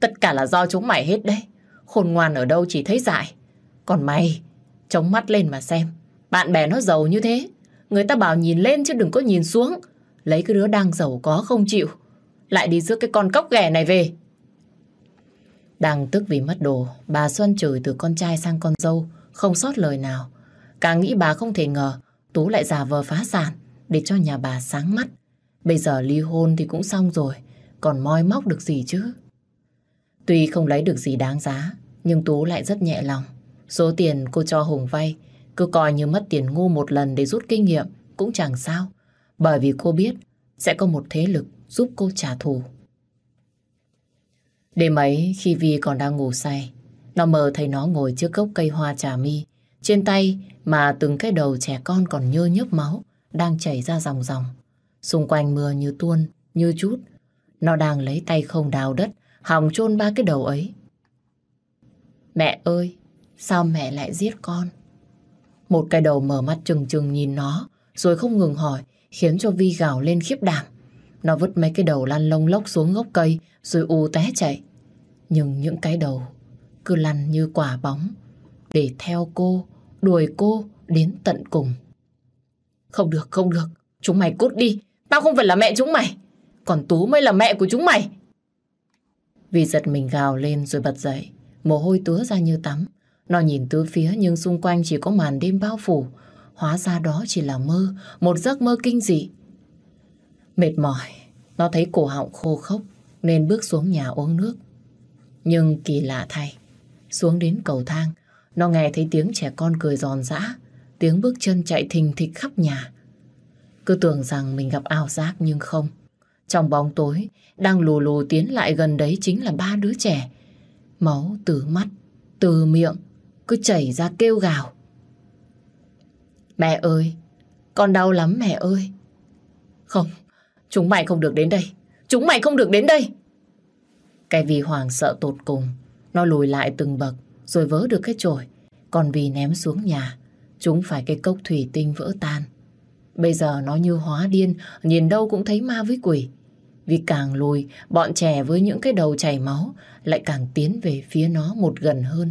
tất cả là do chúng mày hết đấy. Khôn ngoan ở đâu chỉ thấy dại. Còn mày, chống mắt lên mà xem. Bạn bè nó giàu như thế. Người ta bảo nhìn lên chứ đừng có nhìn xuống. Lấy cái đứa đang giàu có không chịu. Lại đi giữa cái con cóc ghẻ này về. Đang tức vì mất đồ, bà Xuân chửi từ con trai sang con dâu, không sót lời nào. Càng nghĩ bà không thể ngờ Tú lại giả vờ phá sản để cho nhà bà sáng mắt. Bây giờ ly hôn thì cũng xong rồi, còn moi móc được gì chứ? Tuy không lấy được gì đáng giá, nhưng Tú lại rất nhẹ lòng. Số tiền cô cho Hùng vay, cứ coi như mất tiền ngu một lần để rút kinh nghiệm cũng chẳng sao. Bởi vì cô biết sẽ có một thế lực giúp cô trả thù. Đêm ấy khi Vi còn đang ngủ say, nó mơ thấy nó ngồi trước gốc cây hoa trà mi. Trên tay mà từng cái đầu trẻ con còn nhơ nhớp máu, đang chảy ra dòng dòng. Xung quanh mưa như tuôn, như chút. Nó đang lấy tay không đào đất, hòng chôn ba cái đầu ấy. Mẹ ơi, sao mẹ lại giết con? Một cái đầu mở mắt trừng trừng nhìn nó, rồi không ngừng hỏi, khiến cho Vi gào lên khiếp đảm. Nó vứt mấy cái đầu lăn lông lốc xuống gốc cây, rồi u té chạy. Nhưng những cái đầu cứ lăn như quả bóng, để theo cô, đuổi cô đến tận cùng. Không được, không được, chúng mày cút đi, tao không phải là mẹ chúng mày, còn Tú mới là mẹ của chúng mày. Vì giật mình gào lên rồi bật dậy, mồ hôi túa ra như tắm. Nó nhìn tứ phía nhưng xung quanh chỉ có màn đêm bao phủ. Hóa ra đó chỉ là mơ, một giấc mơ kinh dị. Mệt mỏi, nó thấy cổ họng khô khốc nên bước xuống nhà uống nước. Nhưng kỳ lạ thay, xuống đến cầu thang, nó nghe thấy tiếng trẻ con cười giòn giã, tiếng bước chân chạy thình thịch khắp nhà. Cứ tưởng rằng mình gặp ảo giác nhưng không. Trong bóng tối, đang lù lù tiến lại gần đấy chính là ba đứa trẻ. Máu từ mắt, từ miệng, cứ chảy ra kêu gào. Mẹ ơi, con đau lắm mẹ ơi. Không, chúng mày không được đến đây. Chúng mày không được đến đây. Cái vì hoàng sợ tột cùng, nó lùi lại từng bậc rồi vớ được cái chổi. Còn vì ném xuống nhà, chúng phải cái cốc thủy tinh vỡ tan. Bây giờ nó như hóa điên, nhìn đâu cũng thấy ma với quỷ. Vì càng lùi, bọn trẻ với những cái đầu chảy máu lại càng tiến về phía nó một gần hơn.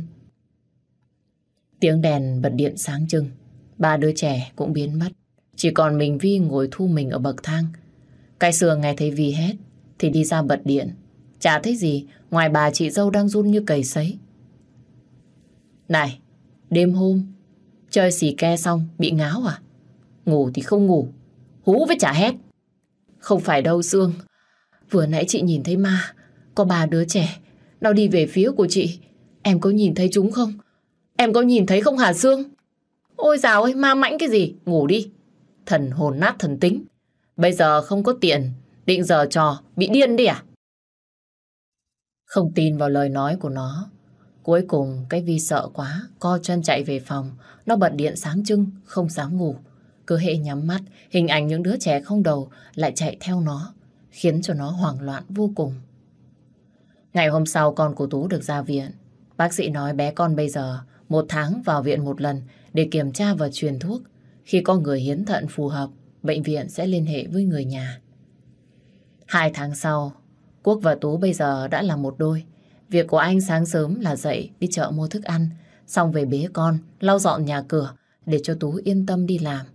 Tiếng đèn bật điện sáng trưng, ba đứa trẻ cũng biến mất. Chỉ còn mình Vi ngồi thu mình ở bậc thang. Cái sườn nghe thấy Vi hét thì đi ra bật điện. Chả thấy gì ngoài bà chị dâu đang run như cầy sấy. Này, đêm hôm, chơi xì ke xong bị ngáo à? Ngủ thì không ngủ, hú với chả hét. Không phải đâu Dương, vừa nãy chị nhìn thấy ma, có ba đứa trẻ, nó đi về phía của chị. Em có nhìn thấy chúng không? Em có nhìn thấy không Hà Dương? Ôi dào ơi, ma mãnh cái gì? Ngủ đi. Thần hồn nát thần tính. Bây giờ không có tiền, định giờ trò, bị điên đi à? Không tin vào lời nói của nó. Cuối cùng cái Vi sợ quá, co chân chạy về phòng. Nó bật điện sáng trưng, không dám ngủ. Cứ hệ nhắm mắt, hình ảnh những đứa trẻ không đầu lại chạy theo nó, khiến cho nó hoảng loạn vô cùng. Ngày hôm sau con của Tú được ra viện. Bác sĩ nói bé con bây giờ một tháng vào viện một lần để kiểm tra và truyền thuốc. Khi có người hiến thận phù hợp, bệnh viện sẽ liên hệ với người nhà. Hai tháng sau, Quốc và Tú bây giờ đã là một đôi. Việc của anh sáng sớm là dậy đi chợ mua thức ăn, xong về bế con, lau dọn nhà cửa để cho Tú yên tâm đi làm.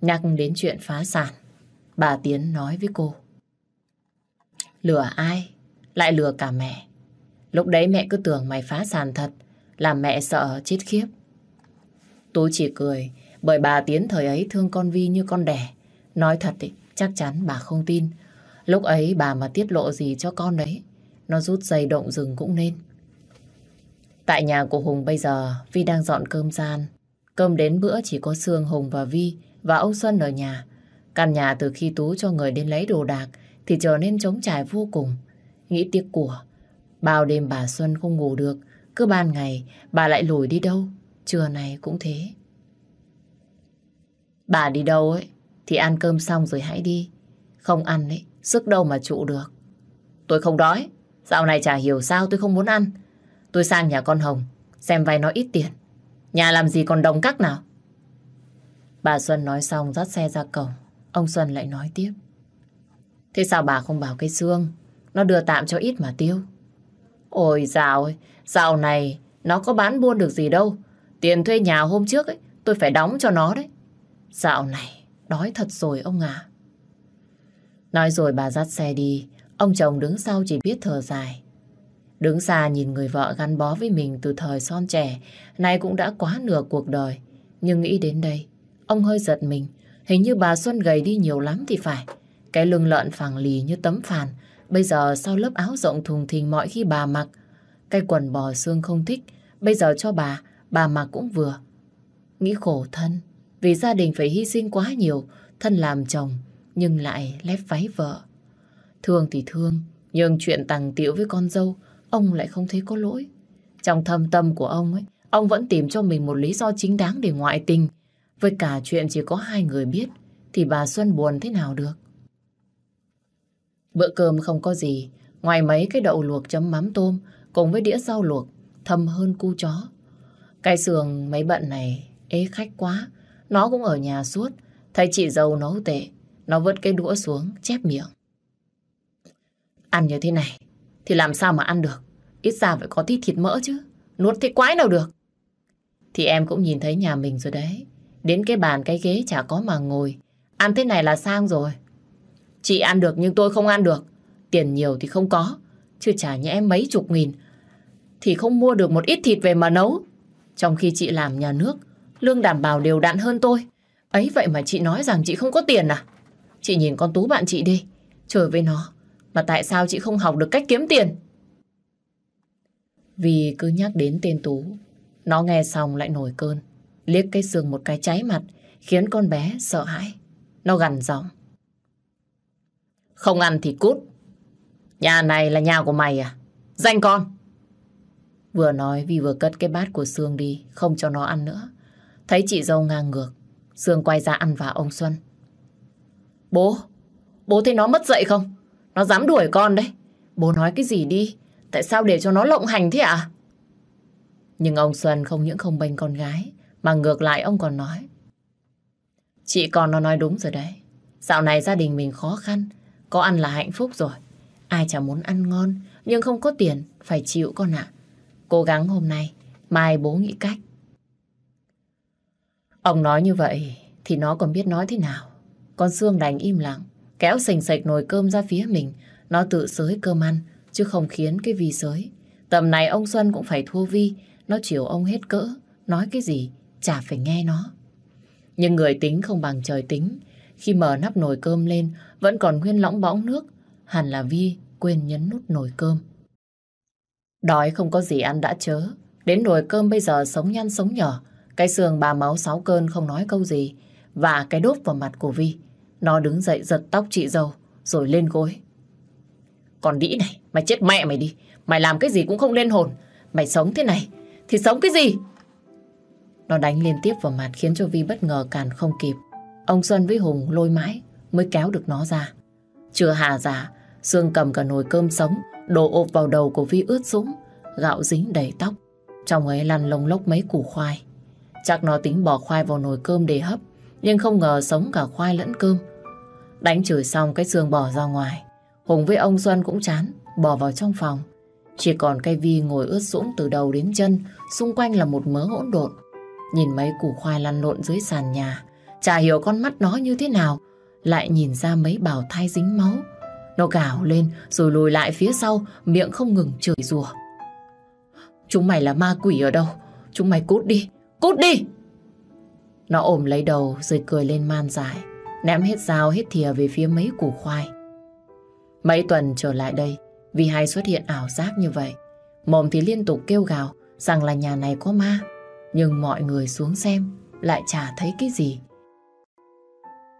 Nhắc đến chuyện phá sản, bà Tiến nói với cô. Lừa ai? Lại lừa cả mẹ. Lúc đấy mẹ cứ tưởng mày phá sản thật, làm mẹ sợ chết khiếp. Tôi chỉ cười, bởi bà Tiến thời ấy thương con Vi như con đẻ. Nói thật thì chắc chắn bà không tin. Lúc ấy bà mà tiết lộ gì cho con đấy, nó rút dây động rừng cũng nên. Tại nhà của Hùng bây giờ, Vi đang dọn cơm gian. Cơm đến bữa chỉ có Sương, Hùng và Vi và ông Xuân ở nhà. Căn nhà từ khi Tú cho người đến lấy đồ đạc thì trở nên trống trải vô cùng. Nghĩ tiếc của. Bao đêm bà Xuân không ngủ được. Cứ ban ngày bà lại lủi đi đâu. Trưa này cũng thế. Bà đi đâu ấy thì ăn cơm xong rồi hãy đi. Không ăn ấy, sức đâu mà trụ được. Tôi không đói. Dạo này chả hiểu sao tôi không muốn ăn. Tôi sang nhà con Hồng xem vay nó ít tiền. Nhà làm gì còn đồng cắc nào. Bà Xuân nói xong dắt xe ra cổng. Ông Xuân lại nói tiếp. Thế sao bà không bảo cái xương nó đưa tạm cho ít mà tiêu? Ôi dạo ơi, dạo này nó có bán buôn được gì đâu. Tiền thuê nhà hôm trước ấy, tôi phải đóng cho nó đấy. Dạo này, đói thật rồi ông à. Nói rồi bà dắt xe đi, ông chồng đứng sau chỉ biết thở dài. Đứng xa nhìn người vợ gắn bó với mình từ thời son trẻ, nay cũng đã quá nửa cuộc đời. Nhưng nghĩ đến đây, ông hơi giật mình. Hình như bà Xuân gầy đi nhiều lắm thì phải. Cái lưng lợn phẳng lì như tấm phàn, bây giờ sau lớp áo rộng thùng thình mọi khi bà mặc. Cái quần bò xương không thích, bây giờ cho bà, bà mặc cũng vừa. Nghĩ khổ thân, vì gia đình phải hy sinh quá nhiều, thân làm chồng, nhưng lại lép váy vợ. Thương thì thương, nhưng chuyện tàng tiệu với con dâu, ông lại không thấy có lỗi. Trong thâm tâm của ông ấy, ông vẫn tìm cho mình một lý do chính đáng để ngoại tình. Với cả chuyện chỉ có hai người biết, thì bà Xuân buồn thế nào được. Bữa cơm không có gì, ngoài mấy cái đậu luộc chấm mắm tôm, cùng với đĩa rau luộc, thâm hơn cu chó. Cái sườn mấy bận này ế khách quá, nó cũng ở nhà suốt, thấy chị dâu nấu tệ, nó vứt cái đũa xuống, chép miệng. Ăn như thế này, thì làm sao mà ăn được? Ít ra phải có tí thịt mỡ chứ, nuốt thế quái nào được. Thì em cũng nhìn thấy nhà mình rồi đấy. Đến cái bàn cái ghế chả có mà ngồi. Ăn thế này là sang rồi. Chị ăn được nhưng tôi không ăn được. Tiền nhiều thì không có. Chứ chả nhẽ mấy chục nghìn. Thì không mua được một ít thịt về mà nấu. Trong khi chị làm nhà nước, lương đảm bảo đều đặn hơn tôi. Ấy vậy mà chị nói rằng chị không có tiền à? Chị nhìn con Tú bạn chị đi. Trời với nó. Mà tại sao chị không học được cách kiếm tiền? Vì cứ nhắc đến tên Tú, nó nghe xong lại nổi cơn. Liếc cây xương một cái cháy mặt, khiến con bé sợ hãi. Nó gằn giọng. Không ăn thì cút. Nhà này là nhà của mày à? Danh con. Vừa nói vì vừa cất cái bát của Sương đi, không cho nó ăn nữa. Thấy chị dâu ngang ngược, Sương quay ra ăn vào ông Xuân. Bố, bố thấy nó mất dậy không? Nó dám đuổi con đấy. Bố nói cái gì đi? Tại sao để cho nó lộng hành thế ạ? À? Nhưng ông Xuân không những không bênh con gái, mà ngược lại ông còn nói. Chị còn nó nói đúng rồi đấy. Dạo này gia đình mình khó khăn, có ăn là hạnh phúc rồi. Ai chẳng muốn ăn ngon, nhưng không có tiền, phải chịu con ạ. Cố gắng hôm nay, mai bố nghĩ cách. Ông nói như vậy, thì nó còn biết nói thế nào. Con xương đành im lặng, kéo sành sạch nồi cơm ra phía mình. Nó tự sới cơm ăn, chứ không khiến cái Vi sới. Tầm này ông Xuân cũng phải thua Vi, nó chiều ông hết cỡ, nói cái gì chả phải nghe nó. Nhưng người tính không bằng trời tính, khi mở nắp nồi cơm lên vẫn còn nguyên lõng bõng nước, hẳn là Vi quên nhấn nút nồi cơm. Đói không có gì ăn đã chớ, đến nồi cơm bây giờ sống nhăn sống nhỏ, cái xương bà máu sáu cơn không nói câu gì, và cái đốt vào mặt của Vi. Nó đứng dậy giật tóc chị dâu, rồi lên gối. Còn đĩ này, mày chết mẹ mày đi. Mày làm cái gì cũng không lên hồn. Mày sống thế này, thì sống cái gì? Nó đánh liên tiếp vào mặt khiến cho Vi bất ngờ càn không kịp. Ông Xuân với Hùng lôi mãi mới kéo được nó ra. Chưa hà giả, Sương cầm cả nồi cơm sống, đổ ộp vào đầu của Vi ướt sũng, gạo dính đầy tóc. Trong ấy lăn lông lốc mấy củ khoai. Chắc nó tính bỏ khoai vào nồi cơm để hấp, nhưng không ngờ sống cả khoai lẫn cơm. Đánh chửi xong cái xương bỏ ra ngoài. Hùng với ông Xuân cũng chán, bỏ vào trong phòng. Chỉ còn cây Vi ngồi ướt sũng từ đầu đến chân, xung quanh là một mớ hỗn độn. Nhìn mấy củ khoai lăn lộn dưới sàn nhà, chả hiểu con mắt nó như thế nào, lại nhìn ra mấy bào thai dính máu. Nó gào lên rồi lùi lại phía sau, miệng không ngừng chửi rủa. Chúng mày là ma quỷ ở đâu? Chúng mày cút đi, cút đi! Nó ôm lấy đầu rồi cười lên man dài, ném hết dao hết thìa về phía mấy củ khoai. Mấy tuần trở lại đây, vì hay xuất hiện ảo giác như vậy, mồm thì liên tục kêu gào rằng là nhà này có ma, nhưng mọi người xuống xem lại chả thấy cái gì.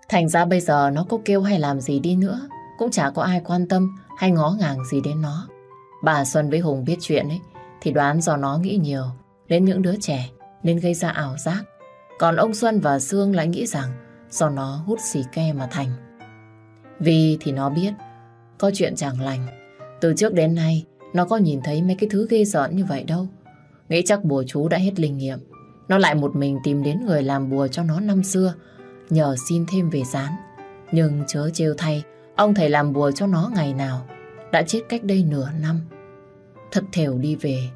Thành ra bây giờ nó có kêu hay làm gì đi nữa, cũng chả có ai quan tâm hay ngó ngàng gì đến nó. Bà Xuân với Hùng biết chuyện ấy, thì đoán do nó nghĩ nhiều đến những đứa trẻ nên gây ra ảo giác. Còn ông Xuân và Sương lại nghĩ rằng do nó hút xì ke mà thành. Vì thì nó biết có chuyện chẳng lành. Từ trước đến nay nó có nhìn thấy mấy cái thứ ghê rợn như vậy đâu. Nghĩ chắc bùa chú đã hết linh nghiệm. Nó lại một mình tìm đến người làm bùa cho nó năm xưa nhờ xin thêm về dán. Nhưng chớ trêu thay, ông thầy làm bùa cho nó ngày nào đã chết cách đây nửa năm. Thật thèo đi về,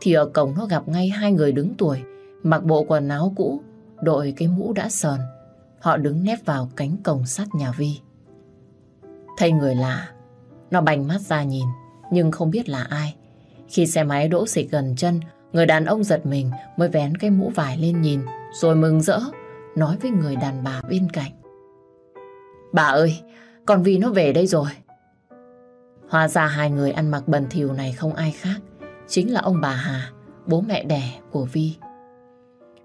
thì ở cổng nó gặp ngay hai người đứng tuổi, mặc bộ quần áo cũ, đội cái mũ đã sờn. Họ đứng nép vào cánh cổng sắt nhà Vi. Thấy người lạ, nó bành mắt ra nhìn, nhưng không biết là ai. Khi xe máy đỗ xịch gần chân, người đàn ông giật mình mới vén cái mũ vải lên nhìn, rồi mừng rỡ, nói với người đàn bà bên cạnh. Bà ơi, con Vi nó về đây rồi. Hóa ra hai người ăn mặc bẩn thỉu này không ai khác, chính là ông bà Hà, bố mẹ đẻ của Vi.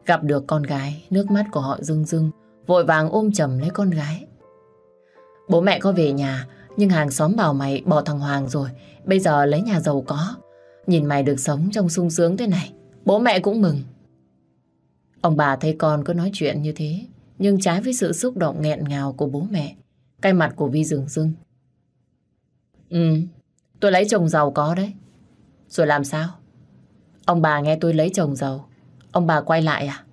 Gặp được con gái, nước mắt của họ rưng rưng, vội vàng ôm chầm lấy con gái. Bố mẹ có về nhà, nhưng hàng xóm bảo mày bỏ thằng Hoàng rồi, bây giờ lấy nhà giàu có. Nhìn mày được sống trong sung sướng thế này, bố mẹ cũng mừng. Ông bà thấy con cứ nói chuyện như thế, nhưng trái với sự xúc động nghẹn ngào của bố mẹ, cái mặt của Vi rừng rưng. Ừ, tôi lấy chồng giàu có đấy. Rồi làm sao? Ông bà nghe tôi lấy chồng giàu, ông bà quay lại à?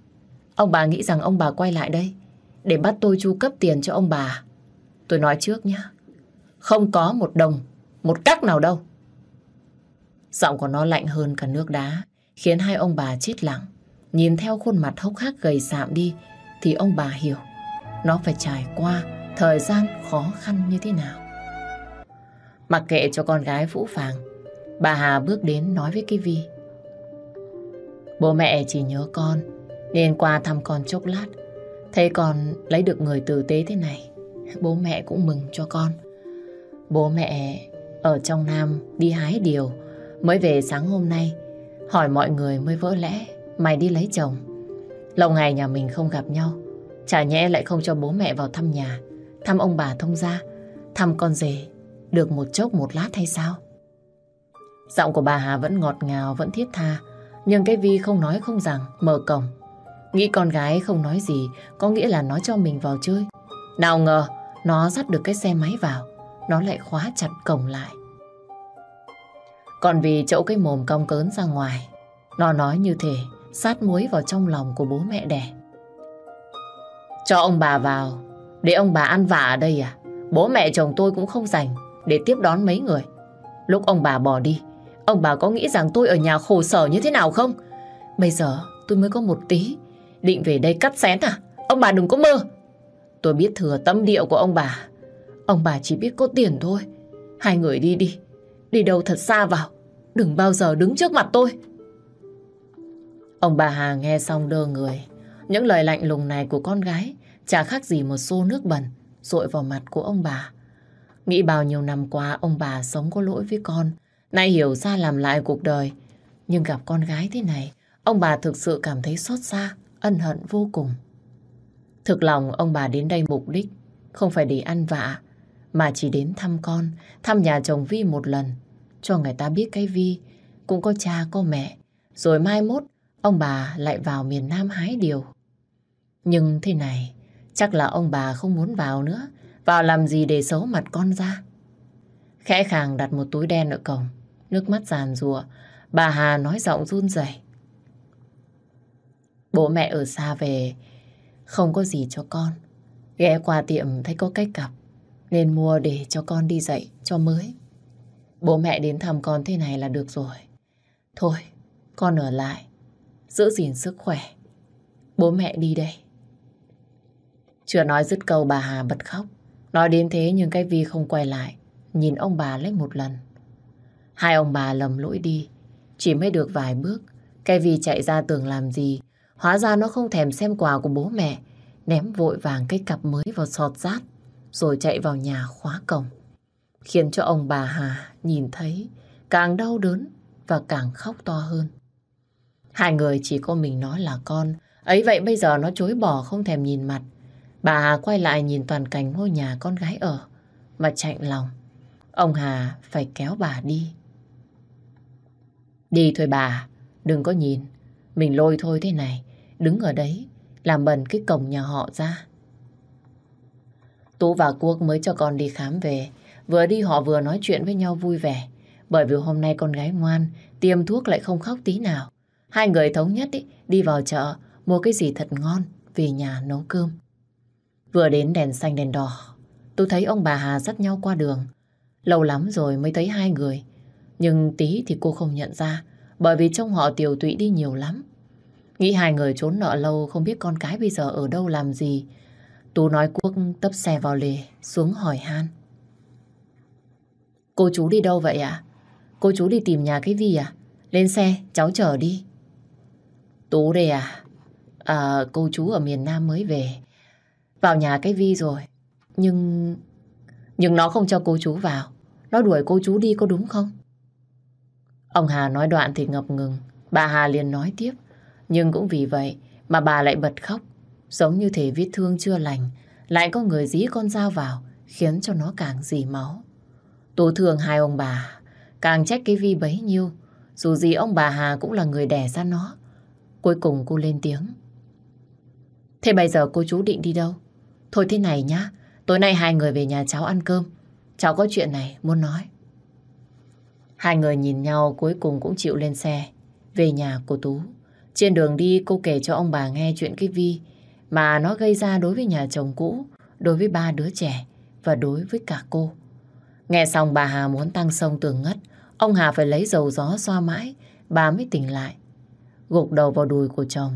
Ông bà nghĩ rằng ông bà quay lại đây để bắt tôi chu cấp tiền cho ông bà. Tôi nói trước nhá không có một đồng, một cắc nào đâu. Giọng của nó lạnh hơn cả nước đá, khiến hai ông bà chết lặng. Nhìn theo khuôn mặt hốc hác gầy sạm đi, thì ông bà hiểu nó phải trải qua thời gian khó khăn như thế nào. Mặc kệ cho con gái Vũ phàng, bà Hà bước đến nói với cái Vi. Bố mẹ chỉ nhớ con, nên qua thăm con chốc lát. Thấy con lấy được người tử tế thế này, bố mẹ cũng mừng cho con. Bố mẹ ở trong Nam đi hái điều, mới về sáng hôm nay, hỏi mọi người mới vỡ lẽ mày đi lấy chồng. Lâu ngày nhà mình không gặp nhau, chả nhẽ lại không cho bố mẹ vào thăm nhà, thăm ông bà thông gia, thăm con rể, được một chốc một lát hay sao? Giọng của bà Hà vẫn ngọt ngào, vẫn thiết tha, nhưng cái Vi không nói không rằng, mở cổng. Nghĩ con gái không nói gì, có nghĩa là nó cho mình vào chơi. Nào ngờ, nó dắt được cái xe máy vào, nó lại khóa chặt cổng lại. Còn vì chỗ cái mồm cong cớn ra ngoài, nó nói như thế, sát muối vào trong lòng của bố mẹ đẻ. Cho ông bà vào, để ông bà ăn vạ ở đây à? Bố mẹ chồng tôi cũng không dành để tiếp đón mấy người. Lúc ông bà bỏ đi, ông bà có nghĩ rằng tôi ở nhà khổ sở như thế nào không? Bây giờ tôi mới có một tí, định về đây cắt xén à? Ông bà đừng có mơ. Tôi biết thừa tâm điệu của ông bà. Ông bà chỉ biết có tiền thôi. Hai người đi đi. Đi đâu thật xa vào. Đừng bao giờ đứng trước mặt tôi. Ông bà Hà nghe xong đơ người. Những lời lạnh lùng này của con gái chả khác gì một xô nước bẩn rội vào mặt của ông bà. Nghĩ bao nhiêu năm qua ông bà sống có lỗi với con. Nay hiểu ra làm lại cuộc đời. Nhưng gặp con gái thế này, ông bà thực sự cảm thấy xót xa, ân hận vô cùng. Thực lòng ông bà đến đây mục đích không phải để ăn vạ, mà chỉ đến thăm con, thăm nhà chồng Vi một lần, cho người ta biết cái Vi cũng có cha có mẹ. Rồi mai mốt, ông bà lại vào miền Nam hái điều. Nhưng thế này, chắc là ông bà không muốn vào nữa. Vào làm gì để xấu mặt con ra? Khẽ khàng đặt một túi đen ở cổng, nước mắt giàn rùa. Bà Hà nói giọng run rẩy. Bố mẹ ở xa về, không có gì cho con. Ghé qua tiệm thấy có cách cặp, nên mua để cho con đi dạy cho mới. Bố mẹ đến thăm con thế này là được rồi. Thôi, con ở lại, giữ gìn sức khỏe. Bố mẹ đi đây. Chưa nói dứt câu bà Hà bật khóc. Nói đến thế nhưng cái Vi không quay lại, nhìn ông bà lấy một lần. Hai ông bà lầm lỗi đi, chỉ mới được vài bước. Cái Vi chạy ra tường làm gì, hóa ra nó không thèm xem quà của bố mẹ, ném vội vàng cái cặp mới vào sọt rát, rồi chạy vào nhà khóa cổng. Khiến cho ông bà Hà nhìn thấy càng đau đớn và càng khóc to hơn. Hai người chỉ có mình nói là con, ấy vậy bây giờ nó chối bỏ không thèm nhìn mặt. Bà Hà quay lại nhìn toàn cảnh ngôi nhà con gái ở, mà chạnh lòng. Ông Hà phải kéo bà đi. Đi thôi bà, đừng có nhìn. Mình lôi thôi thế này, đứng ở đấy, làm bẩn cái cổng nhà họ ra. Tú và Quốc mới cho con đi khám về. Vừa đi họ vừa nói chuyện với nhau vui vẻ. Bởi vì hôm nay con gái ngoan, tiêm thuốc lại không khóc tí nào. Hai người thống nhất ý, đi vào chợ, mua cái gì thật ngon, về nhà nấu cơm. Vừa đến đèn xanh đèn đỏ, tôi thấy ông bà Hà dắt nhau qua đường. Lâu lắm rồi mới thấy hai người. Nhưng tí thì cô không nhận ra, bởi vì trong họ tiểu tụy đi nhiều lắm. Nghĩ hai người trốn nợ lâu không biết con cái bây giờ ở đâu làm gì. Tú nói Quốc tấp xe vào lề, xuống hỏi han. Cô chú đi đâu vậy ạ? Cô chú đi tìm nhà cái Vi à? Lên xe, cháu chở đi. Tú đây à? À, cô chú ở miền Nam mới về. Vào nhà cái Vi rồi. Nhưng... Nhưng nó không cho cô chú vào. Nó đuổi cô chú đi có đúng không? Ông Hà nói đoạn thì ngập ngừng. Bà Hà liền nói tiếp. Nhưng cũng vì vậy mà bà lại bật khóc. Giống như thể vết thương chưa lành. Lại có người dí con dao vào khiến cho nó càng dì máu. Tố thường hai ông bà càng trách cái Vi bấy nhiêu. Dù gì ông bà Hà cũng là người đẻ ra nó. Cuối cùng cô lên tiếng. Thế bây giờ cô chú định đi đâu? Thôi thế này nhá, tối nay hai người về nhà cháu ăn cơm. Cháu có chuyện này muốn nói. Hai người nhìn nhau cuối cùng cũng chịu lên xe, về nhà của Tú. Trên đường đi cô kể cho ông bà nghe chuyện cái Vi mà nó gây ra đối với nhà chồng cũ, đối với ba đứa trẻ và đối với cả cô. Nghe xong bà Hà muốn tăng sông tường ngất, ông Hà phải lấy dầu gió xoa mãi, bà mới tỉnh lại. Gục đầu vào đùi của chồng,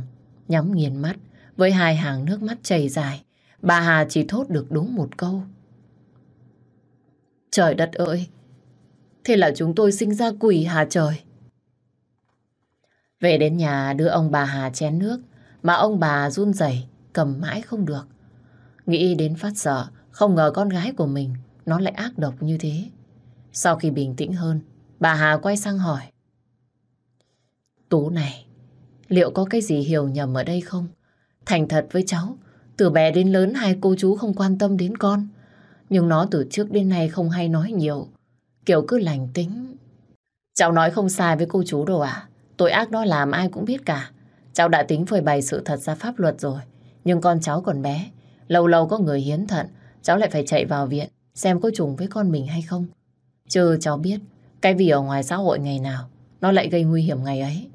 nhắm nghiền mắt với hai hàng nước mắt chảy dài. Bà Hà chỉ thốt được đúng một câu. Trời đất ơi! Thế là chúng tôi sinh ra quỷ hà trời. Về đến nhà đưa ông bà Hà chén nước mà ông bà run rẩy cầm mãi không được. Nghĩ đến phát sợ, không ngờ con gái của mình nó lại ác độc như thế. Sau khi bình tĩnh hơn, bà Hà quay sang hỏi. Tú này, liệu có cái gì hiểu nhầm ở đây không? Thành thật với cháu, từ bé đến lớn hai cô chú không quan tâm đến con. Nhưng nó từ trước đến nay không hay nói nhiều. Kiểu cứ lành tính. Cháu nói không sai với cô chú đâu à? Tội ác đó làm ai cũng biết cả. Cháu đã tính phơi bày sự thật ra pháp luật rồi. Nhưng con cháu còn bé. Lâu lâu có người hiến thận. Cháu lại phải chạy vào viện. Xem có trùng với con mình hay không. Chứ cháu biết. Cái vì ở ngoài xã hội ngày nào. Nó lại gây nguy hiểm ngày ấy.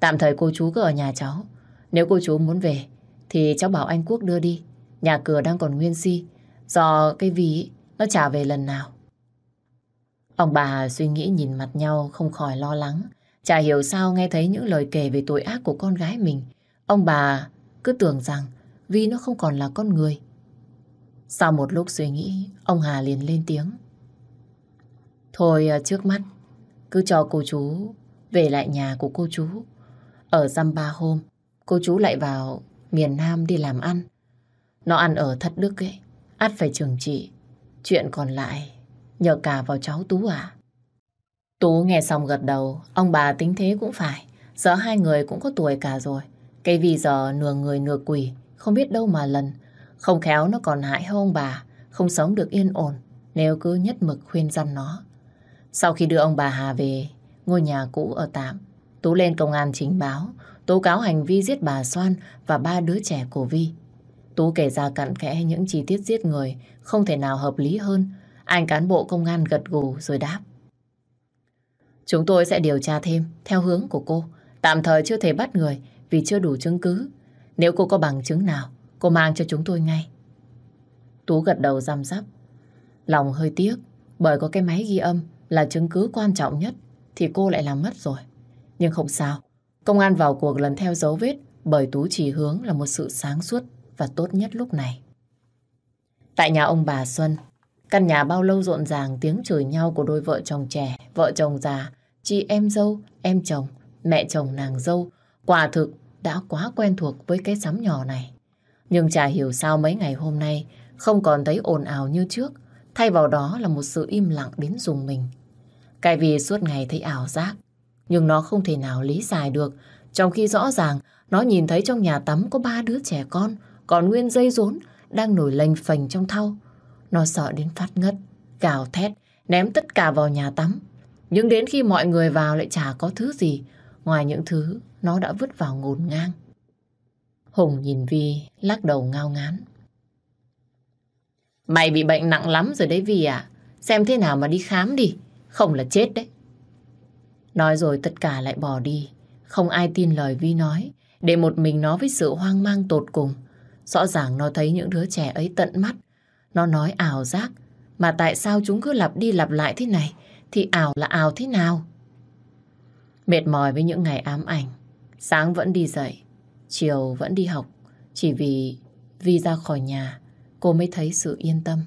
Tạm thời cô chú cứ ở nhà cháu. Nếu cô chú muốn về thì cháu bảo anh Quốc đưa đi. Nhà cửa đang còn nguyên si. Do cái vì nó trả về lần nào. Ông bà suy nghĩ nhìn mặt nhau không khỏi lo lắng. Chả hiểu sao nghe thấy những lời kể về tội ác của con gái mình. Ông bà cứ tưởng rằng Vi nó không còn là con người. Sau một lúc suy nghĩ, ông Hà liền lên tiếng. Thôi ờ, trước mắt, cứ cho cô chú về lại nhà của cô chú. Ở dăm ba hôm, cô chú lại vào miền Nam đi làm ăn. Nó ăn ở thất đức ấy, ắt phải trừng trị. Chuyện còn lại, nhờ cả vào cháu Tú à. Tú nghe xong gật đầu, ông bà tính thế cũng phải. Giờ hai người cũng có tuổi cả rồi. Cái vì giờ nửa người nửa quỷ, không biết đâu mà lần. Không khéo nó còn hại hơn ông bà, không sống được yên ổn nếu cứ nhất mực khuyên răn nó. Sau khi đưa ông bà Hà về ngôi nhà cũ ở tạm, Tú lên công an trình báo, tố cáo hành vi giết bà Soan và ba đứa trẻ của Vi. Tú kể ra cặn kẽ những chi tiết giết người không thể nào hợp lý hơn. Anh cán bộ công an gật gù rồi đáp. Chúng tôi sẽ điều tra thêm theo hướng của cô. Tạm thời chưa thể bắt người vì chưa đủ chứng cứ. Nếu cô có bằng chứng nào, cô mang cho chúng tôi ngay. Tú gật đầu răm rắp. Lòng hơi tiếc bởi có cái máy ghi âm là chứng cứ quan trọng nhất thì cô lại làm mất rồi. Nhưng không sao. Công an vào cuộc lần theo dấu vết bởi Tú chỉ hướng là một sự sáng suốt và tốt nhất lúc này. Tại nhà ông bà Xuân, căn nhà bao lâu rộn ràng tiếng chửi nhau của đôi vợ chồng trẻ, vợ chồng già, chị em dâu, em chồng, mẹ chồng nàng dâu, quả thực đã quá quen thuộc với cái sắm nhỏ này. Nhưng chả hiểu sao mấy ngày hôm nay không còn thấy ồn ào như trước, thay vào đó là một sự im lặng đến dùng mình. Cái vì suốt ngày thấy ảo giác, nhưng nó không thể nào lý giải được, trong khi rõ ràng nó nhìn thấy trong nhà tắm có ba đứa trẻ con, còn nguyên dây rốn đang nổi lềnh phềnh trong thau. Nó sợ đến phát ngất, gào thét, ném tất cả vào nhà tắm. Nhưng đến khi mọi người vào lại chả có thứ gì, ngoài những thứ nó đã vứt vào ngổn ngang. Hùng nhìn Vi, lắc đầu ngao ngán. Mày bị bệnh nặng lắm rồi đấy vì à? Xem thế nào mà đi khám đi, không là chết đấy. Nói rồi tất cả lại bỏ đi, không ai tin lời Vi nói, để một mình nó với sự hoang mang tột cùng. Rõ ràng nó thấy những đứa trẻ ấy tận mắt. Nó nói ảo giác. Mà tại sao chúng cứ lặp đi lặp lại thế này? Thì ảo là ảo thế nào? Mệt mỏi với những ngày ám ảnh. Sáng vẫn đi dậy. Chiều vẫn đi học. Chỉ vì Vi ra khỏi nhà cô mới thấy sự yên tâm.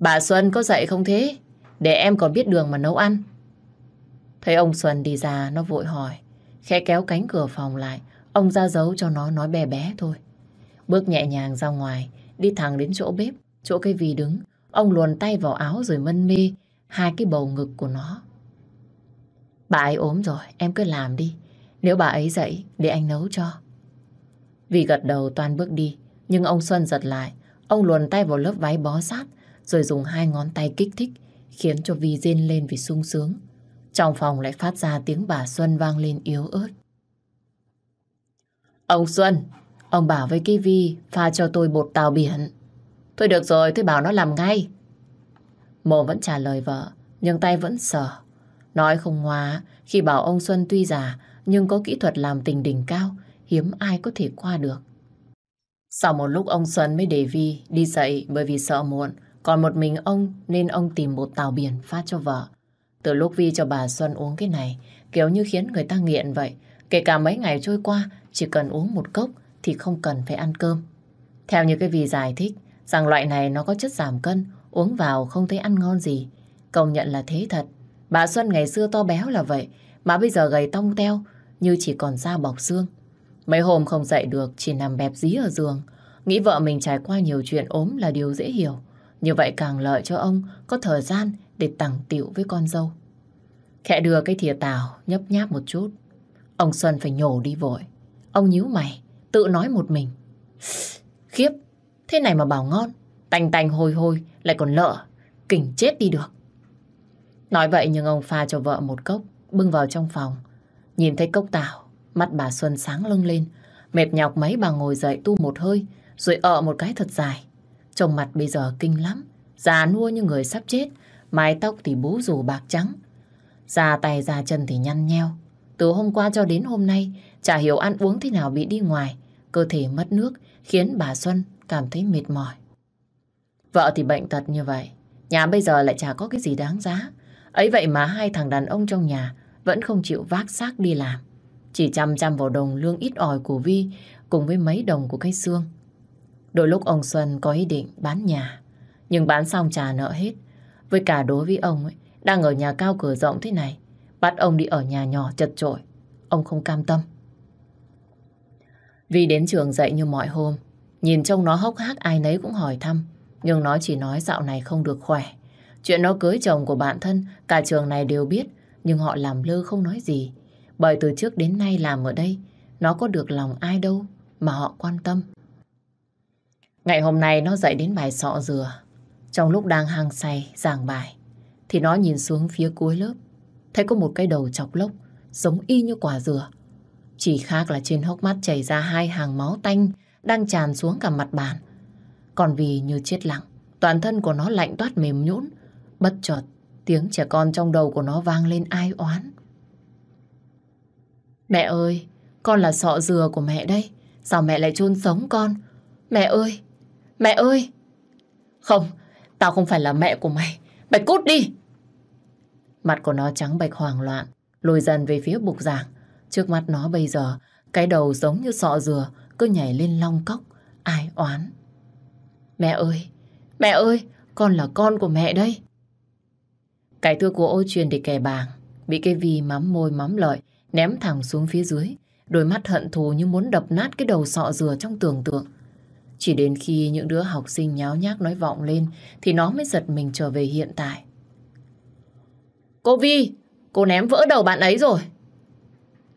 Bà Xuân có dậy không thế? Để em còn biết đường mà nấu ăn. Thấy ông Xuân đi ra, nó vội hỏi. Khẽ kéo cánh cửa phòng lại, ông ra dấu cho nó nói bé bé thôi. Bước nhẹ nhàng ra ngoài, đi thẳng đến chỗ bếp, chỗ cây vì đứng. Ông luồn tay vào áo rồi mân mê hai cái bầu ngực của nó. Bà ấy ốm rồi, em cứ làm đi. Nếu bà ấy dậy, để anh nấu cho. Vì gật đầu toàn bước đi, nhưng ông Xuân giật lại. Ông luồn tay vào lớp váy bó sát, rồi dùng hai ngón tay kích thích, khiến cho Vi rên lên vì sung sướng. Trong phòng lại phát ra tiếng bà Xuân vang lên yếu ớt. Ông Xuân, ông bảo với cái Vi pha cho tôi bột tàu biển. Thôi được rồi, tôi bảo nó làm ngay. mồm vẫn trả lời vợ, nhưng tay vẫn sờ. Nói không hóa, khi bảo ông Xuân tuy già, nhưng có kỹ thuật làm tình đỉnh cao, hiếm ai có thể qua được. Sau một lúc ông Xuân mới để Vi đi dậy bởi vì sợ muộn, còn một mình ông nên ông tìm một tàu biển phát cho vợ. Từ lúc Vi cho bà Xuân uống cái này, kiểu như khiến người ta nghiện vậy. Kể cả mấy ngày trôi qua, chỉ cần uống một cốc thì không cần phải ăn cơm. Theo như cái Vi giải thích, rằng loại này nó có chất giảm cân, uống vào không thấy ăn ngon gì. Công nhận là thế thật. Bà Xuân ngày xưa to béo là vậy, mà bây giờ gầy tông teo, như chỉ còn da bọc xương. Mấy hôm không dậy được, chỉ nằm bẹp dí ở giường. Nghĩ vợ mình trải qua nhiều chuyện ốm là điều dễ hiểu. Như vậy càng lợi cho ông có thời gian để tặng tiểu với con dâu. Khẽ đưa cái thìa tàu nhấp nháp một chút. Ông Xuân phải nhổ đi vội. Ông nhíu mày, tự nói một mình. Khiếp, thế này mà bảo ngon. Tành tành hôi hôi, lại còn lợ. Kỉnh chết đi được. Nói vậy nhưng ông pha cho vợ một cốc, bưng vào trong phòng. Nhìn thấy cốc tàu, mắt bà Xuân sáng lưng lên. Mệt nhọc mấy bà ngồi dậy tu một hơi, rồi ợ một cái thật dài. Trông mặt bây giờ kinh lắm, già nua như người sắp chết, mái tóc thì bú rủ bạc trắng. già tay già chân thì nhăn nheo. Từ hôm qua cho đến hôm nay, chả hiểu ăn uống thế nào bị đi ngoài. Cơ thể mất nước khiến bà Xuân cảm thấy mệt mỏi. Vợ thì bệnh tật như vậy. Nhà bây giờ lại chả có cái gì đáng giá. Ấy vậy mà hai thằng đàn ông trong nhà vẫn không chịu vác xác đi làm. Chỉ chăm chăm vào đồng lương ít ỏi của Vi cùng với mấy đồng của cái xương. Đôi lúc ông Xuân có ý định bán nhà. Nhưng bán xong trả nợ hết. Với cả đối với ông ấy, đang ở nhà cao cửa rộng thế này, bắt ông đi ở nhà nhỏ chật chội. Ông không cam tâm. Vì đến trường dậy như mọi hôm, nhìn trông nó hốc hác ai nấy cũng hỏi thăm, nhưng nó chỉ nói dạo này không được khỏe. Chuyện nó cưới chồng của bạn thân, cả trường này đều biết, nhưng họ làm lơ không nói gì. Bởi từ trước đến nay làm ở đây, nó có được lòng ai đâu mà họ quan tâm. Ngày hôm nay nó dậy đến bài sọ dừa. Trong lúc đang hang say, giảng bài, thì nó nhìn xuống phía cuối lớp, thấy có một cái đầu chọc lốc, giống y như quả dừa. Chỉ khác là trên hốc mắt chảy ra hai hàng máu tanh đang tràn xuống cả mặt bàn. Còn vì như chết lặng, toàn thân của nó lạnh toát mềm nhũn, bất chợt tiếng trẻ con trong đầu của nó vang lên ai oán. Mẹ ơi, con là sọ dừa của mẹ đây, sao mẹ lại chôn sống con? Mẹ ơi, mẹ ơi! Không, tao không phải là mẹ của mày, mày cút đi! Mặt của nó trắng bạch hoảng loạn, lùi dần về phía bục giảng. Trước mắt nó bây giờ, cái đầu giống như sọ dừa, cứ nhảy lên long cốc, ai oán. Mẹ ơi, mẹ ơi, con là con của mẹ đây. Cái thưa của ô truyền để kẻ bàng, bị cái vi mắm môi mắm lợi, ném thẳng xuống phía dưới, đôi mắt hận thù như muốn đập nát cái đầu sọ dừa trong tưởng tượng. Chỉ đến khi những đứa học sinh nháo nhác nói vọng lên thì nó mới giật mình trở về hiện tại. Cô Vi, cô ném vỡ đầu bạn ấy rồi.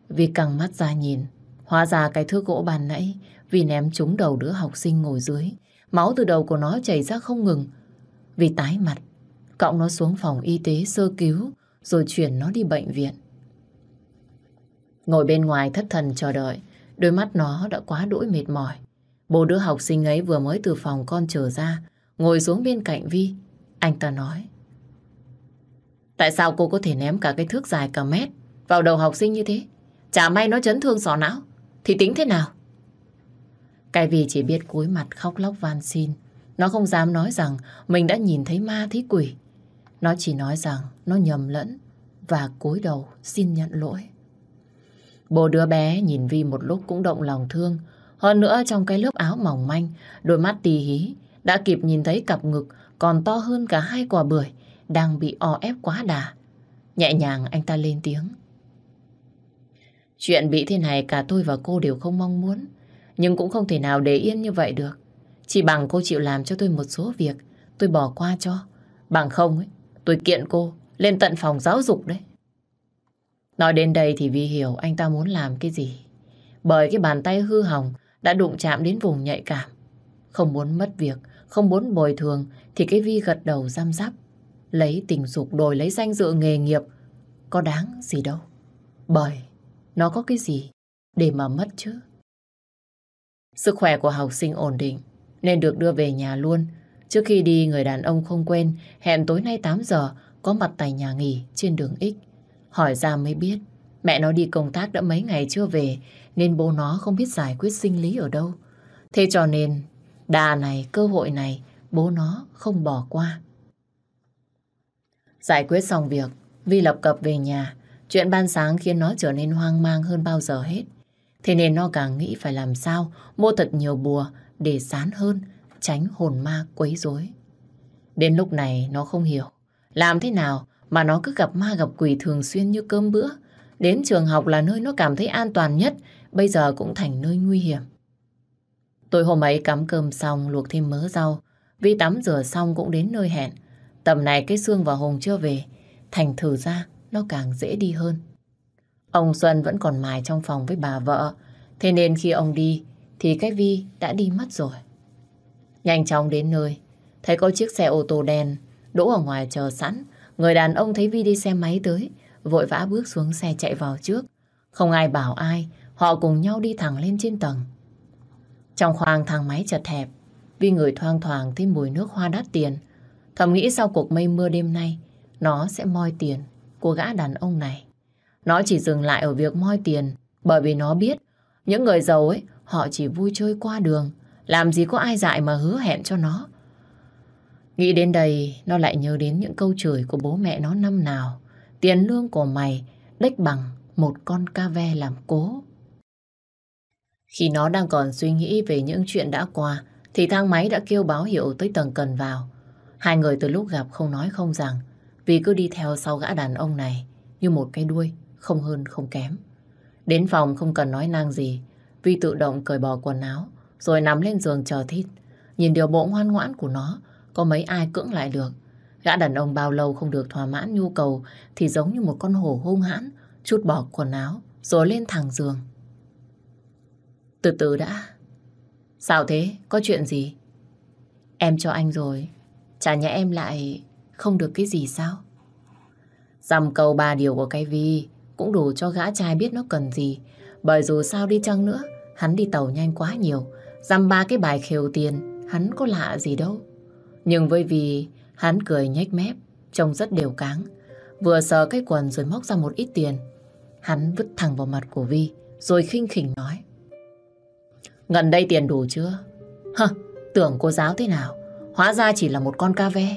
Vi căng mắt ra nhìn, hóa ra cái thước gỗ bàn nãy vì ném trúng đầu đứa học sinh ngồi dưới. Máu từ đầu của nó chảy ra không ngừng. Vì tái mặt, cọng nó xuống phòng y tế sơ cứu rồi chuyển nó đi bệnh viện. Ngồi bên ngoài thất thần chờ đợi, đôi mắt nó đã quá đỗi mệt mỏi. Bố đứa học sinh ấy vừa mới từ phòng con trở ra, ngồi xuống bên cạnh Vi. Anh ta nói. Tại sao cô có thể ném cả cái thước dài cả mét vào đầu học sinh như thế? Chả may nó chấn thương sọ não. Thì tính thế nào? Cái vì chỉ biết cúi mặt khóc lóc van xin. Nó không dám nói rằng mình đã nhìn thấy ma thấy quỷ. Nó chỉ nói rằng nó nhầm lẫn và cúi đầu xin nhận lỗi. Bố đứa bé nhìn Vi một lúc cũng động lòng thương. Hơn nữa trong cái lớp áo mỏng manh, đôi mắt tì hí, đã kịp nhìn thấy cặp ngực còn to hơn cả hai quả bưởi, đang bị o ép quá đà. Nhẹ nhàng anh ta lên tiếng. Chuyện bị thế này cả tôi và cô đều không mong muốn, nhưng cũng không thể nào để yên như vậy được. Chỉ bằng cô chịu làm cho tôi một số việc, tôi bỏ qua cho. Bằng không ấy, tôi kiện cô lên tận phòng giáo dục đấy. Nói đến đây thì Vi hiểu anh ta muốn làm cái gì. Bởi cái bàn tay hư hỏng đã đụng chạm đến vùng nhạy cảm. Không muốn mất việc, không muốn bồi thường thì cái Vi gật đầu giam giáp. Lấy tình dục đổi lấy danh dự nghề nghiệp có đáng gì đâu. Bởi nó có cái gì để mà mất chứ. Sức khỏe của học sinh ổn định nên được đưa về nhà luôn. Trước khi đi người đàn ông không quên hẹn tối nay 8 giờ có mặt tại nhà nghỉ trên đường X. Hỏi ra mới biết mẹ nó đi công tác đã mấy ngày chưa về nên bố nó không biết giải quyết sinh lý ở đâu. Thế cho nên đà này, cơ hội này bố nó không bỏ qua. Giải quyết xong việc, Vi lập cập về nhà. Chuyện ban sáng khiến nó trở nên hoang mang hơn bao giờ hết. Thế nên nó càng nghĩ phải làm sao mua thật nhiều bùa để sán hơn, tránh hồn ma quấy rối. Đến lúc này nó không hiểu. Làm thế nào mà nó cứ gặp ma gặp quỷ thường xuyên như cơm bữa. Đến trường học là nơi nó cảm thấy an toàn nhất, bây giờ cũng thành nơi nguy hiểm. tôi hôm ấy cắm cơm xong luộc thêm mớ rau, Vi tắm rửa xong cũng đến nơi hẹn. Tầm này cái xương và Hùng chưa về, thành thử ra nó càng dễ đi hơn. Ông Xuân vẫn còn mài trong phòng với bà vợ, thế nên khi ông đi thì cái Vi đã đi mất rồi. Nhanh chóng đến nơi, thấy có chiếc xe ô tô đen đỗ ở ngoài chờ sẵn. Người đàn ông thấy Vi đi xe máy tới, vội vã bước xuống xe chạy vào trước. Không ai bảo ai, họ cùng nhau đi thẳng lên trên tầng. Trong khoang thang máy chật hẹp, Vi người thoang thoảng thấy mùi nước hoa đắt tiền. Thầm nghĩ sau cuộc mây mưa đêm nay, nó sẽ moi tiền của gã đàn ông này. Nó chỉ dừng lại ở việc moi tiền bởi vì nó biết những người giàu ấy họ chỉ vui chơi qua đường làm gì có ai dại mà hứa hẹn cho nó. Nghĩ đến đây nó lại nhớ đến những câu chửi của bố mẹ nó năm nào tiền lương của mày đếch bằng một con ca ve làm cố. Khi nó đang còn suy nghĩ về những chuyện đã qua thì thang máy đã kêu báo hiệu tới tầng cần vào. Hai người từ lúc gặp không nói không rằng vì cứ đi theo sau gã đàn ông này như một cái đuôi, không hơn không kém. Đến phòng không cần nói năng gì, vì tự động cởi bỏ quần áo, rồi nằm lên giường chờ thít. Nhìn điều bộ ngoan ngoãn của nó, có mấy ai cưỡng lại được. Gã đàn ông bao lâu không được thỏa mãn nhu cầu thì giống như một con hổ hung hãn, chút bỏ quần áo, rồi lên thẳng giường. Từ từ đã. Sao thế? Có chuyện gì? Em cho anh rồi. Chả nhẽ em lại không được cái gì sao? Dằm câu ba điều của cái Vi cũng đủ cho gã trai biết nó cần gì. Bởi dù sao đi chăng nữa, hắn đi tàu nhanh quá nhiều. Dăm ba cái bài khều tiền, hắn có lạ gì đâu. Nhưng với vì hắn cười nhếch mép, trông rất đều cáng. Vừa sờ cái quần rồi móc ra một ít tiền. Hắn vứt thẳng vào mặt của Vi, rồi khinh khỉnh nói. gần đây tiền đủ chưa? Hơ, tưởng cô giáo thế nào? Hóa ra chỉ là một con ca ve.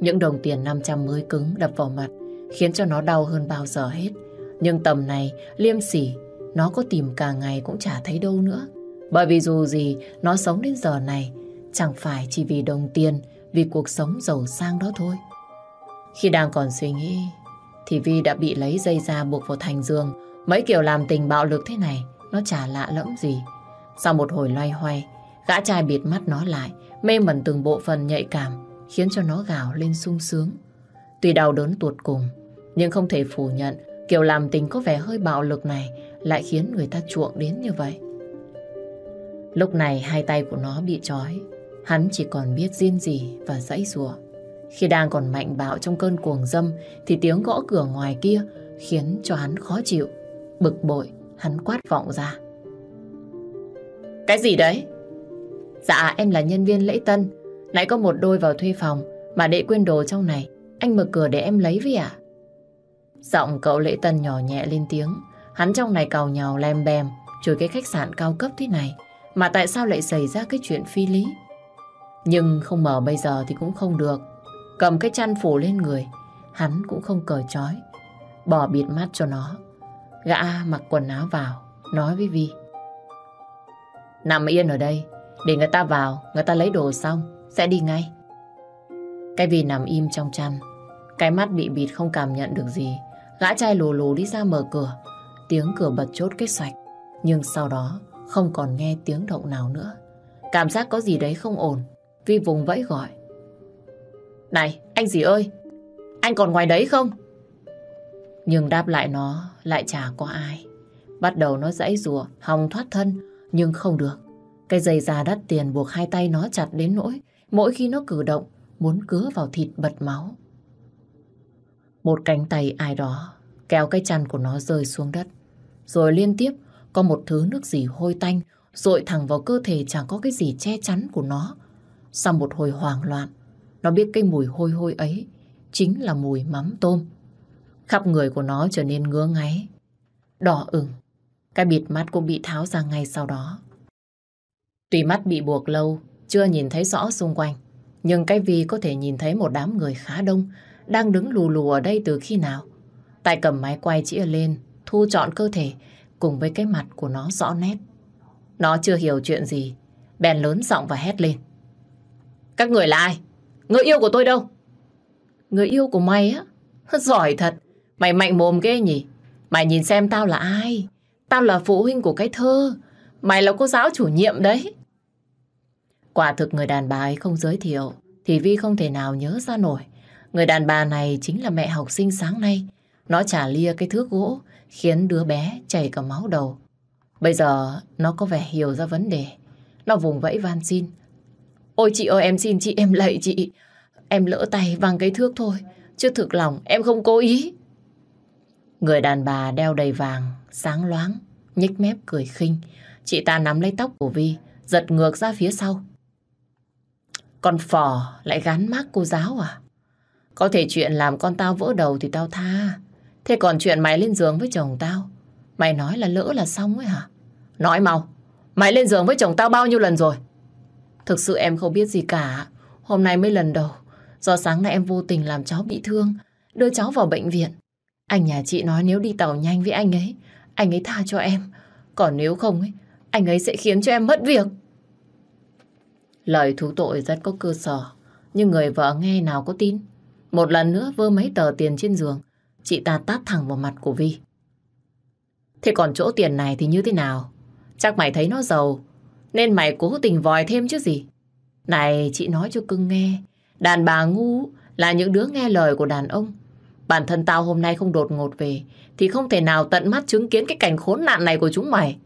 Những đồng tiền 500 mới cứng đập vào mặt, khiến cho nó đau hơn bao giờ hết. Nhưng tầm này, liêm sỉ, nó có tìm cả ngày cũng chả thấy đâu nữa. Bởi vì dù gì, nó sống đến giờ này, chẳng phải chỉ vì đồng tiền, vì cuộc sống giàu sang đó thôi. Khi đang còn suy nghĩ, thì Vi đã bị lấy dây ra buộc vào thành giường. Mấy kiểu làm tình bạo lực thế này, nó chả lạ lẫm gì. Sau một hồi loay hoay, gã trai bịt mắt nó lại, mê mẩn từng bộ phận nhạy cảm, khiến cho nó gào lên sung sướng. Tuy đau đớn tuột cùng, nhưng không thể phủ nhận kiểu làm tình có vẻ hơi bạo lực này lại khiến người ta chuộng đến như vậy. Lúc này hai tay của nó bị trói, hắn chỉ còn biết riêng gì và dãy rùa. Khi đang còn mạnh bạo trong cơn cuồng dâm thì tiếng gõ cửa ngoài kia khiến cho hắn khó chịu. Bực bội, hắn quát vọng ra. Cái gì đấy? Dạ em là nhân viên lễ tân. Nãy có một đôi vào thuê phòng mà để quên đồ trong này. Anh mở cửa để em lấy với ạ. Giọng cậu lễ tân nhỏ nhẹ lên tiếng. Hắn trong này cào nhào lem bèm chửi cái khách sạn cao cấp thế này. Mà tại sao lại xảy ra cái chuyện phi lý? Nhưng không mở bây giờ thì cũng không được. Cầm cái chăn phủ lên người, hắn cũng không cởi trói. Bỏ bịt mắt cho nó. Gã mặc quần áo vào, nói với Vi. Nằm yên ở đây, để người ta vào, người ta lấy đồ xong, sẽ đi ngay. Cái Vi nằm im trong chăn, cái mắt bị bịt không cảm nhận được gì. Gã trai lù lù đi ra mở cửa, tiếng cửa bật chốt kết sạch. Nhưng sau đó không còn nghe tiếng động nào nữa. Cảm giác có gì đấy không ổn. Vi vùng vẫy gọi. Này, anh gì ơi, anh còn ngoài đấy không? Nhưng đáp lại nó lại chả có ai. Bắt đầu nó dãy rùa, hòng thoát thân, nhưng không được. Cái dây già đắt tiền buộc hai tay nó chặt đến nỗi mỗi khi nó cử động muốn cứa vào thịt bật máu. Một cánh tay ai đó kéo cái chăn của nó rơi xuống đất. Rồi liên tiếp có một thứ nước gì hôi tanh rội thẳng vào cơ thể chẳng có cái gì che chắn của nó. Sau một hồi hoảng loạn, nó biết cái mùi hôi hôi ấy chính là mùi mắm tôm. Khắp người của nó trở nên ngứa ngáy, đỏ ửng. Cái bịt mắt cũng bị tháo ra ngay sau đó. Tuy mắt bị buộc lâu, chưa nhìn thấy rõ xung quanh, nhưng cái Vi có thể nhìn thấy một đám người khá đông đang đứng lù lù ở đây từ khi nào. Tay cầm máy quay chĩa lên, thu trọn cơ thể cùng với cái mặt của nó rõ nét. Nó chưa hiểu chuyện gì, bèn lớn giọng và hét lên. Các người là ai? Người yêu của tôi đâu? Người yêu của mày á? [LAUGHS] Giỏi thật. Mày mạnh mồm ghê nhỉ? Mày nhìn xem tao là ai? Tao là phụ huynh của cái thơ. Mày là cô giáo chủ nhiệm đấy. Quả thực người đàn bà ấy không giới thiệu, thì Vi không thể nào nhớ ra nổi. Người đàn bà này chính là mẹ học sinh sáng nay. Nó trả lia cái thước gỗ, khiến đứa bé chảy cả máu đầu. Bây giờ nó có vẻ hiểu ra vấn đề. Nó vùng vẫy van xin. Ôi chị ơi em xin chị em lạy chị. Em lỡ tay văng cái thước thôi. Chứ thực lòng em không cố ý. Người đàn bà đeo đầy vàng, sáng loáng, nhếch mép cười khinh. Chị ta nắm lấy tóc của Vi, giật ngược ra phía sau. Con phò lại gắn mác cô giáo à? Có thể chuyện làm con tao vỡ đầu thì tao tha. Thế còn chuyện mày lên giường với chồng tao, mày nói là lỡ là xong ấy hả? Nói mau, mày lên giường với chồng tao bao nhiêu lần rồi? Thực sự em không biết gì cả. Hôm nay mới lần đầu. Do sáng nay em vô tình làm cháu bị thương. Đưa cháu vào bệnh viện. Anh nhà chị nói nếu đi tàu nhanh với anh ấy, anh ấy tha cho em. Còn nếu không ấy, anh ấy sẽ khiến cho em mất việc. Lời thú tội rất có cơ sở. Nhưng người vợ nghe nào có tin. Một lần nữa vơ mấy tờ tiền trên giường, chị ta tát thẳng vào mặt của Vi. Thế còn chỗ tiền này thì như thế nào? Chắc mày thấy nó giàu, nên mày cố tình vòi thêm chứ gì. Này, chị nói cho cưng nghe, đàn bà ngu là những đứa nghe lời của đàn ông. Bản thân tao hôm nay không đột ngột về, thì không thể nào tận mắt chứng kiến cái cảnh khốn nạn này của chúng mày.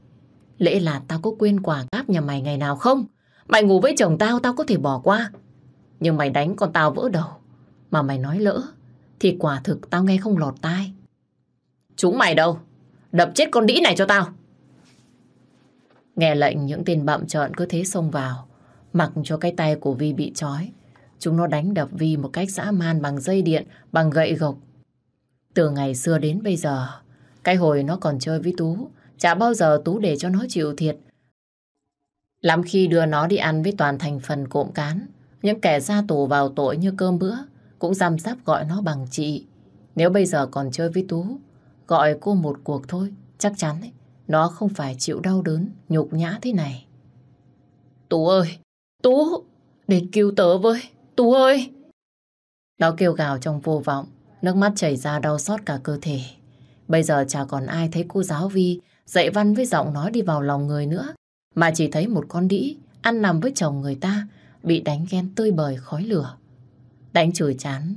Lẽ là tao có quên quả cáp nhà mày ngày nào không? Mày ngủ với chồng tao, tao có thể bỏ qua. Nhưng mày đánh con tao vỡ đầu. Mà mày nói lỡ, thì quả thực tao nghe không lọt tai. Chúng mày đâu? Đập chết con đĩ này cho tao. Nghe lệnh những tên bậm trợn cứ thế xông vào, mặc cho cái tay của Vi bị trói. Chúng nó đánh đập Vi một cách dã man bằng dây điện, bằng gậy gộc. Từ ngày xưa đến bây giờ, cái hồi nó còn chơi với Tú, chả bao giờ Tú để cho nó chịu thiệt. Lắm khi đưa nó đi ăn với toàn thành phần cộm cán, những kẻ ra tù vào tội như cơm bữa, cũng giam sắp gọi nó bằng chị. Nếu bây giờ còn chơi với Tú, gọi cô một cuộc thôi, chắc chắn ấy, nó không phải chịu đau đớn, nhục nhã thế này. Tú ơi! Tú! Đến cứu tớ với! Tú ơi! Nó kêu gào trong vô vọng, nước mắt chảy ra đau xót cả cơ thể. Bây giờ chả còn ai thấy cô giáo Vi dạy văn với giọng nói đi vào lòng người nữa, mà chỉ thấy một con đĩ ăn nằm với chồng người ta bị đánh ghen tươi bời khói lửa. Đánh chửi chán,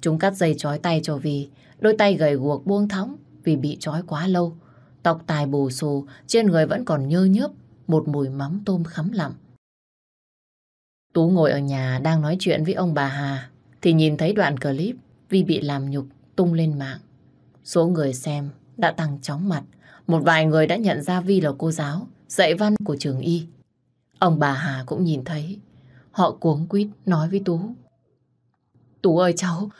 chúng cắt dây trói tay cho Vi, đôi tay gầy guộc buông thõng vì bị trói quá lâu. Tóc tài bù xù, trên người vẫn còn nhơ nhớp, một mùi mắm tôm khắm lặng. Tú ngồi ở nhà đang nói chuyện với ông bà Hà, thì nhìn thấy đoạn clip Vi bị làm nhục tung lên mạng. Số người xem đã tăng chóng mặt. Một vài người đã nhận ra Vi là cô giáo, dạy văn của trường y. Ông bà Hà cũng nhìn thấy. Họ cuống quýt nói với Tú. Tú ơi cháu,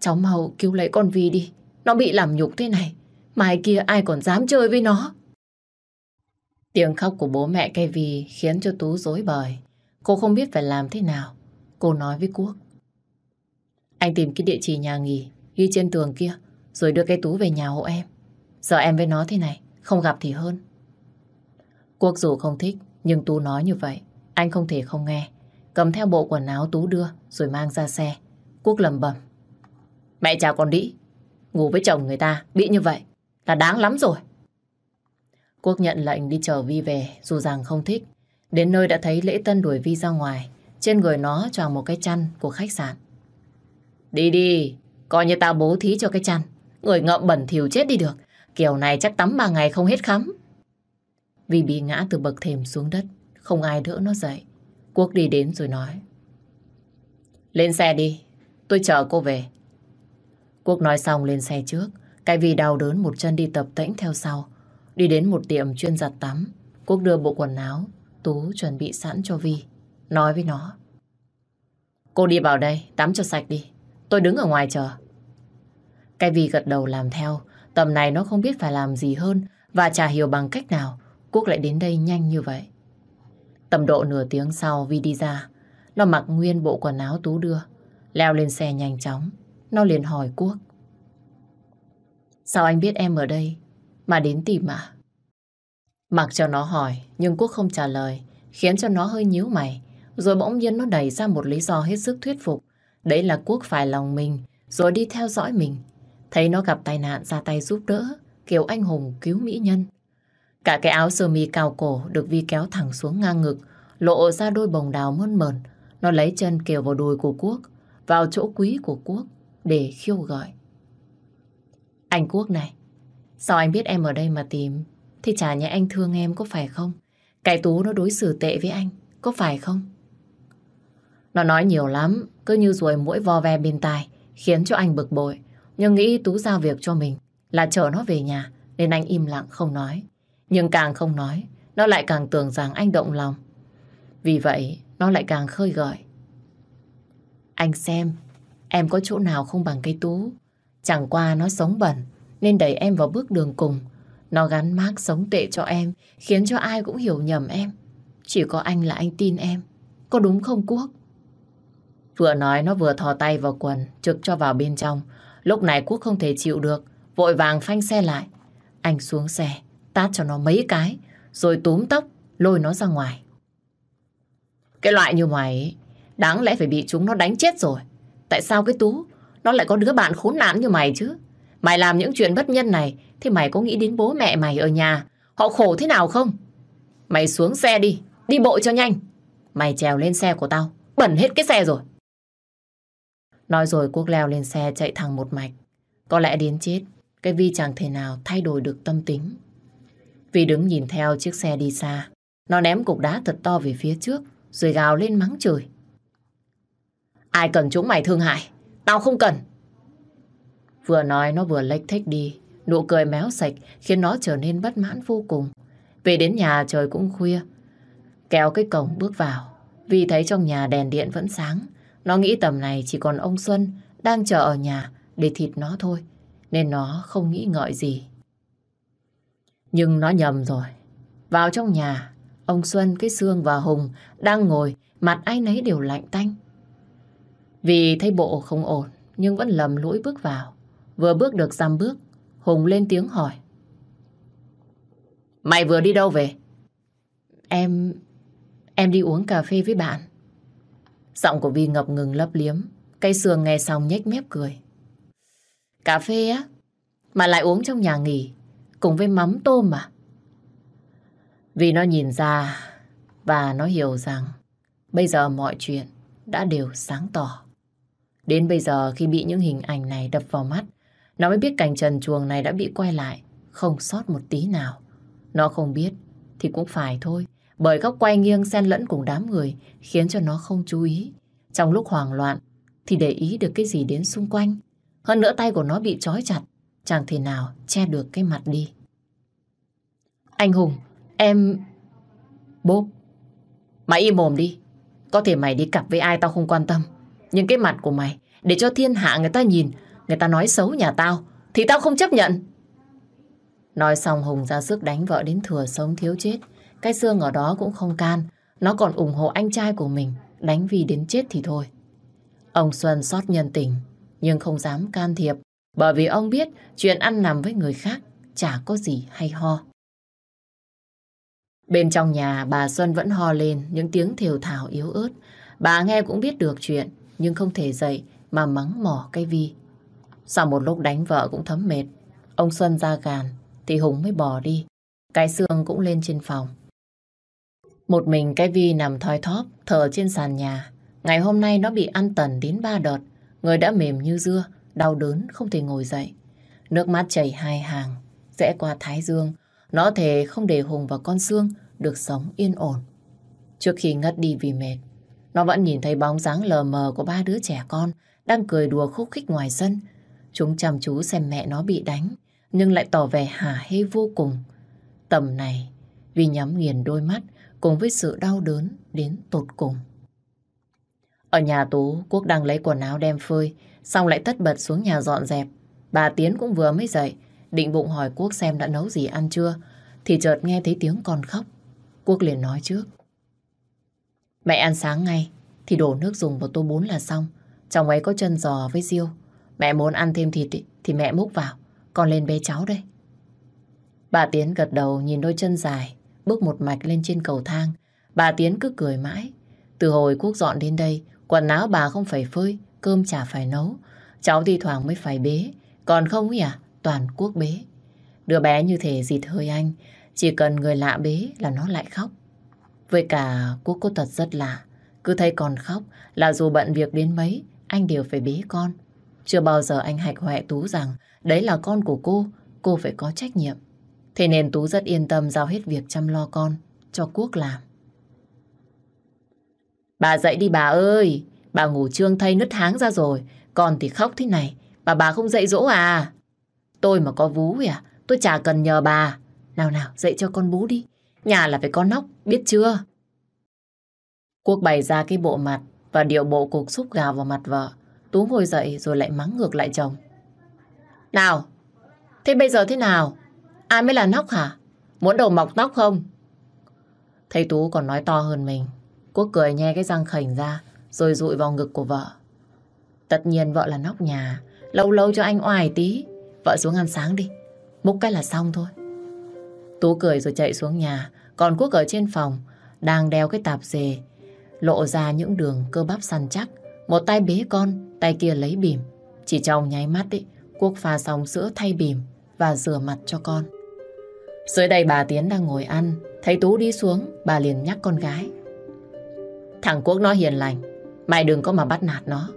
cháu mau cứu lấy con Vi đi. Nó bị làm nhục thế này. Mai kia ai còn dám chơi với nó. Tiếng khóc của bố mẹ cây vì khiến cho Tú dối bời. Cô không biết phải làm thế nào. Cô nói với Quốc. Anh tìm cái địa chỉ nhà nghỉ ghi trên tường kia rồi đưa cái Tú về nhà hộ em. Giờ em với nó thế này, không gặp thì hơn. Quốc dù không thích, nhưng Tú nói như vậy, anh không thể không nghe. Cầm theo bộ quần áo Tú đưa, rồi mang ra xe. Quốc lầm bầm. Mẹ chào con đĩ, ngủ với chồng người ta, bị như vậy, là đáng lắm rồi. Quốc nhận lệnh đi chờ Vi về, dù rằng không thích. Đến nơi đã thấy lễ tân đuổi Vi ra ngoài, trên người nó tròn một cái chăn của khách sạn. Đi đi, coi như tao bố thí cho cái chăn. Người ngậm bẩn thỉu chết đi được. Kiểu này chắc tắm ba ngày không hết khắm. Vi bị ngã từ bậc thềm xuống đất, không ai đỡ nó dậy. Quốc đi đến rồi nói. Lên xe đi, tôi chờ cô về. Quốc nói xong lên xe trước, cái vì đau đớn một chân đi tập tễnh theo sau. Đi đến một tiệm chuyên giặt tắm, Quốc đưa bộ quần áo, Tú chuẩn bị sẵn cho Vi. Nói với nó. Cô đi vào đây, tắm cho sạch đi. Tôi đứng ở ngoài chờ. Cái Vi gật đầu làm theo, tầm này nó không biết phải làm gì hơn và chả hiểu bằng cách nào Quốc lại đến đây nhanh như vậy. Tầm độ nửa tiếng sau Vi đi ra, nó mặc nguyên bộ quần áo Tú đưa, leo lên xe nhanh chóng. Nó liền hỏi Quốc. Sao anh biết em ở đây mà đến tìm à? Mặc cho nó hỏi, nhưng Quốc không trả lời, khiến cho nó hơi nhíu mày. Rồi bỗng nhiên nó đẩy ra một lý do hết sức thuyết phục. Đấy là Quốc phải lòng mình, rồi đi theo dõi mình. Thấy nó gặp tai nạn ra tay giúp đỡ, kiểu anh hùng cứu mỹ nhân. Cả cái áo sơ mi cao cổ được Vi kéo thẳng xuống ngang ngực, lộ ra đôi bồng đào mơn mờn. Nó lấy chân kiểu vào đùi của Quốc, vào chỗ quý của Quốc, để khiêu gọi. Anh Quốc này, sao anh biết em ở đây mà tìm? Thì chả nhẽ anh thương em có phải không? Cái Tú nó đối xử tệ với anh, có phải không? Nó nói nhiều lắm, cứ như ruồi mũi vo ve bên tai, khiến cho anh bực bội. Nhưng nghĩ Tú giao việc cho mình là chở nó về nhà, nên anh im lặng không nói. Nhưng càng không nói, nó lại càng tưởng rằng anh động lòng. Vì vậy, nó lại càng khơi gợi. Anh xem, em có chỗ nào không bằng cây Tú. Chẳng qua nó sống bẩn, nên đẩy em vào bước đường cùng. Nó gắn mác sống tệ cho em, khiến cho ai cũng hiểu nhầm em. Chỉ có anh là anh tin em. Có đúng không Quốc? Vừa nói nó vừa thò tay vào quần, trực cho vào bên trong. Lúc này Quốc không thể chịu được, vội vàng phanh xe lại. Anh xuống xe, tát cho nó mấy cái, rồi túm tóc, lôi nó ra ngoài. Cái loại như mày, đáng lẽ phải bị chúng nó đánh chết rồi. Tại sao cái Tú nó lại có đứa bạn khốn nạn như mày chứ. Mày làm những chuyện bất nhân này thì mày có nghĩ đến bố mẹ mày ở nhà họ khổ thế nào không? Mày xuống xe đi, đi bộ cho nhanh. Mày trèo lên xe của tao, bẩn hết cái xe rồi. Nói rồi Quốc leo lên xe chạy thẳng một mạch. Có lẽ đến chết, cái Vi chẳng thể nào thay đổi được tâm tính. Vi đứng nhìn theo chiếc xe đi xa. Nó ném cục đá thật to về phía trước, rồi gào lên mắng trời. Ai cần chúng mày thương hại? Tao không cần. Vừa nói nó vừa lệch thích đi. Nụ cười méo sạch khiến nó trở nên bất mãn vô cùng. Về đến nhà trời cũng khuya. Kéo cái cổng bước vào. Vì thấy trong nhà đèn điện vẫn sáng. Nó nghĩ tầm này chỉ còn ông Xuân đang chờ ở nhà để thịt nó thôi. Nên nó không nghĩ ngợi gì. Nhưng nó nhầm rồi. Vào trong nhà, ông Xuân, cái xương và Hùng đang ngồi, mặt ai nấy đều lạnh tanh. Vì thấy bộ không ổn, nhưng vẫn lầm lũi bước vào. Vừa bước được dăm bước, Hùng lên tiếng hỏi. Mày vừa đi đâu về? Em... em đi uống cà phê với bạn. Giọng của Vi ngập ngừng lấp liếm. Cây sườn nghe xong nhếch mép cười. Cà phê á? Mà lại uống trong nhà nghỉ, cùng với mắm tôm mà. Vì nó nhìn ra và nó hiểu rằng bây giờ mọi chuyện đã đều sáng tỏ. Đến bây giờ khi bị những hình ảnh này đập vào mắt, nó mới biết cảnh trần chuồng này đã bị quay lại, không sót một tí nào. Nó không biết thì cũng phải thôi, bởi góc quay nghiêng xen lẫn cùng đám người khiến cho nó không chú ý. Trong lúc hoảng loạn thì để ý được cái gì đến xung quanh. Hơn nữa tay của nó bị trói chặt, chẳng thể nào che được cái mặt đi. Anh Hùng, em... Bốp, mày im mồm đi. Có thể mày đi cặp với ai tao không quan tâm. Nhưng cái mặt của mày, để cho thiên hạ người ta nhìn, người ta nói xấu nhà tao, thì tao không chấp nhận. Nói xong Hùng ra sức đánh vợ đến thừa sống thiếu chết. Cái xương ở đó cũng không can. Nó còn ủng hộ anh trai của mình, đánh vì đến chết thì thôi. Ông Xuân xót nhân tình, nhưng không dám can thiệp, bởi vì ông biết chuyện ăn nằm với người khác chả có gì hay ho. Bên trong nhà bà Xuân vẫn ho lên những tiếng thều thào yếu ớt. Bà nghe cũng biết được chuyện, nhưng không thể dậy mà mắng mỏ cái Vi. Sau một lúc đánh vợ cũng thấm mệt, ông Xuân ra gàn thì Hùng mới bỏ đi. Cái xương cũng lên trên phòng. Một mình cái Vi nằm thoi thóp, thở trên sàn nhà. Ngày hôm nay nó bị ăn tần đến ba đợt, người đã mềm như dưa, đau đớn không thể ngồi dậy. Nước mắt chảy hai hàng, rẽ qua thái dương. Nó thề không để Hùng và con xương được sống yên ổn. Trước khi ngất đi vì mệt, nó vẫn nhìn thấy bóng dáng lờ mờ của ba đứa trẻ con đang cười đùa khúc khích ngoài sân. Chúng chăm chú xem mẹ nó bị đánh, nhưng lại tỏ vẻ hả hê vô cùng. Tầm này, vì nhắm nghiền đôi mắt cùng với sự đau đớn đến tột cùng. Ở nhà Tú, Quốc đang lấy quần áo đem phơi, xong lại tất bật xuống nhà dọn dẹp. Bà Tiến cũng vừa mới dậy, định bụng hỏi Quốc xem đã nấu gì ăn chưa, thì chợt nghe thấy tiếng con khóc. Quốc liền nói trước. Mẹ ăn sáng ngay, thì đổ nước dùng vào tô bún là xong. Trong ấy có chân giò với riêu. Mẹ muốn ăn thêm thịt ý, thì mẹ múc vào. Còn lên bế cháu đây. Bà Tiến gật đầu nhìn đôi chân dài, bước một mạch lên trên cầu thang. Bà Tiến cứ cười mãi. Từ hồi Quốc dọn đến đây, quần áo bà không phải phơi, cơm chả phải nấu. Cháu thi thoảng mới phải bế. Còn không ấy à, toàn Quốc bế. Đứa bé như thể dịt hơi anh, chỉ cần người lạ bế là nó lại khóc. Với cả Quốc cô thật rất lạ. Cứ thấy con khóc là dù bận việc đến mấy, anh đều phải bế con. Chưa bao giờ anh hạch hoẹ Tú rằng đấy là con của cô, cô phải có trách nhiệm. Thế nên Tú rất yên tâm giao hết việc chăm lo con cho Quốc làm. Bà dậy đi bà ơi, bà ngủ trương thay nứt háng ra rồi, con thì khóc thế này, bà bà không dậy dỗ à? Tôi mà có vú à, tôi chả cần nhờ bà. Nào nào, dậy cho con bú đi. Nhà là phải có nóc, biết chưa? Quốc bày ra cái bộ mặt và điệu bộ cục xúc gào vào mặt vợ. Tú ngồi dậy rồi lại mắng ngược lại chồng. Nào, thế bây giờ thế nào? Ai mới là nóc hả? Muốn đầu mọc tóc không? Thấy Tú còn nói to hơn mình. Quốc cười nhe cái răng khảnh ra rồi rụi vào ngực của vợ. Tất nhiên vợ là nóc nhà. Lâu lâu cho anh oài tí. Vợ xuống ăn sáng đi. Múc cái là xong thôi. Tú cười rồi chạy xuống nhà. Còn Quốc ở trên phòng đang đeo cái tạp dề lộ ra những đường cơ bắp săn chắc. Một tay bế con, tay kia lấy bìm. Chỉ trong nháy mắt ấy, Quốc pha xong sữa thay bìm và rửa mặt cho con. Dưới đây bà Tiến đang ngồi ăn, thấy Tú đi xuống, bà liền nhắc con gái. Thằng Quốc nó hiền lành, mày đừng có mà bắt nạt nó.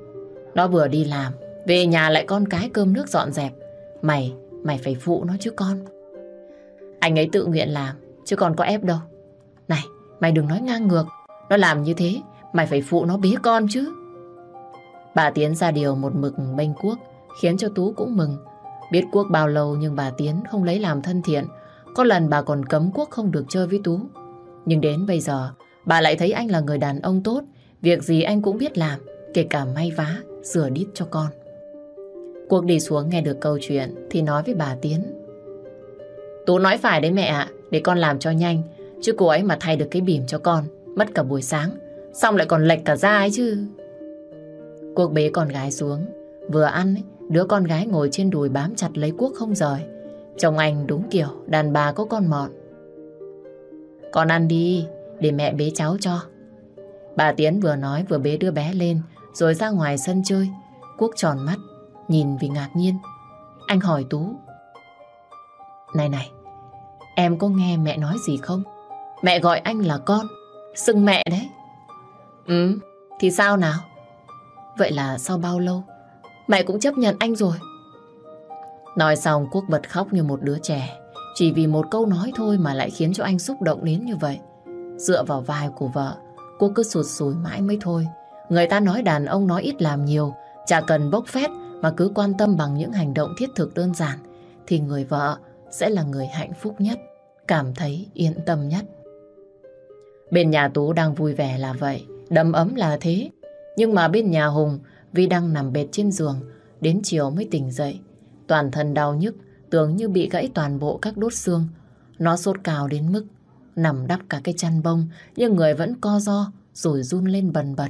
Nó vừa đi làm, về nhà lại con cái cơm nước dọn dẹp. Mày, mày phải phụ nó chứ con. Anh ấy tự nguyện làm, chứ còn có ép đâu. Này, mày đừng nói ngang ngược. Nó làm như thế, mày phải phụ nó bế con chứ. Bà Tiến ra điều một mực bênh Quốc, khiến cho Tú cũng mừng. Biết Quốc bao lâu nhưng bà Tiến không lấy làm thân thiện. Có lần bà còn cấm Quốc không được chơi với Tú. Nhưng đến bây giờ, bà lại thấy anh là người đàn ông tốt. Việc gì anh cũng biết làm, kể cả may vá, sửa đít cho con. Quốc đi xuống nghe được câu chuyện thì nói với bà Tiến. Tú nói phải đấy mẹ ạ, để con làm cho nhanh. Chứ cô ấy mà thay được cái bìm cho con, mất cả buổi sáng. Xong lại còn lệch cả da ấy chứ. Quốc bế con gái xuống. Vừa ăn, ấy, đứa con gái ngồi trên đùi bám chặt lấy Quốc không rời. Chồng anh đúng kiểu đàn bà có con mọn. Con ăn đi, để mẹ bế cháu cho. Bà Tiến vừa nói vừa bế đứa bé lên, rồi ra ngoài sân chơi. Quốc tròn mắt, nhìn vì ngạc nhiên. Anh hỏi Tú. Này này, em có nghe mẹ nói gì không? Mẹ gọi anh là con, xưng mẹ đấy. Ừ, thì sao nào? Vậy là sau bao lâu? Mẹ cũng chấp nhận anh rồi. Nói xong Quốc bật khóc như một đứa trẻ. Chỉ vì một câu nói thôi mà lại khiến cho anh xúc động đến như vậy. Dựa vào vai của vợ Quốc cứ sụt sùi mãi mới thôi. Người ta nói đàn ông nói ít làm nhiều Chả cần bốc phét Mà cứ quan tâm bằng những hành động thiết thực đơn giản. Thì người vợ sẽ là người hạnh phúc nhất Cảm thấy yên tâm nhất Bên nhà Tú đang vui vẻ là vậy Đầm ấm là thế nhưng mà bên nhà Hùng, vì đang nằm bệt trên giường, đến chiều mới tỉnh dậy. Toàn thân đau nhức, tưởng như bị gãy toàn bộ các đốt xương. Nó sốt cao đến mức nằm đắp cả cái chăn bông, nhưng người vẫn co do, rồi run lên bần bật.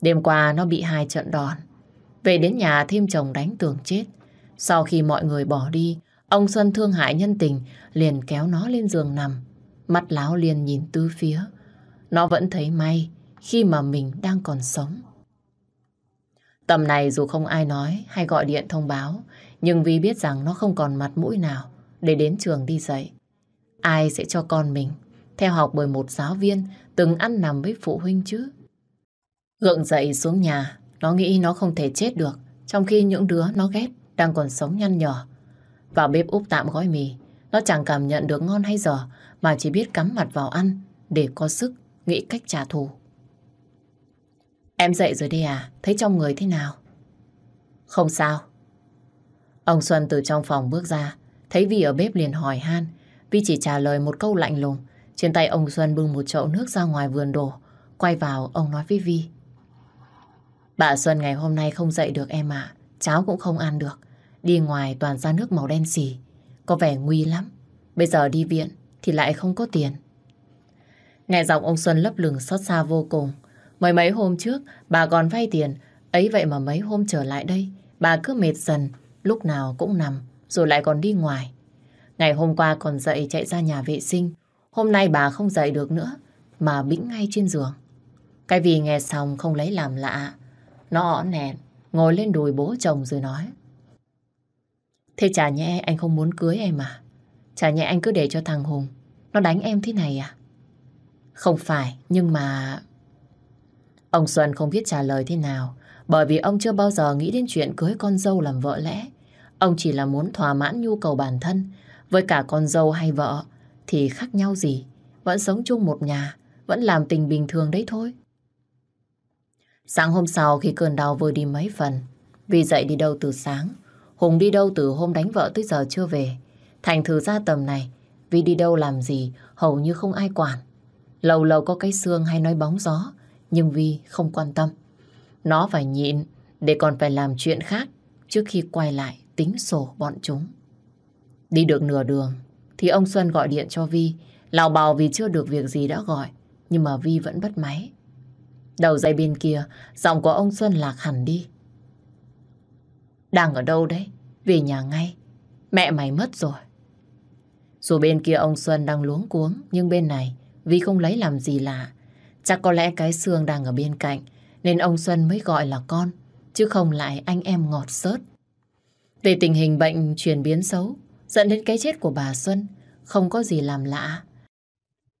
Đêm qua nó bị hai trận đòn. Về đến nhà thêm chồng đánh tường chết. Sau khi mọi người bỏ đi, ông Xuân thương hại nhân tình, liền kéo nó lên giường nằm. Mắt láo liền nhìn tứ phía. Nó vẫn thấy may khi mà mình đang còn sống. Tầm này dù không ai nói hay gọi điện thông báo, nhưng vì biết rằng nó không còn mặt mũi nào để đến trường đi dạy. Ai sẽ cho con mình theo học bởi một giáo viên từng ăn nằm với phụ huynh chứ? Gượng dậy xuống nhà, nó nghĩ nó không thể chết được, trong khi những đứa nó ghét đang còn sống nhăn nhỏ. Vào bếp úp tạm gói mì, nó chẳng cảm nhận được ngon hay dở, mà chỉ biết cắm mặt vào ăn để có sức nghĩ cách trả thù. Em dậy rồi đi à? Thấy trong người thế nào? Không sao. Ông Xuân từ trong phòng bước ra, thấy Vi ở bếp liền hỏi han. Vi chỉ trả lời một câu lạnh lùng. Trên tay ông Xuân bưng một chậu nước ra ngoài vườn đổ. Quay vào, ông nói với Vi. Bà Xuân ngày hôm nay không dậy được em ạ. Cháu cũng không ăn được. Đi ngoài toàn ra nước màu đen xỉ. Có vẻ nguy lắm. Bây giờ đi viện thì lại không có tiền. Nghe giọng ông Xuân lấp lửng xót xa vô cùng. Mấy mấy hôm trước, bà còn vay tiền. Ấy vậy mà mấy hôm trở lại đây, bà cứ mệt dần, lúc nào cũng nằm, rồi lại còn đi ngoài. Ngày hôm qua còn dậy chạy ra nhà vệ sinh. Hôm nay bà không dậy được nữa, mà bĩnh ngay trên giường. Cái vì nghe xong không lấy làm lạ. Nó ỏ nẹn, ngồi lên đùi bố chồng rồi nói. Thế chả nhẽ anh không muốn cưới em à? Chả nhẽ anh cứ để cho thằng Hùng Nó đánh em thế này à? Không phải, nhưng mà... Ông Xuân không biết trả lời thế nào, bởi vì ông chưa bao giờ nghĩ đến chuyện cưới con dâu làm vợ lẽ. Ông chỉ là muốn thỏa mãn nhu cầu bản thân. Với cả con dâu hay vợ thì khác nhau gì. Vẫn sống chung một nhà, vẫn làm tình bình thường đấy thôi. Sáng hôm sau khi cơn đau vơi đi mấy phần, vì dậy đi đâu từ sáng, Hùng đi đâu từ hôm đánh vợ tới giờ chưa về. Thành thử ra tầm này, vì đi đâu làm gì hầu như không ai quản. Lâu lâu có cái xương hay nói bóng gió, nhưng Vi không quan tâm. Nó phải nhịn để còn phải làm chuyện khác trước khi quay lại tính sổ bọn chúng. Đi được nửa đường thì ông Xuân gọi điện cho Vi lào bào vì chưa được việc gì đã gọi nhưng mà Vi vẫn bắt máy. Đầu dây bên kia giọng của ông Xuân lạc hẳn đi. Đang ở đâu đấy? Về nhà ngay. Mẹ mày mất rồi. Dù bên kia ông Xuân đang luống cuống nhưng bên này vì không lấy làm gì lạ Chắc có lẽ cái xương đang ở bên cạnh nên ông Xuân mới gọi là con chứ không lại anh em ngọt sớt. Về tình hình bệnh chuyển biến xấu, dẫn đến cái chết của bà Xuân, không có gì làm lạ.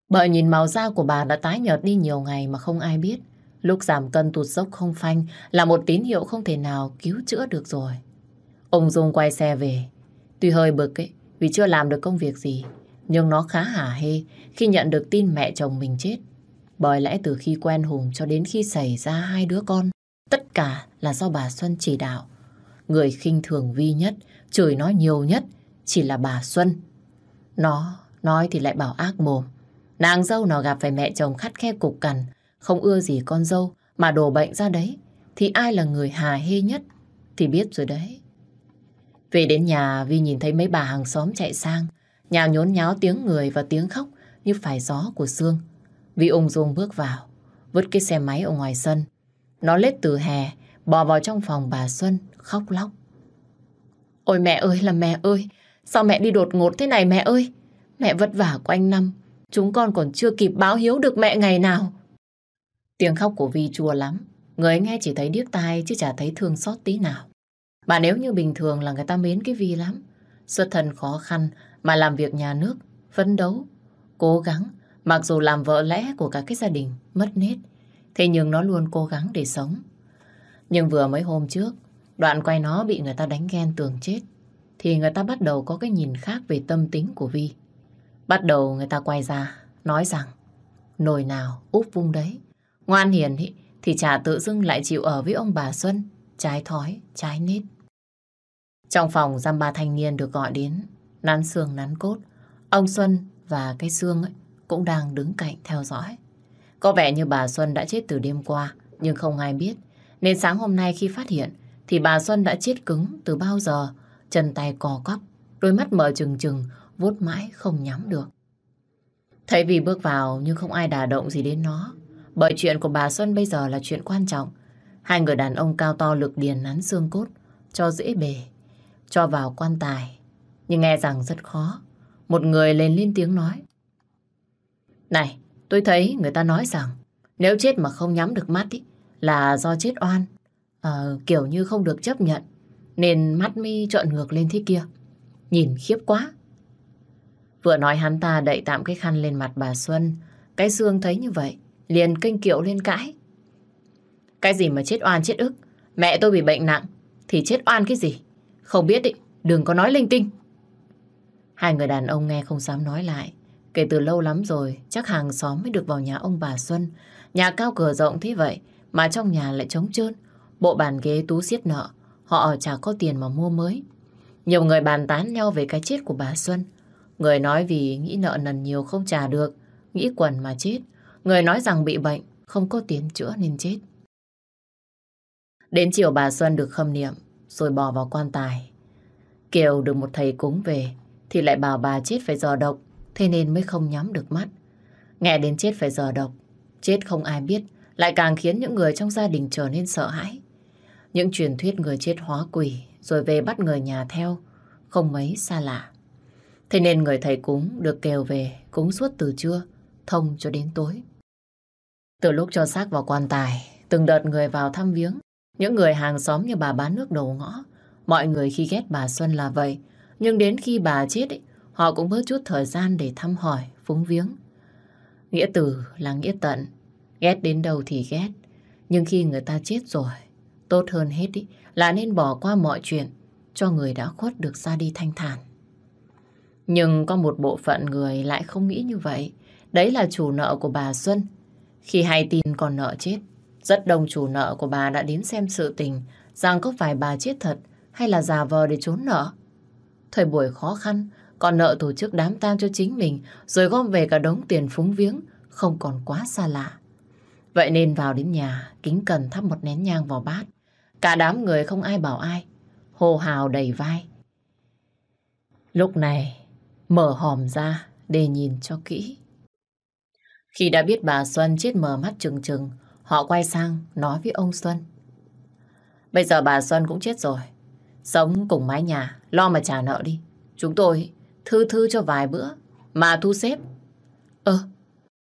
Bởi nhìn màu da của bà đã tái nhợt đi nhiều ngày mà không ai biết. Lúc giảm cân tụt dốc không phanh là một tín hiệu không thể nào cứu chữa được rồi. Ông Dung quay xe về. Tuy hơi bực ấy, vì chưa làm được công việc gì, nhưng nó khá hả hê khi nhận được tin mẹ chồng mình chết. Bởi lẽ từ khi quen Hùng cho đến khi xảy ra hai đứa con, tất cả là do bà Xuân chỉ đạo. Người khinh thường Vi nhất, chửi nói nhiều nhất, chỉ là bà Xuân. Nó nói thì lại bảo ác mồm. Nàng dâu nào gặp phải mẹ chồng khắt khe cục cằn, không ưa gì con dâu mà đổ bệnh ra đấy, thì ai là người hà hê nhất thì biết rồi đấy. Về đến nhà Vi nhìn thấy mấy bà hàng xóm chạy sang, nhà nhốn nháo tiếng người và tiếng khóc như phải gió của xương. Vi ung dung bước vào, vứt cái xe máy ở ngoài sân. Nó lết từ hè, bò vào trong phòng bà Xuân, khóc lóc. Ôi mẹ ơi là mẹ ơi, sao mẹ đi đột ngột thế này mẹ ơi? Mẹ vất vả quanh năm, chúng con còn chưa kịp báo hiếu được mẹ ngày nào. Tiếng khóc của Vi chua lắm, người nghe chỉ thấy điếc tai chứ chả thấy thương xót tí nào. Mà nếu như bình thường là người ta mến cái Vi lắm, xuất thân khó khăn mà làm việc nhà nước, phấn đấu, cố gắng, mặc dù làm vợ lẽ của cả cái gia đình mất nết, thế nhưng nó luôn cố gắng để sống. Nhưng vừa mấy hôm trước, đoạn quay nó bị người ta đánh ghen tường chết, thì người ta bắt đầu có cái nhìn khác về tâm tính của Vi. Bắt đầu người ta quay ra, nói rằng nồi nào úp vung đấy. Ngoan hiền ý, thì chả tự dưng lại chịu ở với ông bà Xuân, trái thói, trái nết. Trong phòng giam ba thanh niên được gọi đến, nắn xương nắn cốt. Ông Xuân và cái xương ấy cũng đang đứng cạnh theo dõi. Có vẻ như bà Xuân đã chết từ đêm qua, nhưng không ai biết. Nên sáng hôm nay khi phát hiện, thì bà Xuân đã chết cứng từ bao giờ, chân tay cò cóc, đôi mắt mở trừng trừng, vuốt mãi không nhắm được. Thấy vì bước vào nhưng không ai đả động gì đến nó. Bởi chuyện của bà Xuân bây giờ là chuyện quan trọng. Hai người đàn ông cao to lực điền nắn xương cốt, cho dễ bề, cho vào quan tài. Nhưng nghe rằng rất khó. Một người lên lên tiếng nói. Này, tôi thấy người ta nói rằng nếu chết mà không nhắm được mắt ý, là do chết oan. À, kiểu như không được chấp nhận. Nên mắt mi trợn ngược lên thế kia. Nhìn khiếp quá. Vừa nói hắn ta đậy tạm cái khăn lên mặt bà Xuân. Cái xương thấy như vậy, liền kinh kiệu lên cãi. Cái gì mà chết oan chết ức, mẹ tôi bị bệnh nặng, thì chết oan cái gì? Không biết ý, đừng có nói linh tinh. Hai người đàn ông nghe không dám nói lại. Kể từ lâu lắm rồi, chắc hàng xóm mới được vào nhà ông bà Xuân. Nhà cao cửa rộng thế vậy, mà trong nhà lại trống trơn. Bộ bàn ghế tú xiết nợ, họ chả có tiền mà mua mới. Nhiều người bàn tán nhau về cái chết của bà Xuân. Người nói vì nghĩ nợ nần nhiều không trả được, nghĩ quần mà chết. Người nói rằng bị bệnh, không có tiền chữa nên chết. Đến chiều bà Xuân được khâm niệm, rồi bỏ vào quan tài. Kiều được một thầy cúng về, thì lại bảo bà chết phải giò độc, thế nên mới không nhắm được mắt. Nghe đến chết phải giò độc, chết không ai biết, lại càng khiến những người trong gia đình trở nên sợ hãi. Những truyền thuyết người chết hóa quỷ, rồi về bắt người nhà theo, không mấy xa lạ. Thế nên người thầy cúng được kêu về cúng suốt từ trưa, thông cho đến tối. Từ lúc cho xác vào quan tài, từng đợt người vào thăm viếng, những người hàng xóm như bà bán nước đầu ngõ, mọi người khi ghét bà Xuân là vậy, nhưng đến khi bà chết ấy, họ cũng bớt chút thời gian để thăm hỏi, phúng viếng. Nghĩa tử là nghĩa tận, ghét đến đâu thì ghét, nhưng khi người ta chết rồi, tốt hơn hết ý, là nên bỏ qua mọi chuyện, cho người đã khuất được ra đi thanh thản. Nhưng có một bộ phận người lại không nghĩ như vậy. Đấy là chủ nợ của bà Xuân. Khi hay tin còn nợ chết, rất đông chủ nợ của bà đã đến xem sự tình rằng có phải bà chết thật hay là giả vờ để trốn nợ. Thời buổi khó khăn, còn nợ tổ chức đám tang cho chính mình rồi gom về cả đống tiền phúng viếng không còn quá xa lạ. Vậy nên vào đến nhà, kính cần thắp một nén nhang vào bát. Cả đám người không ai bảo ai, hồ hào đầy vai. Lúc này, mở hòm ra để nhìn cho kỹ. Khi đã biết bà Xuân chết mờ mắt trừng trừng, họ quay sang nói với ông Xuân. Bây giờ bà Xuân cũng chết rồi. Sống cùng mái nhà, lo mà trả nợ đi. Chúng tôi thư thư cho vài bữa, mà thu xếp. Ơ,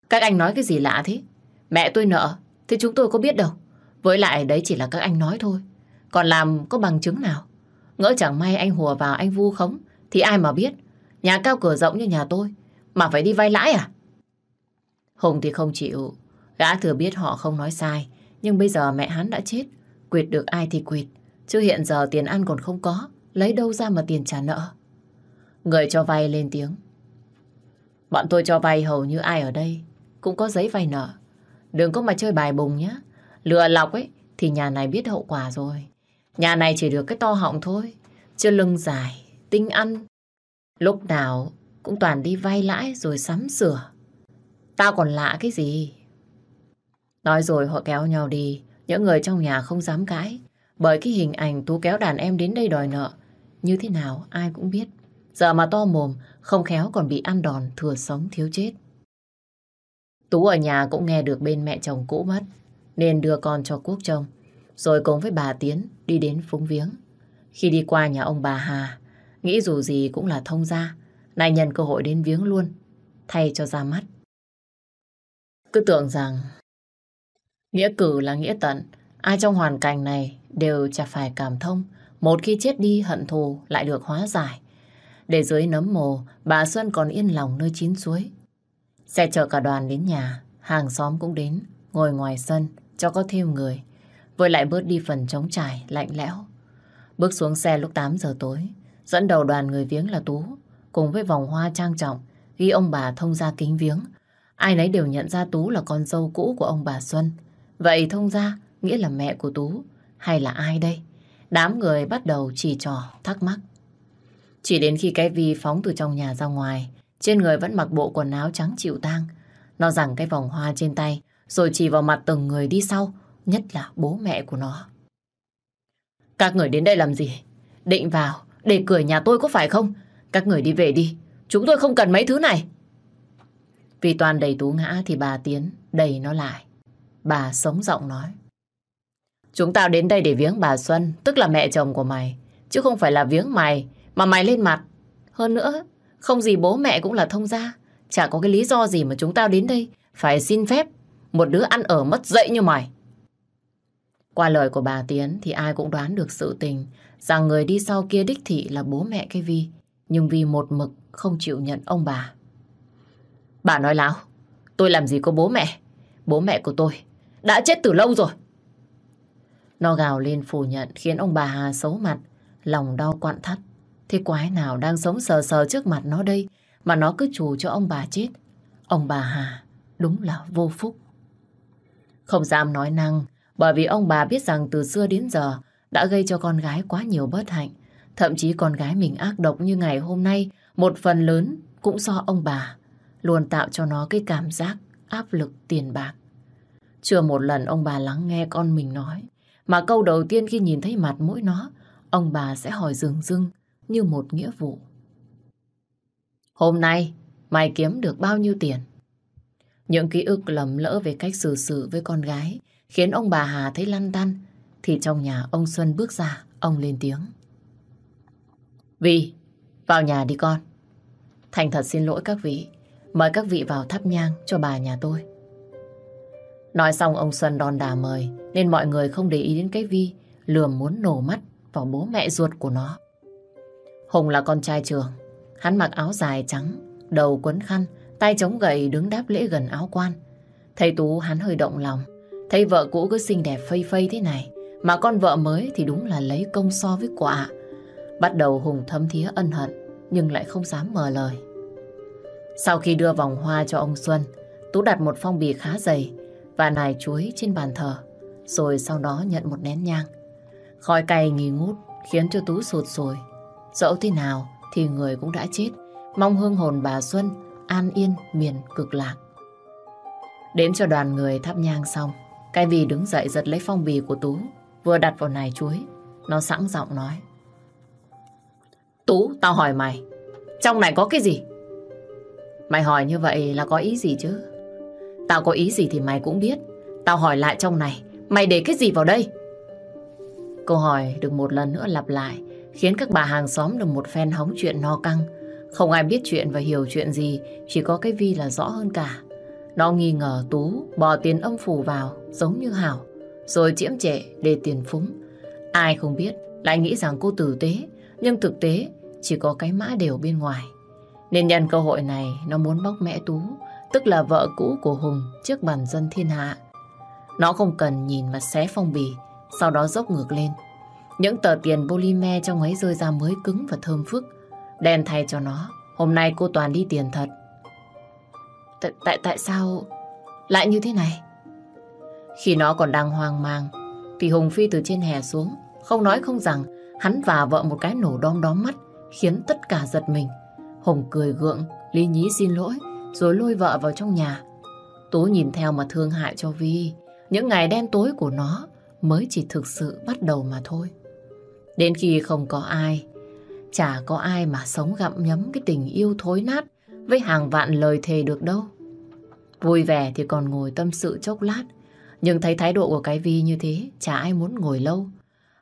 các anh nói cái gì lạ thế? Mẹ tôi nợ, thì chúng tôi có biết đâu. Với lại đấy chỉ là các anh nói thôi. Còn làm có bằng chứng nào? Ngỡ chẳng may anh hùa vào anh vu khống thì ai mà biết. Nhà cao cửa rộng như nhà tôi mà phải đi vay lãi à? Hùng thì không chịu. Gã thừa biết họ không nói sai. Nhưng bây giờ mẹ hắn đã chết. Quyệt được ai thì quyệt. Chứ hiện giờ tiền ăn còn không có. Lấy đâu ra mà tiền trả nợ. Người cho vay lên tiếng. Bọn tôi cho vay hầu như ai ở đây cũng có giấy vay nợ. Đừng có mà chơi bài bùng nhé. Lừa lọc ấy thì nhà này biết hậu quả rồi. Nhà này chỉ được cái to họng thôi. Chứ lưng dài, tinh ăn. Lúc nào cũng toàn đi vay lãi rồi sắm sửa. Tao còn lạ cái gì? Nói rồi họ kéo nhau đi. Những người trong nhà không dám cãi. Bởi cái hình ảnh Tú kéo đàn em đến đây đòi nợ. Như thế nào ai cũng biết. Giờ mà to mồm, không khéo còn bị ăn đòn thừa sống thiếu chết. Tú ở nhà cũng nghe được bên mẹ chồng cũ mất, nên đưa con cho Quốc trông, rồi cùng với bà Tiến đi đến phúng viếng. Khi đi qua nhà ông bà Hà, nghĩ dù gì cũng là thông gia, nay nhân cơ hội đến viếng luôn, thay cho ra mắt. Cứ tưởng rằng nghĩa cử là nghĩa tận, ai trong hoàn cảnh này đều chả phải cảm thông, một khi chết đi hận thù lại được hóa giải. Để dưới nấm mồ, bà Xuân còn yên lòng nơi chín suối. Xe chở cả đoàn đến nhà, hàng xóm cũng đến, ngồi ngoài sân cho có thêm người. Với lại bớt đi phần trống trải, lạnh lẽo. Bước xuống xe lúc 8 giờ tối, dẫn đầu đoàn người viếng là Tú, cùng với vòng hoa trang trọng, ghi ông bà thông ra kính viếng. Ai nấy đều nhận ra Tú là con dâu cũ của ông bà Xuân. Vậy thông ra nghĩa là mẹ của Tú, hay là ai đây? Đám người bắt đầu chỉ trò, thắc mắc. Chỉ đến khi cái Vi phóng từ trong nhà ra ngoài, trên người vẫn mặc bộ quần áo trắng chịu tang. Nó rằng cái vòng hoa trên tay, rồi chỉ vào mặt từng người đi sau, nhất là bố mẹ của nó. Các người đến đây làm gì? Định vào, để cửa nhà tôi có phải không? Các người đi về đi, chúng tôi không cần mấy thứ này. Vì toàn đầy tú ngã thì bà Tiến đầy nó lại. Bà sống giọng nói. Chúng tao đến đây để viếng bà Xuân, tức là mẹ chồng của mày. Chứ không phải là viếng mày, mà mày lên mặt. Hơn nữa, không gì bố mẹ cũng là thông gia. Chả có cái lý do gì mà chúng tao đến đây phải xin phép một đứa ăn ở mất dậy như mày. Qua lời của bà Tiến thì ai cũng đoán được sự tình rằng người đi sau kia đích thị là bố mẹ cái Vi. Nhưng Vi một mực không chịu nhận ông bà. Bà nói láo, tôi làm gì có bố mẹ. Bố mẹ của tôi đã chết từ lâu rồi. Nó gào lên phủ nhận khiến ông bà Hà xấu mặt, lòng đau quặn thắt. Thế quái nào đang sống sờ sờ trước mặt nó đây mà nó cứ chủ cho ông bà chết. Ông bà Hà đúng là vô phúc. Không dám nói năng bởi vì ông bà biết rằng từ xưa đến giờ đã gây cho con gái quá nhiều bất hạnh. Thậm chí con gái mình ác độc như ngày hôm nay một phần lớn cũng do ông bà luôn tạo cho nó cái cảm giác áp lực tiền bạc. Chưa một lần ông bà lắng nghe con mình nói mà câu đầu tiên khi nhìn thấy mặt mũi nó ông bà sẽ hỏi dừng dưng như một nghĩa vụ. Hôm nay, mày kiếm được bao nhiêu tiền? Những ký ức lầm lỡ về cách xử sự với con gái khiến ông bà Hà thấy lăn tăn. Thì trong nhà ông Xuân bước ra, ông lên tiếng. Vì, vào nhà đi con. Thành thật xin lỗi các vị. Mời các vị vào thắp nhang cho bà nhà tôi. Nói xong ông Xuân đòn đà mời nên mọi người không để ý đến cái Vi lườm muốn nổ mắt vào bố mẹ ruột của nó. Hùng là con trai trường. Hắn mặc áo dài trắng, đầu quấn khăn, tay chống gậy đứng đáp lễ gần áo quan. Thầy Tú hắn hơi động lòng. Thấy vợ cũ cứ xinh đẹp phây phây thế này, mà con vợ mới thì đúng là lấy công so với quả. Bắt đầu Hùng thấm thía ân hận, nhưng lại không dám mở lời. Sau khi đưa vòng hoa cho ông Xuân, Tú đặt một phong bì khá dày và nài chuối trên bàn thờ, rồi sau đó nhận một nén nhang. Khói cay nghi ngút khiến cho Tú sụt sùi. Dẫu thế nào thì người cũng đã chết. Mong hương hồn bà Xuân an yên miền cực lạc. Đến cho đoàn người thắp nhang xong, cái vì đứng dậy giật lấy phong bì của Tú, vừa đặt vào nài chuối. Nó sẵn giọng nói. Tú, tao hỏi mày, trong này có cái gì? Mày hỏi như vậy là có ý gì chứ? Tao có ý gì thì mày cũng biết. Tao hỏi lại trong này, mày để cái gì vào đây? Câu hỏi được một lần nữa lặp lại, khiến các bà hàng xóm được một phen hóng chuyện no căng. Không ai biết chuyện và hiểu chuyện gì, chỉ có cái Vi là rõ hơn cả. Nó nghi ngờ Tú bỏ tiền âm phủ vào, giống như Hảo, rồi chiếm trệ để tiền phúng. Ai không biết, lại nghĩ rằng cô tử tế, nhưng thực tế chỉ có cái mã đều bên ngoài. Nên nhân cơ hội này nó muốn bóc mẹ Tú, tức là vợ cũ của Hùng trước bàn dân thiên hạ. Nó không cần nhìn mà xé phong bì, sau đó dốc ngược lên. Những tờ tiền polymer trong ấy rơi ra mới cứng và thơm phức. Đen thay cho nó, hôm nay cô toàn đi tiền thật. Tại, tại, tại sao lại như thế này? Khi nó còn đang hoang mang, thì Hùng Phi từ trên hè xuống, không nói không rằng, hắn và vợ một cái nổ đom đóm mắt, khiến tất cả giật mình. Hùng cười gượng, lý nhí xin lỗi, rồi lôi vợ vào trong nhà. Tú nhìn theo mà thương hại cho Vi, những ngày đen tối của nó mới chỉ thực sự bắt đầu mà thôi. Đến khi không có ai, chả có ai mà sống gặm nhấm cái tình yêu thối nát với hàng vạn lời thề được đâu. Vui vẻ thì còn ngồi tâm sự chốc lát, nhưng thấy thái độ của cái Vi như thế, chả ai muốn ngồi lâu.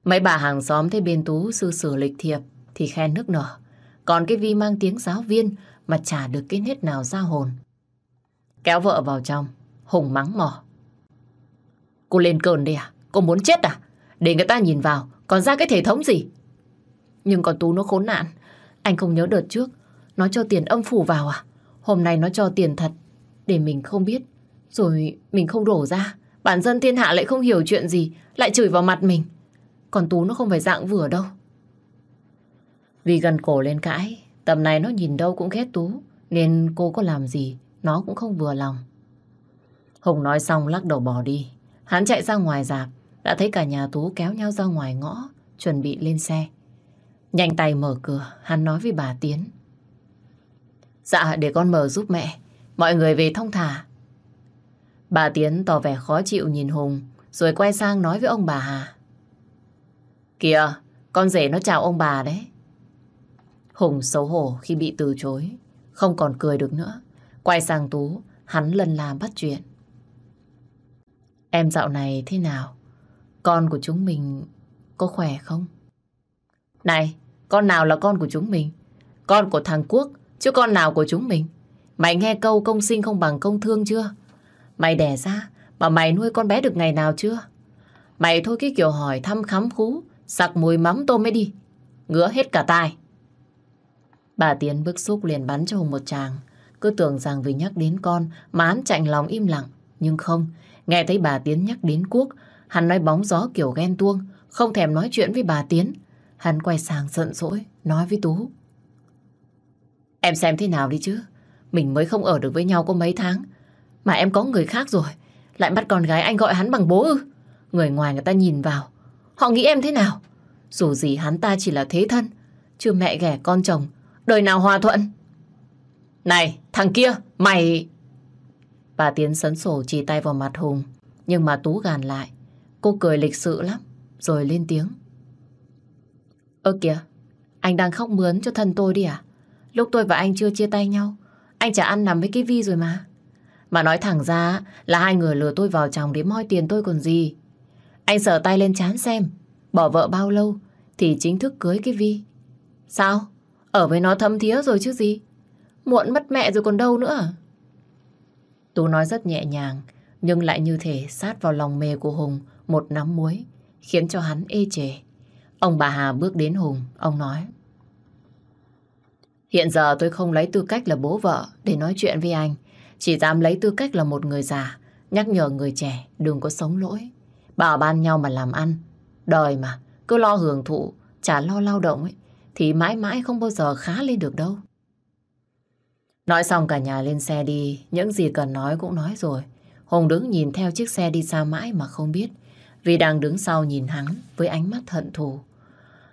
Mấy bà hàng xóm thấy bên Tú sư sử lịch thiệp thì khen nước nở. Còn cái Vi mang tiếng giáo viên mà chả được cái nết nào ra hồn. Kéo vợ vào trong, Hùng mắng mỏ. Cô lên cơn đi à? Cô muốn chết à? Để người ta nhìn vào, còn ra cái thể thống gì? Nhưng con Tú nó khốn nạn. Anh không nhớ đợt trước, nó cho tiền âm phủ vào à? Hôm nay nó cho tiền thật, để mình không biết. Rồi mình không đổ ra. Bản dân thiên hạ lại không hiểu chuyện gì, lại chửi vào mặt mình. Còn Tú nó không phải dạng vừa đâu. Vì gần cổ lên cãi, tầm này nó nhìn đâu cũng ghét Tú, nên cô có làm gì, nó cũng không vừa lòng. Hùng nói xong lắc đầu bỏ đi. Hắn chạy ra ngoài dạp, đã thấy cả nhà Tú kéo nhau ra ngoài ngõ, chuẩn bị lên xe. Nhanh tay mở cửa, hắn nói với bà Tiến. Dạ, để con mở giúp mẹ. Mọi người về thông thả. Bà Tiến tỏ vẻ khó chịu nhìn Hùng, rồi quay sang nói với ông bà Hà. Kìa, con rể nó chào ông bà đấy. Hùng xấu hổ khi bị từ chối, không còn cười được nữa. Quay sang Tú, hắn lần làm bắt chuyện. Em dạo này thế nào? Con của chúng mình có khỏe không? Này, con nào là con của chúng mình? Con của thằng Quốc, chứ con nào của chúng mình? Mày nghe câu công sinh không bằng công thương chưa? Mày đẻ ra, mà mày nuôi con bé được ngày nào chưa? Mày thôi cái kiểu hỏi thăm khám khú, sặc mùi mắm tôm mới đi. Ngứa hết cả tai. Bà Tiến bức xúc liền bắn cho Hùng một chàng. Cứ tưởng rằng vì nhắc đến con mà hắn chạnh lòng im lặng. Nhưng không, nghe thấy bà Tiến nhắc đến Quốc, hắn nói bóng gió kiểu ghen tuông, không thèm nói chuyện với bà Tiến. Hắn quay sang giận dỗi, nói với Tú. Em xem thế nào đi chứ. Mình mới không ở được với nhau có mấy tháng. Mà em có người khác rồi. Lại bắt con gái anh gọi hắn bằng bố ư. Người ngoài người ta nhìn vào. Họ nghĩ em thế nào? Dù gì hắn ta chỉ là thế thân. Chưa mẹ ghẻ con chồng. Đời nào hòa thuận. Này, thằng kia, mày... Bà Tiến sấn sổ chỉ tay vào mặt Hùng. Nhưng mà Tú gàn lại. Cô cười lịch sự lắm. Rồi lên tiếng. Ơ kìa, anh đang khóc mướn cho thân tôi đi à? Lúc tôi và anh chưa chia tay nhau, anh chả ăn nằm với cái Vi rồi mà. Mà nói thẳng ra là hai người lừa tôi vào chồng để moi tiền tôi còn gì. Anh sờ tay lên chán xem, bỏ vợ bao lâu thì chính thức cưới cái Vi. Sao? Ở với nó thâm thía rồi chứ gì? Muộn mất mẹ rồi còn đâu nữa Tú nói rất nhẹ nhàng, nhưng lại như thể sát vào lòng mề của Hùng một nắm muối, khiến cho hắn ê chề. Ông bà Hà bước đến Hùng, ông nói. Hiện giờ tôi không lấy tư cách là bố vợ để nói chuyện với anh. Chỉ dám lấy tư cách là một người già, nhắc nhở người trẻ đừng có sống lỗi. Bảo ban nhau mà làm ăn. Đời mà, cứ lo hưởng thụ, chả lo lao động ấy, thì mãi mãi không bao giờ khá lên được đâu. Nói xong cả nhà lên xe đi, những gì cần nói cũng nói rồi. Hùng đứng nhìn theo chiếc xe đi xa mãi mà không biết, vì đang đứng sau nhìn hắn với ánh mắt hận thù.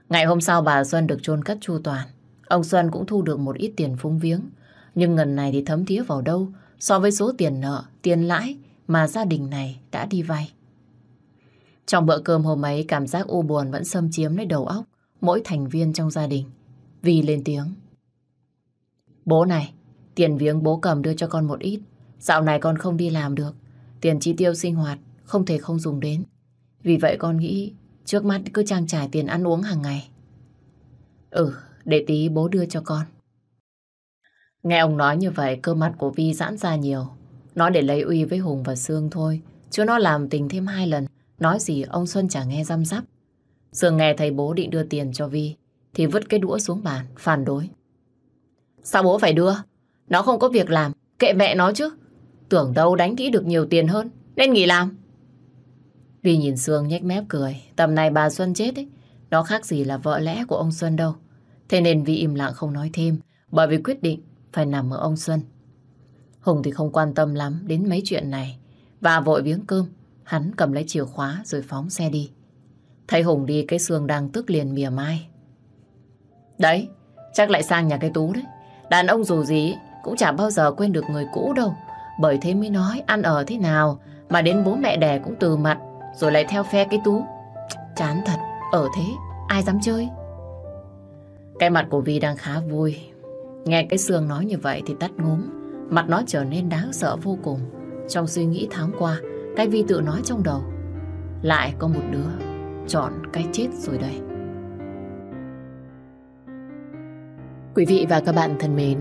Ngày hôm sau bà Xuân được chôn cất chu toàn. Ông Xuân cũng thu được một ít tiền phung viếng. Nhưng ngần này thì thấm thía vào đâu so với số tiền nợ, tiền lãi mà gia đình này đã đi vay. Trong bữa cơm hôm ấy, cảm giác u buồn vẫn xâm chiếm lấy đầu óc mỗi thành viên trong gia đình. Vì lên tiếng. Bố này, tiền viếng bố cầm đưa cho con một ít. Dạo này con không đi làm được. Tiền chi tiêu sinh hoạt không thể không dùng đến. Vì vậy con nghĩ trước mắt cứ trang trải tiền ăn uống hàng ngày. Ừ, để tí bố đưa cho con. Nghe ông nói như vậy, cơ mặt của Vi giãn ra nhiều. Nó để lấy uy với Hùng và Sương thôi. Chứ nó làm tình thêm hai lần. Nói gì ông Xuân chả nghe răm rắp. Sương nghe thấy bố định đưa tiền cho Vi thì vứt cái đũa xuống bàn, phản đối. Sao bố phải đưa? Nó không có việc làm, kệ mẹ nó chứ. Tưởng đâu đánh kỹ được nhiều tiền hơn, nên nghỉ làm. Vi nhìn Sương nhếch mép cười. Tầm này bà Xuân chết ấy, nó khác gì là vợ lẽ của ông Xuân đâu. Thế nên Vi im lặng không nói thêm, bởi vì quyết định phải nằm ở ông Xuân. Hùng thì không quan tâm lắm đến mấy chuyện này. Và vội viếng cơm, hắn cầm lấy chìa khóa rồi phóng xe đi. Thấy Hùng đi cái xương đang tức liền mỉa mai. Đấy, chắc lại sang nhà cái Tú đấy. Đàn ông dù gì cũng chả bao giờ quên được người cũ đâu. Bởi thế mới nói ăn ở thế nào mà đến bố mẹ đẻ cũng từ mặt rồi lại theo phe cái Tú. Chán thật, ở thế, ai dám chơi? Cái mặt của Vi đang khá vui. Nghe cái xương nói như vậy thì tắt ngúm. Mặt nó trở nên đáng sợ vô cùng. Trong suy nghĩ tháng qua, cái Vi tự nói trong đầu. Lại có một đứa chọn cái chết rồi đây. Quý vị và các bạn thân mến,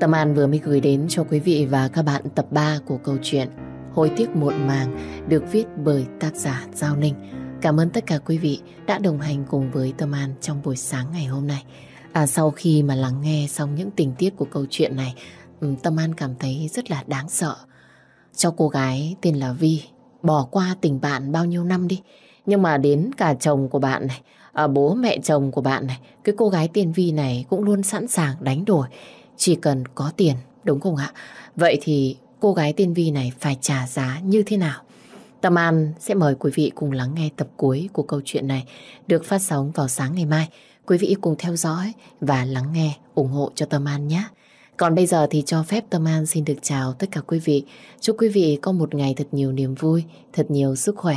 Tâm An vừa mới gửi đến cho quý vị và các bạn tập 3 của câu chuyện Hối tiếc muộn màng được viết bởi tác giả Giao Ninh. Cảm ơn tất cả quý vị đã đồng hành cùng với Tâm An trong buổi sáng ngày hôm nay. À, sau khi mà lắng nghe xong những tình tiết của câu chuyện này, Tâm An cảm thấy rất là đáng sợ. Cho cô gái tên là Vi, bỏ qua tình bạn bao nhiêu năm đi, nhưng mà đến cả chồng của bạn này, à, bố mẹ chồng của bạn này, cái cô gái tiền Vi này cũng luôn sẵn sàng đánh đổi. Chỉ cần có tiền, đúng không ạ? Vậy thì cô gái tiên Vi này phải trả giá như thế nào? Tâm An sẽ mời quý vị cùng lắng nghe tập cuối của câu chuyện này được phát sóng vào sáng ngày mai. Quý vị cùng theo dõi và lắng nghe, ủng hộ cho Tâm An nhé. Còn bây giờ thì cho phép Tâm An xin được chào tất cả quý vị. Chúc quý vị có một ngày thật nhiều niềm vui, thật nhiều sức khỏe.